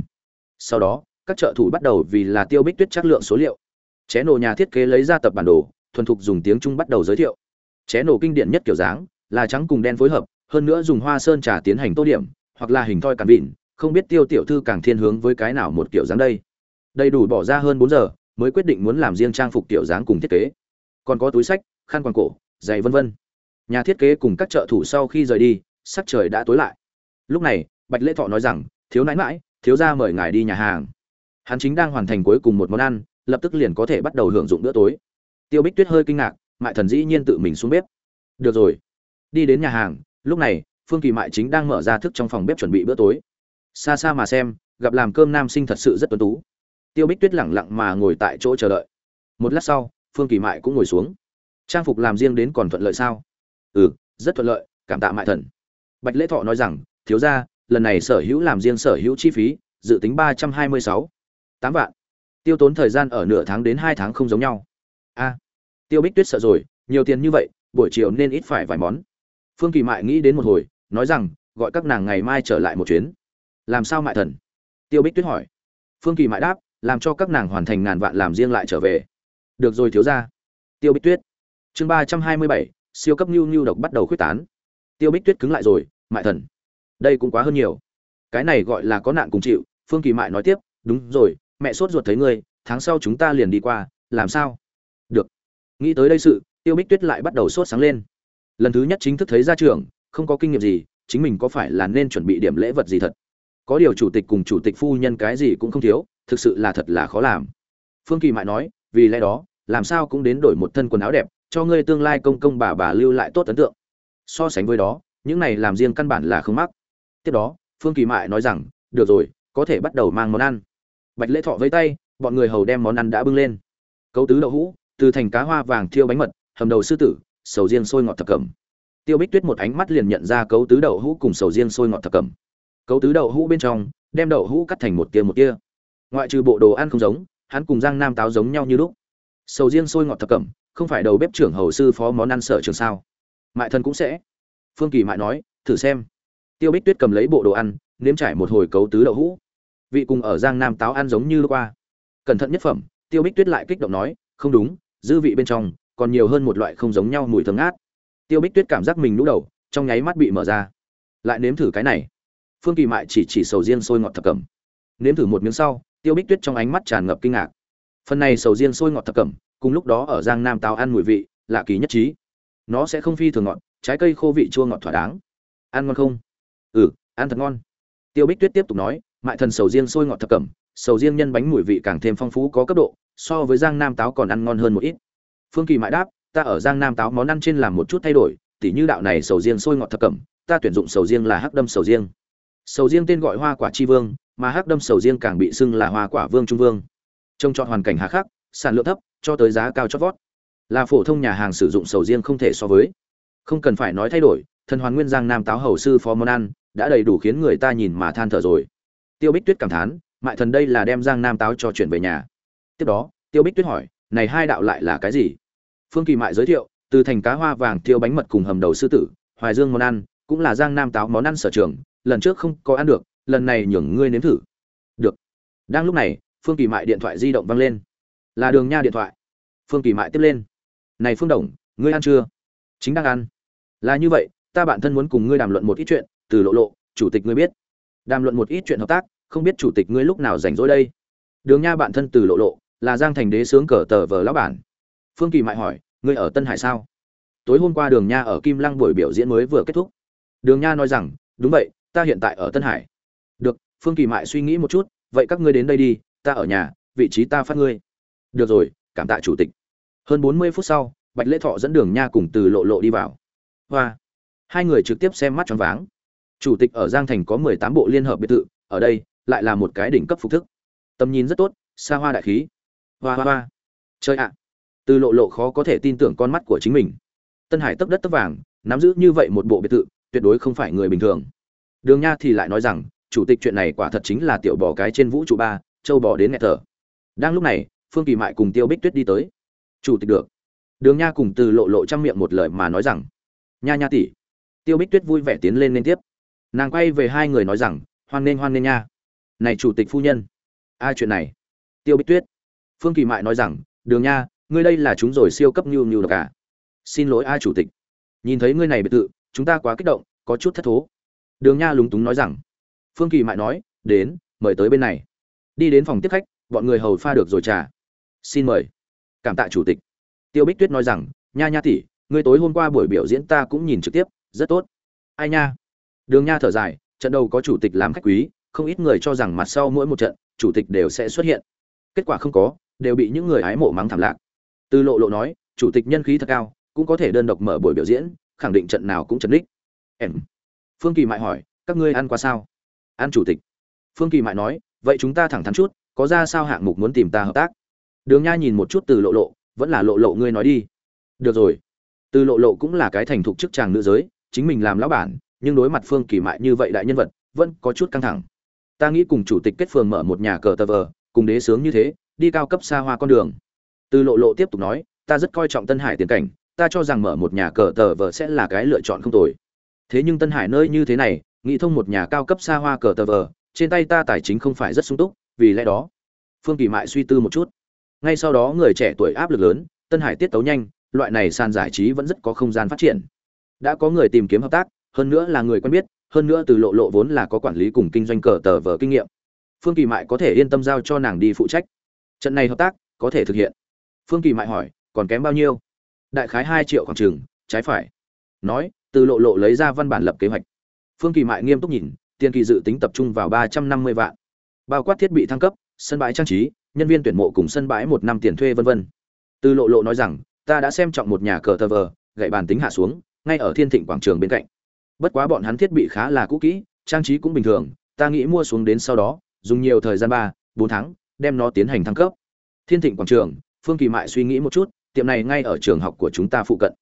Sau đó, các trợ thủ bắt đầu vì là tiêu bích tuyết chất lượng số liệu. Ché nổ nhà thiết kế lấy ra tập bản đồ thuần thục dùng tiếng trung bắt đầu giới thiệu. Ché nổ kinh điển nhất kiểu dáng là trắng cùng đen phối hợp hơn nữa dùng hoa sơn trà tiến hành tô điểm hoặc là hình thoi cản vịn không biết tiêu tiểu thư càng thiên hướng với cái nào một kiểu dáng đây. Đầy đủ bỏ ra hơn bốn giờ mới quyết định muốn làm riêng trang phục tiểu dáng cùng thiết kế. Còn có túi sách khăn quàng cổ giày vân vân. Nhà thiết kế cùng các trợ thủ sau khi rời đi sắc trời đã tối lại. Lúc này bạch lễ thọ nói rằng thiếu nãi nãi, thiếu gia mời ngài đi nhà hàng. Hắn chính đang hoàn thành cuối cùng một món ăn lập tức liền có thể bắt đầu hưởng dụng bữa tối tiêu bích tuyết hơi kinh ngạc, mại thần dĩ nhiên tự mình xuống bếp. Được rồi. Đi đến nhà hàng, lúc này, phương kỳ mại chính đang mở ra thức trong phòng bếp chuẩn bị bữa tối. Xa xa mà xem, gặp làm cơm nam sinh thật sự rất tuấn tú. Tiêu bích tuyết lẳng lặng mà ngồi tại chỗ chờ đợi. Một lát sau, phương kỳ mại cũng ngồi xuống. Trang phục làm riêng đến còn thuận lợi sao? Ừ rất thuận lợi, cảm tạ mại thần. Bạch lễ thọ nói rằng, thiếu ra lần này sở hữu làm riêng sở hữu chi phí, dự tính ba trăm hai mươi sáu. Tám vạn. Tiêu tốn thời gian ở nửa tháng đến hai tháng không giống nhau a tiêu bích tuyết sợ rồi, nhiều tiền như vậy, buổi chiều nên ít phải vài món. Phương kỳ mại nghĩ đến một hồi, nói rằng, gọi các nàng ngày mai trở lại một chuyến. Làm sao mại thần? Tiêu bích tuyết hỏi. Phương kỳ mại đáp, làm cho các nàng hoàn thành ngàn vạn làm riêng lại trở về. Được rồi thiếu ra tiêu bích tuyết. Chương ba trăm hai mươi bảy, siêu cấp nhu nhu độc bắt đầu khuyết tán. Tiêu bích tuyết cứng lại rồi, mại thần. Đây cũng quá hơn nhiều. Cái này gọi là có nạn cùng chịu, phương kỳ mại nói tiếp, đúng rồi, mẹ sốt ruột thấy ngươi, tháng sau chúng ta liền đi qua, làm sao? Được. Nghĩ tới đây sự, tiêu bích tuyết lại bắt đầu sốt sáng lên. Lần thứ nhất chính thức thấy ra trường không có kinh nghiệm gì, chính mình có phải là nên chuẩn bị điểm lễ vật gì thật? Có điều chủ tịch cùng chủ tịch phu nhân cái gì cũng không thiếu, thực sự là thật là khó làm. Phương kỳ mại nói, vì lẽ đó, làm sao cũng đến đổi một thân quần áo đẹp, cho ngươi tương lai công công bà bà lưu lại tốt ấn tượng. So sánh với đó, những này làm riêng căn bản là không mắc. Tiếp đó, phương kỳ mại nói rằng, được rồi, có thể bắt đầu mang món ăn. Bạch lễ thọ với tay, bọn người hầu đem món ăn đã bưng lên. Cấu tứ đậu hũ từ thành cá hoa vàng thiêu bánh mật, hầm đầu sư tử, sầu riêng sôi ngọt thập cẩm. Tiêu bích tuyết một ánh mắt liền nhận ra cấu tứ đậu hũ cùng sầu riêng sôi ngọt thập cẩm. Cấu tứ đậu hũ bên trong, đem đậu hũ cắt thành một tia một tia. Ngoại trừ bộ đồ ăn không giống, hắn cùng giang nam táo giống nhau như lúc. Sầu riêng sôi ngọt thập cẩm, không phải đầu bếp trưởng hầu sư phó món ăn sở trường sao? Mại thân cũng sẽ. Phương kỳ mại nói, thử xem. Tiêu bích tuyết cầm lấy bộ đồ ăn, nếm trải một hồi cấu tứ đậu hũ. Vị cùng ở giang nam táo ăn giống như lúc qua. Cẩn thận nhất phẩm, tiêu bích tuyết lại kích động nói, không đúng dư vị bên trong, còn nhiều hơn một loại không giống nhau mùi thơm ngát. Tiêu bích tuyết cảm giác mình lũ đầu, trong nháy mắt bị mở ra. Lại nếm thử cái này. Phương kỳ mại chỉ chỉ sầu riêng sôi ngọt thập cẩm. Nếm thử một miếng sau, tiêu bích tuyết trong ánh mắt tràn ngập kinh ngạc. Phần này sầu riêng sôi ngọt thập cẩm, cùng lúc đó ở giang nam táo ăn mùi vị, lạ kỳ nhất trí. Nó sẽ không phi thường ngọt, trái cây khô vị chua ngọt thỏa đáng. Ăn ngon không? Ừ ăn thật ngon. Tiêu bích tuyết tiếp tục nói, mại thần sầu riêng sôi ngọt thập cẩm sầu riêng nhân bánh mùi vị càng thêm phong phú có cấp độ, so với giang nam táo còn ăn ngon hơn một ít. Phương kỳ mãi đáp, ta ở giang nam táo món ăn trên làm một chút thay đổi, tỉ như đạo này sầu riêng sôi ngọt thập cẩm, ta tuyển dụng sầu riêng là hắc đâm sầu riêng. Sầu riêng tên gọi hoa quả chi vương, mà hắc đâm sầu riêng càng bị xưng là hoa quả vương trung vương. Trông chọn hoàn cảnh hà khắc, sản lượng thấp, cho tới giá cao chót vót. Là phổ thông nhà hàng sử dụng sầu riêng không thể so với. Không cần phải nói thay đổi, thần hoàn nguyên giang nam táo hầu sư phó món ăn, đã đầy đủ khiến người ta nhìn mà than thở rồi. Tiêu bích tuyết cảm thán mại thần đây là đem giang nam táo cho chuyển về nhà. Tiếp đó, tiêu bích tuyết hỏi, này hai đạo lại là cái gì? Phương kỳ mại giới thiệu, từ thành cá hoa vàng tiêu bánh mật cùng hầm đầu sư tử, hoài dương món ăn, cũng là giang nam táo món ăn sở trường, lần trước không có ăn được, lần này nhường ngươi nếm thử. Được. Đang lúc này, phương kỳ mại điện thoại di động vang lên. Là đường nha điện thoại. Phương kỳ mại tiếp lên. Này phương đồng, ngươi ăn chưa? Chính đang ăn. Là như vậy, ta bản thân muốn cùng ngươi đàm luận một ít chuyện, từ lộ lộ, chủ tịch ngươi biết. Đàm luận một ít chuyện hợp tác không biết chủ tịch ngươi lúc nào rảnh rỗi đây. Đường nha bạn thân từ lộ lộ, là giang thành đế sướng cờ tờ vờ lão bản. Phương kỳ mại hỏi, ngươi ở tân hải sao? Tối hôm qua đường nha ở kim lăng buổi biểu diễn mới vừa kết thúc. Đường nha nói rằng, đúng vậy, ta hiện tại ở tân hải. Được, phương kỳ mại suy nghĩ một chút, vậy các ngươi đến đây đi, ta ở nhà, vị trí ta phát ngươi. Được rồi, cảm tạ chủ tịch. Hơn bốn mươi phút sau, bạch lễ thọ dẫn đường nha cùng từ lộ lộ đi vào. Hoa! Hai người trực tiếp xem mắt choáng váng. Chủ tịch ở giang thành có mười tám bộ liên hợp biệt thự, ở đây lại là một cái đỉnh cấp phục thức. Tầm nhìn rất tốt, xa hoa đại khí. Hoa hoa hoa. Chơi ạ. Từ lộ lộ khó có thể tin tưởng con mắt của chính mình. Tân hải tấp đất tấp vàng, nắm giữ như vậy một bộ biệt thự, tuyệt đối không phải người bình thường. Đường nha thì lại nói rằng, chủ tịch chuyện này quả thật chính là tiểu bò cái trên vũ trụ ba, châu bò đến nghẹt thở. Đang lúc này, phương kỳ mại cùng tiêu bích tuyết đi tới. Chủ tịch được. Đường nha cùng từ lộ lộ trang miệng một lời mà nói rằng, nha nha tỷ. Tiêu bích tuyết vui vẻ tiến lên liên tiếp. Nàng quay về hai người nói rằng, hoan nghênh hoan nghênh nha này chủ tịch phu nhân. Ai chuyện này. Tiêu bích tuyết. Phương kỳ mại nói rằng đường nha ngươi đây là chúng rồi siêu cấp nhu nhu được cả à? xin lỗi ai chủ tịch. Nhìn thấy ngươi này biệt tự, chúng ta quá kích động có chút thất thố. Đường nha lúng túng nói rằng. Phương kỳ mại nói đến mời tới bên này. Đi đến phòng tiếp khách bọn người hầu pha được rồi trà. Xin mời. Cảm tạ chủ tịch. Tiêu bích tuyết nói rằng nha nha tỷ ngươi tối hôm qua buổi biểu diễn ta cũng nhìn trực tiếp rất tốt. Ai nha? Đường nha thở dài trận đầu có chủ tịch làm khách quý không ít người cho rằng mặt sau mỗi một trận, chủ tịch đều sẽ xuất hiện. Kết quả không có, đều bị những người hái mộ mắng thảm lạc. Từ lộ lộ nói, chủ tịch nhân khí thật cao, cũng có thể đơn độc mở buổi biểu diễn, khẳng định trận nào cũng trấn đích. Em. Phương kỳ mại hỏi, các ngươi ăn qua sao? Ăn chủ tịch. Phương kỳ mại nói, vậy chúng ta thẳng thắn chút, có ra sao hạng mục muốn tìm ta hợp tác? Đường nha nhìn một chút từ lộ lộ, vẫn là lộ lộ ngươi nói đi. Được rồi. Từ lộ lộ cũng là cái thành thục chức chàng nữ giới, chính mình làm lão bản, nhưng đối mặt phương kỳ mại như vậy đại nhân vật, vẫn có chút căng thẳng ta nghĩ cùng chủ tịch kết phường mở một nhà cờ tờ vờ, cùng đế sướng như thế, đi cao cấp xa hoa con đường. Từ lộ lộ tiếp tục nói, ta rất coi trọng tân hải tiền cảnh, ta cho rằng mở một nhà cờ tờ vờ sẽ là cái lựa chọn không tồi. Thế nhưng tân hải nơi như thế này, nghĩ thông một nhà cao cấp xa hoa cờ tờ vờ, trên tay ta tài chính không phải rất sung túc, vì lẽ đó, phương kỳ mại suy tư một chút. Ngay sau đó người trẻ tuổi áp lực lớn, tân hải tiết tấu nhanh, loại này sàn giải trí vẫn rất có không gian phát triển. Đã có người tìm kiếm hợp tác, hơn nữa là người quen biết hơn nữa từ lộ lộ vốn là có quản lý cùng kinh doanh cờ tờ vờ kinh nghiệm. Phương kỳ mại có thể yên tâm giao cho nàng đi phụ trách. Trận này hợp tác, có thể thực hiện. Phương kỳ mại hỏi, còn kém bao nhiêu? Đại khái hai triệu khoảng trường trái phải. Nói, từ lộ lộ lấy ra văn bản lập kế hoạch. Phương kỳ mại nghiêm túc nhìn, tiền kỳ dự tính tập trung vào ba trăm năm mươi vạn. Bao quát thiết bị thăng cấp, sân bãi trang trí, nhân viên tuyển mộ cùng sân bãi một năm tiền thuê vân vân. Từ lộ lộ nói rằng, ta đã xem trọng một nhà cờ tờ vờ, gậy bàn tính hạ xuống, ngay ở thiên thịnh quảng trường bên cạnh bất quá bọn hắn thiết bị khá là cũ kỹ, trang trí cũng bình thường, ta nghĩ mua xuống đến sau đó, dùng nhiều thời gian ba, bốn tháng, đem nó tiến hành thăng cấp. Thiên thịnh quảng trường, phương kỳ mại suy nghĩ một chút, tiệm này ngay ở trường học của chúng ta phụ cận.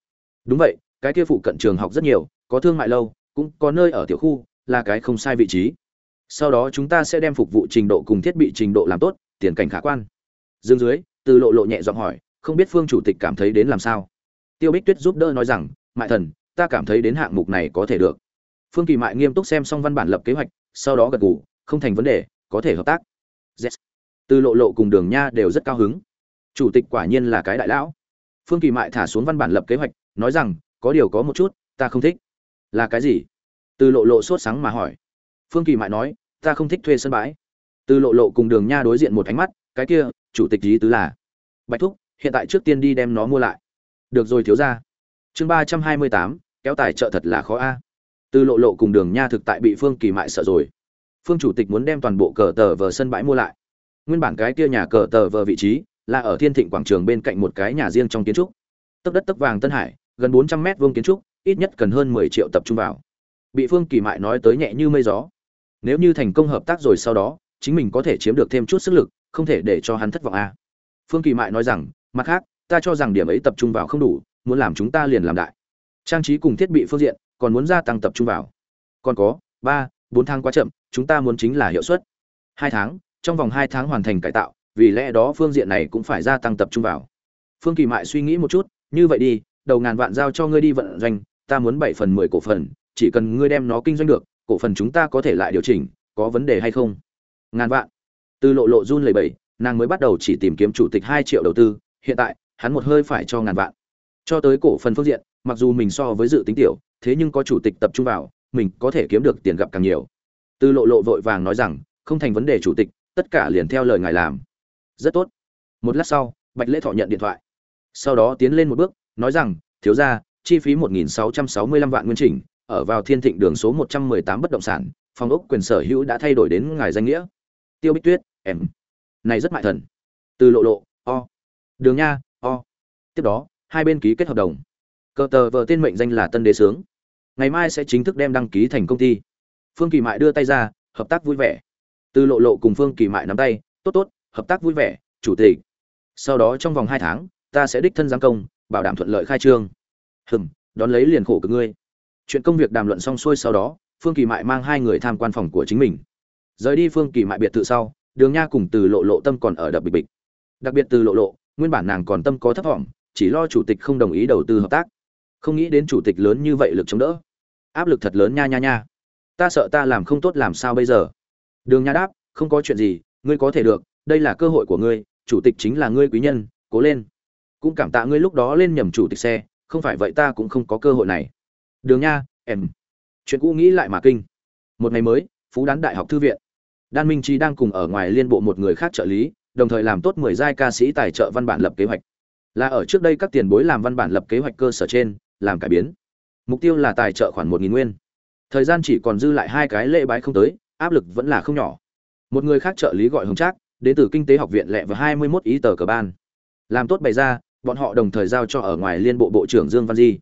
Đúng vậy, cái kia phụ cận trường học rất nhiều, có thương mại lâu, cũng có nơi ở tiểu khu, là cái không sai vị trí. Sau đó chúng ta sẽ đem phục vụ trình độ cùng thiết bị trình độ làm tốt, tiền cảnh khả quan. Dương dưới, từ lộ lộ nhẹ giọng hỏi, không biết phương chủ tịch cảm thấy đến làm sao? Tiêu bích tuyết giúp đỡ nói rằng, mại thần ta cảm thấy đến hạng mục này có thể được. Phương kỳ mại nghiêm túc xem xong văn bản lập kế hoạch, sau đó gật gù, không thành vấn đề, có thể hợp tác. Yes. từ lộ lộ cùng đường nha đều rất cao hứng. Chủ tịch quả nhiên là cái đại lão. Phương kỳ mại thả xuống văn bản lập kế hoạch, nói rằng, có điều có một chút, ta không thích. Là cái gì? Từ lộ lộ sốt sáng mà hỏi. Phương kỳ mại nói, ta không thích thuê sân bãi. Từ lộ lộ cùng đường nha đối diện một ánh mắt, cái kia, chủ tịch lý tứ là, bạch thúc, hiện tại trước tiên đi đem nó mua lại. Được rồi thiếu ra chương ba trăm hai mươi tám kéo tài trợ thật là khó a. Từ lộ lộ cùng đường nha thực tại bị phương kỳ mại sợ rồi. Phương chủ tịch muốn đem toàn bộ cờ tờ vờ sân bãi mua lại. Nguyên bản cái kia nhà cờ tờ vờ vị trí là ở thiên thịnh quảng trường bên cạnh một cái nhà riêng trong kiến trúc. Tấc đất tấc vàng tân hải, gần bốn trăm mét vuông kiến trúc, ít nhất cần hơn mười triệu tập trung vào. Bị phương kỳ mại nói tới nhẹ như mây gió. Nếu như thành công hợp tác rồi sau đó, chính mình có thể chiếm được thêm chút sức lực, không thể để cho hắn thất vọng a. Phương kỳ mại nói rằng, mặt khác, ta cho rằng điểm ấy tập trung vào không đủ, muốn làm chúng ta liền làm đại trang trí cùng thiết bị phương diện, còn muốn gia tăng tập trung vào. Còn có, ba, bốn tháng quá chậm, chúng ta muốn chính là hiệu suất. Hai tháng, trong vòng hai tháng hoàn thành cải tạo, vì lẽ đó phương diện này cũng phải gia tăng tập trung vào. Phương kỳ mại suy nghĩ một chút, như vậy đi, đầu ngàn vạn giao cho ngươi đi vận doanh, ta muốn bảy phần mười cổ phần, chỉ cần ngươi đem nó kinh doanh được, cổ phần chúng ta có thể lại điều chỉnh, có vấn đề hay không? Ngàn vạn. Từ lộ lộ run lầy bẩy, nàng mới bắt đầu chỉ tìm kiếm chủ tịch hai triệu đầu tư, hiện tại, hắn một hơi phải cho ngàn vạn. Cho tới cổ phần phương diện mặc dù mình so với dự tính tiểu, thế nhưng có chủ tịch tập trung vào, mình có thể kiếm được tiền gặp càng nhiều. Từ lộ lộ vội vàng nói rằng, không thành vấn đề chủ tịch, tất cả liền theo lời ngài làm. Rất tốt. Một lát sau, bạch lễ thọ nhận điện thoại. Sau đó tiến lên một bước, nói rằng, thiếu ra chi phí 1.665 vạn nguyên chỉnh, ở vào thiên thịnh đường số 118 bất động sản, phòng ốc quyền sở hữu đã thay đổi đến ngài danh nghĩa. Tiêu bích tuyết, em. Này rất mại thần. Từ lộ lộ, o. Đường nha, o. Tiếp đó, hai bên ký kết hợp đồng cờ tờ vờ tên mệnh danh là tân đế sướng. Ngày mai sẽ chính thức đem đăng ký thành công ty. Phương kỳ mại đưa tay ra, hợp tác vui vẻ. Từ lộ lộ cùng phương kỳ mại nắm tay, tốt tốt, hợp tác vui vẻ, chủ tịch. Sau đó trong vòng hai tháng, ta sẽ đích thân giáng công, bảo đảm thuận lợi khai trương. Hừm, đón lấy liền khổ cực ngươi. Chuyện công việc đàm luận xong xuôi sau đó, phương kỳ mại mang hai người tham quan phòng của chính mình. Rời đi phương kỳ mại biệt thự sau, đường nha cùng từ lộ lộ tâm còn ở đập bịch bịch. Đặc biệt từ lộ lộ, nguyên bản nàng còn tâm có thấp vọng, chỉ lo chủ tịch không đồng ý đầu tư hợp tác không nghĩ đến chủ tịch lớn như vậy lực chống đỡ. Áp lực thật lớn nha nha nha. Ta sợ ta làm không tốt làm sao bây giờ? Đường nha đáp, không có chuyện gì, ngươi có thể được, đây là cơ hội của ngươi, chủ tịch chính là ngươi quý nhân, cố lên. Cũng cảm tạ ngươi lúc đó lên nhầm chủ tịch xe, không phải vậy ta cũng không có cơ hội này. Đường nha, em. Chuyện cũ nghĩ lại mà kinh. Một ngày mới, phú đán đại học thư viện. Đan minh trí đang cùng ở ngoài liên bộ một người khác trợ lý, đồng thời làm tốt mười giai ca sĩ tài trợ văn bản lập kế hoạch. Là ở trước đây các tiền bối làm văn bản lập kế hoạch cơ sở trên làm cải biến. Mục tiêu là tài trợ khoảng một nghìn nguyên. Thời gian chỉ còn dư lại hai cái lễ bái không tới, áp lực vẫn là không nhỏ. Một người khác trợ lý gọi hồng trác, đến từ kinh tế học viện lẹ và hai mươi 21 ý tờ cờ ban. Làm tốt bày ra, bọn họ đồng thời giao cho ở ngoài liên bộ bộ trưởng dương văn di.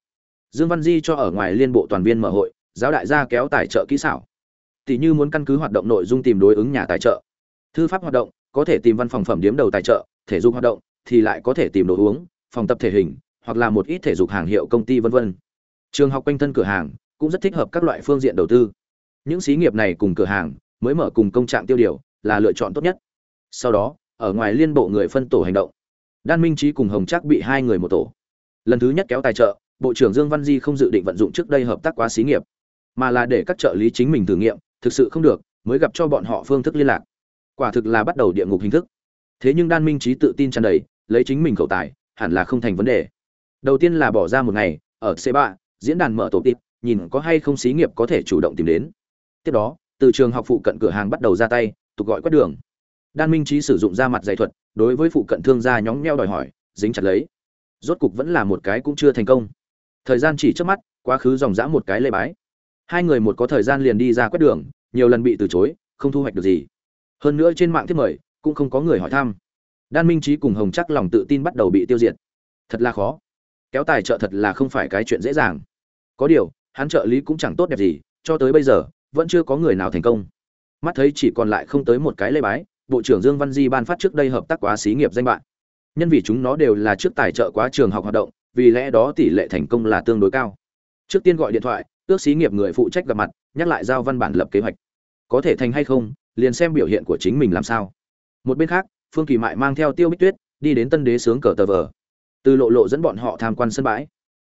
Dương văn di cho ở ngoài liên bộ toàn viên mở hội, giáo đại gia kéo tài trợ kỹ xảo. Tỷ như muốn căn cứ hoạt động nội dung tìm đối ứng nhà tài trợ. Thư pháp hoạt động, có thể tìm văn phòng phẩm điếm đầu tài trợ, thể dục hoạt động, thì lại có thể tìm đồ uống, phòng tập thể hình hoặc là một ít thể dục hàng hiệu công ty vân vân. Trường học quanh thân cửa hàng cũng rất thích hợp các loại phương diện đầu tư. Những xí nghiệp này cùng cửa hàng mới mở cùng công trạng tiêu điều là lựa chọn tốt nhất. Sau đó, ở ngoài liên bộ người phân tổ hành động, đan minh Chí cùng hồng Trác bị hai người một tổ. Lần thứ nhất kéo tài trợ, bộ trưởng dương văn di không dự định vận dụng trước đây hợp tác quá xí nghiệp, mà là để các trợ lý chính mình thử nghiệm, thực sự không được, mới gặp cho bọn họ phương thức liên lạc. Quả thực là bắt đầu địa ngục hình thức. Thế nhưng đan minh Chí tự tin tràn đầy, lấy chính mình khẩu tài, hẳn là không thành vấn đề đầu tiên là bỏ ra một ngày, ở c 3 diễn đàn mở tổ tịp nhìn có hay không xí nghiệp có thể chủ động tìm đến. Tiếp đó, từ trường học phụ cận cửa hàng bắt đầu ra tay, tục gọi quét đường. Đan minh trí sử dụng ra mặt giải thuật, đối với phụ cận thương gia nhóng nheo đòi hỏi, dính chặt lấy. Rốt cục vẫn là một cái cũng chưa thành công. Thời gian chỉ trước mắt, quá khứ dòng dã một cái lê bái. Hai người một có thời gian liền đi ra quét đường, nhiều lần bị từ chối, không thu hoạch được gì. Hơn nữa trên mạng thiết mời, cũng không có người hỏi thăm. Đan minh trí cùng hồng chắc lòng tự tin bắt đầu bị tiêu diệt. Thật là khó kéo tài trợ thật là không phải cái chuyện dễ dàng. Có điều, hắn trợ lý cũng chẳng tốt đẹp gì, cho tới bây giờ, vẫn chưa có người nào thành công. Mắt thấy chỉ còn lại không tới một cái lê bái, bộ trưởng dương văn di ban phát trước đây hợp tác quá xí nghiệp danh bạn. Nhân vì chúng nó đều là trước tài trợ quá trường học hoạt động, vì lẽ đó tỷ lệ thành công là tương đối cao. Trước tiên gọi điện thoại, ước xí nghiệp người phụ trách gặp mặt, nhắc lại giao văn bản lập kế hoạch. Có thể thành hay không, liền xem biểu hiện của chính mình làm sao. Một bên khác, phương kỳ mại mang theo tiêu bích tuyết, đi đến tân đế sướng cờ tờ vờ từ lộ lộ dẫn bọn họ tham quan sân bãi.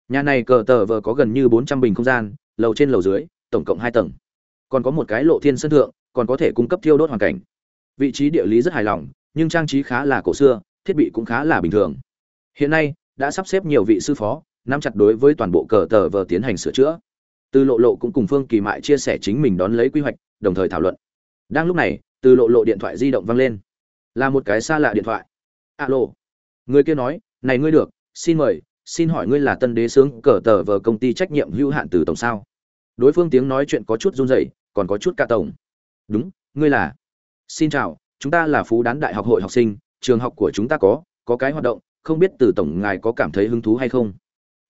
Nhà này cờ tờ vờ có gần như bốn trăm bình không gian, lầu trên lầu dưới, tổng cộng hai tầng. Còn có một cái lộ thiên sân thượng, còn có thể cung cấp thiêu đốt hoàn cảnh. Vị trí địa lý rất hài lòng, nhưng trang trí khá là cổ xưa, thiết bị cũng khá là bình thường. Hiện nay, đã sắp xếp nhiều vị sư phó, nắm chặt đối với toàn bộ cờ tờ vờ tiến hành sửa chữa. Từ lộ lộ cũng cùng phương kỳ mại chia sẻ chính mình đón lấy quy hoạch, đồng thời thảo luận. Đang lúc này, từ lộ lộ điện thoại di động vang lên. Là một cái xa lạ điện thoại. Alo. Người kia nói này ngươi được, xin mời, xin hỏi ngươi là tân đế sướng cờ tờ vờ công ty trách nhiệm hữu hạn từ tổng sao? Đối phương tiếng nói chuyện có chút run rẩy, còn có chút ca tổng. Đúng, ngươi là. Xin chào, chúng ta là phú đán đại học hội học sinh, trường học của chúng ta có có cái hoạt động, không biết từ tổng ngài có cảm thấy hứng thú hay không?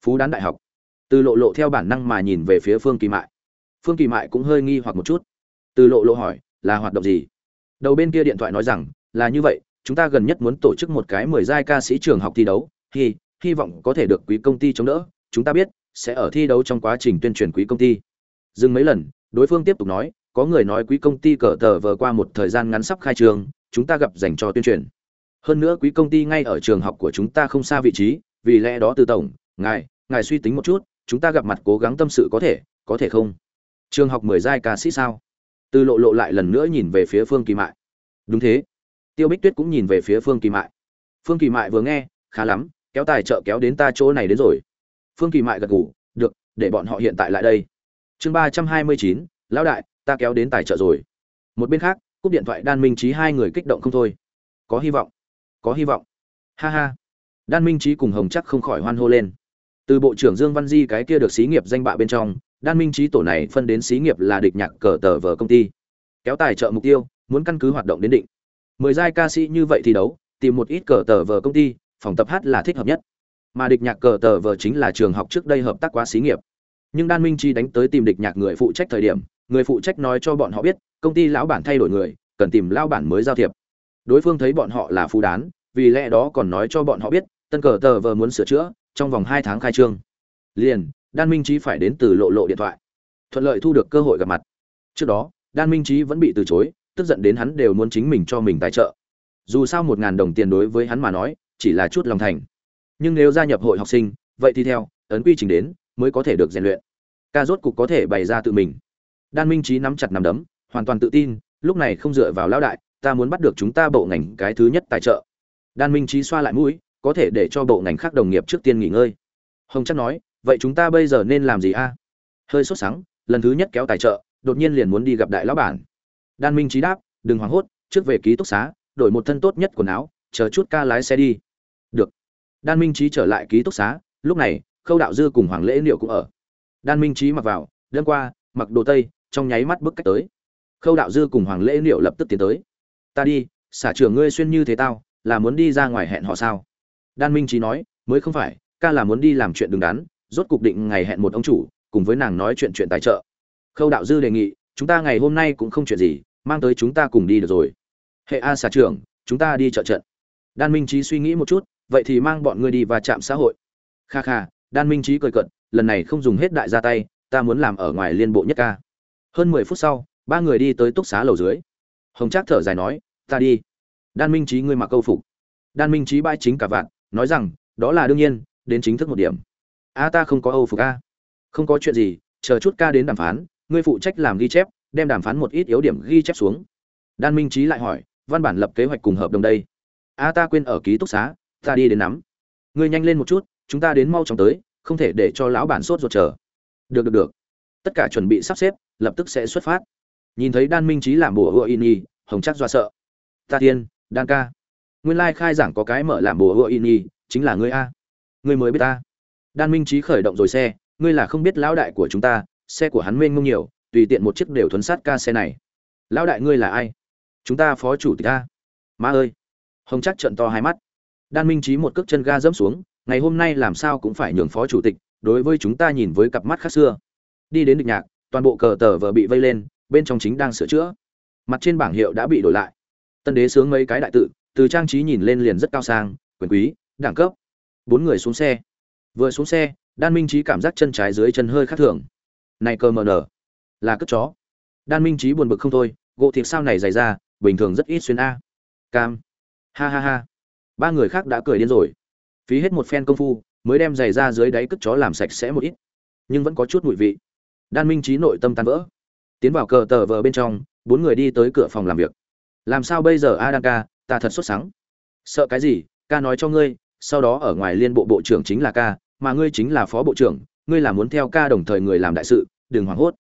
Phú đán đại học. Từ lộ lộ theo bản năng mà nhìn về phía phương kỳ mại. Phương kỳ mại cũng hơi nghi hoặc một chút. Từ lộ lộ hỏi, là hoạt động gì? Đầu bên kia điện thoại nói rằng, là như vậy chúng ta gần nhất muốn tổ chức một cái mười giai ca sĩ trường học thi đấu, hy hy vọng có thể được quý công ty chống đỡ, chúng ta biết, sẽ ở thi đấu trong quá trình tuyên truyền quý công ty. Dừng mấy lần, đối phương tiếp tục nói, có người nói quý công ty cờ tờ vờ qua một thời gian ngắn sắp khai trường, chúng ta gặp dành cho tuyên truyền. Hơn nữa quý công ty ngay ở trường học của chúng ta không xa vị trí, vì lẽ đó từ tổng, ngài ngài suy tính một chút, chúng ta gặp mặt cố gắng tâm sự có thể có thể không? Trường học mười giai ca sĩ sao? Từ lộ lộ lại lần nữa nhìn về phía phương kỳ mại. Đúng thế tiêu bích tuyết cũng nhìn về phía phương kỳ mại. Phương kỳ mại vừa nghe, khá lắm, kéo tài trợ kéo đến ta chỗ này đến rồi. Phương kỳ mại gật ngủ được, để bọn họ hiện tại lại đây. Chương ba trăm hai mươi chín, lão đại, ta kéo đến tài trợ rồi. Một bên khác, cúp điện thoại đan minh trí hai người kích động không thôi. Có hy vọng, có hy vọng. Ha ha. Đan minh trí cùng hồng chắc không khỏi hoan hô lên. Từ bộ trưởng dương văn di cái kia được xí nghiệp danh bạ bên trong, đan minh trí tổ này phân đến xí nghiệp là địch nhạc cờ tờ vờ công ty. Kéo tài trợ mục tiêu, muốn căn cứ hoạt động đến định mười giai ca sĩ như vậy thi đấu, tìm một ít cờ tờ vờ công ty, phòng tập hát là thích hợp nhất. Mà địch nhạc cờ tờ vờ chính là trường học trước đây hợp tác quá xí nghiệp. Nhưng đan minh chi đánh tới tìm địch nhạc người phụ trách thời điểm, người phụ trách nói cho bọn họ biết, công ty lão bản thay đổi người, cần tìm lão bản mới giao thiệp. Đối phương thấy bọn họ là phú đán, vì lẽ đó còn nói cho bọn họ biết, tân cờ tờ vờ muốn sửa chữa, trong vòng hai tháng khai trương. Liền, đan minh trí phải đến từ lộ lộ điện thoại. Thuận lợi thu được cơ hội gặp mặt. Trước đó, đan minh trí vẫn bị từ chối tức giận đến hắn đều muốn chính mình cho mình tài trợ. Dù sao một ngàn đồng tiền đối với hắn mà nói, chỉ là chút lòng thành. Nhưng nếu gia nhập hội học sinh, vậy thì theo, ấn quy trình đến, mới có thể được rèn luyện. Ca rốt cục có thể bày ra tự mình. Đan minh trí nắm chặt nắm đấm, hoàn toàn tự tin, lúc này không dựa vào lão đại, ta muốn bắt được chúng ta bộ ngành cái thứ nhất tài trợ. Đan minh trí xoa lại mũi, có thể để cho bộ ngành khác đồng nghiệp trước tiên nghỉ ngơi. Hồng chắc nói, vậy chúng ta bây giờ nên làm gì a? Hơi sốt sắng, lần thứ nhất kéo tài trợ, đột nhiên liền muốn đi gặp đại lão bản đan minh trí đáp, đừng hoảng hốt, trước về ký túc xá, đổi một thân tốt nhất quần áo, chờ chút ca lái xe đi. Được. Đan minh trí trở lại ký túc xá, lúc này, khâu đạo dư cùng hoàng lễ liệu cũng ở. Đan minh trí mặc vào đơn qua, mặc đồ tây, trong nháy mắt bước cách tới. Khâu đạo dư cùng hoàng lễ liệu lập tức tiến tới. Ta đi, xả trưởng ngươi xuyên như thế tao, là muốn đi ra ngoài hẹn họ sao? Đan minh trí nói, mới không phải, ca là muốn đi làm chuyện đứng đắn, rốt cục định ngày hẹn một ông chủ, cùng với nàng nói chuyện chuyện tài trợ. Khâu đạo dư đề nghị, chúng ta ngày hôm nay cũng không chuyện gì mang tới chúng ta cùng đi được rồi. Hệ a xà trưởng, chúng ta đi trợ trận. Đan minh trí suy nghĩ một chút, vậy thì mang bọn ngươi đi và chạm xã hội. Kha kha, đan minh trí cười cận lần này không dùng hết đại ra tay, ta muốn làm ở ngoài liên bộ nhất ca. Hơn mười phút sau, ba người đi tới túc xá lầu dưới. Hồng trác thở dài nói, ta đi. Đan minh trí ngươi mặc câu phục. Đan minh trí bãi chính cả vạn, nói rằng, đó là đương nhiên, đến chính thức một điểm. A ta không có âu phục a. Không có chuyện gì, chờ chút ca đến đàm phán, ngươi phụ trách làm ghi chép đem đàm phán một ít yếu điểm ghi chép xuống. Đan minh trí lại hỏi, văn bản lập kế hoạch cùng hợp đồng đây? A, ta quên ở ký túc xá, ta đi đến nắm. Ngươi nhanh lên một chút, chúng ta đến mau chóng tới, không thể để cho lão bản sốt ruột chờ. Được được được. Tất cả chuẩn bị sắp xếp, lập tức sẽ xuất phát. Nhìn thấy đan minh trí làm bùa hựa in y, hồng chắc do sợ. Ta tiên, đan ca. Nguyên lai khai giảng có cái mở làm bùa hựa in y, chính là ngươi a. Ngươi mới biết ta. Đan minh trí khởi động rồi xe, ngươi là không biết lão đại của chúng ta, xe của hắn mênh mông nhiều tùy tiện một chiếc đều thuấn sát ca xe này. Lão đại ngươi là ai? Chúng ta phó chủ tịch a má ơi! Hồng chắc trận to hai mắt. Đan minh trí một cước chân ga dẫm xuống, ngày hôm nay làm sao cũng phải nhường phó chủ tịch, đối với chúng ta nhìn với cặp mắt khác xưa. Đi đến địch nhạc, toàn bộ cờ tờ vờ bị vây lên, bên trong chính đang sửa chữa. Mặt trên bảng hiệu đã bị đổi lại. Tân đế sướng mấy cái đại tự, từ trang trí nhìn lên liền rất cao sang, quyền quý, đẳng cấp. Bốn người xuống xe. Vừa xuống xe, đan minh trí cảm giác chân trái dưới chân hơi khác thường. Này cờ mờ nở là cất chó. Đan minh trí buồn bực không thôi, gỗ thịt sao này dày ra, bình thường rất ít xuyên a. Cam. Ha ha ha. Ba người khác đã cười điên rồi. Phí hết một phen công phu, mới đem giày ra dưới đáy cất chó làm sạch sẽ một ít. Nhưng vẫn có chút mùi vị. Đan minh trí nội tâm tan vỡ. Tiến vào cờ tờ vờ bên trong, bốn người đi tới cửa phòng làm việc. Làm sao bây giờ a đan ca, ta thật sốt sắng. Sợ cái gì, ca nói cho ngươi, sau đó ở ngoài liên bộ bộ trưởng chính là ca, mà ngươi chính là phó bộ trưởng, ngươi là muốn theo ca đồng thời người làm đại sự, đừng hoảng hốt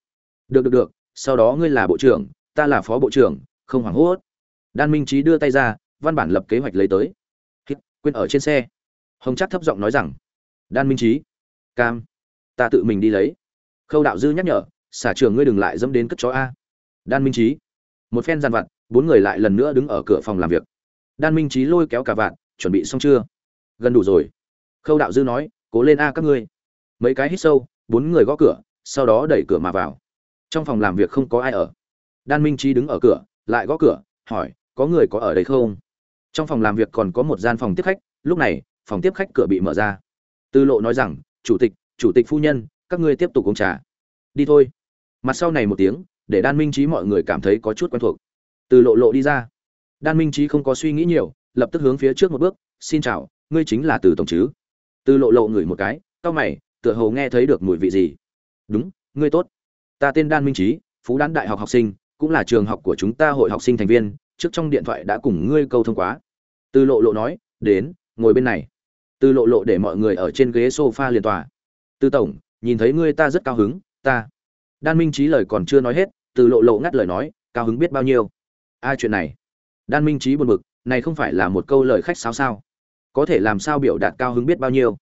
được được được sau đó ngươi là bộ trưởng ta là phó bộ trưởng không hoảng hốt. Đan minh trí đưa tay ra văn bản lập kế hoạch lấy tới. Hít, quên ở trên xe. Hồng chắc thấp giọng nói rằng đan minh trí cam ta tự mình đi lấy. Khâu đạo dư nhắc nhở xả trường ngươi đừng lại dẫm đến cất chó a. Đan minh trí một phen gian vặt bốn người lại lần nữa đứng ở cửa phòng làm việc. Đan minh trí lôi kéo cả vạn chuẩn bị xong chưa? Gần đủ rồi. Khâu đạo dư nói cố lên a các ngươi. Mấy cái hít sâu bốn người gõ cửa sau đó đẩy cửa mà vào trong phòng làm việc không có ai ở. Đan minh trí đứng ở cửa, lại gõ cửa, hỏi, có người có ở đây không? Trong phòng làm việc còn có một gian phòng tiếp khách, lúc này, phòng tiếp khách cửa bị mở ra. Tư lộ nói rằng, chủ tịch chủ tịch phu nhân, các ngươi tiếp tục uống trà. Đi thôi. Mặt sau này một tiếng, để đan minh trí mọi người cảm thấy có chút quen thuộc. Từ lộ lộ đi ra. Đan minh trí không có suy nghĩ nhiều, lập tức hướng phía trước một bước, xin chào, ngươi chính là từ tổng chứ? Từ lộ lộ ngửi một cái, cau mày, tựa hồ nghe thấy được mùi vị gì. Đúng, ngươi tốt ta tên đan minh trí, phú đan đại học học sinh, cũng là trường học của chúng ta hội học sinh thành viên, trước trong điện thoại đã cùng ngươi câu thông quá. Từ lộ lộ nói, đến, ngồi bên này. Từ lộ lộ để mọi người ở trên ghế sofa liền tòa. Từ tổng, nhìn thấy ngươi ta rất cao hứng, ta. Đan minh trí lời còn chưa nói hết, từ lộ lộ ngắt lời nói, cao hứng biết bao nhiêu? Ai à, chuyện này. Đan minh trí buồn bực, này không phải là một câu lời khách sáo sao? Có thể làm sao biểu đạt cao hứng biết bao nhiêu?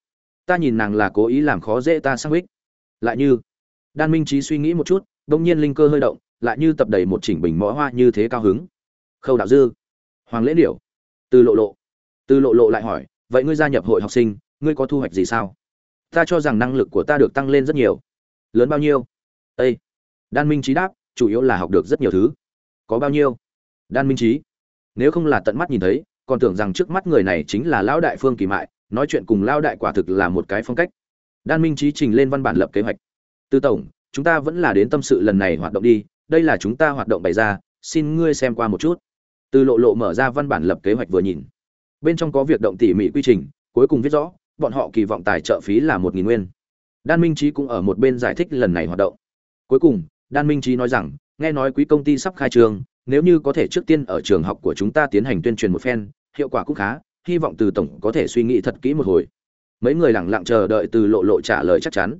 Ta nhìn nàng là cố ý làm khó dễ ta sang ích lại như đan minh trí suy nghĩ một chút, bỗng nhiên linh cơ hơi động, lại như tập đầy một chỉnh bình mõ hoa như thế cao hứng. Khâu đạo dư, hoàng lễ điểu. Từ lộ lộ. Từ lộ lộ lại hỏi, vậy ngươi gia nhập hội học sinh, ngươi có thu hoạch gì sao? Ta cho rằng năng lực của ta được tăng lên rất nhiều. Lớn bao nhiêu? Ây đan minh trí đáp, chủ yếu là học được rất nhiều thứ. Có bao nhiêu? Đan minh trí nếu không là tận mắt nhìn thấy, còn tưởng rằng trước mắt người này chính là lão đại phương kỳ mại, nói chuyện cùng lão đại quả thực là một cái phong cách. Đan minh trí trình lên văn bản lập kế hoạch tư tổng, chúng ta vẫn là đến tâm sự lần này hoạt động đi, đây là chúng ta hoạt động bày ra, xin ngươi xem qua một chút. Từ lộ lộ mở ra văn bản lập kế hoạch vừa nhìn. Bên trong có việc động tỉ mỉ quy trình, cuối cùng viết rõ, bọn họ kỳ vọng tài trợ phí là một nghìn nguyên. Đan minh trí cũng ở một bên giải thích lần này hoạt động. Cuối cùng, đan minh trí nói rằng, nghe nói quý công ty sắp khai trường, nếu như có thể trước tiên ở trường học của chúng ta tiến hành tuyên truyền một phen, hiệu quả cũng khá, hy vọng từ tổng có thể suy nghĩ thật kỹ một hồi. Mấy người lẳng lặng chờ đợi từ lộ lộ trả lời chắc chắn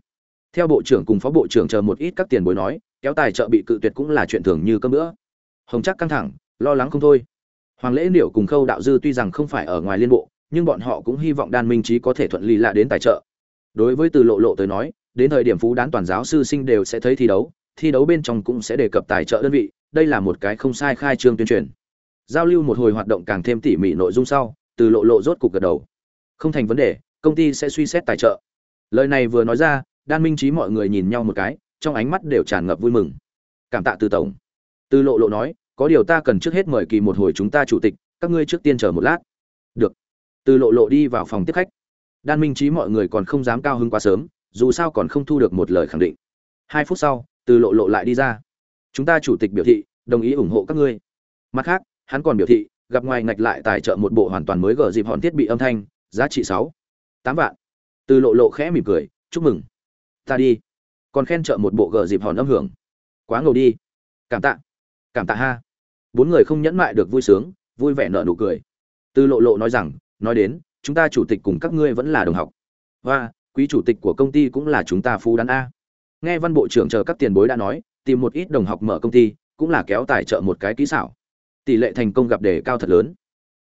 theo bộ trưởng cùng phó bộ trưởng chờ một ít các tiền bối nói, kéo tài trợ bị cự tuyệt cũng là chuyện thường như cơm nữa hồng chắc căng thẳng, lo lắng không thôi. Hoàng lễ điểu cùng khâu đạo dư tuy rằng không phải ở ngoài liên bộ, nhưng bọn họ cũng hy vọng đan minh trí có thể thuận 利 lạ đến tài trợ. Đối với từ lộ lộ tới nói, đến thời điểm phú đán toàn giáo sư sinh đều sẽ thấy thi đấu thi đấu bên trong cũng sẽ đề cập tài trợ đơn vị, đây là một cái không sai khai trương tuyên truyền. Giao lưu một hồi hoạt động càng thêm tỉ mỉ nội dung sau, từ lộ lộ rốt cục gật đầu. Không thành vấn đề, công ty sẽ suy xét tài trợ. Lời này vừa nói ra đan minh trí mọi người nhìn nhau một cái, trong ánh mắt đều tràn ngập vui mừng. Cảm tạ từ tổng. Từ lộ lộ nói, có điều ta cần trước hết mời kỳ một hồi chúng ta chủ tịch, các ngươi trước tiên chờ một lát. Được. Từ lộ lộ đi vào phòng tiếp khách. Đan minh trí mọi người còn không dám cao hứng quá sớm, dù sao còn không thu được một lời khẳng định. Hai phút sau, từ lộ lộ lại đi ra. Chúng ta chủ tịch biểu thị, đồng ý ủng hộ các ngươi. Mặt khác, hắn còn biểu thị, gặp ngoài ngạch lại tài trợ một bộ hoàn toàn mới gờ dịp hòn thiết bị âm thanh, giá trị sáu, tám vạn. Từ lộ lộ khẽ mỉm cười, chúc mừng ta đi. Còn khen trợ một bộ gờ dịp hòn âm hưởng. Quá ngầu đi. Cảm tạ. Cảm tạ ha. Bốn người không nhẫn mại được vui sướng, vui vẻ nở nụ cười. Từ lộ lộ nói rằng, nói đến, chúng ta chủ tịch cùng các ngươi vẫn là đồng học. Và, quý chủ tịch của công ty cũng là chúng ta phú đán a. Nghe văn bộ trưởng chờ các tiền bối đã nói, tìm một ít đồng học mở công ty, cũng là kéo tài trợ một cái kỹ xảo. Tỷ lệ thành công gặp đề cao thật lớn.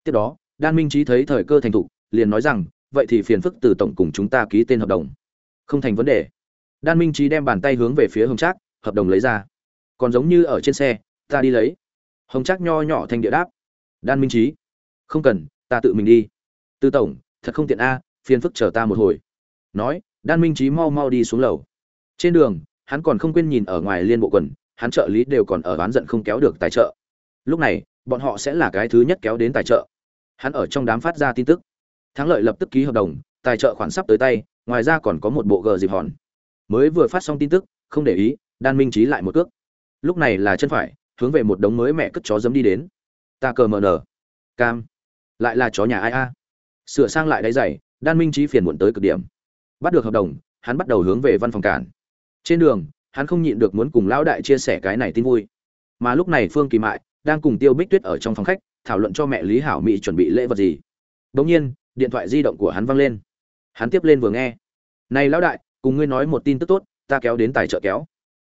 Tiếp đó, đan minh trí thấy thời cơ thành thục, liền nói rằng, vậy thì phiền phức từ tổng cùng chúng ta ký tên hợp đồng. Không thành vấn đề đan minh trí đem bàn tay hướng về phía hồng trác, hợp đồng lấy ra. Còn giống như ở trên xe, ta đi lấy. Hồng trác nho nhỏ thành địa đáp. Đan minh trí, không cần, ta tự mình đi. Tư tổng, thật không tiện a, phiền phức chờ ta một hồi. Nói, đan minh trí mau mau đi xuống lầu. Trên đường, hắn còn không quên nhìn ở ngoài liên bộ quần, hắn trợ lý đều còn ở bán giận không kéo được tài trợ. Lúc này, bọn họ sẽ là cái thứ nhất kéo đến tài trợ. Hắn ở trong đám phát ra tin tức. Thắng lợi lập tức ký hợp đồng, tài trợ khoản sắp tới tay, ngoài ra còn có một bộ gờ dịp hòn mới vừa phát xong tin tức, không để ý, đan minh trí lại một cước. Lúc này là chân phải, hướng về một đống mới mẹ cất chó dấm đi đến. Ta cờ mờ nở cam. Lại là chó nhà ai a? Sửa sang lại đáy giày, đan minh trí phiền muộn tới cực điểm. Bắt được hợp đồng, hắn bắt đầu hướng về văn phòng cản. Trên đường, hắn không nhịn được muốn cùng lão đại chia sẻ cái này tin vui. Mà lúc này phương kỳ mại đang cùng tiêu bích tuyết ở trong phòng khách, thảo luận cho mẹ lý hảo mỹ chuẩn bị lễ vật gì. Bỗng nhiên, điện thoại di động của hắn văng lên. Hắn tiếp lên vừa nghe. Này lão đại cùng ngươi nói một tin tức tốt, ta kéo đến tài trợ kéo.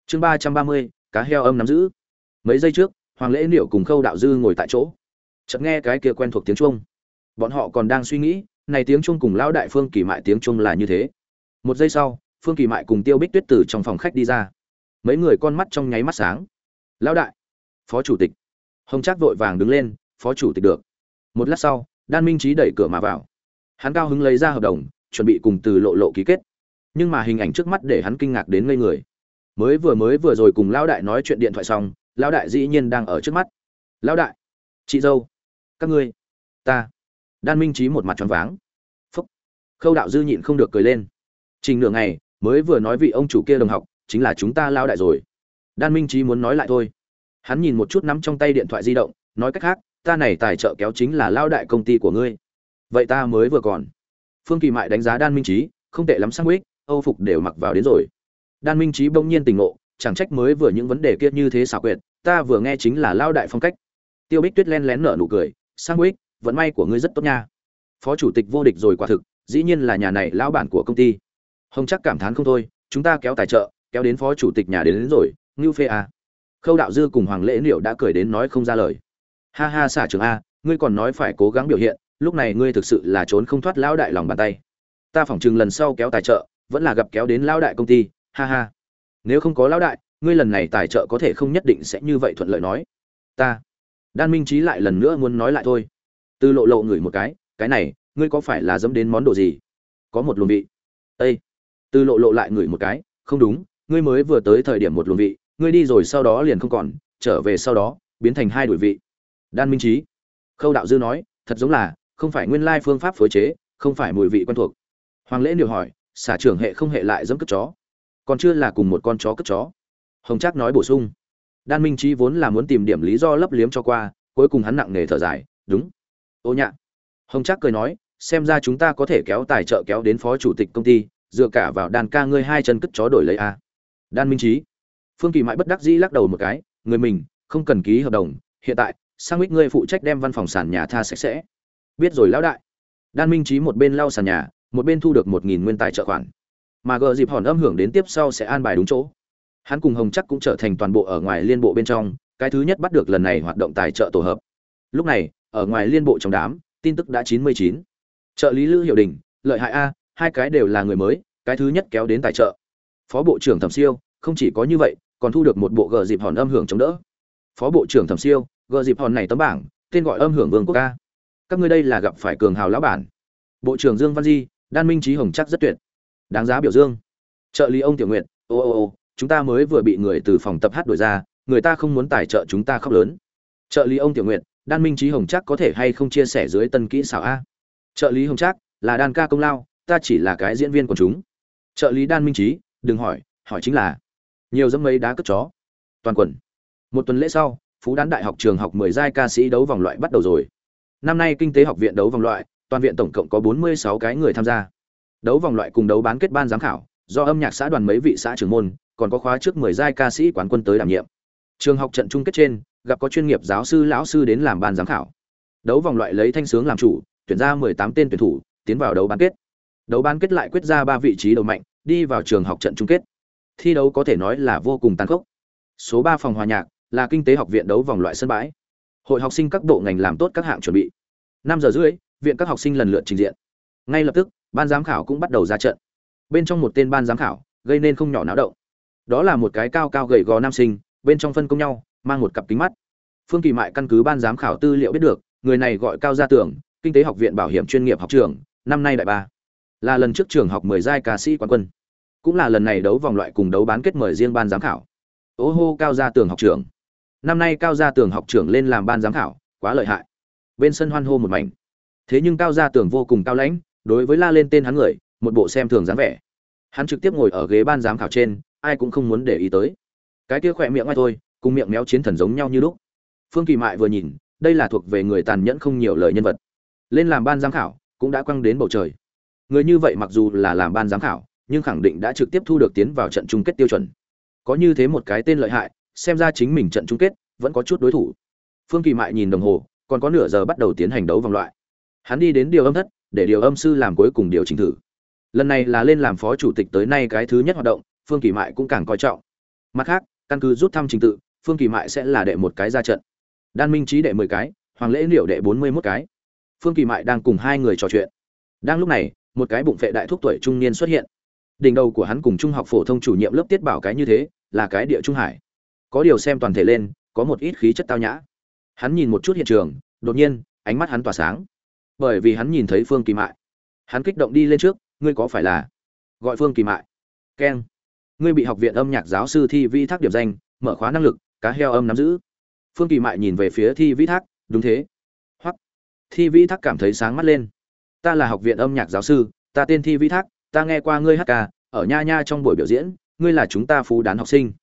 Chương ba trăm ba mươi, cá heo âm nắm giữ. Mấy giây trước, hoàng lễ liệu cùng khâu đạo dư ngồi tại chỗ. Chợt nghe cái kia quen thuộc tiếng chuông. Bọn họ còn đang suy nghĩ, này tiếng chuông cùng lão đại phương kỳ mại tiếng chuông là như thế. Một giây sau, phương kỳ mại cùng tiêu bích tuyết từ trong phòng khách đi ra. Mấy người con mắt trong nháy mắt sáng. Lão đại, phó chủ tịch. Hồng trác vội vàng đứng lên, phó chủ tịch được. Một lát sau, đan minh trí đẩy cửa mà vào. Hắn cao hứng lấy ra hợp đồng, chuẩn bị cùng từ lộ lộ ký kết nhưng mà hình ảnh trước mắt để hắn kinh ngạc đến ngây người. Mới vừa mới vừa rồi cùng lão đại nói chuyện điện thoại xong, lão đại dĩ nhiên đang ở trước mắt. Lão đại, chị dâu, các ngươi, ta. Đan minh trí một mặt tròn váng. Phúc. Khâu đạo dư nhịn không được cười lên. Trình nửa ngày, mới vừa nói vị ông chủ kia đồng học, chính là chúng ta lao đại rồi. Đan minh trí muốn nói lại thôi. Hắn nhìn một chút nắm trong tay điện thoại di động, nói cách khác, ta này tài trợ kéo chính là lao đại công ty của ngươi. Vậy ta mới vừa còn. Phương kỳ mại đánh giá đan minh trí không tệ lắm sang ích âu phục đều mặc vào đến rồi. Đan minh Chí bỗng nhiên tỉnh ngộ chẳng trách mới vừa những vấn đề kia như thế xảo quyệt ta vừa nghe chính là lao đại phong cách. Tiêu bích tuyết lén lén nở nụ cười sang ích vận may của ngươi rất tốt nha. Phó chủ tịch vô địch rồi quả thực dĩ nhiên là nhà này lão bản của công ty. Hồng chắc cảm thán không thôi chúng ta kéo tài trợ kéo đến phó chủ tịch nhà đến, đến rồi ngưu phê à. khâu đạo dư cùng hoàng lễ liệu đã cười đến nói không ra lời. Ha ha xả trường a ngươi còn nói phải cố gắng biểu hiện lúc này ngươi thực sự là trốn không thoát lão đại lòng bàn tay. Ta phỏng chừng lần sau kéo tài trợ vẫn là gặp kéo đến lão đại công ty, ha ha. Nếu không có lão đại, ngươi lần này tài trợ có thể không nhất định sẽ như vậy thuận lợi nói. Ta, đan minh trí lại lần nữa muốn nói lại thôi. Từ lộ lộ ngửi một cái cái này, ngươi có phải là dẫm đến món đồ gì? Có một luồng vị. Ây từ lộ lộ lại ngửi một cái, không đúng, ngươi mới vừa tới thời điểm một luồng vị, ngươi đi rồi sau đó liền không còn, trở về sau đó, biến thành hai đuổi vị. Đan minh trí khâu đạo dư nói, thật giống là, không phải nguyên lai phương pháp phối chế, không phải mùi vị quen thuộc. Hoàng lễ điều hỏi xả trưởng hệ không hệ lại dẫm cướp chó. Còn chưa là cùng một con chó cướp chó. Hồng trác nói bổ sung. Đan minh trí vốn là muốn tìm điểm lý do lấp liếm cho qua, cuối cùng hắn nặng nề thở dài, đúng. Ô nhạ. Hồng trác cười nói, xem ra chúng ta có thể kéo tài trợ kéo đến phó chủ tịch công ty, dựa cả vào đàn ca ngươi hai chân cất chó đổi lấy a. Đan minh trí phương kỳ mãi bất đắc dĩ lắc đầu một cái, người mình, không cần ký hợp đồng, hiện tại, sang mít ngươi phụ trách đem văn phòng sàn nhà tha sạch sẽ. Biết rồi lão đại. Đan minh trí một bên lau sàn nhà một bên thu được một nghìn nguyên tài trợ khoản. Mà gờ dịp hòn âm hưởng đến tiếp sau sẽ an bài đúng chỗ. Hắn cùng hồng chắc cũng trở thành toàn bộ ở ngoài liên bộ bên trong, cái thứ nhất bắt được lần này hoạt động tài trợ tổ hợp. Lúc này, ở ngoài liên bộ trong đám, tin tức đã chín mươi chín. Trợ lý lữ hiệu đình, lợi hại a, hai cái đều là người mới, cái thứ nhất kéo đến tài trợ. Phó bộ trưởng thẩm siêu, không chỉ có như vậy, còn thu được một bộ gờ dịp hòn âm hưởng chống đỡ. Phó bộ trưởng thẩm siêu, gờ dịp hòn này tấm bảng, tên gọi âm hưởng vương quốc ca các ngươi đây là gặp phải cường hào lão bản. Bộ trưởng dương văn di đan minh trí hồng chắc rất tuyệt. Đáng giá biểu dương. Trợ lý ông tiểu nguyện ô ô ô, chúng ta mới vừa bị người từ phòng tập hát đuổi ra, người ta không muốn tài trợ chúng ta khóc lớn. Trợ lý ông tiểu nguyện đan minh trí hồng chắc có thể hay không chia sẻ dưới tân kỹ xảo a? Trợ lý hồng chắc, là đan ca công lao, ta chỉ là cái diễn viên của chúng. Trợ lý đan minh trí đừng hỏi hỏi chính là, nhiều dẫm mấy đá cất chó. Toàn quần. Một tuần lễ sau, phú đán đại học trường học mười giai ca sĩ đấu vòng loại bắt đầu rồi. Năm nay kinh tế học viện đấu vòng loại toàn viện tổng cộng có bốn mươi sáu cái người tham gia. Đấu vòng loại cùng đấu bán kết ban giám khảo, do âm nhạc xã đoàn mấy vị xã trưởng môn, còn có khóa trước mười giai ca sĩ quán quân tới đảm nhiệm. Trường học trận chung kết trên, gặp có chuyên nghiệp giáo sư, lão sư đến làm ban giám khảo. Đấu vòng loại lấy thanh sướng làm chủ, tuyển ra mười tám tên tuyển thủ, tiến vào đấu bán kết. Đấu bán kết lại quyết ra ba vị trí đầu mạnh, đi vào trường học trận chung kết. Thi đấu có thể nói là vô cùng tàn khốc. Số ba phòng hòa nhạc, là kinh tế học viện đấu vòng loại sân bãi. Hội học sinh các bộ ngành làm tốt các hạng chuẩn bị. Năm giờ rưỡi viện các học sinh lần lượt trình diện. Ngay lập tức, ban giám khảo cũng bắt đầu ra trận. Bên trong một tên ban giám khảo, gây nên không nhỏ náo động. Đó là một cái cao cao gầy gò nam sinh, bên trong phân công nhau, mang một cặp kính mắt. Phương kỳ mại căn cứ ban giám khảo tư liệu biết được, người này gọi cao gia tưởng, kinh tế học viện bảo hiểm chuyên nghiệp học trường, năm nay đại ba. Là lần trước trường học mười giai ca sĩ quán quân. Cũng là lần này đấu vòng loại cùng đấu bán kết mời riêng ban giám khảo. Ô hô, cao gia tường học trưởng. Năm nay cao gia tường học trưởng lên làm ban giám khảo, quá lợi hại. Bên sân hoan hô một mảnh thế nhưng cao gia tưởng vô cùng cao lãnh, đối với la lên tên hắn người, một bộ xem thường dáng vẻ. Hắn trực tiếp ngồi ở ghế ban giám khảo trên, ai cũng không muốn để ý tới. Cái kia khỏe miệng ngay thôi, cùng miệng méo chiến thần giống nhau như lúc. Phương kỳ mại vừa nhìn, đây là thuộc về người tàn nhẫn không nhiều lời nhân vật. Lên làm ban giám khảo, cũng đã quăng đến bầu trời. Người như vậy mặc dù là làm ban giám khảo, nhưng khẳng định đã trực tiếp thu được tiến vào trận chung kết tiêu chuẩn. Có như thế một cái tên lợi hại, xem ra chính mình trận chung kết, vẫn có chút đối thủ. Phương kỳ mại nhìn đồng hồ, còn có nửa giờ bắt đầu tiến hành đấu vòng loại hắn đi đến điều âm thất, để điều âm sư làm cuối cùng điều chỉnh thử. Lần này là lên làm phó chủ tịch tới nay cái thứ nhất hoạt động, phương kỳ mại cũng càng coi trọng. Mặt khác, căn cứ rút thăm trình tự, phương kỳ mại sẽ là đệ một cái ra trận. Đan minh trí đệ mười cái, hoàng lễ liệu đệ bốn mươi mốt cái. Phương kỳ mại đang cùng hai người trò chuyện. Đang lúc này, một cái bụng phệ đại thúc tuổi trung niên xuất hiện. Đỉnh đầu của hắn cùng trung học phổ thông chủ nhiệm lớp tiết bảo cái như thế, là cái địa trung hải. Có điều xem toàn thể lên, có một ít khí chất tao nhã. Hắn nhìn một chút hiện trường, đột nhiên, ánh mắt hắn tỏa sáng bởi vì hắn nhìn thấy phương kỳ mại. Hắn kích động đi lên trước, ngươi có phải là? Gọi phương kỳ mại. Keng ngươi bị học viện âm nhạc giáo sư thi vi thác điểm danh, mở khóa năng lực, cá heo âm nắm giữ. Phương kỳ mại nhìn về phía thi Vi thác, đúng thế. Hoặc thi vi thác cảm thấy sáng mắt lên. Ta là học viện âm nhạc giáo sư, ta tên thi Vi thác, ta nghe qua ngươi hát ca, ở nha nha trong buổi biểu diễn, ngươi là chúng ta phú đán học sinh.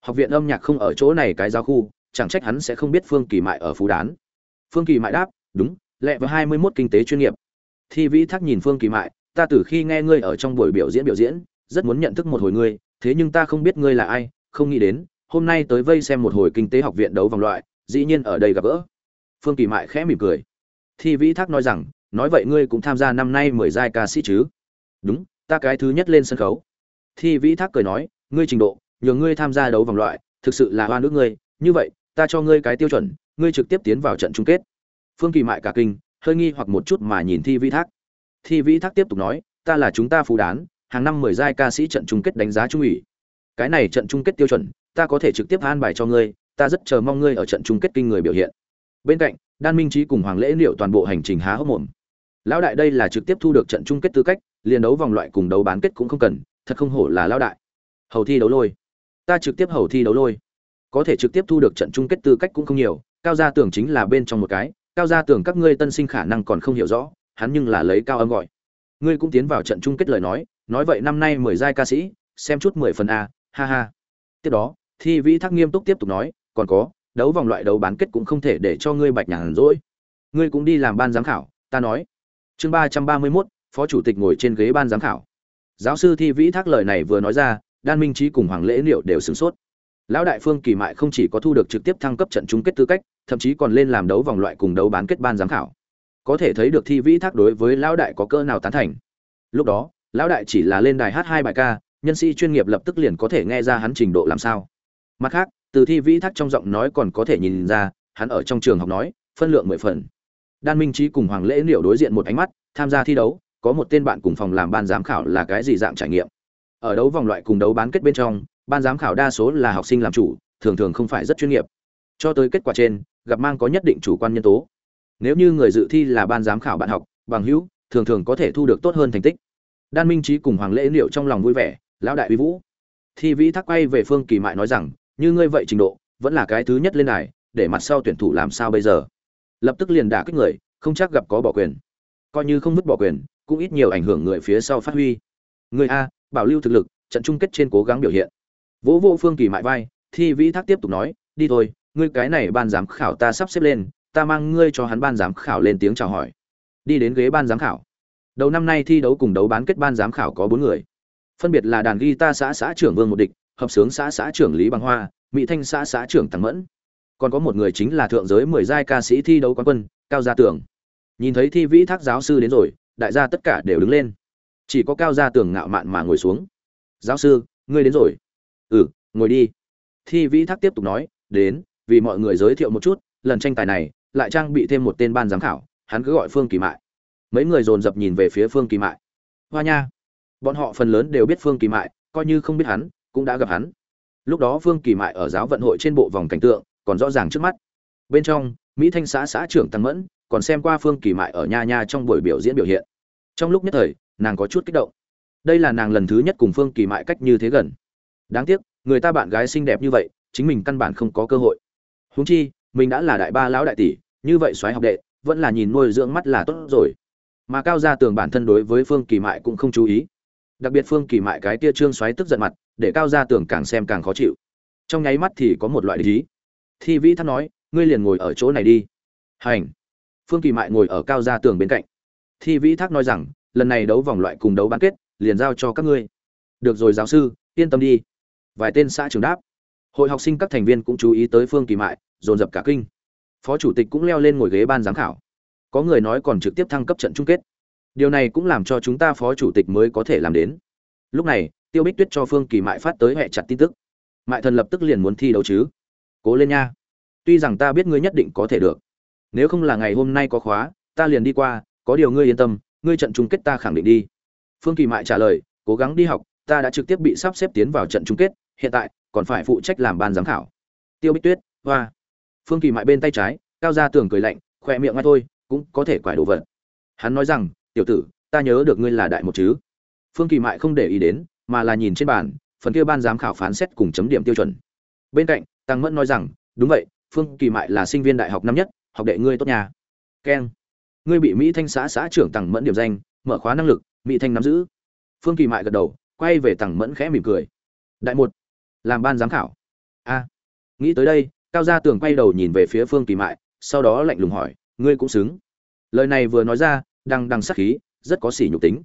Học viện âm nhạc không ở chỗ này cái giáo khu, chẳng trách hắn sẽ không biết phương kỳ mại ở phú đán. Phương kỳ mại đáp, đúng lẹ với hai mươi mốt kinh tế chuyên nghiệp. Thi vĩ thác nhìn phương kỳ mại, ta từ khi nghe ngươi ở trong buổi biểu diễn biểu diễn, rất muốn nhận thức một hồi ngươi, thế nhưng ta không biết ngươi là ai, không nghĩ đến, hôm nay tới vây xem một hồi kinh tế học viện đấu vòng loại, dĩ nhiên ở đây gặp gỡ. Phương kỳ mại khẽ mỉm cười. Thi vĩ thác nói rằng, nói vậy ngươi cũng tham gia năm nay mười giai ca sĩ chứ? Đúng, ta cái thứ nhất lên sân khấu. Thi vĩ thác cười nói, ngươi trình độ, nhờ ngươi tham gia đấu vòng loại, thực sự là hoa nước ngươi, như vậy, ta cho ngươi cái tiêu chuẩn, ngươi trực tiếp tiến vào trận chung kết phương kỳ mại cả kinh, hơi nghi hoặc một chút mà nhìn thi vĩ thác. Thi vĩ thác tiếp tục nói, ta là chúng ta phú đán, hàng năm mười giai ca sĩ trận chung kết đánh giá trung ủy. Cái này trận chung kết tiêu chuẩn, ta có thể trực tiếp an bài cho ngươi, ta rất chờ mong ngươi ở trận chung kết kinh người biểu hiện. Bên cạnh, đan minh trí cùng hoàng lễ liệu toàn bộ hành trình há hốc mồm. Lão đại đây là trực tiếp thu được trận chung kết tư cách, liền đấu vòng loại cùng đấu bán kết cũng không cần, thật không hổ là lão đại. Hầu thi đấu lôi. Ta trực tiếp hầu thi đấu lôi. Có thể trực tiếp thu được trận chung kết tư cách cũng không nhiều, cao gia tưởng chính là bên trong một cái cao gia tưởng các ngươi tân sinh khả năng còn không hiểu rõ, hắn nhưng là lấy cao âm gọi. Ngươi cũng tiến vào trận chung kết lời nói nói vậy năm nay mười giai ca sĩ, xem chút mười phần a, ha ha. Tiếp đó, thi vĩ thác nghiêm túc tiếp tục nói, còn có, đấu vòng loại đấu bán kết cũng không thể để cho ngươi bạch nhàn rỗi. Ngươi cũng đi làm ban giám khảo, ta nói. Chương ba trăm ba mươi mốt, phó chủ tịch ngồi trên ghế ban giám khảo. Giáo sư thi vĩ thác lời này vừa nói ra, đan minh trí cùng hoàng lễ liệu đều sửng sốt lão đại phương kỳ mại không chỉ có thu được trực tiếp thăng cấp trận chung kết tư cách, thậm chí còn lên làm đấu vòng loại cùng đấu bán kết ban giám khảo. Có thể thấy được thi vĩ thác đối với lão đại có cơ nào tán thành. Lúc đó, lão đại chỉ là lên đài hát hai bài ca, nhân sĩ chuyên nghiệp lập tức liền có thể nghe ra hắn trình độ làm sao. Mặt khác, từ thi vĩ thác trong giọng nói còn có thể nhìn ra, hắn ở trong trường học nói, phân lượng mười phần. Đan minh trí cùng hoàng lễ liệu đối diện một ánh mắt, tham gia thi đấu, có một tên bạn cùng phòng làm ban giám khảo là cái gì dạng trải nghiệm? Ở đấu vòng loại cùng đấu bán kết bên trong, ban giám khảo đa số là học sinh làm chủ, thường thường không phải rất chuyên nghiệp. Cho tới kết quả trên, gặp mang có nhất định chủ quan nhân tố. Nếu như người dự thi là ban giám khảo bạn học, bằng hữu, thường thường có thể thu được tốt hơn thành tích. Đan minh trí cùng hoàng lễ liệu trong lòng vui vẻ, lão đại uy vũ. Thi vĩ thắc quay về phương kỳ mại nói rằng, như ngươi vậy trình độ, vẫn là cái thứ nhất lên này để mặt sau tuyển thủ làm sao bây giờ? Lập tức liền đả kích người, không chắc gặp có bỏ quyền. Coi như không vứt bỏ quyền, cũng ít nhiều ảnh hưởng người phía sau phát huy. Người a bảo lưu thực lực, trận chung kết trên cố gắng biểu hiện. Vỗ vô phương kỳ mại vai, thi vĩ thác tiếp tục nói, đi thôi, ngươi cái này ban giám khảo ta sắp xếp lên, ta mang ngươi cho hắn ban giám khảo lên tiếng chào hỏi. Đi đến ghế ban giám khảo. Đầu năm nay thi đấu cùng đấu bán kết ban giám khảo có bốn người. Phân biệt là đàn guitar xã xã trưởng vương một địch, hợp sướng xã xã trưởng lý bằng hoa, mỹ thanh xã xã trưởng tăng mẫn. Còn có một người chính là thượng giới mười giai ca sĩ thi đấu quán quân, cao gia tưởng nhìn thấy thi vĩ thác giáo sư đến rồi, đại gia tất cả đều đứng lên chỉ có cao gia tưởng ngạo mạn mà ngồi xuống. Giáo sư, ngươi đến rồi. Ừ ngồi đi. Thi vĩ thác tiếp tục nói, đến, vì mọi người giới thiệu một chút, lần tranh tài này, lại trang bị thêm một tên ban giám khảo, hắn cứ gọi phương kỳ mại. Mấy người dồn dập nhìn về phía phương kỳ mại. Hoa nha. Bọn họ phần lớn đều biết phương kỳ mại, coi như không biết hắn, cũng đã gặp hắn. Lúc đó phương kỳ mại ở giáo vận hội trên bộ vòng cảnh tượng, còn rõ ràng trước mắt. Bên trong, mỹ thanh xã xã trưởng tăng mẫn, còn xem qua phương kỳ mại ở nha nha trong buổi biểu diễn biểu hiện. Trong lúc nhất thời nàng có chút kích động. Đây là nàng lần thứ nhất cùng phương kỳ mại cách như thế gần. Đáng tiếc, người ta bạn gái xinh đẹp như vậy, chính mình căn bản không có cơ hội. Huống chi, mình đã là đại ba lão đại tỷ, như vậy xoáy học đệ, vẫn là nhìn nuôi dưỡng mắt là tốt rồi. Mà cao gia tường bản thân đối với phương kỳ mại cũng không chú ý. Đặc biệt phương kỳ mại cái tia trương xoáy tức giận mặt, để cao gia tường càng xem càng khó chịu. Trong nháy mắt thì có một loại lý. Thi vĩ thắt nói, ngươi liền ngồi ở chỗ này đi. Hành. Phương kỳ mại ngồi ở cao gia tường bên cạnh. Thi vĩ thác nói rằng lần này đấu vòng loại cùng đấu bán kết, liền giao cho các ngươi. Được rồi giáo sư, yên tâm đi. Vài tên xã trưởng đáp. Hội học sinh các thành viên cũng chú ý tới phương kỳ mại, dồn dập cả kinh. Phó chủ tịch cũng leo lên ngồi ghế ban giám khảo. Có người nói còn trực tiếp thăng cấp trận chung kết. Điều này cũng làm cho chúng ta phó chủ tịch mới có thể làm đến. Lúc này, tiêu bích tuyết cho phương kỳ mại phát tới hệ chặt tin tức. Mại thần lập tức liền muốn thi đấu chứ. Cố lên nha. Tuy rằng ta biết ngươi nhất định có thể được. Nếu không là ngày hôm nay có khóa, ta liền đi qua, có điều ngươi yên tâm ngươi trận chung kết ta khẳng định đi. Phương kỳ mại trả lời, cố gắng đi học, ta đã trực tiếp bị sắp xếp tiến vào trận chung kết, hiện tại, còn phải phụ trách làm ban giám khảo. Tiêu bích tuyết, hoa. Phương kỳ mại bên tay trái, cao ra tường cười lạnh khoe miệng ngay thôi, cũng có thể quải đồ vật. Hắn nói rằng, tiểu tử, ta nhớ được ngươi là đại một chứ. Phương kỳ mại không để ý đến, mà là nhìn trên bàn, phần kia ban giám khảo phán xét cùng chấm điểm tiêu chuẩn. Bên cạnh, tăng mẫn nói rằng, đúng vậy, phương kỳ mại là sinh viên đại học năm nhất, học đệ ngươi tốt nhà keng ngươi bị mỹ thanh xã xã trưởng tặng mẫn điểm danh, mở khóa năng lực, mỹ thanh nắm giữ. Phương kỳ mại gật đầu, quay về tặng mẫn khẽ mỉm cười. Đại một, làm ban giám khảo. A. Nghĩ tới đây, cao gia tường quay đầu nhìn về phía phương kỳ mại, sau đó lạnh lùng hỏi, ngươi cũng xứng. Lời này vừa nói ra đang đằng sắc khí, rất có sỉ nhục tính.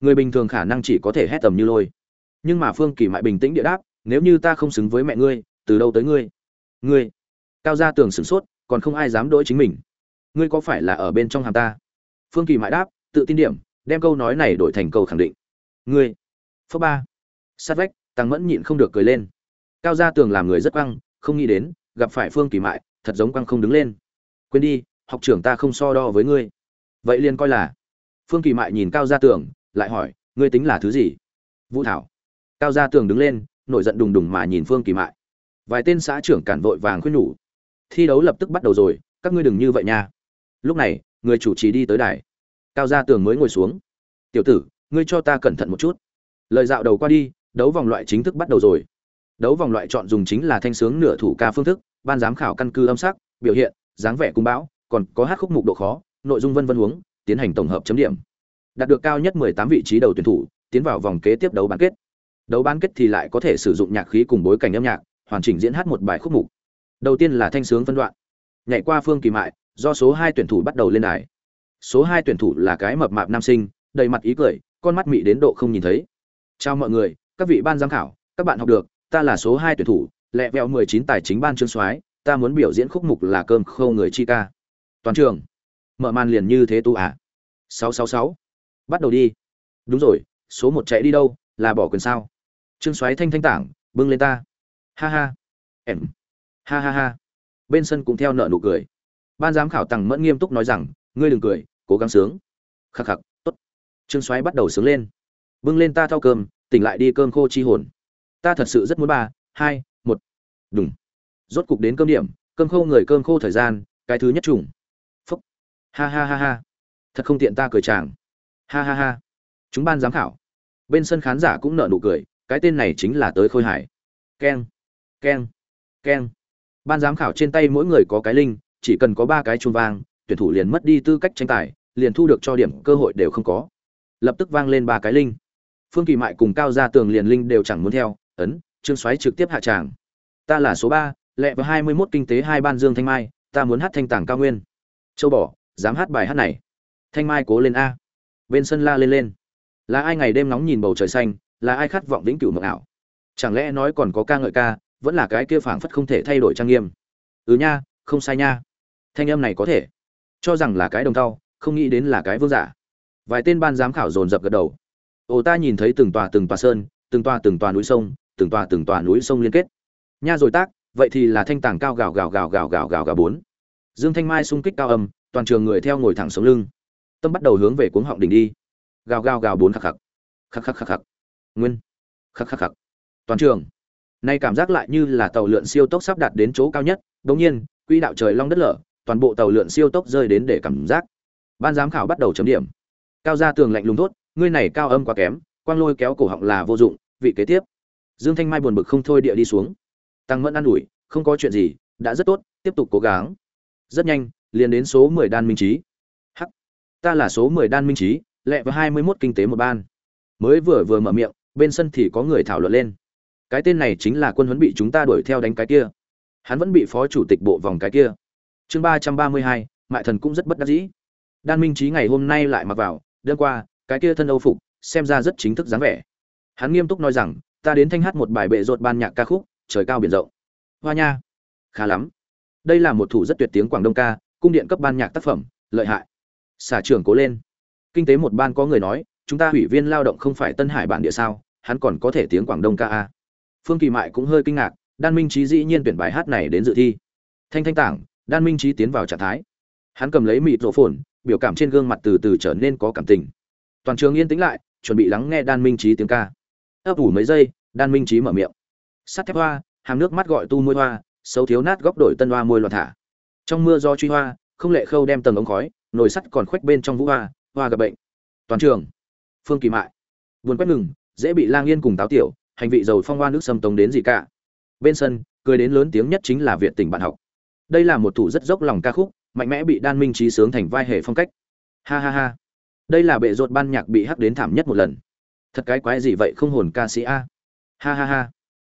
Người bình thường khả năng chỉ có thể hét tầm như lôi. Nhưng mà phương kỳ mại bình tĩnh địa đáp, nếu như ta không xứng với mẹ ngươi, từ đâu tới ngươi? Ngươi. Cao gia tường sửng sốt, còn không ai dám đỗi chính mình ngươi có phải là ở bên trong hàm ta? Phương kỳ mại đáp, tự tin điểm, đem câu nói này đổi thành câu khẳng định. Ngươi phớ ba. Sát vách, tăng mẫn nhịn không được cười lên. Cao gia tường làm người rất quăng, không nghĩ đến, gặp phải phương kỳ mại, thật giống quăng không đứng lên. Quên đi, học trưởng ta không so đo với ngươi. Vậy liền coi là. Phương kỳ mại nhìn cao gia tường, lại hỏi, ngươi tính là thứ gì? Vũ thảo. Cao gia tường đứng lên, nổi giận đùng đùng mà nhìn phương kỳ mại. Vài tên xã trưởng cản vội vàng khuyên nhủ. Thi đấu lập tức bắt đầu rồi, các ngươi đừng như vậy nha lúc này, người chủ trì đi tới đài. Cao gia tường mới ngồi xuống. Tiểu tử, ngươi cho ta cẩn thận một chút. Lời dạo đầu qua đi, đấu vòng loại chính thức bắt đầu rồi. Đấu vòng loại chọn dùng chính là thanh sướng nửa thủ ca phương thức, ban giám khảo căn cứ âm sắc, biểu hiện, dáng vẻ cung bão, còn có hát khúc mục độ khó, nội dung vân vân huống, tiến hành tổng hợp chấm điểm. Đạt được cao nhất 18 vị trí đầu tuyển thủ, tiến vào vòng kế tiếp đấu bán kết. Đấu bán kết thì lại có thể sử dụng nhạc khí cùng bối cảnh âm nhạc, hoàn chỉnh diễn hát một bài khúc mục. Đầu tiên là thanh sướng phân đoạn. Nhảy qua phương kỳ mại do số hai tuyển thủ bắt đầu lên đài. Số hai tuyển thủ là cái mập mạp nam sinh, đầy mặt ý cười, con mắt mị đến độ không nhìn thấy. Chào mọi người, các vị ban giám khảo, các bạn học được, ta là số hai tuyển thủ, lẹ vẹo mười chín tài chính ban trương soái, ta muốn biểu diễn khúc mục là cơm khâu người chi ca. Toàn trường, mở màn liền như thế tu à? Sáu sáu sáu. Bắt đầu đi. Đúng rồi, số một chạy đi đâu, là bỏ quyền sao? Trương soái thanh thanh tảng, bưng lên ta. Ha ha. Em. Ha ha ha. Bên sân cũng theo nợ nụ cười ban giám khảo tằng mẫn nghiêm túc nói rằng, ngươi đừng cười, cố gắng sướng. Khắc khắc, tốt. Trương soái bắt đầu sướng lên. Bưng lên ta thao cơm, tỉnh lại đi cơm khô chi hồn. Ta thật sự rất muốn ba, hai, một. Đúng rốt cục đến cơm điểm, cơm khô người cơm khô thời gian, cái thứ nhất trùng. Phúc. Ha ha ha ha. Thật không tiện ta cười chàng. Ha ha ha. Chúng ban giám khảo. Bên sân khán giả cũng nợ nụ cười, cái tên này chính là tới khôi hải. Keng. Keng. Keng. Ban giám khảo trên tay mỗi người có cái linh chỉ cần có ba cái chuông vang, tuyển thủ liền mất đi tư cách tranh tài, liền thu được cho điểm cơ hội đều không có. Lập tức vang lên ba cái linh. Phương kỳ mại cùng cao gia tường liền linh đều chẳng muốn theo, ấn, trương xoáy trực tiếp hạ tràng. Ta là số ba, lẹ và hai mươi mốt kinh tế hai ban dương thanh mai, ta muốn hát thanh tảng cao nguyên. Châu bỏ dám hát bài hát này. Thanh mai cố lên a. Bên sân la lên lên. Là ai ngày đêm nóng nhìn bầu trời xanh, là ai khát vọng vĩnh cửu mộng ảo? Chẳng lẽ nói còn có ca ngợi ca, vẫn là cái kia phảng phất không thể thay đổi trang nghiêm? Ừ nha, không sai nha thanh âm này có thể cho rằng là cái đồng thau, không nghĩ đến là cái vương giả. Vài tên ban giám khảo dồn dập gật đầu. Ồ ta nhìn thấy từng tòa từng tòa sơn từng tòa từng tòa núi sông từng tòa từng tòa núi sông liên kết. Nha rồi tác vậy thì là thanh tàng cao gào gào gào gào gào gào gào bốn. Dương thanh mai sung kích cao âm toàn trường người theo ngồi thẳng sống lưng. Tâm bắt đầu hướng về cuống họng đỉnh đi. Gào gào gào bốn khắc khắc. Khắc khắc khắc khắc. Nguyên. Khắc khắc khắc. Toàn trường. Nay cảm giác lại như là tàu lượn siêu tốc sắp đạt đến chỗ cao nhất. Đống nhiên quỹ đạo trời long đất lở toàn bộ tàu lượn siêu tốc rơi đến để cảm giác. Ban giám khảo bắt đầu chấm điểm. Cao gia tường lạnh lùng tốt ngươi này cao âm quá kém, quang lôi kéo cổ họng là vô dụng, vị kế tiếp. Dương thanh mai buồn bực không thôi địa đi xuống. Tăng mẫn an ủi, không có chuyện gì, đã rất tốt, tiếp tục cố gắng. Rất nhanh, liền đến số mười đan minh trí hắc, ta là số mười đan minh trí lẹ vào hai mươi 21 kinh tế một ban. Mới vừa vừa mở miệng, bên sân thì có người thảo luận lên. Cái tên này chính là quân huấn bị chúng ta đuổi theo đánh cái kia. Hắn vẫn bị phó chủ tịch bộ vòng cái kia chương ba trăm ba mươi hai, mại thần cũng rất bất đắc dĩ. Đan minh trí ngày hôm nay lại mặc vào, đêm qua, cái kia thân âu phục, xem ra rất chính thức dáng vẻ. Hắn nghiêm túc nói rằng, ta đến thanh hát một bài bệ rột ban nhạc ca khúc, trời cao biển rộng. Hoa nha. Khá lắm. Đây là một thủ rất tuyệt tiếng quảng đông ca, cung điện cấp ban nhạc tác phẩm, lợi hại. Xả trưởng cố lên. Kinh tế một ban có người nói, chúng ta ủy viên lao động không phải tân hải bản địa sao, hắn còn có thể tiếng quảng đông ca a. Phương kỳ mại cũng hơi kinh ngạc, đan minh trí dĩ nhiên tuyển bài hát này đến dự thi. Thanh thanh tảng đan minh trí tiến vào trạng thái. Hắn cầm lấy mịt rộ phồn, biểu cảm trên gương mặt từ từ trở nên có cảm tình. Toàn trường yên tĩnh lại, chuẩn bị lắng nghe đan minh trí tiếng ca. Ấp ủ mấy giây, đan minh trí mở miệng. Sắt thép hoa, hàng nước mắt gọi tu môi hoa, xấu thiếu nát góc đổi tân hoa môi loạn thả. Trong mưa do truy hoa, không lệ khâu đem tầng ống khói, nồi sắt còn khoách bên trong vũ hoa hoa gặp bệnh. Toàn trường. Phương kỳ mại. Buồn quét ngừng, dễ bị lang yên cùng táo tiểu, hành vị dầu phong hoa nước xâm tống đến gì cả. Bên sân, cười đến lớn tiếng nhất chính là việt tỉnh bạn học đây là một thủ rất dốc lòng ca khúc, mạnh mẽ bị đan minh trí sướng thành vai hệ phong cách. Ha ha ha. Đây là bệ rột ban nhạc bị hắc đến thảm nhất một lần. Thật cái quái gì vậy không hồn ca sĩ a. Ha ha ha.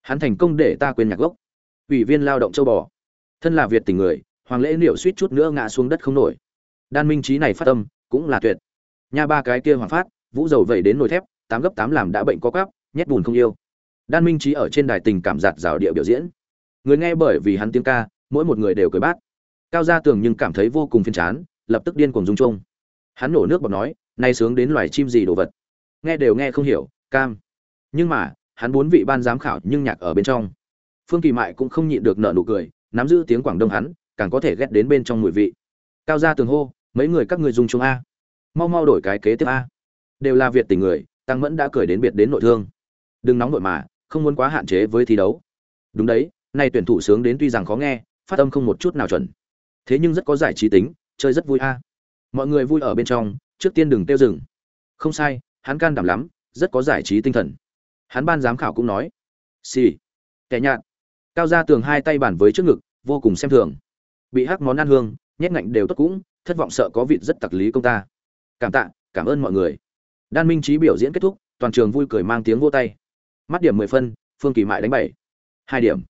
Hắn thành công để ta quên nhạc gốc. Ủy viên lao động châu bò. Thân là việt tình người, hoàng lễ liệu suýt chút nữa ngã xuống đất không nổi. Đan minh trí này phát tâm cũng là tuyệt. Nha ba cái kia hoàng phát, vũ dầu vẩy đến nồi thép, tám gấp tám làm đã bệnh có cắp nhét bùn không yêu. Đan minh trí ở trên đài tình cảm giạt rào địa biểu diễn. Người nghe bởi vì hắn tiếng ca mỗi một người đều cười bát. Cao gia tường nhưng cảm thấy vô cùng phiền chán, lập tức điên cuồng rung chung hắn nổ nước bọt nói, nay sướng đến loài chim gì đồ vật? Nghe đều nghe không hiểu, cam. Nhưng mà, hắn bốn vị ban giám khảo nhưng nhạc ở bên trong. Phương kỳ mại cũng không nhịn được nợ nụ cười, nắm giữ tiếng quảng đông hắn, càng có thể ghét đến bên trong mùi vị. Cao gia tường hô, mấy người các người dùng chung a. Mau mau đổi cái kế tiếp a. Đều là việt tình người, tăng mẫn đã cười đến biệt đến nội thương. Đừng nóng nội mà, không muốn quá hạn chế với thi đấu. Đúng đấy, nay tuyển thủ sướng đến tuy rằng khó nghe phát âm không một chút nào chuẩn. Thế nhưng rất có giải trí tính, chơi rất vui a. Mọi người vui ở bên trong, trước tiên đừng tiêu dừng. Không sai, hắn can đảm lắm, rất có giải trí tinh thần. Hắn ban giám khảo cũng nói. Xì、sì. kẻ nhạt. Cao ra tường hai tay bản với trước ngực, vô cùng xem thường. Bị hắc món ăn hương, nhét ngạnh đều tốt cũng, thất vọng sợ có vịt rất tặc lý công ta. Cảm tạ, cảm ơn mọi người. Đan minh trí biểu diễn kết thúc, toàn trường vui cười mang tiếng vô tay. Mắt điểm mười phân, phương kỳ mại đánh bảy. Hai điểm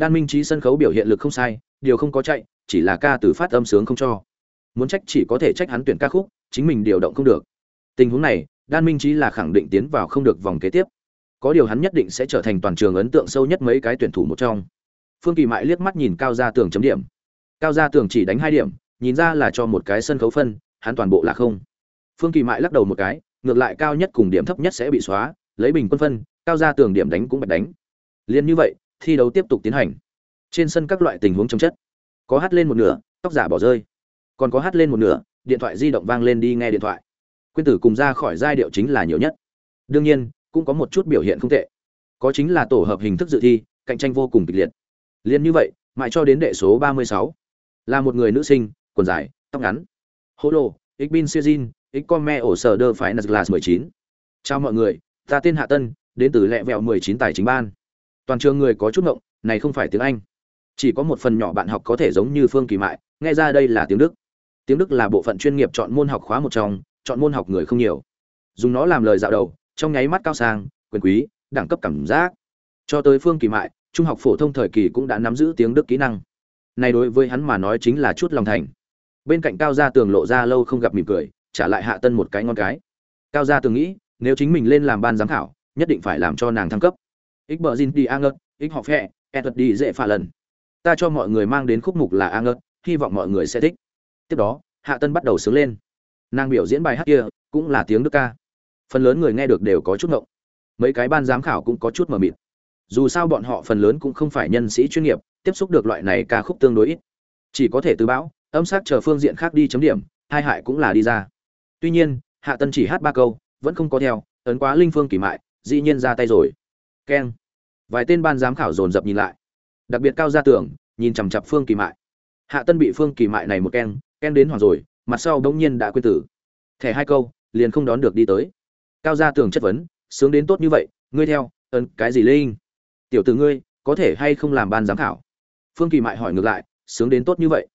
đan minh trí sân khấu biểu hiện lực không sai, điều không có chạy, chỉ là ca từ phát âm sướng không cho. Muốn trách chỉ có thể trách hắn tuyển ca khúc, chính mình điều động không được. Tình huống này, đan minh trí là khẳng định tiến vào không được vòng kế tiếp. Có điều hắn nhất định sẽ trở thành toàn trường ấn tượng sâu nhất mấy cái tuyển thủ một trong. Phương kỳ mại liếc mắt nhìn cao ra tường chấm điểm. Cao ra tường chỉ đánh hai điểm, nhìn ra là cho một cái sân khấu phân, hắn toàn bộ là không. Phương kỳ mại lắc đầu một cái, ngược lại cao nhất cùng điểm thấp nhất sẽ bị xóa, lấy bình quân phân, cao ra tường điểm đánh cũng bạch đánh. Liền như vậy thi đấu tiếp tục tiến hành. Trên sân các loại tình huống chống chất. Có hát lên một nửa, tóc giả bỏ rơi. Còn có hát lên một nửa, điện thoại di động vang lên đi nghe điện thoại. Quyên tử cùng ra khỏi giai điệu chính là nhiều nhất. Đương nhiên, cũng có một chút biểu hiện không tệ. Có chính là tổ hợp hình thức dự thi, cạnh tranh vô cùng kịch liệt. Liên như vậy, mãi cho đến đệ số 36. là một người nữ sinh, quần dài, tóc ngắn. Holo ich bin sejin ich komme ổ sở đơ phải nạt mười 19. chào mọi người, ta tên hạ tân, đến từ lẹ vẹo 19 tài chính ban toàn trường người có chút ngộng, này không phải tiếng anh. Chỉ có một phần nhỏ bạn học có thể giống như phương kỳ mại, nghe ra đây là tiếng đức. Tiếng đức là bộ phận chuyên nghiệp chọn môn học khóa một trong, chọn môn học người không nhiều. Dùng nó làm lời dạo đầu, trong nháy mắt cao sang, quyền quý, đẳng cấp cảm giác. Cho tới phương kỳ mại, trung học phổ thông thời kỳ cũng đã nắm giữ tiếng đức kỹ năng. Này đối với hắn mà nói chính là chút lòng thành. Bên cạnh cao gia tường lộ ra lâu không gặp mỉm cười, trả lại hạ tân một cái ngon cái. Cao gia tường nghĩ, nếu chính mình lên làm ban giám khảo, nhất định phải làm cho nàng thăng cấp ích bờ zin đi a ngớt ích học phẹ e thuật đi dễ phà lần. Ta cho mọi người mang đến khúc mục là a ngớt hy vọng mọi người sẽ thích. Tiếp đó, hạ tân bắt đầu sướng lên. Nàng biểu diễn bài hát kia cũng là tiếng đức ca. Phần lớn người nghe được đều có chút ngộng. Mấy cái ban giám khảo cũng có chút mờ mịt. Dù sao bọn họ phần lớn cũng không phải nhân sĩ chuyên nghiệp, tiếp xúc được loại này ca khúc tương đối ít. Chỉ có thể từ bão, âm sắc chờ phương diện khác đi chấm điểm, hai hại cũng là đi ra. Tuy nhiên, hạ tân chỉ hát ba câu, vẫn không có theo, ấn quá linh phương kỳ mại, dĩ nhiên ra tay rồi. Keng vài tên ban giám khảo dồn dập nhìn lại. Đặc biệt cao ra tưởng, nhìn chằm chặp phương kỳ mại. Hạ tân bị phương kỳ mại này một ken ken đến hoàng rồi, mặt sau bỗng nhiên đã quên tử. Thẻ hai câu, liền không đón được đi tới. Cao gia tưởng chất vấn, sướng đến tốt như vậy, ngươi theo, ấn cái gì linh tiểu tử ngươi, có thể hay không làm ban giám khảo? Phương kỳ mại hỏi ngược lại, sướng đến tốt như vậy?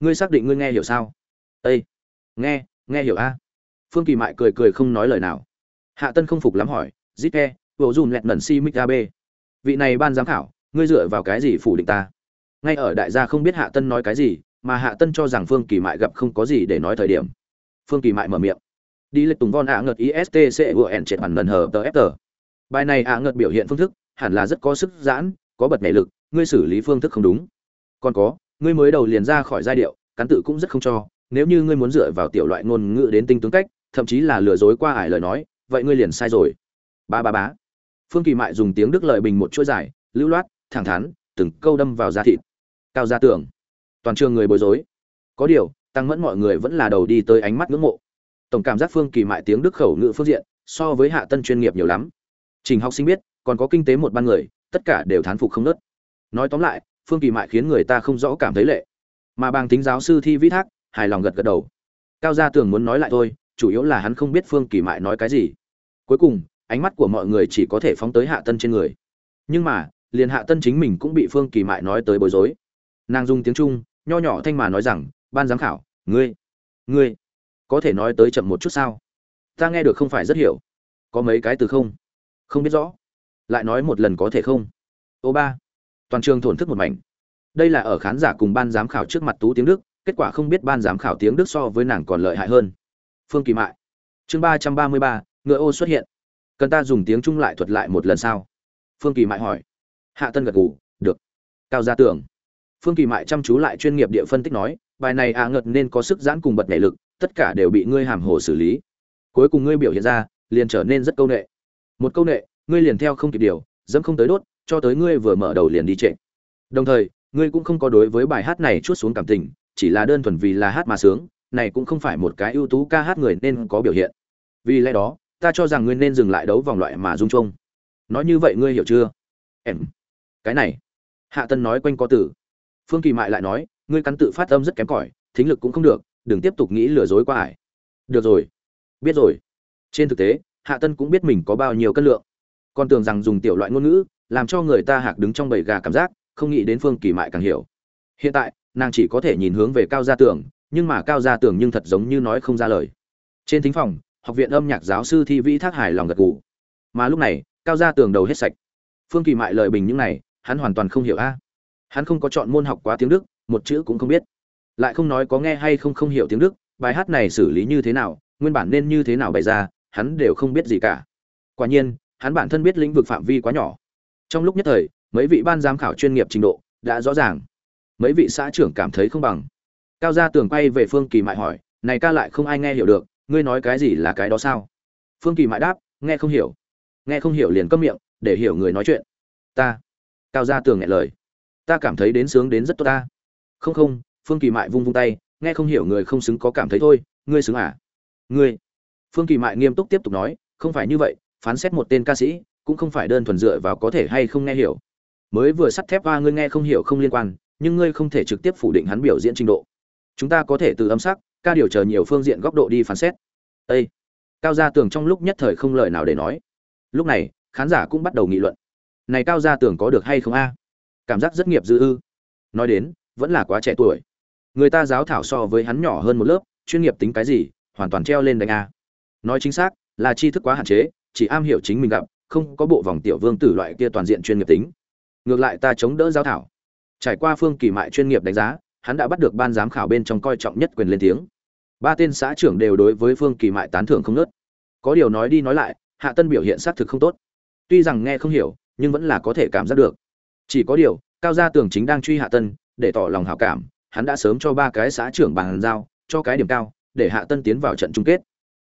Ngươi xác định ngươi nghe hiểu sao? Ây nghe nghe hiểu a. Phương kỳ mại cười cười không nói lời nào. Hạ tân không phục lắm hỏi, zip e vô dùn lẹt nần si mic ab vị này ban giám khảo, ngươi dựa vào cái gì phủ định ta? Ngay ở đại gia không biết hạ tân nói cái gì, mà hạ tân cho rằng phương kỳ mại gặp không có gì để nói thời điểm. Phương kỳ mại mở miệng. Đi lịch tùng von ạ ngợt istc của ẻn trệt hẳn lần hờ tờ fter bài này ạ ngợt biểu hiện phương thức, hẳn là rất có sức giãn, có bật nhảy lực, ngươi xử lý phương thức không đúng. Còn có, ngươi mới đầu liền ra khỏi giai điệu, cán tự cũng rất không cho, nếu như ngươi muốn dựa vào tiểu loại ngôn ngữ đến tinh tướng cách, thậm chí là lừa dối qua ải lời nói, vậy ngươi liền sai rồi. Ba ba bá phương kỳ mại dùng tiếng đức lợi bình một chuỗi dài, lưu loát, thẳng thắn, từng câu đâm vào da thịt. Cao gia tưởng, toàn trường người bối rối. Có điều, tăng mẫn mọi người vẫn là đầu đi tới ánh mắt ngưỡng mộ. Tổng cảm giác phương kỳ mại tiếng đức khẩu ngữ phương diện, so với hạ tân chuyên nghiệp nhiều lắm. Trình học sinh biết, còn có kinh tế một ban người, tất cả đều thán phục không nớt. Nói tóm lại, phương kỳ mại khiến người ta không rõ cảm thấy lệ. Mà bằng tính giáo sư thi vĩ thác, hài lòng gật gật đầu. Cao gia tường muốn nói lại thôi, chủ yếu là hắn không biết phương kỳ mại nói cái gì. Cuối cùng ánh mắt của mọi người chỉ có thể phóng tới hạ tân trên người. Nhưng mà, liền hạ tân chính mình cũng bị phương kỳ mại nói tới bối rối. Nàng dùng tiếng trung, nho nhỏ thanh mà nói rằng, ban giám khảo, ngươi ngươi có thể nói tới chậm một chút sao? Ta nghe được không phải rất hiểu. Có mấy cái từ không? Không biết rõ. Lại nói một lần có thể không? Ô ba, toàn trường thổn thức một mảnh. Đây là ở khán giả cùng ban giám khảo trước mặt tú tiếng đức, kết quả không biết ban giám khảo tiếng đức so với nàng còn lợi hại hơn. Phương kỳ mại, chương ba trăm ba mươi ba, ngựa ô xuất hiện cần ta dùng tiếng trung lại thuật lại một lần sao? Phương kỳ mại hỏi. Hạ tân gật gù, được. Cao gia tưởng. Phương kỳ mại chăm chú lại chuyên nghiệp địa phân tích nói, bài này ạ à ngật nên có sức giãn cùng bật nhảy lực, tất cả đều bị ngươi hàm hồ xử lý. Cuối cùng ngươi biểu hiện ra, liền trở nên rất câu nệ. Một câu nệ, ngươi liền theo không kịp điều, dẫm không tới đốt, cho tới ngươi vừa mở đầu liền đi trệ. Đồng thời, ngươi cũng không có đối với bài hát này chút xuống cảm tình, chỉ là đơn thuần vì là hát mà sướng, này cũng không phải một cái ưu tú ca hát người nên có biểu hiện. Vì lẽ đó ta cho rằng ngươi nên dừng lại đấu vòng loại mà dung chung. Nói như vậy ngươi hiểu chưa? Em. Cái này. Hạ tân nói quanh co tử phương kỳ mại lại nói, ngươi cắn tự phát âm rất kém cỏi, thính lực cũng không được, đừng tiếp tục nghĩ lừa dối qua ải được rồi. Biết rồi. Trên thực tế, hạ tân cũng biết mình có bao nhiêu cân lượng. Còn tưởng rằng dùng tiểu loại ngôn ngữ, làm cho người ta hạc đứng trong bầy gà cảm giác, không nghĩ đến phương kỳ mại càng hiểu. Hiện tại, nàng chỉ có thể nhìn hướng về cao gia tường nhưng mà cao gia tường nhưng thật giống như nói không ra lời. Trên thính phòng học viện âm nhạc giáo sư thi vĩ thác hải lòng gật gù. Mà lúc này, cao gia tường đầu hết sạch. Phương kỳ mại lời bình những này, hắn hoàn toàn không hiểu a. Hắn không có chọn môn học quá tiếng đức, một chữ cũng không biết. Lại không nói có nghe hay không không hiểu tiếng đức, bài hát này xử lý như thế nào, nguyên bản nên như thế nào bày ra, hắn đều không biết gì cả. Quả nhiên, hắn bản thân biết lĩnh vực phạm vi quá nhỏ. Trong lúc nhất thời, mấy vị ban giám khảo chuyên nghiệp trình độ đã rõ ràng. Mấy vị xã trưởng cảm thấy không bằng. Cao gia tường quay về phương kỳ mại hỏi, này ca lại không ai nghe hiểu được ngươi nói cái gì là cái đó sao? Phương kỳ mại đáp, nghe không hiểu. Nghe không hiểu liền câm miệng, để hiểu người nói chuyện. Ta, cao gia tường nghe lời. Ta cảm thấy đến sướng đến rất tốt ta. Không không, phương kỳ mại vung vung tay, nghe không hiểu người không xứng có cảm thấy thôi, ngươi xứng à? Ngươi. Phương kỳ mại nghiêm túc tiếp tục nói, không phải như vậy, phán xét một tên ca sĩ, cũng không phải đơn thuần dựa vào có thể hay không nghe hiểu. Mới vừa sắt thép va ngươi nghe không hiểu không liên quan, nhưng ngươi không thể trực tiếp phủ định hắn biểu diễn trình độ. Chúng ta có thể từ âm sắc ca điều chờ nhiều phương diện góc độ đi phán xét. Ê! cao gia tường trong lúc nhất thời không lời nào để nói. Lúc này, khán giả cũng bắt đầu nghị luận. Này cao gia tường có được hay không a? Cảm giác rất nghiệp dư ư. Nói đến, vẫn là quá trẻ tuổi. Người ta giáo thảo so với hắn nhỏ hơn một lớp, chuyên nghiệp tính cái gì, hoàn toàn treo lên đánh a. Nói chính xác, là tri thức quá hạn chế, chỉ am hiểu chính mình gặp, không có bộ vòng tiểu vương tử loại kia toàn diện chuyên nghiệp tính. Ngược lại ta chống đỡ giáo thảo. Trải qua phương kỳ mại chuyên nghiệp đánh giá hắn đã bắt được ban giám khảo bên trong coi trọng nhất quyền lên tiếng. Ba tên xã trưởng đều đối với phương kỳ mại tán thưởng không nớt có điều nói đi nói lại, hạ tân biểu hiện xác thực không tốt. Tuy rằng nghe không hiểu, nhưng vẫn là có thể cảm giác được. Chỉ có điều, cao gia tường chính đang truy hạ tân, để tỏ lòng hảo cảm, hắn đã sớm cho ba cái xã trưởng bàn giao, cho cái điểm cao, để hạ tân tiến vào trận chung kết.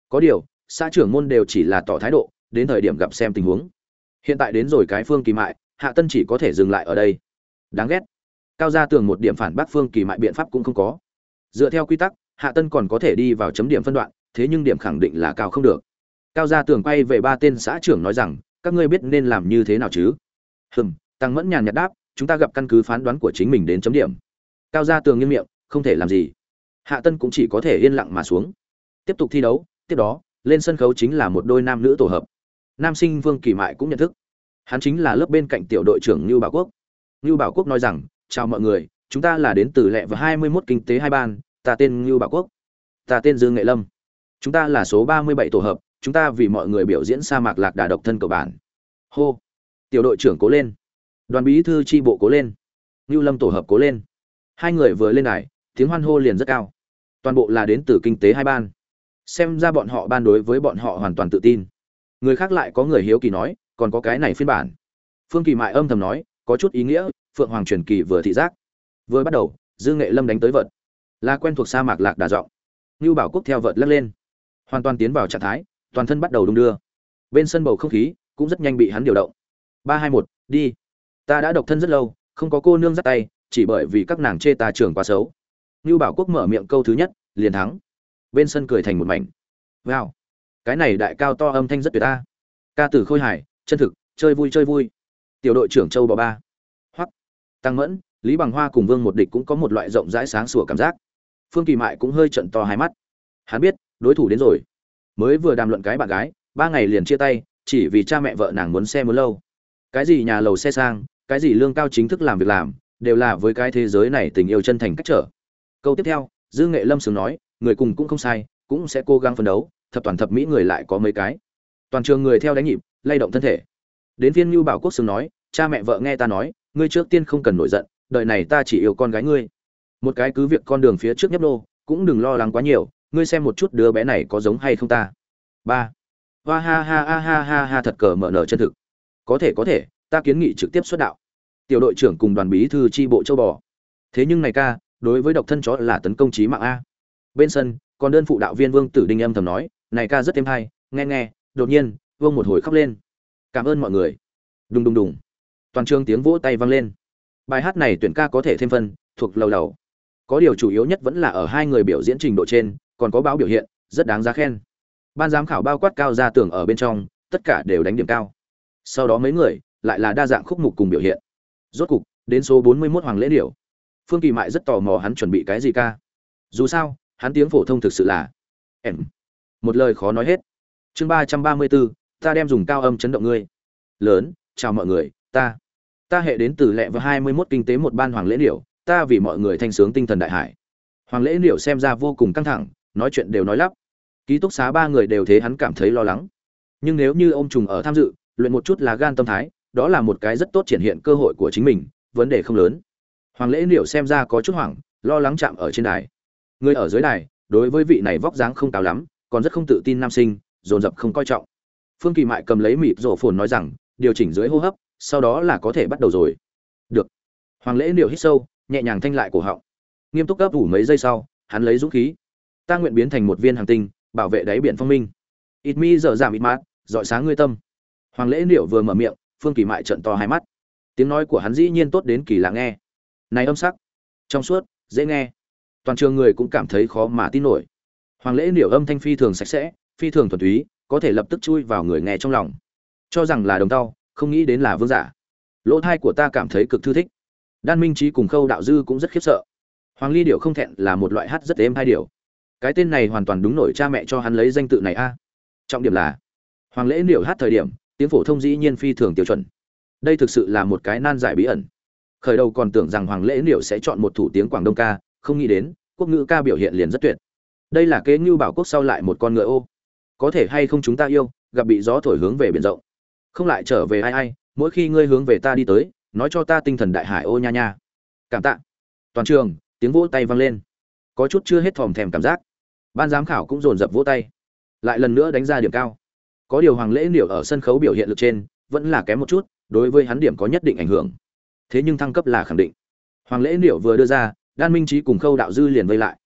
Có điều, xã trưởng môn đều chỉ là tỏ thái độ, đến thời điểm gặp xem tình huống. Hiện tại đến rồi cái phương kỳ mại, hạ tân chỉ có thể dừng lại ở đây. Đáng ghét cao gia tường một điểm phản bác phương kỳ mại biện pháp cũng không có. Dựa theo quy tắc, hạ tân còn có thể đi vào chấm điểm phân đoạn, thế nhưng điểm khẳng định là cao không được. Cao gia tường quay về ba tên xã trưởng nói rằng, các ngươi biết nên làm như thế nào chứ? Hừm, tăng mẫn nhàn nhạt đáp, chúng ta gặp căn cứ phán đoán của chính mình đến chấm điểm. Cao gia tường nghiêm miệng, không thể làm gì. Hạ tân cũng chỉ có thể yên lặng mà xuống. Tiếp tục thi đấu, tiếp đó, lên sân khấu chính là một đôi nam nữ tổ hợp. Nam sinh vương kỳ mại cũng nhận thức. Hắn chính là lớp bên cạnh tiểu đội trưởng như bảo quốc. Như bảo quốc nói rằng chào mọi người, chúng ta là đến từ lệ và hai mươi 21 kinh tế hai ban, ta tên ngưu bảo quốc. Ta tên dương nghệ lâm. Chúng ta là số ba mươi bảy tổ hợp, chúng ta vì mọi người biểu diễn sa mạc lạc đà độc thân cầu bản. Hô. Tiểu đội trưởng cố lên. Đoàn bí thư tri bộ cố lên. Ngưu lâm tổ hợp cố lên. Hai người vừa lên đài, tiếng hoan hô liền rất cao. Toàn bộ là đến từ kinh tế hai ban. Xem ra bọn họ ban đối với bọn họ hoàn toàn tự tin. Người khác lại có người hiếu kỳ nói, còn có cái này phiên bản. Phương kỳ mại âm thầm nói, có chút ý nghĩa phượng hoàng truyền kỳ vừa thị giác. Vừa bắt đầu, dư nghệ lâm đánh tới vợt. Là quen thuộc sa mạc lạc đà giọng. Ngưu bảo quốc theo vợt lắc lên. Hoàn toàn tiến vào trạng thái, toàn thân bắt đầu đung đưa. Bên sân bầu không khí cũng rất nhanh bị hắn điều động. Ba hai một, đi. Ta đã độc thân rất lâu, không có cô nương dắt tay, chỉ bởi vì các nàng chê ta trường quá xấu. Ngưu bảo quốc mở miệng câu thứ nhất, liền thắng. Bên sân cười thành một mảnh. Wow. Cái này đại cao to âm thanh rất tuyệt ta. Ca tử khôi hải chân thực, chơi vui chơi vui. Tiểu đội trưởng châu bò ba tăng mẫn, lý bằng hoa cùng vương một địch cũng có một loại rộng rãi sáng sủa cảm giác. Phương kỳ mại cũng hơi trận to hai mắt. Hắn biết, đối thủ đến rồi. Mới vừa đàm luận cái bạn gái, ba ngày liền chia tay, chỉ vì cha mẹ vợ nàng muốn xe muốn lâu. Cái gì nhà lầu xe sang, cái gì lương cao chính thức làm việc làm, đều là với cái thế giới này tình yêu chân thành cách trở. Câu tiếp theo, dư nghệ lâm sướng nói, người cùng cũng không sai, cũng sẽ cố gắng phấn đấu, thập toàn thập mỹ người lại có mấy cái. Toàn trường người theo đánh nhịp, lay động thân thể. Đến viên như bảo quốc sướng nói, cha mẹ vợ nghe ta nói ngươi trước tiên không cần nổi giận, đời này ta chỉ yêu con gái ngươi. Một cái cứ việc con đường phía trước nhấp nô, cũng đừng lo lắng quá nhiều, ngươi xem một chút đứa bé này có giống hay không ta. Ba. Hoa ha ha ha ha ha ha thật cờ mở nở chân thực. Có thể có thể, ta kiến nghị trực tiếp xuất đạo. Tiểu đội trưởng cùng đoàn bí thư tri bộ châu bò. Thế nhưng này ca, đối với độc thân chó là tấn công trí mạng a. Bên sân, còn đơn phụ đạo viên vương tử đinh âm thầm nói, này ca rất thêm hay, nghe nghe, đột nhiên vương một hồi khóc lên. Cảm ơn mọi người. Đùng đùng đùng toàn trường tiếng vỗ tay vang lên. Bài hát này tuyển ca có thể thêm phân, thuộc lầu lầu. có điều chủ yếu nhất vẫn là ở hai người biểu diễn trình độ trên, còn có báo biểu hiện, rất đáng giá khen. Ban giám khảo bao quát cao ra tưởng ở bên trong, tất cả đều đánh điểm cao. Sau đó mấy người, lại là đa dạng khúc mục cùng biểu hiện. Rốt cục, đến số 41 hoàng lễ điểu. Phương kỳ mại rất tò mò hắn chuẩn bị cái gì ca. Dù sao, hắn tiếng phổ thông thực sự là em. Một lời khó nói hết. Chương ba trăm ba mươi bốn, ta đem dùng cao âm chấn động ngươi. Lớn, chào mọi người, ta ta hệ đến từ lẹ và hai mươi mốt kinh tế một ban hoàng lễ liệu ta vì mọi người thanh sướng tinh thần đại hải. Hoàng lễ liệu xem ra vô cùng căng thẳng, nói chuyện đều nói lắp. Ký túc xá ba người đều thế hắn cảm thấy lo lắng. Nhưng nếu như ông trùng ở tham dự, luyện một chút là gan tâm thái, đó là một cái rất tốt triển hiện cơ hội của chính mình, vấn đề không lớn. Hoàng lễ liệu xem ra có chút hoảng, lo lắng chạm ở trên đài. Người ở dưới đài, đối với vị này vóc dáng không cao lắm, còn rất không tự tin nam sinh, dồn dập không coi trọng. Phương kỳ mại cầm lấy mịt rổ phồn nói rằng, điều chỉnh dưới hô hấp sau đó là có thể bắt đầu rồi. Được. Hoàng lễ liệu hít sâu, nhẹ nhàng thanh lại cổ họng. Nghiêm túc gấp ủ mấy giây sau, hắn lấy dũng khí. Ta nguyện biến thành một viên hàng tinh, bảo vệ đáy biển phong minh. Ít mi giờ giảm ít mát, dọi sáng ngươi tâm. Hoàng lễ liệu vừa mở miệng, phương kỳ mại trận to hai mắt. Tiếng nói của hắn dĩ nhiên tốt đến kỳ lạ nghe. Này âm sắc. Trong suốt, dễ nghe. Toàn trường người cũng cảm thấy khó mà tin nổi. Hoàng lễ liệu âm thanh phi thường sạch sẽ, phi thường thuần túy, có thể lập tức chui vào người nghe trong lòng. Cho rằng là đồng tao không nghĩ đến là vương giả. Lỗ thai của ta cảm thấy cực thư thích. Đan minh trí cùng khâu đạo dư cũng rất khiếp sợ. Hoàng ly điệu không thẹn là một loại hát rất êm hai điều. Cái tên này hoàn toàn đúng nổi cha mẹ cho hắn lấy danh tự này a. Trọng điểm là, hoàng lễ điệu hát thời điểm, tiếng phổ thông dĩ nhiên phi thường tiêu chuẩn. Đây thực sự là một cái nan giải bí ẩn. Khởi đầu còn tưởng rằng hoàng lễ điệu sẽ chọn một thủ tiếng quảng đông ca, không nghĩ đến, quốc ngữ ca biểu hiện liền rất tuyệt. Đây là kế ngưu bảo quốc sau lại một con ngựa ô. Có thể hay không chúng ta yêu, gặp bị gió thổi hướng về biển rộng không lại trở về ai ai, mỗi khi ngươi hướng về ta đi tới, nói cho ta tinh thần đại hải ô nha nha. Cảm tạ. Toàn trường, tiếng vỗ tay vang lên. Có chút chưa hết thòm thèm cảm giác. Ban giám khảo cũng dồn dập vỗ tay. Lại lần nữa đánh ra điểm cao. Có điều hoàng lễ liệu ở sân khấu biểu hiện lực trên, vẫn là kém một chút, đối với hắn điểm có nhất định ảnh hưởng. Thế nhưng thăng cấp là khẳng định. Hoàng lễ liệu vừa đưa ra, đan minh trí cùng khâu đạo dư liền vây lại.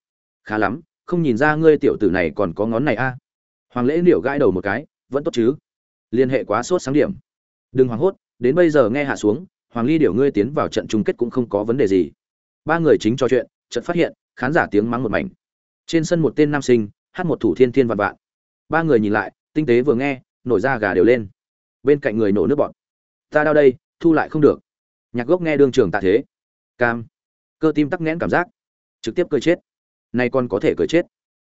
Khá lắm, không nhìn ra ngươi tiểu tử này còn có ngón này a. Hoàng lễ liệu gãi đầu một cái, vẫn tốt chứ liên hệ quá sốt sáng điểm. Đừng hoảng hốt, đến bây giờ nghe hạ xuống, hoàng ly điểu ngươi tiến vào trận chung kết cũng không có vấn đề gì. Ba người chính trò chuyện trận phát hiện, khán giả tiếng mắng một mảnh. Trên sân một tên nam sinh, hát một thủ thiên thiên vạn vạn. Ba người nhìn lại, tinh tế vừa nghe, nổi da gà đều lên. Bên cạnh người nổ nước bọn ta đau đây, thu lại không được. Nhạc gốc nghe đương trường tạ thế. Cam. Cơ tim tắc nghẽn cảm giác. Trực tiếp cười chết. Nay còn có thể cười chết.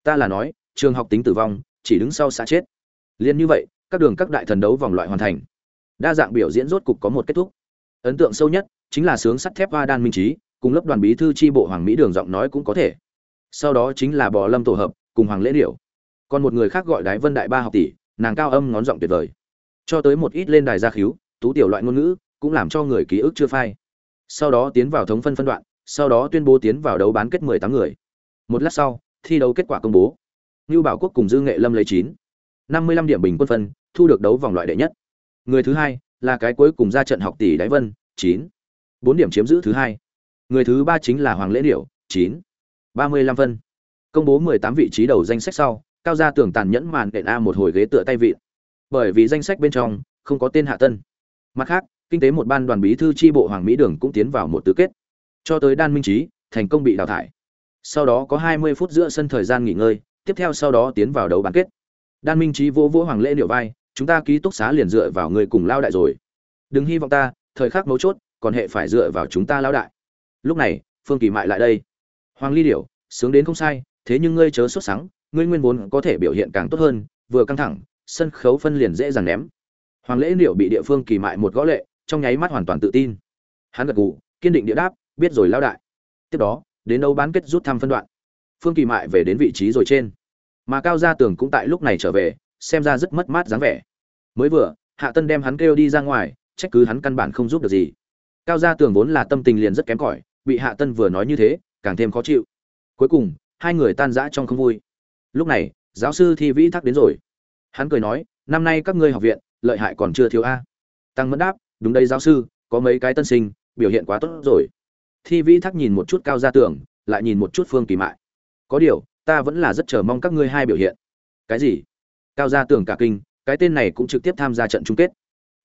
Ta là nói, trường học tính tử vong, chỉ đứng sau xã chết. Liên như vậy các đường các đại thần đấu vòng loại hoàn thành. Đa dạng biểu diễn rốt cục có một kết thúc. Ấn tượng sâu nhất chính là sướng sắt thép hoa đan minh trí cùng lớp đoàn bí thư tri bộ hoàng mỹ đường giọng nói cũng có thể. Sau đó chính là bò lâm tổ hợp cùng hoàng lễ điệu còn một người khác gọi đái vân đại ba học tỷ nàng cao âm ngón giọng tuyệt vời. Cho tới một ít lên đài gia khíu tú tiểu loại ngôn ngữ cũng làm cho người ký ức chưa phai. Sau đó tiến vào thống phân phân đoạn sau đó tuyên bố tiến vào đấu bán kết mười tám người. Một lát sau thi đấu kết quả công bố. Như Bảo Quốc cùng Dư Nghệ Lâm lấy chín, năm mươi lăm điểm bình quân phân, thu được đấu vòng loại đệ nhất. Người thứ hai là cái cuối cùng ra trận học tỷ Đái Vân, chín, bốn điểm chiếm giữ thứ hai. Người thứ ba chính là Hoàng Lễ Điểu, chín, ba mươi lăm phân. Công bố mười tám vị trí đầu danh sách sau, cao gia tưởng tàn nhẫn màn đệm a một hồi ghế tựa tay vị. Bởi vì danh sách bên trong không có tên Hạ Tân. Mặt khác, kinh tế một ban đoàn bí thư tri bộ hoàng mỹ đường cũng tiến vào một tứ kết cho tới đan minh trí thành công bị đào thải sau đó có 20 phút giữa sân thời gian nghỉ ngơi tiếp theo sau đó tiến vào đấu bán kết đan minh trí vỗ vỗ hoàng lễ liệu vai, chúng ta ký túc xá liền dựa vào người cùng lao đại rồi. Đừng hy vọng ta, thời khắc mấu chốt, còn hệ phải dựa vào chúng ta lao đại. Lúc này, phương kỳ mại lại đây. Hoàng ly điểu, sướng đến không sai, thế nhưng ngươi chớ sốt sáng ngươi nguyên vốn có thể biểu hiện càng tốt hơn, vừa căng thẳng, sân khấu phân liền dễ dàng ném. Hoàng lễ điểu bị địa phương kỳ mại một gõ lệ, trong nháy mắt hoàn toàn tự tin. Hắn gật gù, kiên định địa đáp, biết rồi lao đại. Tiếp đó, đến đâu bán kết rút thăm phân đoạn? Phương kỳ mại về đến vị trí rồi trên mà cao gia tường cũng tại lúc này trở về, xem ra rất mất mát dáng vẻ. Mới vừa, hạ tân đem hắn kêu đi ra ngoài, trách cứ hắn căn bản không giúp được gì. Cao gia tường vốn là tâm tình liền rất kém cỏi, bị hạ tân vừa nói như thế, càng thêm khó chịu. Cuối cùng, hai người tan rã trong không vui. Lúc này, giáo sư thi vĩ thắc đến rồi. Hắn cười nói, năm nay các ngươi học viện, lợi hại còn chưa thiếu a. Tăng mẫn đáp, đúng đây giáo sư, có mấy cái tân sinh, biểu hiện quá tốt rồi. Thi vĩ thắc nhìn một chút cao gia tường, lại nhìn một chút phương kỳ mại. Có điều ta vẫn là rất chờ mong các ngươi hai biểu hiện. Cái gì? Cao gia tưởng cả kinh, cái tên này cũng trực tiếp tham gia trận chung kết.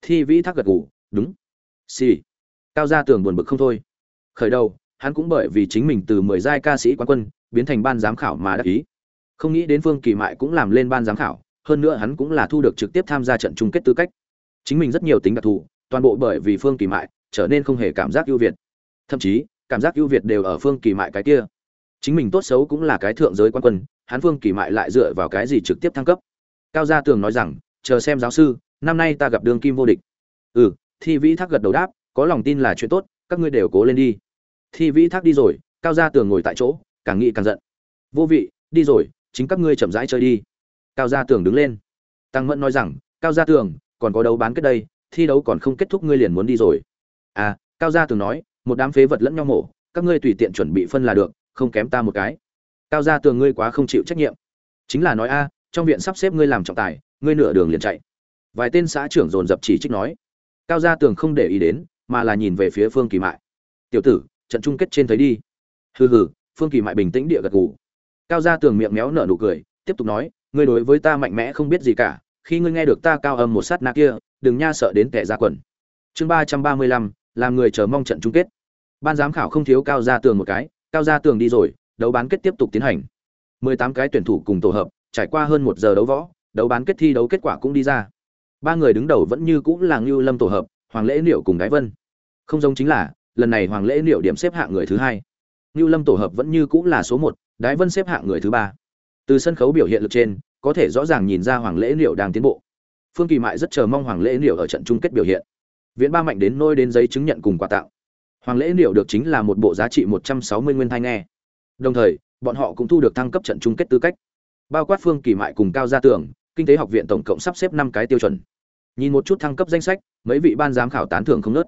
Thi vĩ thắc gật gù, đúng. Xì、sì. cao gia tưởng buồn bực không thôi. Khởi đầu, hắn cũng bởi vì chính mình từ mười giai ca sĩ quán quân, biến thành ban giám khảo mà đắc ý. Không nghĩ đến phương kỳ mại cũng làm lên ban giám khảo, hơn nữa hắn cũng là thu được trực tiếp tham gia trận chung kết tư cách. Chính mình rất nhiều tính đặc thù, toàn bộ bởi vì phương kỳ mại, trở nên không hề cảm giác ưu việt. Thậm chí, cảm giác ưu việt đều ở phương kỳ mại cái kia chính mình tốt xấu cũng là cái thượng giới quan quân, hán phương kỳ mại lại dựa vào cái gì trực tiếp thăng cấp? Cao gia tường nói rằng, chờ xem giáo sư, năm nay ta gặp đường kim vô địch. Ừ thi vĩ thác gật đầu đáp, có lòng tin là chuyện tốt, các ngươi đều cố lên đi. Thi vĩ thác đi rồi, cao gia tường ngồi tại chỗ, càng nghĩ càng giận. Vô vị, đi rồi, chính các ngươi chậm rãi chơi đi. Cao gia tường đứng lên. Tăng mẫn nói rằng, cao gia tường, còn có đấu bán kết đây, thi đấu còn không kết thúc ngươi liền muốn đi rồi. À cao gia tường nói, một đám phế vật lẫn nhau mổ, các ngươi tùy tiện chuẩn bị phân là được không kém ta một cái. Cao gia tường ngươi quá không chịu trách nhiệm. Chính là nói a, trong viện sắp xếp ngươi làm trọng tài, ngươi nửa đường liền chạy. Vài tên xã trưởng dồn dập chỉ trích nói. Cao gia tường không để ý đến, mà là nhìn về phía phương kỳ mại. Tiểu tử, trận chung kết trên thấy đi. Hừ hừ, phương kỳ mại bình tĩnh địa gật gù. Cao gia tường miệng méo nở nụ cười, tiếp tục nói, ngươi đối với ta mạnh mẽ không biết gì cả, khi ngươi nghe được ta cao âm một sát na kia, đừng nha sợ đến kẻ ra quần. Chương ba trăm ba mươi lăm, làm người chờ mong trận chung kết. Ban giám khảo không thiếu cao gia tường một cái cao gia tường đi rồi, đấu bán kết tiếp tục tiến hành. Mười tám cái tuyển thủ cùng tổ hợp, trải qua hơn một giờ đấu võ, đấu bán kết thi đấu kết quả cũng đi ra. Ba người đứng đầu vẫn như cũng là ngưu lâm tổ hợp, hoàng lễ Liệu cùng đái vân. Không giống chính là, lần này hoàng lễ Liệu điểm xếp hạng người thứ hai. Ngưu lâm tổ hợp vẫn như cũng là số một, đái vân xếp hạng người thứ ba. Từ sân khấu biểu hiện lực trên, có thể rõ ràng nhìn ra hoàng lễ Liệu đang tiến bộ. Phương kỳ mại rất chờ mong hoàng lễ Liệu ở trận chung kết biểu hiện. Viễn ba mạnh đến nôi đến giấy chứng nhận cùng quà tặng hoàng lễ liệu được chính là một bộ giá trị một trăm sáu mươi nguyên thanh nghe. Đồng thời, bọn họ cũng thu được thăng cấp trận chung kết tư cách. Bao quát phương kỳ mại cùng cao gia tưởng, kinh tế học viện tổng cộng sắp xếp năm cái tiêu chuẩn. Nhìn một chút thăng cấp danh sách, mấy vị ban giám khảo tán thưởng không ngớt.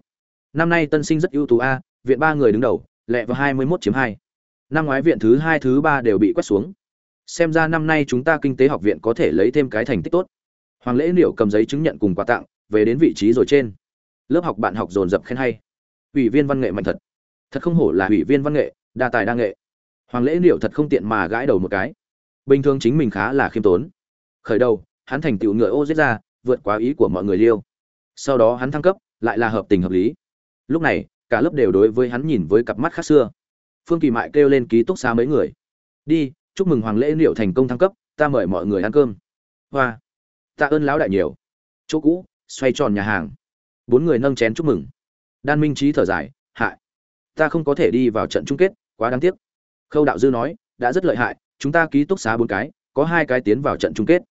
năm nay tân sinh rất ưu tú a, viện ba người đứng đầu, lẹ vào hai mươi mốt chiếm hai. Năm ngoái viện thứ hai, thứ ba đều bị quét xuống. Xem ra năm nay chúng ta kinh tế học viện có thể lấy thêm cái thành tích tốt. Hoàng lễ liệu cầm giấy chứng nhận cùng quà tặng, về đến vị trí rồi trên. Lớp học bạn học dồn dập khen hay ủy viên văn nghệ mạnh thật. Thật không hổ là ủy viên văn nghệ, đa tài đa nghệ. Hoàng lễ liệu thật không tiện mà gãi đầu một cái. Bình thường chính mình khá là khiêm tốn. Khởi đầu, hắn thành tựu ngựa ô giết ra, vượt quá ý của mọi người liêu. Sau đó hắn thăng cấp, lại là hợp tình hợp lý. Lúc này, cả lớp đều đối với hắn nhìn với cặp mắt khác xưa. Phương kỳ mại kêu lên ký túc xá mấy người. Đi, chúc mừng hoàng lễ liệu thành công thăng cấp, ta mời mọi người ăn cơm. Hoa, tạ ơn lão đại nhiều. Chỗ cũ, xoay tròn nhà hàng. Bốn người nâng chén chúc mừng đan minh trí thở dài, hại. Ta không có thể đi vào trận chung kết, quá đáng tiếc. Khâu đạo dư nói, đã rất lợi hại, chúng ta ký túc xá bốn cái, có hai cái tiến vào trận chung kết.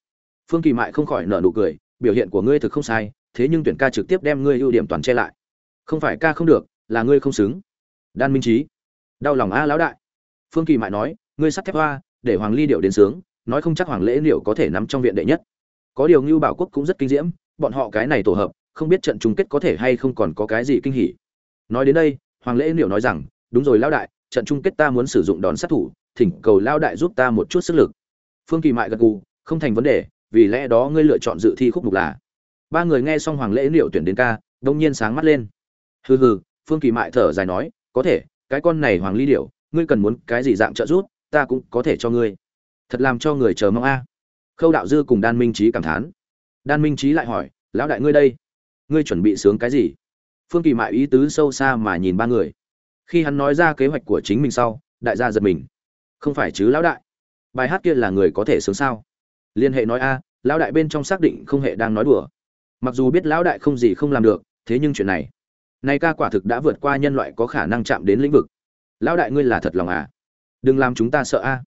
Phương kỳ mại không khỏi nở nụ cười, biểu hiện của ngươi thực không sai, thế nhưng tuyển ca trực tiếp đem ngươi ưu điểm toàn che lại. Không phải ca không được, là ngươi không xứng. Đan minh trí đau lòng a lão đại. Phương kỳ mại nói, ngươi sắt thép hoa, để hoàng ly điệu đến sướng, nói không chắc hoàng lễ liệu có thể nắm trong viện đệ nhất. Có điều ngưu bảo quốc cũng rất kinh diễm, bọn họ cái này tổ hợp không biết trận chung kết có thể hay không còn có cái gì kinh hỉ. Nói đến đây hoàng lễ liệu nói rằng đúng rồi lão đại trận chung kết ta muốn sử dụng đòn sát thủ thỉnh cầu lão đại giúp ta một chút sức lực. Phương kỳ mại gật gù không thành vấn đề vì lẽ đó ngươi lựa chọn dự thi khúc mục là. Ba người nghe xong hoàng lễ liệu tuyển đến ca đông nhiên sáng mắt lên. Hừ hừ phương kỳ mại thở dài nói có thể cái con này hoàng ly Điểu, ngươi cần muốn cái gì dạng trợ giúp ta cũng có thể cho ngươi. Thật làm cho người chờ mong a. Khâu đạo dư cùng đan minh Chí cảm thán. Đan minh Chí lại hỏi lão đại ngươi đây ngươi chuẩn bị sướng cái gì? Phương kỳ mại ý tứ sâu xa mà nhìn ba người. Khi hắn nói ra kế hoạch của chính mình sau, đại gia giật mình. Không phải chứ, lão đại? Bài hát kia là người có thể sướng sao? Liên hệ nói a, lão đại bên trong xác định không hệ đang nói đùa. Mặc dù biết lão đại không gì không làm được, thế nhưng chuyện này nay ca quả thực đã vượt qua nhân loại có khả năng chạm đến lĩnh vực. Lão đại ngươi là thật lòng à? Đừng làm chúng ta sợ a.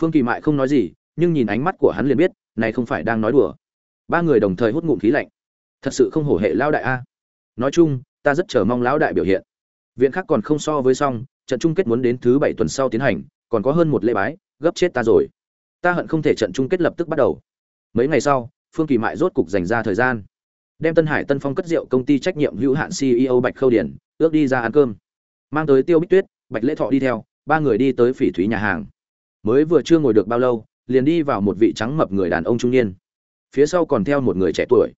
Phương kỳ mại không nói gì, nhưng nhìn ánh mắt của hắn liền biết, này không phải đang nói đùa. Ba người đồng thời hút ngụm khí lạnh thật sự không hổ hệ lão đại a. Nói chung, ta rất chờ mong lão đại biểu hiện. Viện khác còn không so với xong, trận chung kết muốn đến thứ bảy tuần sau tiến hành, còn có hơn một lễ bái, gấp chết ta rồi. Ta hận không thể trận chung kết lập tức bắt đầu. Mấy ngày sau, phương kỳ mại rốt cục dành ra thời gian. Đem tân hải tân phong cất rượu công ty trách nhiệm hữu hạn ceo bạch khâu điển, ước đi ra ăn cơm. Mang tới tiêu bích tuyết, bạch lễ thọ đi theo, ba người đi tới phỉ thúy nhà hàng. Mới vừa chưa ngồi được bao lâu, liền đi vào một vị trắng mập người đàn ông trung niên. Phía sau còn theo một người trẻ tuổi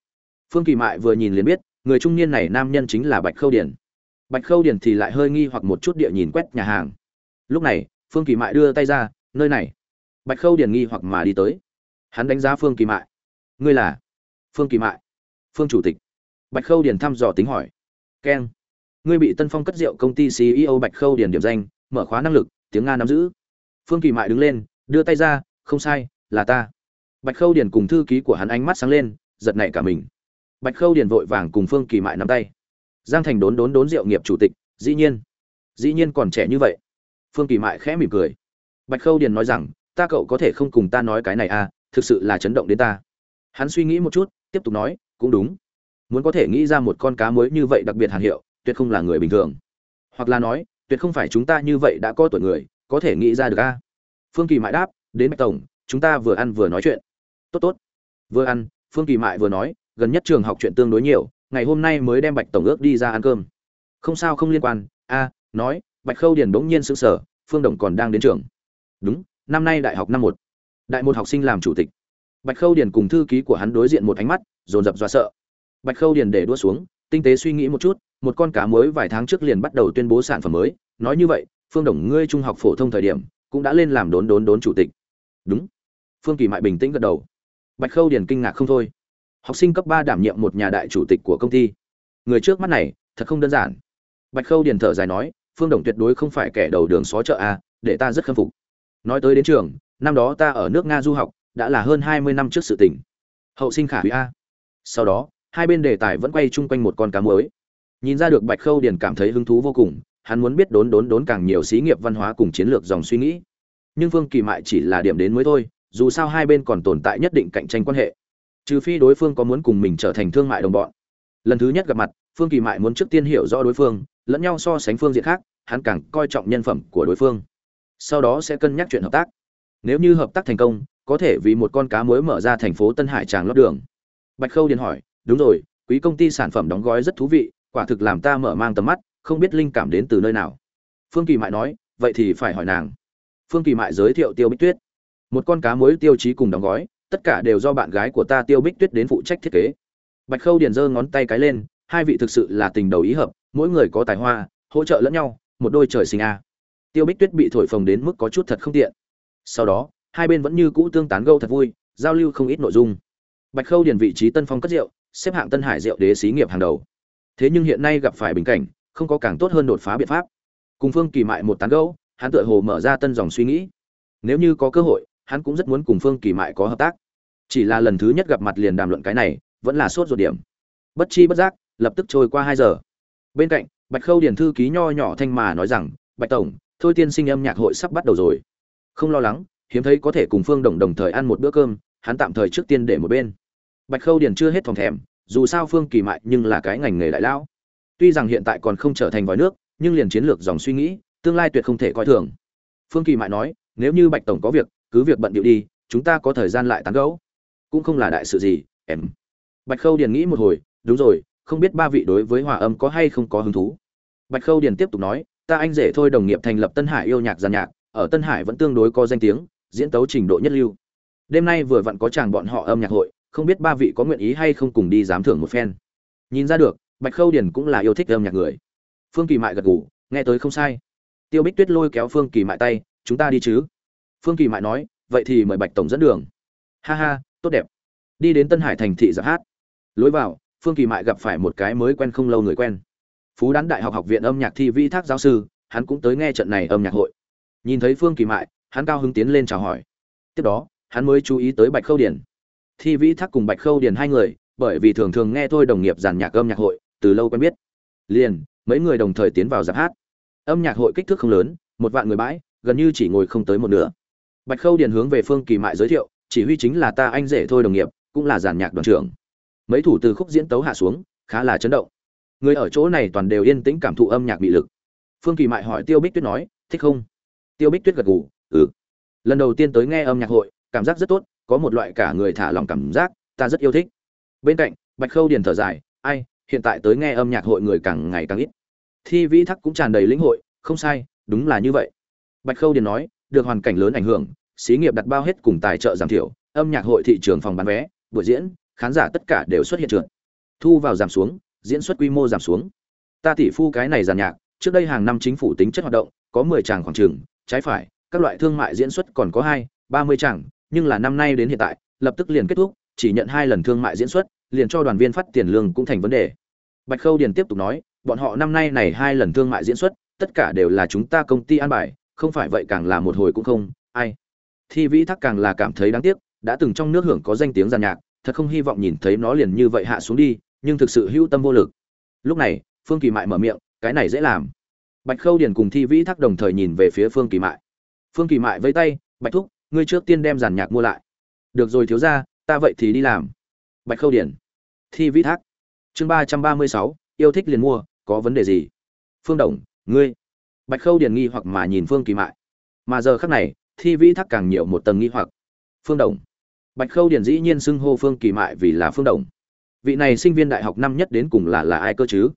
phương kỳ mại vừa nhìn liền biết, người trung niên này nam nhân chính là bạch khâu điển bạch khâu điển thì lại hơi nghi hoặc một chút địa nhìn quét nhà hàng. Lúc này, phương kỳ mại đưa tay ra, nơi này. Bạch khâu điển nghi hoặc mà đi tới. Hắn đánh giá phương kỳ mại. Ngươi là? Phương kỳ mại. Phương chủ tịch. Bạch khâu điển thăm dò tính hỏi. Keng, ngươi bị tân phong cất rượu công ty ceo bạch khâu điển điểm danh, mở khóa năng lực, tiếng nga nắm giữ. Phương kỳ mại đứng lên, đưa tay ra, không sai, là ta. Bạch khâu điển cùng thư ký của hắn ánh mắt sáng lên, giật nảy cả mình bạch khâu Điền vội vàng cùng phương kỳ mại nắm tay. Giang thành đốn đốn đốn rượu nghiệp chủ tịch, dĩ nhiên dĩ nhiên còn trẻ như vậy. Phương kỳ mại khẽ mỉm cười. Bạch khâu điền nói rằng, ta cậu có thể không cùng ta nói cái này à thực sự là chấn động đến ta. Hắn suy nghĩ một chút, tiếp tục nói, cũng đúng. Muốn có thể nghĩ ra một con cá mới như vậy đặc biệt hàn hiệu, tuyệt không là người bình thường. Hoặc là nói, tuyệt không phải chúng ta như vậy đã có tuổi người, có thể nghĩ ra được a phương kỳ mại đáp, đến bạch tổng, chúng ta vừa ăn vừa nói chuyện. Tốt tốt. Vừa ăn, phương kỳ mại vừa nói gần nhất trường học chuyện tương đối nhiều ngày hôm nay mới đem bạch tổng ước đi ra ăn cơm. Không sao không liên quan. A nói bạch khâu điền bỗng nhiên sự sở, phương đồng còn đang đến trường. Đúng năm nay đại học năm một. Đại một học sinh làm chủ tịch. Bạch khâu điền cùng thư ký của hắn đối diện một ánh mắt dồn dập do sợ. Bạch khâu điền để đua xuống tinh tế suy nghĩ một chút một con cá mới vài tháng trước liền bắt đầu tuyên bố sản phẩm mới. Nói như vậy phương đồng ngươi trung học phổ thông thời điểm cũng đã lên làm đốn đốn đốn chủ tịch. Đúng. Phương kỳ mại bình tĩnh gật đầu. Bạch khâu điền kinh ngạc không thôi học sinh cấp ba đảm nhiệm một nhà đại chủ tịch của công ty. Người trước mắt này, thật không đơn giản. Bạch khâu điền thở dài nói, phương đồng tuyệt đối không phải kẻ đầu đường xó chợ a, để ta rất khâm phục. Nói tới đến trường, năm đó ta ở nước nga du học, đã là hơn hai mươi năm trước sự tình. Hậu sinh khả hủy a. Sau đó, hai bên đề tài vẫn quay chung quanh một con cá mới nhìn ra được bạch khâu điền cảm thấy hứng thú vô cùng, hắn muốn biết đốn đốn đốn càng nhiều xí nghiệp văn hóa cùng chiến lược dòng suy nghĩ. Nhưng phương kỳ mại chỉ là điểm đến mới thôi, dù sao hai bên còn tồn tại nhất định cạnh tranh quan hệ trừ phi đối phương có muốn cùng mình trở thành thương mại đồng bọn. Lần thứ nhất gặp mặt, phương kỳ mại muốn trước tiên hiểu rõ đối phương, lẫn nhau so sánh phương diện khác, hắn càng coi trọng nhân phẩm của đối phương. Sau đó sẽ cân nhắc chuyện hợp tác. Nếu như hợp tác thành công, có thể vì một con cá mới mở ra thành phố tân hải tràng lót đường. Bạch khâu điền hỏi, đúng rồi, quý công ty sản phẩm đóng gói rất thú vị, quả thực làm ta mở mang tầm mắt, không biết linh cảm đến từ nơi nào. Phương kỳ mại nói, vậy thì phải hỏi nàng. Phương kỳ mại giới thiệu tiêu bích tuyết. Một con cá mới tiêu chí cùng đóng gói tất cả đều do bạn gái của ta tiêu bích tuyết đến phụ trách thiết kế. Bạch khâu điền giơ ngón tay cái lên, hai vị thực sự là tình đầu ý hợp, mỗi người có tài hoa, hỗ trợ lẫn nhau, một đôi trời sinh a. Tiêu bích tuyết bị thổi phồng đến mức có chút thật không tiện. Sau đó, hai bên vẫn như cũ tương tán gâu thật vui, giao lưu không ít nội dung. Bạch khâu điền vị trí tân phong cất rượu, xếp hạng tân hải rượu đế xí nghiệp hàng đầu. Thế nhưng hiện nay gặp phải bình cảnh, không có càng tốt hơn đột phá biện pháp. Cùng phương kỳ mại một tán gẫu hắn tựa hồ mở ra tân dòng suy nghĩ. Nếu như có cơ hội, hắn cũng rất muốn cùng phương kỳ mại có hợp tác chỉ là lần thứ nhất gặp mặt liền đàm luận cái này, vẫn là sốt ruột điểm. Bất chi bất giác, lập tức trôi qua hai giờ. Bên cạnh, bạch khâu điền thư ký nho nhỏ thanh mà nói rằng, bạch tổng, thôi tiên sinh âm nhạc hội sắp bắt đầu rồi. Không lo lắng, hiếm thấy có thể cùng phương đồng đồng thời ăn một bữa cơm, hắn tạm thời trước tiên để một bên. Bạch khâu điền chưa hết phòng thèm, dù sao phương kỳ mại nhưng là cái ngành nghề đại lão. Tuy rằng hiện tại còn không trở thành vòi nước, nhưng liền chiến lược dòng suy nghĩ, tương lai tuyệt không thể coi thường. Phương kỳ mại nói, nếu như bạch tổng có việc, cứ việc bận điệu đi, chúng ta có thời gian lại tán gẫu cũng không là đại sự gì, em. Bạch khâu điền nghĩ một hồi, đúng rồi, không biết ba vị đối với hòa âm có hay không có hứng thú? Bạch khâu điền tiếp tục nói, ta anh rể thôi đồng nghiệp thành lập tân hải yêu nhạc giàn nhạc, ở tân hải vẫn tương đối có danh tiếng, diễn tấu trình độ nhất lưu. Đêm nay vừa vặn có chàng bọn họ âm nhạc hội, không biết ba vị có nguyện ý hay không cùng đi giám thưởng một phen. Nhìn ra được, bạch khâu điền cũng là yêu thích âm nhạc người. Phương kỳ mại gật gù, nghe tới không sai. Tiêu bích tuyết lôi kéo phương kỳ mại tay, chúng ta đi chứ. Phương kỳ mại nói, vậy thì mời bạch tổng dẫn đường. Ha ha tốt đẹp. Đi đến tân hải thành thị giáp hát. Lối vào, phương kỳ mại gặp phải một cái mới quen không lâu người quen. Phú đán đại học học viện âm nhạc thi vĩ thác giáo sư, hắn cũng tới nghe trận này âm nhạc hội. Nhìn thấy phương kỳ mại, hắn cao hứng tiến lên chào hỏi. Tiếp đó, hắn mới chú ý tới bạch khâu Điền. thi vĩ thác cùng bạch khâu Điền hai người, bởi vì thường thường nghe thôi đồng nghiệp giàn nhạc âm nhạc hội, từ lâu quen biết. Liền, mấy người đồng thời tiến vào giáp hát. Âm nhạc hội kích thước không lớn, một vạn người bãi, gần như chỉ ngồi không tới một nửa. Bạch khâu điền hướng về phương kỳ mại giới thiệu chỉ huy chính là ta anh rể thôi đồng nghiệp, cũng là giàn nhạc đoàn trưởng. Mấy thủ từ khúc diễn tấu hạ xuống, khá là chấn động. Người ở chỗ này toàn đều yên tĩnh cảm thụ âm nhạc bị lực. Phương kỳ mại hỏi tiêu bích tuyết nói, thích không? Tiêu bích tuyết gật gù ừ. Lần đầu tiên tới nghe âm nhạc hội, cảm giác rất tốt, có một loại cả người thả lòng cảm giác, ta rất yêu thích. Bên cạnh, bạch khâu điền thở dài, ai, hiện tại tới nghe âm nhạc hội người càng ngày càng ít. Thi vĩ thắc cũng tràn đầy lĩnh hội, không sai, đúng là như vậy. Bạch khâu điền nói, được hoàn cảnh lớn ảnh hưởng xí nghiệp đặt bao hết cùng tài trợ giảm thiểu, âm nhạc hội thị trường phòng bán vé, buổi diễn, khán giả tất cả đều xuất hiện trượt. Thu vào giảm xuống, diễn xuất quy mô giảm xuống. Ta tỷ phu cái này giàn nhạc, trước đây hàng năm chính phủ tính chất hoạt động, có mười tràng khoảng trường trái phải, các loại thương mại diễn xuất còn có hai, ba mươi tràng, nhưng là năm nay đến hiện tại, lập tức liền kết thúc, chỉ nhận hai lần thương mại diễn xuất, liền cho đoàn viên phát tiền lương cũng thành vấn đề. Bạch khâu điền tiếp tục nói, bọn họ năm nay này hai lần thương mại diễn xuất, tất cả đều là chúng ta công ty an bài, không phải vậy càng là một hồi cũng không, ai? Thi vĩ thắc càng là cảm thấy đáng tiếc, đã từng trong nước hưởng có danh tiếng giàn nhạc, thật không hy vọng nhìn thấy nó liền như vậy hạ xuống đi, nhưng thực sự hữu tâm vô lực. Lúc này, phương kỳ mại mở miệng, cái này dễ làm. Bạch khâu điền cùng thi vĩ thắc đồng thời nhìn về phía phương kỳ mại. Phương kỳ mại vây tay, bạch thúc, ngươi trước tiên đem giàn nhạc mua lại. Được rồi thiếu ra ta vậy thì đi làm. Bạch khâu điền, thi vĩ thác. Chương ba trăm ba mươi sáu, yêu thích liền mua, có vấn đề gì? Phương đồng, ngươi. Bạch khâu điền nghi hoặc mà nhìn phương kỳ mại. Mà giờ khác này thi vĩ thác càng nhiều một tầng nghi hoặc. Phương đồng. Bạch khâu điền dĩ nhiên xưng hô phương kỳ mại vì là phương đồng. Vị này sinh viên đại học năm nhất đến cùng là là ai cơ chứ?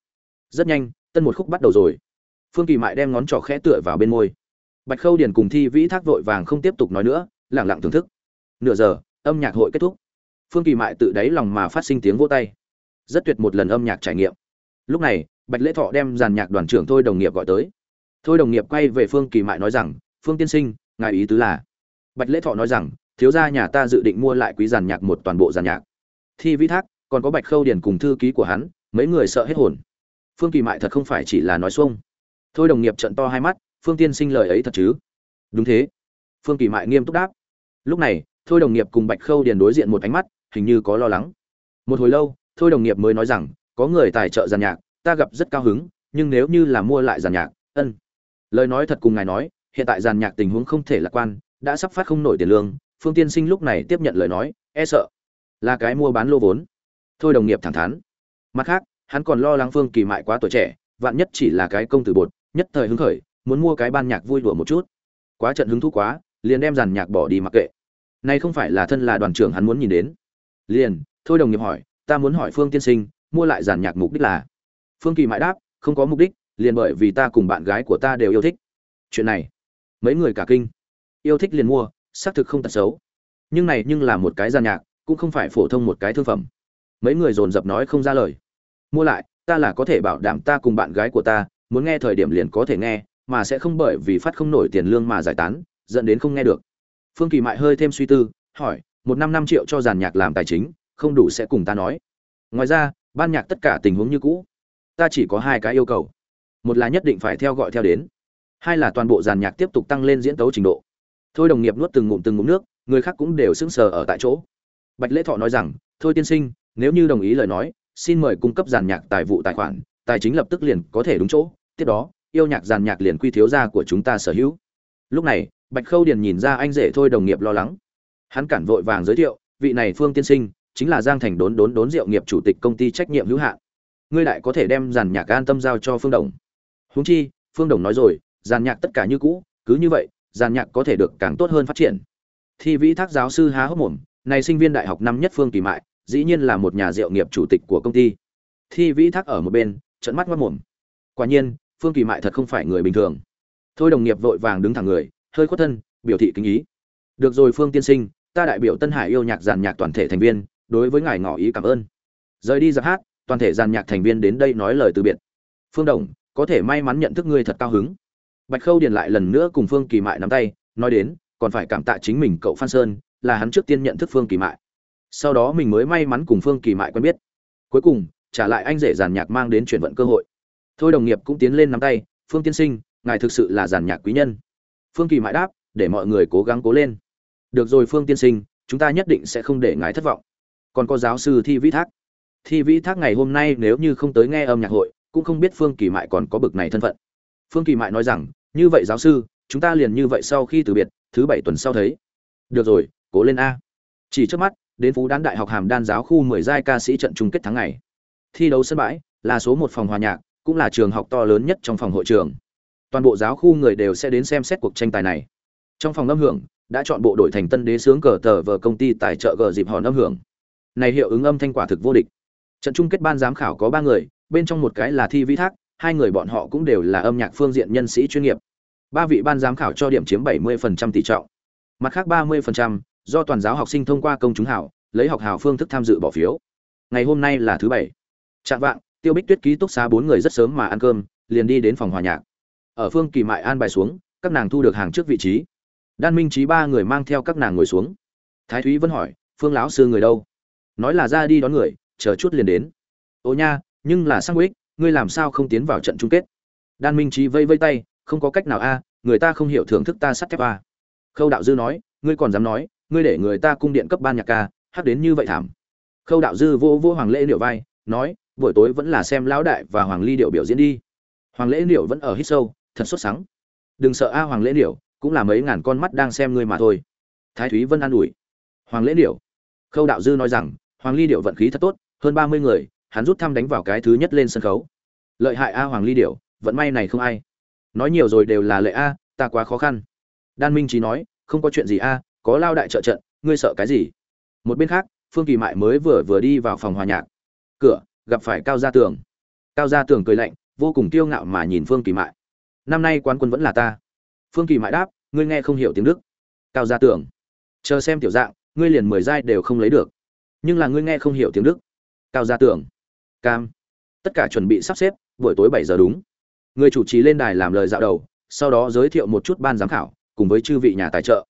Rất nhanh, tân một khúc bắt đầu rồi. Phương kỳ mại đem ngón trỏ khẽ tựa vào bên môi. Bạch khâu điền cùng thi vĩ thác vội vàng không tiếp tục nói nữa lẳng lặng thưởng thức. Nửa giờ, âm nhạc hội kết thúc. Phương kỳ mại tự đáy lòng mà phát sinh tiếng vỗ tay. Rất tuyệt một lần âm nhạc trải nghiệm. Lúc này, bạch lễ thọ đem giàn nhạc đoàn trưởng thôi đồng nghiệp gọi tới. Thôi đồng nghiệp quay về phương kỳ mại nói rằng, phương tiên sinh ngài ý tứ là? Bạch lễ thọ nói rằng, thiếu gia nhà ta dự định mua lại quý giàn nhạc một toàn bộ giàn nhạc. Thi vĩ thác, còn có bạch khâu điền cùng thư ký của hắn, mấy người sợ hết hồn. Phương kỳ mại thật không phải chỉ là nói xuông. Thôi đồng nghiệp trận to hai mắt, phương tiên sinh lời ấy thật chứ? Đúng thế. Phương kỳ mại nghiêm túc đáp. Lúc này, thôi đồng nghiệp cùng bạch khâu điền đối diện một ánh mắt, hình như có lo lắng. Một hồi lâu, thôi đồng nghiệp mới nói rằng, có người tài trợ giàn nhạc, ta gặp rất cao hứng, nhưng nếu như là mua lại giàn nhạc, ân. Lời nói thật cùng ngài nói hiện tại giàn nhạc tình huống không thể lạc quan, đã sắp phát không nổi tiền lương, phương tiên sinh lúc này tiếp nhận lời nói e sợ, là cái mua bán lô vốn. Thôi đồng nghiệp thẳng thắn. Mặt khác, hắn còn lo lắng phương kỳ mại quá tuổi trẻ, vạn nhất chỉ là cái công tử bột, nhất thời hứng khởi, muốn mua cái ban nhạc vui đùa một chút. Quá trận hứng thú quá, liền đem giàn nhạc bỏ đi mặc kệ. Nay không phải là thân là đoàn trưởng hắn muốn nhìn đến. Liền, thôi đồng nghiệp hỏi, ta muốn hỏi phương tiên sinh, mua lại giàn nhạc mục đích là? Phương kỳ mãi đáp, không có mục đích, liền bởi vì ta cùng bạn gái của ta đều yêu thích. Chuyện này mấy người cả kinh. Yêu thích liền mua, xác thực không tật xấu. Nhưng này nhưng là một cái gian nhạc, cũng không phải phổ thông một cái thương phẩm. Mấy người dồn dập nói không ra lời. Mua lại, ta là có thể bảo đảm ta cùng bạn gái của ta, muốn nghe thời điểm liền có thể nghe, mà sẽ không bởi vì phát không nổi tiền lương mà giải tán, dẫn đến không nghe được. Phương kỳ mại hơi thêm suy tư, hỏi, một năm năm triệu cho giàn nhạc làm tài chính, không đủ sẽ cùng ta nói. Ngoài ra, ban nhạc tất cả tình huống như cũ, ta chỉ có hai cái yêu cầu. Một là nhất định phải theo gọi theo đến hai là toàn bộ dàn nhạc tiếp tục tăng lên diễn tấu trình độ. Thôi đồng nghiệp nuốt từng ngụm từng ngụm nước, người khác cũng đều sững sờ ở tại chỗ. Bạch lễ thọ nói rằng, thôi tiên sinh, nếu như đồng ý lời nói, xin mời cung cấp dàn nhạc tài vụ tài khoản, tài chính lập tức liền có thể đúng chỗ. Tiếp đó, yêu nhạc dàn nhạc liền quy thiếu gia của chúng ta sở hữu. Lúc này, bạch khâu điền nhìn ra anh rể thôi đồng nghiệp lo lắng. Hắn cản vội vàng giới thiệu, vị này phương tiên sinh, chính là giang thành đốn đốn đốn rượu nghiệp chủ tịch công ty trách nhiệm hữu hạn. Ngươi lại có thể đem dàn nhạc an tâm giao cho phương đồng. Húng chi, phương đồng nói rồi giàn nhạc tất cả như cũ, cứ như vậy, giàn nhạc có thể được càng tốt hơn phát triển. Thi vĩ thác giáo sư há hốc mồm, này sinh viên đại học năm nhất phương kỳ mại, dĩ nhiên là một nhà rượu nghiệp chủ tịch của công ty. Thi vĩ thác ở một bên trận mắt mất mồm. Quả nhiên, phương kỳ mại thật không phải người bình thường. Thôi đồng nghiệp vội vàng đứng thẳng người, hơi khuất thân, biểu thị kính ý. Được rồi phương tiên sinh, ta đại biểu tân hải yêu nhạc giàn nhạc toàn thể thành viên, đối với ngài ngỏ ý cảm ơn. Rời đi giặc hát, toàn thể giàn nhạc thành viên đến đây nói lời từ biệt. Phương đồng, có thể may mắn nhận thức ngươi thật cao hứng bạch khâu điền lại lần nữa cùng phương kỳ mại nắm tay, nói đến, còn phải cảm tạ chính mình cậu phan sơn, là hắn trước tiên nhận thức phương kỳ mại. Sau đó mình mới may mắn cùng phương kỳ mại quen biết. Cuối cùng, trả lại anh rể giàn nhạc mang đến chuyển vận cơ hội. Thôi đồng nghiệp cũng tiến lên nắm tay, phương tiên sinh, ngài thực sự là giàn nhạc quý nhân. Phương kỳ Mại đáp, để mọi người cố gắng cố lên. Được rồi phương tiên sinh, chúng ta nhất định sẽ không để ngài thất vọng. Còn có giáo sư thi vĩ thác. Thi vĩ thác ngày hôm nay nếu như không tới nghe âm nhạc hội, cũng không biết phương kỳ mại còn có bực này thân phận phương kỳ mại nói rằng, như vậy giáo sư, chúng ta liền như vậy sau khi từ biệt, thứ bảy tuần sau thấy. Được rồi, cố lên a. Chỉ trước mắt, đến phú đán đại học hàm đan giáo khu mười giai ca sĩ trận chung kết tháng ngày. Thi đấu sân bãi là số một phòng hòa nhạc, cũng là trường học to lớn nhất trong phòng hội trường. Toàn bộ giáo khu người đều sẽ đến xem xét cuộc tranh tài này. Trong phòng âm hưởng, đã chọn bộ đội thành tân đế sướng cờ tờ vờ công ty tài trợ gờ dịp hòn âm hưởng. Này hiệu ứng âm thanh quả thực vô địch. Trận chung kết ban giám khảo có ba người, bên trong một cái là thi vĩ thác hai người bọn họ cũng đều là âm nhạc phương diện nhân sĩ chuyên nghiệp. Ba vị ban giám khảo cho điểm chiếm 70% tỷ trọng. Mặt khác 30% do toàn giáo học sinh thông qua công chúng hảo, lấy học hảo phương thức tham dự bỏ phiếu. Ngày hôm nay là thứ bảy. Trạng vạng, tiêu bích tuyết ký túc xá bốn người rất sớm mà ăn cơm, liền đi đến phòng hòa nhạc. Ở phương kỳ mại an bài xuống, các nàng thu được hàng trước vị trí. Đan minh trí ba người mang theo các nàng ngồi xuống. Thái thúy vẫn hỏi, phương lão sư người đâu? Nói là ra đi đón người, chờ chút liền đến. Ô nha, nhưng là sang ích ngươi làm sao không tiến vào trận chung kết? Đan minh trí vây vây tay, không có cách nào a, người ta không hiểu thưởng thức ta sắt thép a. Khâu đạo dư nói, ngươi còn dám nói, ngươi để người ta cung điện cấp ban nhạc ca hát đến như vậy thảm. Khâu đạo dư vô vô hoàng lễ liệu vai, nói, buổi tối vẫn là xem lão đại và hoàng ly điệu biểu diễn đi. Hoàng lễ điệu vẫn ở hít sâu, thật xuất sáng đừng sợ a, hoàng lễ điệu cũng là mấy ngàn con mắt đang xem ngươi mà thôi. Thái thúy vân an ủi. Hoàng lễ điệu khâu đạo dư nói rằng, hoàng ly điệu vận khí thật tốt, hơn ba mươi người hắn rút thăm đánh vào cái thứ nhất lên sân khấu. Lợi hại a hoàng ly Điểu, vận may này không ai. Nói nhiều rồi đều là lệ a ta quá khó khăn. Đan minh trí nói không có chuyện gì a có lao đại trợ trận ngươi sợ cái gì? Một bên khác phương kỳ mại mới vừa vừa đi vào phòng hòa nhạc. Cửa gặp phải cao gia tường. Cao gia tường cười lạnh vô cùng kiêu ngạo mà nhìn phương kỳ mại. Năm nay quán quân vẫn là ta. Phương kỳ mại đáp ngươi nghe không hiểu tiếng đức. Cao gia tường chờ xem tiểu dạng ngươi liền mười giai đều không lấy được. Nhưng là ngươi nghe không hiểu tiếng đức. Cao gia tường cam. Tất cả chuẩn bị sắp xếp, buổi tối bảy giờ đúng. Người chủ trì lên đài làm lời dạo đầu, sau đó giới thiệu một chút ban giám khảo, cùng với chư vị nhà tài trợ.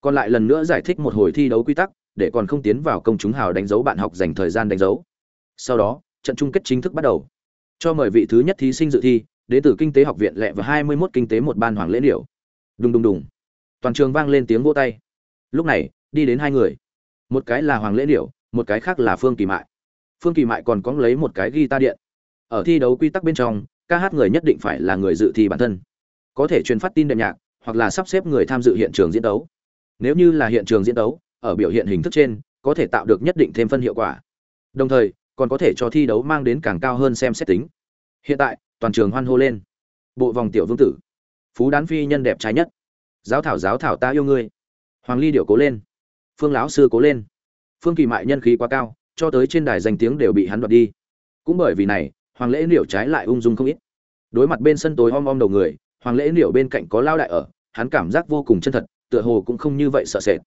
Còn lại lần nữa giải thích một hồi thi đấu quy tắc, để còn không tiến vào công chúng hào đánh dấu bạn học dành thời gian đánh dấu. Sau đó, trận chung kết chính thức bắt đầu. Cho mời vị thứ nhất thí sinh dự thi đến từ kinh tế học viện lệ và hai mươi 21 kinh tế một ban hoàng lễ điểu đùng đùng đùng. Toàn trường vang lên tiếng vỗ tay. Lúc này, đi đến hai người. Một cái là hoàng lễ điểu một cái khác là phương kỳ mại phương kỳ mại còn có lấy một cái guitar điện. Ở thi đấu quy tắc bên trong, ca hát người nhất định phải là người dự thi bản thân. Có thể truyền phát tin đệm nhạc, hoặc là sắp xếp người tham dự hiện trường diễn đấu. Nếu như là hiện trường diễn đấu, ở biểu hiện hình thức trên, có thể tạo được nhất định thêm phân hiệu quả. Đồng thời, còn có thể cho thi đấu mang đến càng cao hơn xem xét tính. Hiện tại, toàn trường hoan hô lên. Bộ vòng tiểu vương tử. Phú đán phi nhân đẹp trai nhất. Giáo thảo giáo thảo ta yêu ngươi. Hoàng ly điệu cố lên. Phương lão sư cố lên. Phương kỳ mại nhân khí quá cao cho tới trên đài danh tiếng đều bị hắn đoạt đi. Cũng bởi vì này, hoàng lễ liễu trái lại ung dung không ít. Đối mặt bên sân tối om om đầu người, hoàng lễ liễu bên cạnh có lao đại ở, hắn cảm giác vô cùng chân thật, tựa hồ cũng không như vậy sợ sệt.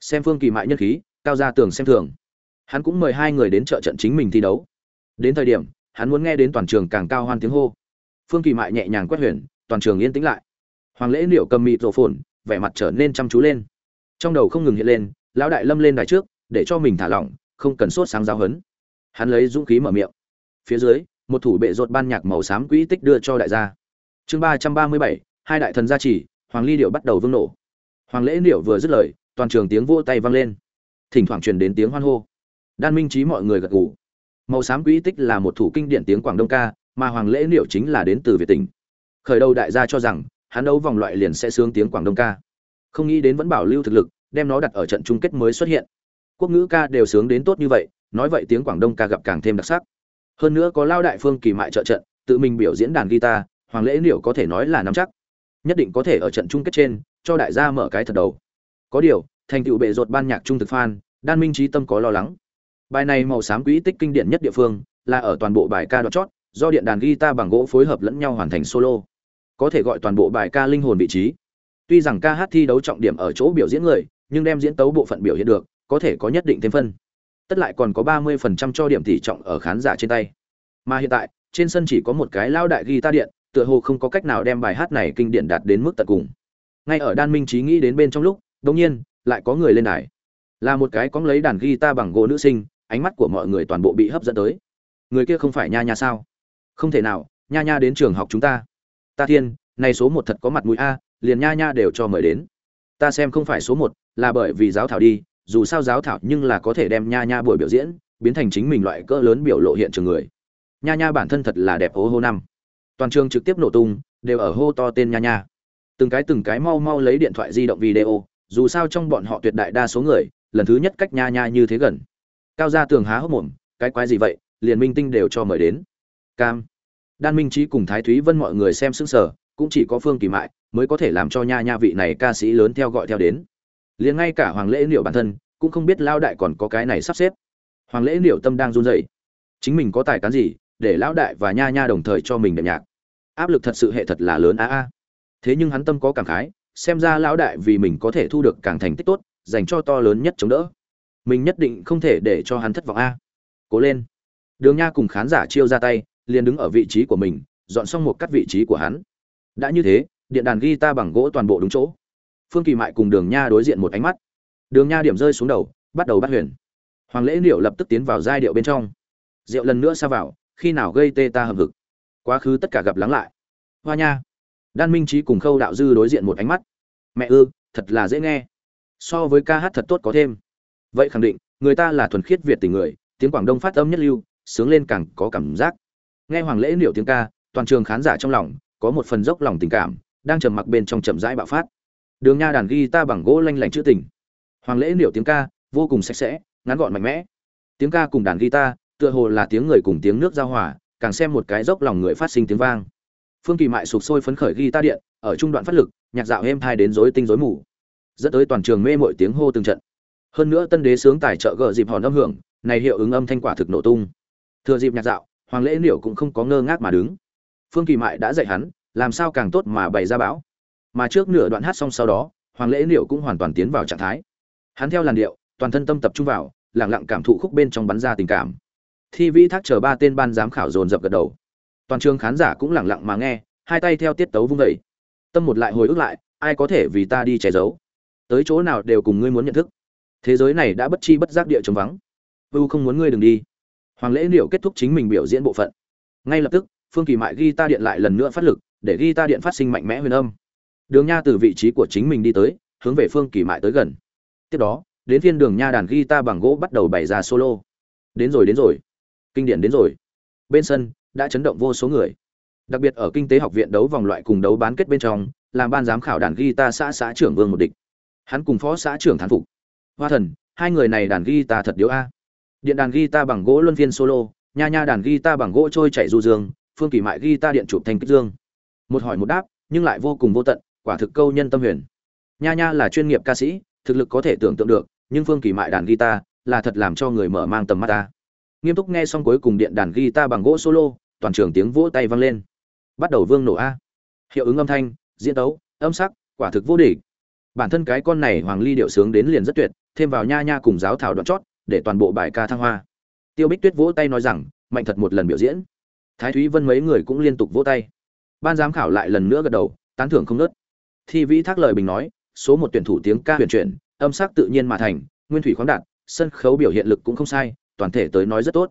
Xem phương kỳ mại nhân khí, cao gia tưởng xem thường. Hắn cũng mời hai người đến trợ trận chính mình thi đấu. Đến thời điểm, hắn muốn nghe đến toàn trường càng cao hoan tiếng hô. Phương kỳ mại nhẹ nhàng quét huyền, toàn trường yên tĩnh lại. Hoàng lễ liễu cầm mịt rổ phồn, vẻ mặt trở nên chăm chú lên. Trong đầu không ngừng hiện lên, lão đại lâm lên đài trước, để cho mình thả lỏng không cần sốt sáng giáo hấn hắn lấy dũng khí mở miệng. Phía dưới, một thủ bệ rột ban nhạc màu xám quỹ tích đưa cho đại gia. Chương ba trăm ba mươi bảy, hai đại thần gia trì, hoàng ly điệu bắt đầu vương nổ. Hoàng lễ điệu vừa dứt lời, toàn trường tiếng vỗ tay vang lên. Thỉnh thoảng truyền đến tiếng hoan hô. Đan minh trí mọi người gật gù. Màu xám quỹ tích là một thủ kinh điển tiếng quảng đông ca, mà hoàng lễ điệu chính là đến từ việt tỉnh. Khởi đầu đại gia cho rằng, hắn đấu vòng loại liền sẽ sướng tiếng quảng đông ca. Không nghĩ đến vẫn bảo lưu thực lực, đem nó đặt ở trận chung kết mới xuất hiện quốc ngữ ca đều sướng đến tốt như vậy, nói vậy tiếng quảng đông ca gặp càng thêm đặc sắc. Hơn nữa có lao đại phương kỳ mại trợ trận, tự mình biểu diễn đàn guitar, hoàng lễ liệu có thể nói là nắm chắc. Nhất định có thể ở trận chung kết trên, cho đại gia mở cái thật đầu. Có điều, thành tựu bệ rột ban nhạc trung thực phan đan minh trí tâm có lo lắng. Bài này màu xám quỹ tích kinh điển nhất địa phương, là ở toàn bộ bài ca đoạn chót, do điện đàn guitar bằng gỗ phối hợp lẫn nhau hoàn thành solo. Có thể gọi toàn bộ bài ca linh hồn vị trí. Tuy rằng ca hát thi đấu trọng điểm ở chỗ biểu diễn người, nhưng đem diễn tấu bộ phận biểu hiện được có thể có nhất định thêm phân. Tất lại còn có ba mươi phần trăm cho điểm tỷ trọng ở khán giả trên tay. Mà hiện tại, trên sân chỉ có một cái lao đại guitar điện, tựa hồ không có cách nào đem bài hát này kinh điển đạt đến mức tận cùng. Ngay ở đan minh trí nghĩ đến bên trong lúc đống nhiên, lại có người lên đài. Là một cái cóng lấy đàn guitar bằng gỗ nữ sinh, ánh mắt của mọi người toàn bộ bị hấp dẫn tới. Người kia không phải nha nha sao? Không thể nào, nha nha đến trường học chúng ta. Ta thiên, này số một thật có mặt mũi a, liền nha nha đều cho mời đến. Ta xem không phải số một, là bởi vì giáo thảo đi dù sao giáo thảo nhưng là có thể đem nha nha buổi biểu diễn biến thành chính mình loại cỡ lớn biểu lộ hiện trường người. Nha nha bản thân thật là đẹp hố hô năm. Toàn trường trực tiếp nổ tung, đều ở hô to tên nha nha. Từng cái từng cái mau mau lấy điện thoại di động video, dù sao trong bọn họ tuyệt đại đa số người, lần thứ nhất cách nha nha như thế gần. Cao gia tường há hốc mồm, cái quái gì vậy, liền minh tinh đều cho mời đến. Cam. Đan minh trí cùng thái thúy vân mọi người xem sững sờ, cũng chỉ có phương kỳ mại mới có thể làm cho nha nha vị này ca sĩ lớn theo gọi theo đến liền ngay cả hoàng lễ liệu bản thân cũng không biết lao đại còn có cái này sắp xếp. Hoàng lễ liệu tâm đang run rẩy. Chính mình có tài cán gì để lão đại và nha nha đồng thời cho mình đệm nhạc? Áp lực thật sự hệ thật là lớn a a. Thế nhưng hắn tâm có cảm khái, xem ra lão đại vì mình có thể thu được càng thành tích tốt, dành cho to lớn nhất chống đỡ. Mình nhất định không thể để cho hắn thất vọng a. Cố lên. Đường nha cùng khán giả chiêu ra tay, liền đứng ở vị trí của mình, dọn xong một cắt vị trí của hắn. Đã như thế, điện đàn guitar bằng gỗ toàn bộ đúng chỗ phương kỳ mại cùng đường nha đối diện một ánh mắt. Đường nha điểm rơi xuống đầu, bắt đầu bắt huyền. Hoàng lễ liệu lập tức tiến vào giai điệu bên trong. Rượu lần nữa xa vào, khi nào gây tê ta hầm hực. Quá khứ tất cả gặp lắng lại. Hoa nha. Đan minh trí cùng khâu đạo dư đối diện một ánh mắt. Mẹ ư, thật là dễ nghe. So với ca hát thật tốt có thêm. Vậy khẳng định, người ta là thuần khiết việt tình người, tiếng quảng đông phát âm nhất lưu, sướng lên càng có cảm giác. Nghe hoàng lễ liệu tiếng ca, toàn trường khán giả trong lòng có một phần dốc lòng tình cảm, đang trầm mặc bên trong chậm rãi bạo phát đường nha đàn guitar bằng gỗ lanh lảnh chữ tình. Hoàng lễ liệu tiếng ca, vô cùng sạch sẽ, ngắn gọn mạnh mẽ. Tiếng ca cùng đàn guitar, tựa hồ là tiếng người cùng tiếng nước giao hòa, càng xem một cái dốc lòng người phát sinh tiếng vang. Phương kỳ mại sụp sôi phấn khởi guitar điện, ở trung đoạn phát lực, nhạc dạo êm thai đến rối tinh rối mù. Dẫn tới toàn trường mê mội tiếng hô từng trận. Hơn nữa tân đế sướng tài trợ gờ dịp hòn âm hưởng, này hiệu ứng âm thanh quả thực nổ tung. Thừa dịp nhạc dạo, hoàng lễ liệu cũng không có ngơ ngác mà đứng. Phương kỳ mại đã dạy hắn, làm sao càng tốt mà bày ra bão mà trước nửa đoạn hát xong sau đó, hoàng lễ liệu cũng hoàn toàn tiến vào trạng thái. Hắn theo làn điệu, toàn thân tâm tập trung vào lẳng lặng cảm thụ khúc bên trong bắn ra tình cảm. Thi vĩ thác chờ ba tên ban giám khảo dồn dập gật đầu. Toàn trường khán giả cũng lẳng lặng mà nghe, hai tay theo tiết tấu vung vẩy tâm một lại hồi ức lại, ai có thể vì ta đi che giấu? Tới chỗ nào đều cùng ngươi muốn nhận thức. Thế giới này đã bất chi bất giác địa trống vắng. U không muốn ngươi đừng đi. Hoàng lễ liệu kết thúc chính mình biểu diễn bộ phận. Ngay lập tức, phương kỳ mại ghi ta điện lại lần nữa phát lực, để ghi ta điện phát sinh mạnh mẽ huyền âm đường nha từ vị trí của chính mình đi tới, hướng về phương kỳ mại tới gần. Tiếp đó, đến phiên đường nha đàn guitar bằng gỗ bắt đầu bày ra solo. Đến rồi đến rồi. Kinh điển đến rồi. Bên sân, đã chấn động vô số người. Đặc biệt ở kinh tế học viện đấu vòng loại cùng đấu bán kết bên trong, làm ban giám khảo đàn guitar xã xã trưởng vương một địch. Hắn cùng phó xã trưởng thán phục. Hoa thần, hai người này đàn guitar thật điếu a. Điện đàn guitar bằng gỗ luân phiên solo, nha nha đàn guitar bằng gỗ trôi chảy du dương, phương kỳ mại guitar điện chụp thành kích dương. Một hỏi một đáp, nhưng lại vô cùng vô tận quả thực câu nhân tâm huyền. Nha nha là chuyên nghiệp ca sĩ, thực lực có thể tưởng tượng được, nhưng phương kỳ mại đàn guitar là thật làm cho người mở mang tầm mắt ta. Nghiêm túc nghe xong cuối cùng điện đàn guitar bằng gỗ solo, toàn trường tiếng vỗ tay vang lên. Bắt đầu vương nổ a. Hiệu ứng âm thanh, diễn tấu, âm sắc, quả thực vô địch. Bản thân cái con này hoàng ly điệu sướng đến liền rất tuyệt, thêm vào nha nha cùng giáo thảo đoạn chót, để toàn bộ bài ca thăng hoa. Tiêu bích tuyết vỗ tay nói rằng, mạnh thật một lần biểu diễn. Thái thúy vân mấy người cũng liên tục vỗ tay. Ban giám khảo lại lần nữa gật đầu, tán thưởng không nớt thi vĩ thác lời bình nói, số một tuyển thủ tiếng ca huyền chuyển, âm sắc tự nhiên mà thành, nguyên thủy khoáng đạt, sân khấu biểu hiện lực cũng không sai, toàn thể tới nói rất tốt.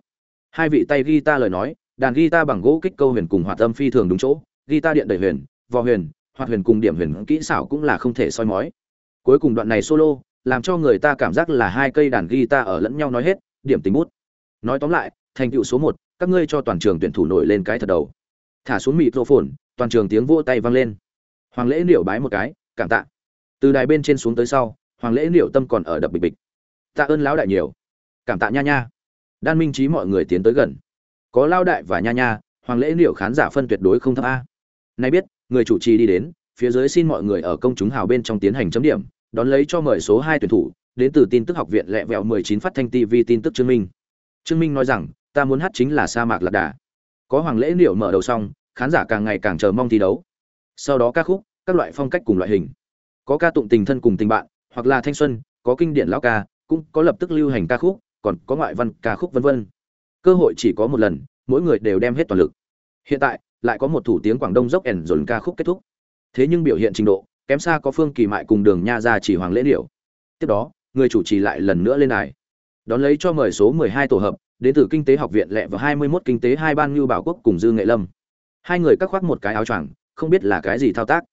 Hai vị tay guitar lời nói, đàn guitar bằng gỗ kích câu huyền cùng hoạt âm phi thường đúng chỗ, guitar điện đẩy huyền, vò huyền, hoạt huyền cùng điểm huyền kỹ xảo cũng là không thể soi mói. Cuối cùng đoạn này solo, làm cho người ta cảm giác là hai cây đàn guitar ở lẫn nhau nói hết, điểm tính bút. Nói tóm lại, thành tựu số một, các ngươi cho toàn trường tuyển thủ nổi lên cái thật đầu. Thả xuống microphone, toàn trường tiếng vỗ tay vang lên hoàng lễ liễu bái một cái, cảm tạ. Từ đài bên trên xuống tới sau, hoàng lễ liễu tâm còn ở đập bịch bịch. Tạ ơn lão đại nhiều. Cảm tạ nha nha. Đan minh trí mọi người tiến tới gần. Có lao đại và nha nha, hoàng lễ liễu khán giả phân tuyệt đối không thấp a. Nay biết, người chủ trì đi đến, phía dưới xin mọi người ở công chúng hào bên trong tiến hành chấm điểm, đón lấy cho mời số hai tuyển thủ, đến từ tin tức học viện lẹ vẹo 19 phát thanh tv tin tức trương minh. Trương minh nói rằng, ta muốn hát chính là sa mạc lạc đà. Có hoàng lễ liệu mở đầu xong, khán giả càng ngày càng chờ mong thi đấu sau đó ca khúc, các loại phong cách cùng loại hình. Có ca tụng tình thân cùng tình bạn, hoặc là thanh xuân, có kinh điển lão ca, cũng có lập tức lưu hành ca khúc, còn có ngoại văn, ca khúc vân vân. Cơ hội chỉ có một lần, mỗi người đều đem hết toàn lực. Hiện tại, lại có một thủ tiếng quảng đông dốc ẻn dồn ca khúc kết thúc. Thế nhưng biểu hiện trình độ, kém xa có phương kỳ mại cùng đường nha ra chỉ hoàng lễ điểu. Tiếp đó, người chủ trì lại lần nữa lên đài. Đón lấy cho mời số 12 tổ hợp, đến từ kinh tế học viện lẹ và 21 kinh tế hai ban như bảo quốc cùng dư nghệ lâm. Hai người các khoác một cái áo choàng không biết là cái gì thao tác.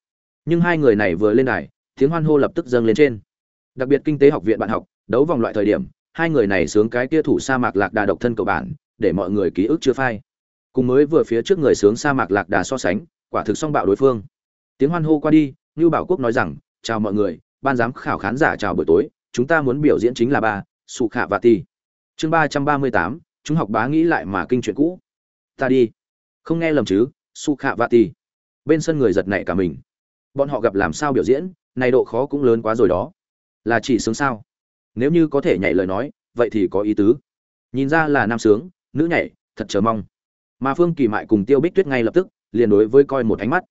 Nhưng hai người này vừa lên đài, tiếng hoan hô lập tức dâng lên trên. Đặc biệt kinh tế học viện bạn học, đấu vòng loại thời điểm, hai người này sướng cái kia thủ sa mạc lạc đà độc thân cậu bản để mọi người ký ức chưa phai. Cùng mới vừa phía trước người sướng sa mạc lạc đà so sánh, quả thực song bạo đối phương. Tiếng hoan hô qua đi như bảo quốc nói rằng, chào mọi người, ban giám khảo khán giả chào buổi tối, chúng ta muốn biểu diễn chính là ba, sụ khả và ti chương ba trăm ba mươi tám, chúng học bá nghĩ lại mà kinh chuyện cũ. Ta đi. Không nghe lầm chứ, Sụ khạ vạ Tỳ bên sân người giật nảy cả mình. Bọn họ gặp làm sao biểu diễn, này độ khó cũng lớn quá rồi đó. Là chỉ sướng sao? Nếu như có thể nhảy lời nói, vậy thì có ý tứ. Nhìn ra là nam sướng, nữ nhảy, thật chờ mong. Mà phương kỳ mại cùng tiêu bích tuyết ngay lập tức, liền đối với coi một ánh mắt.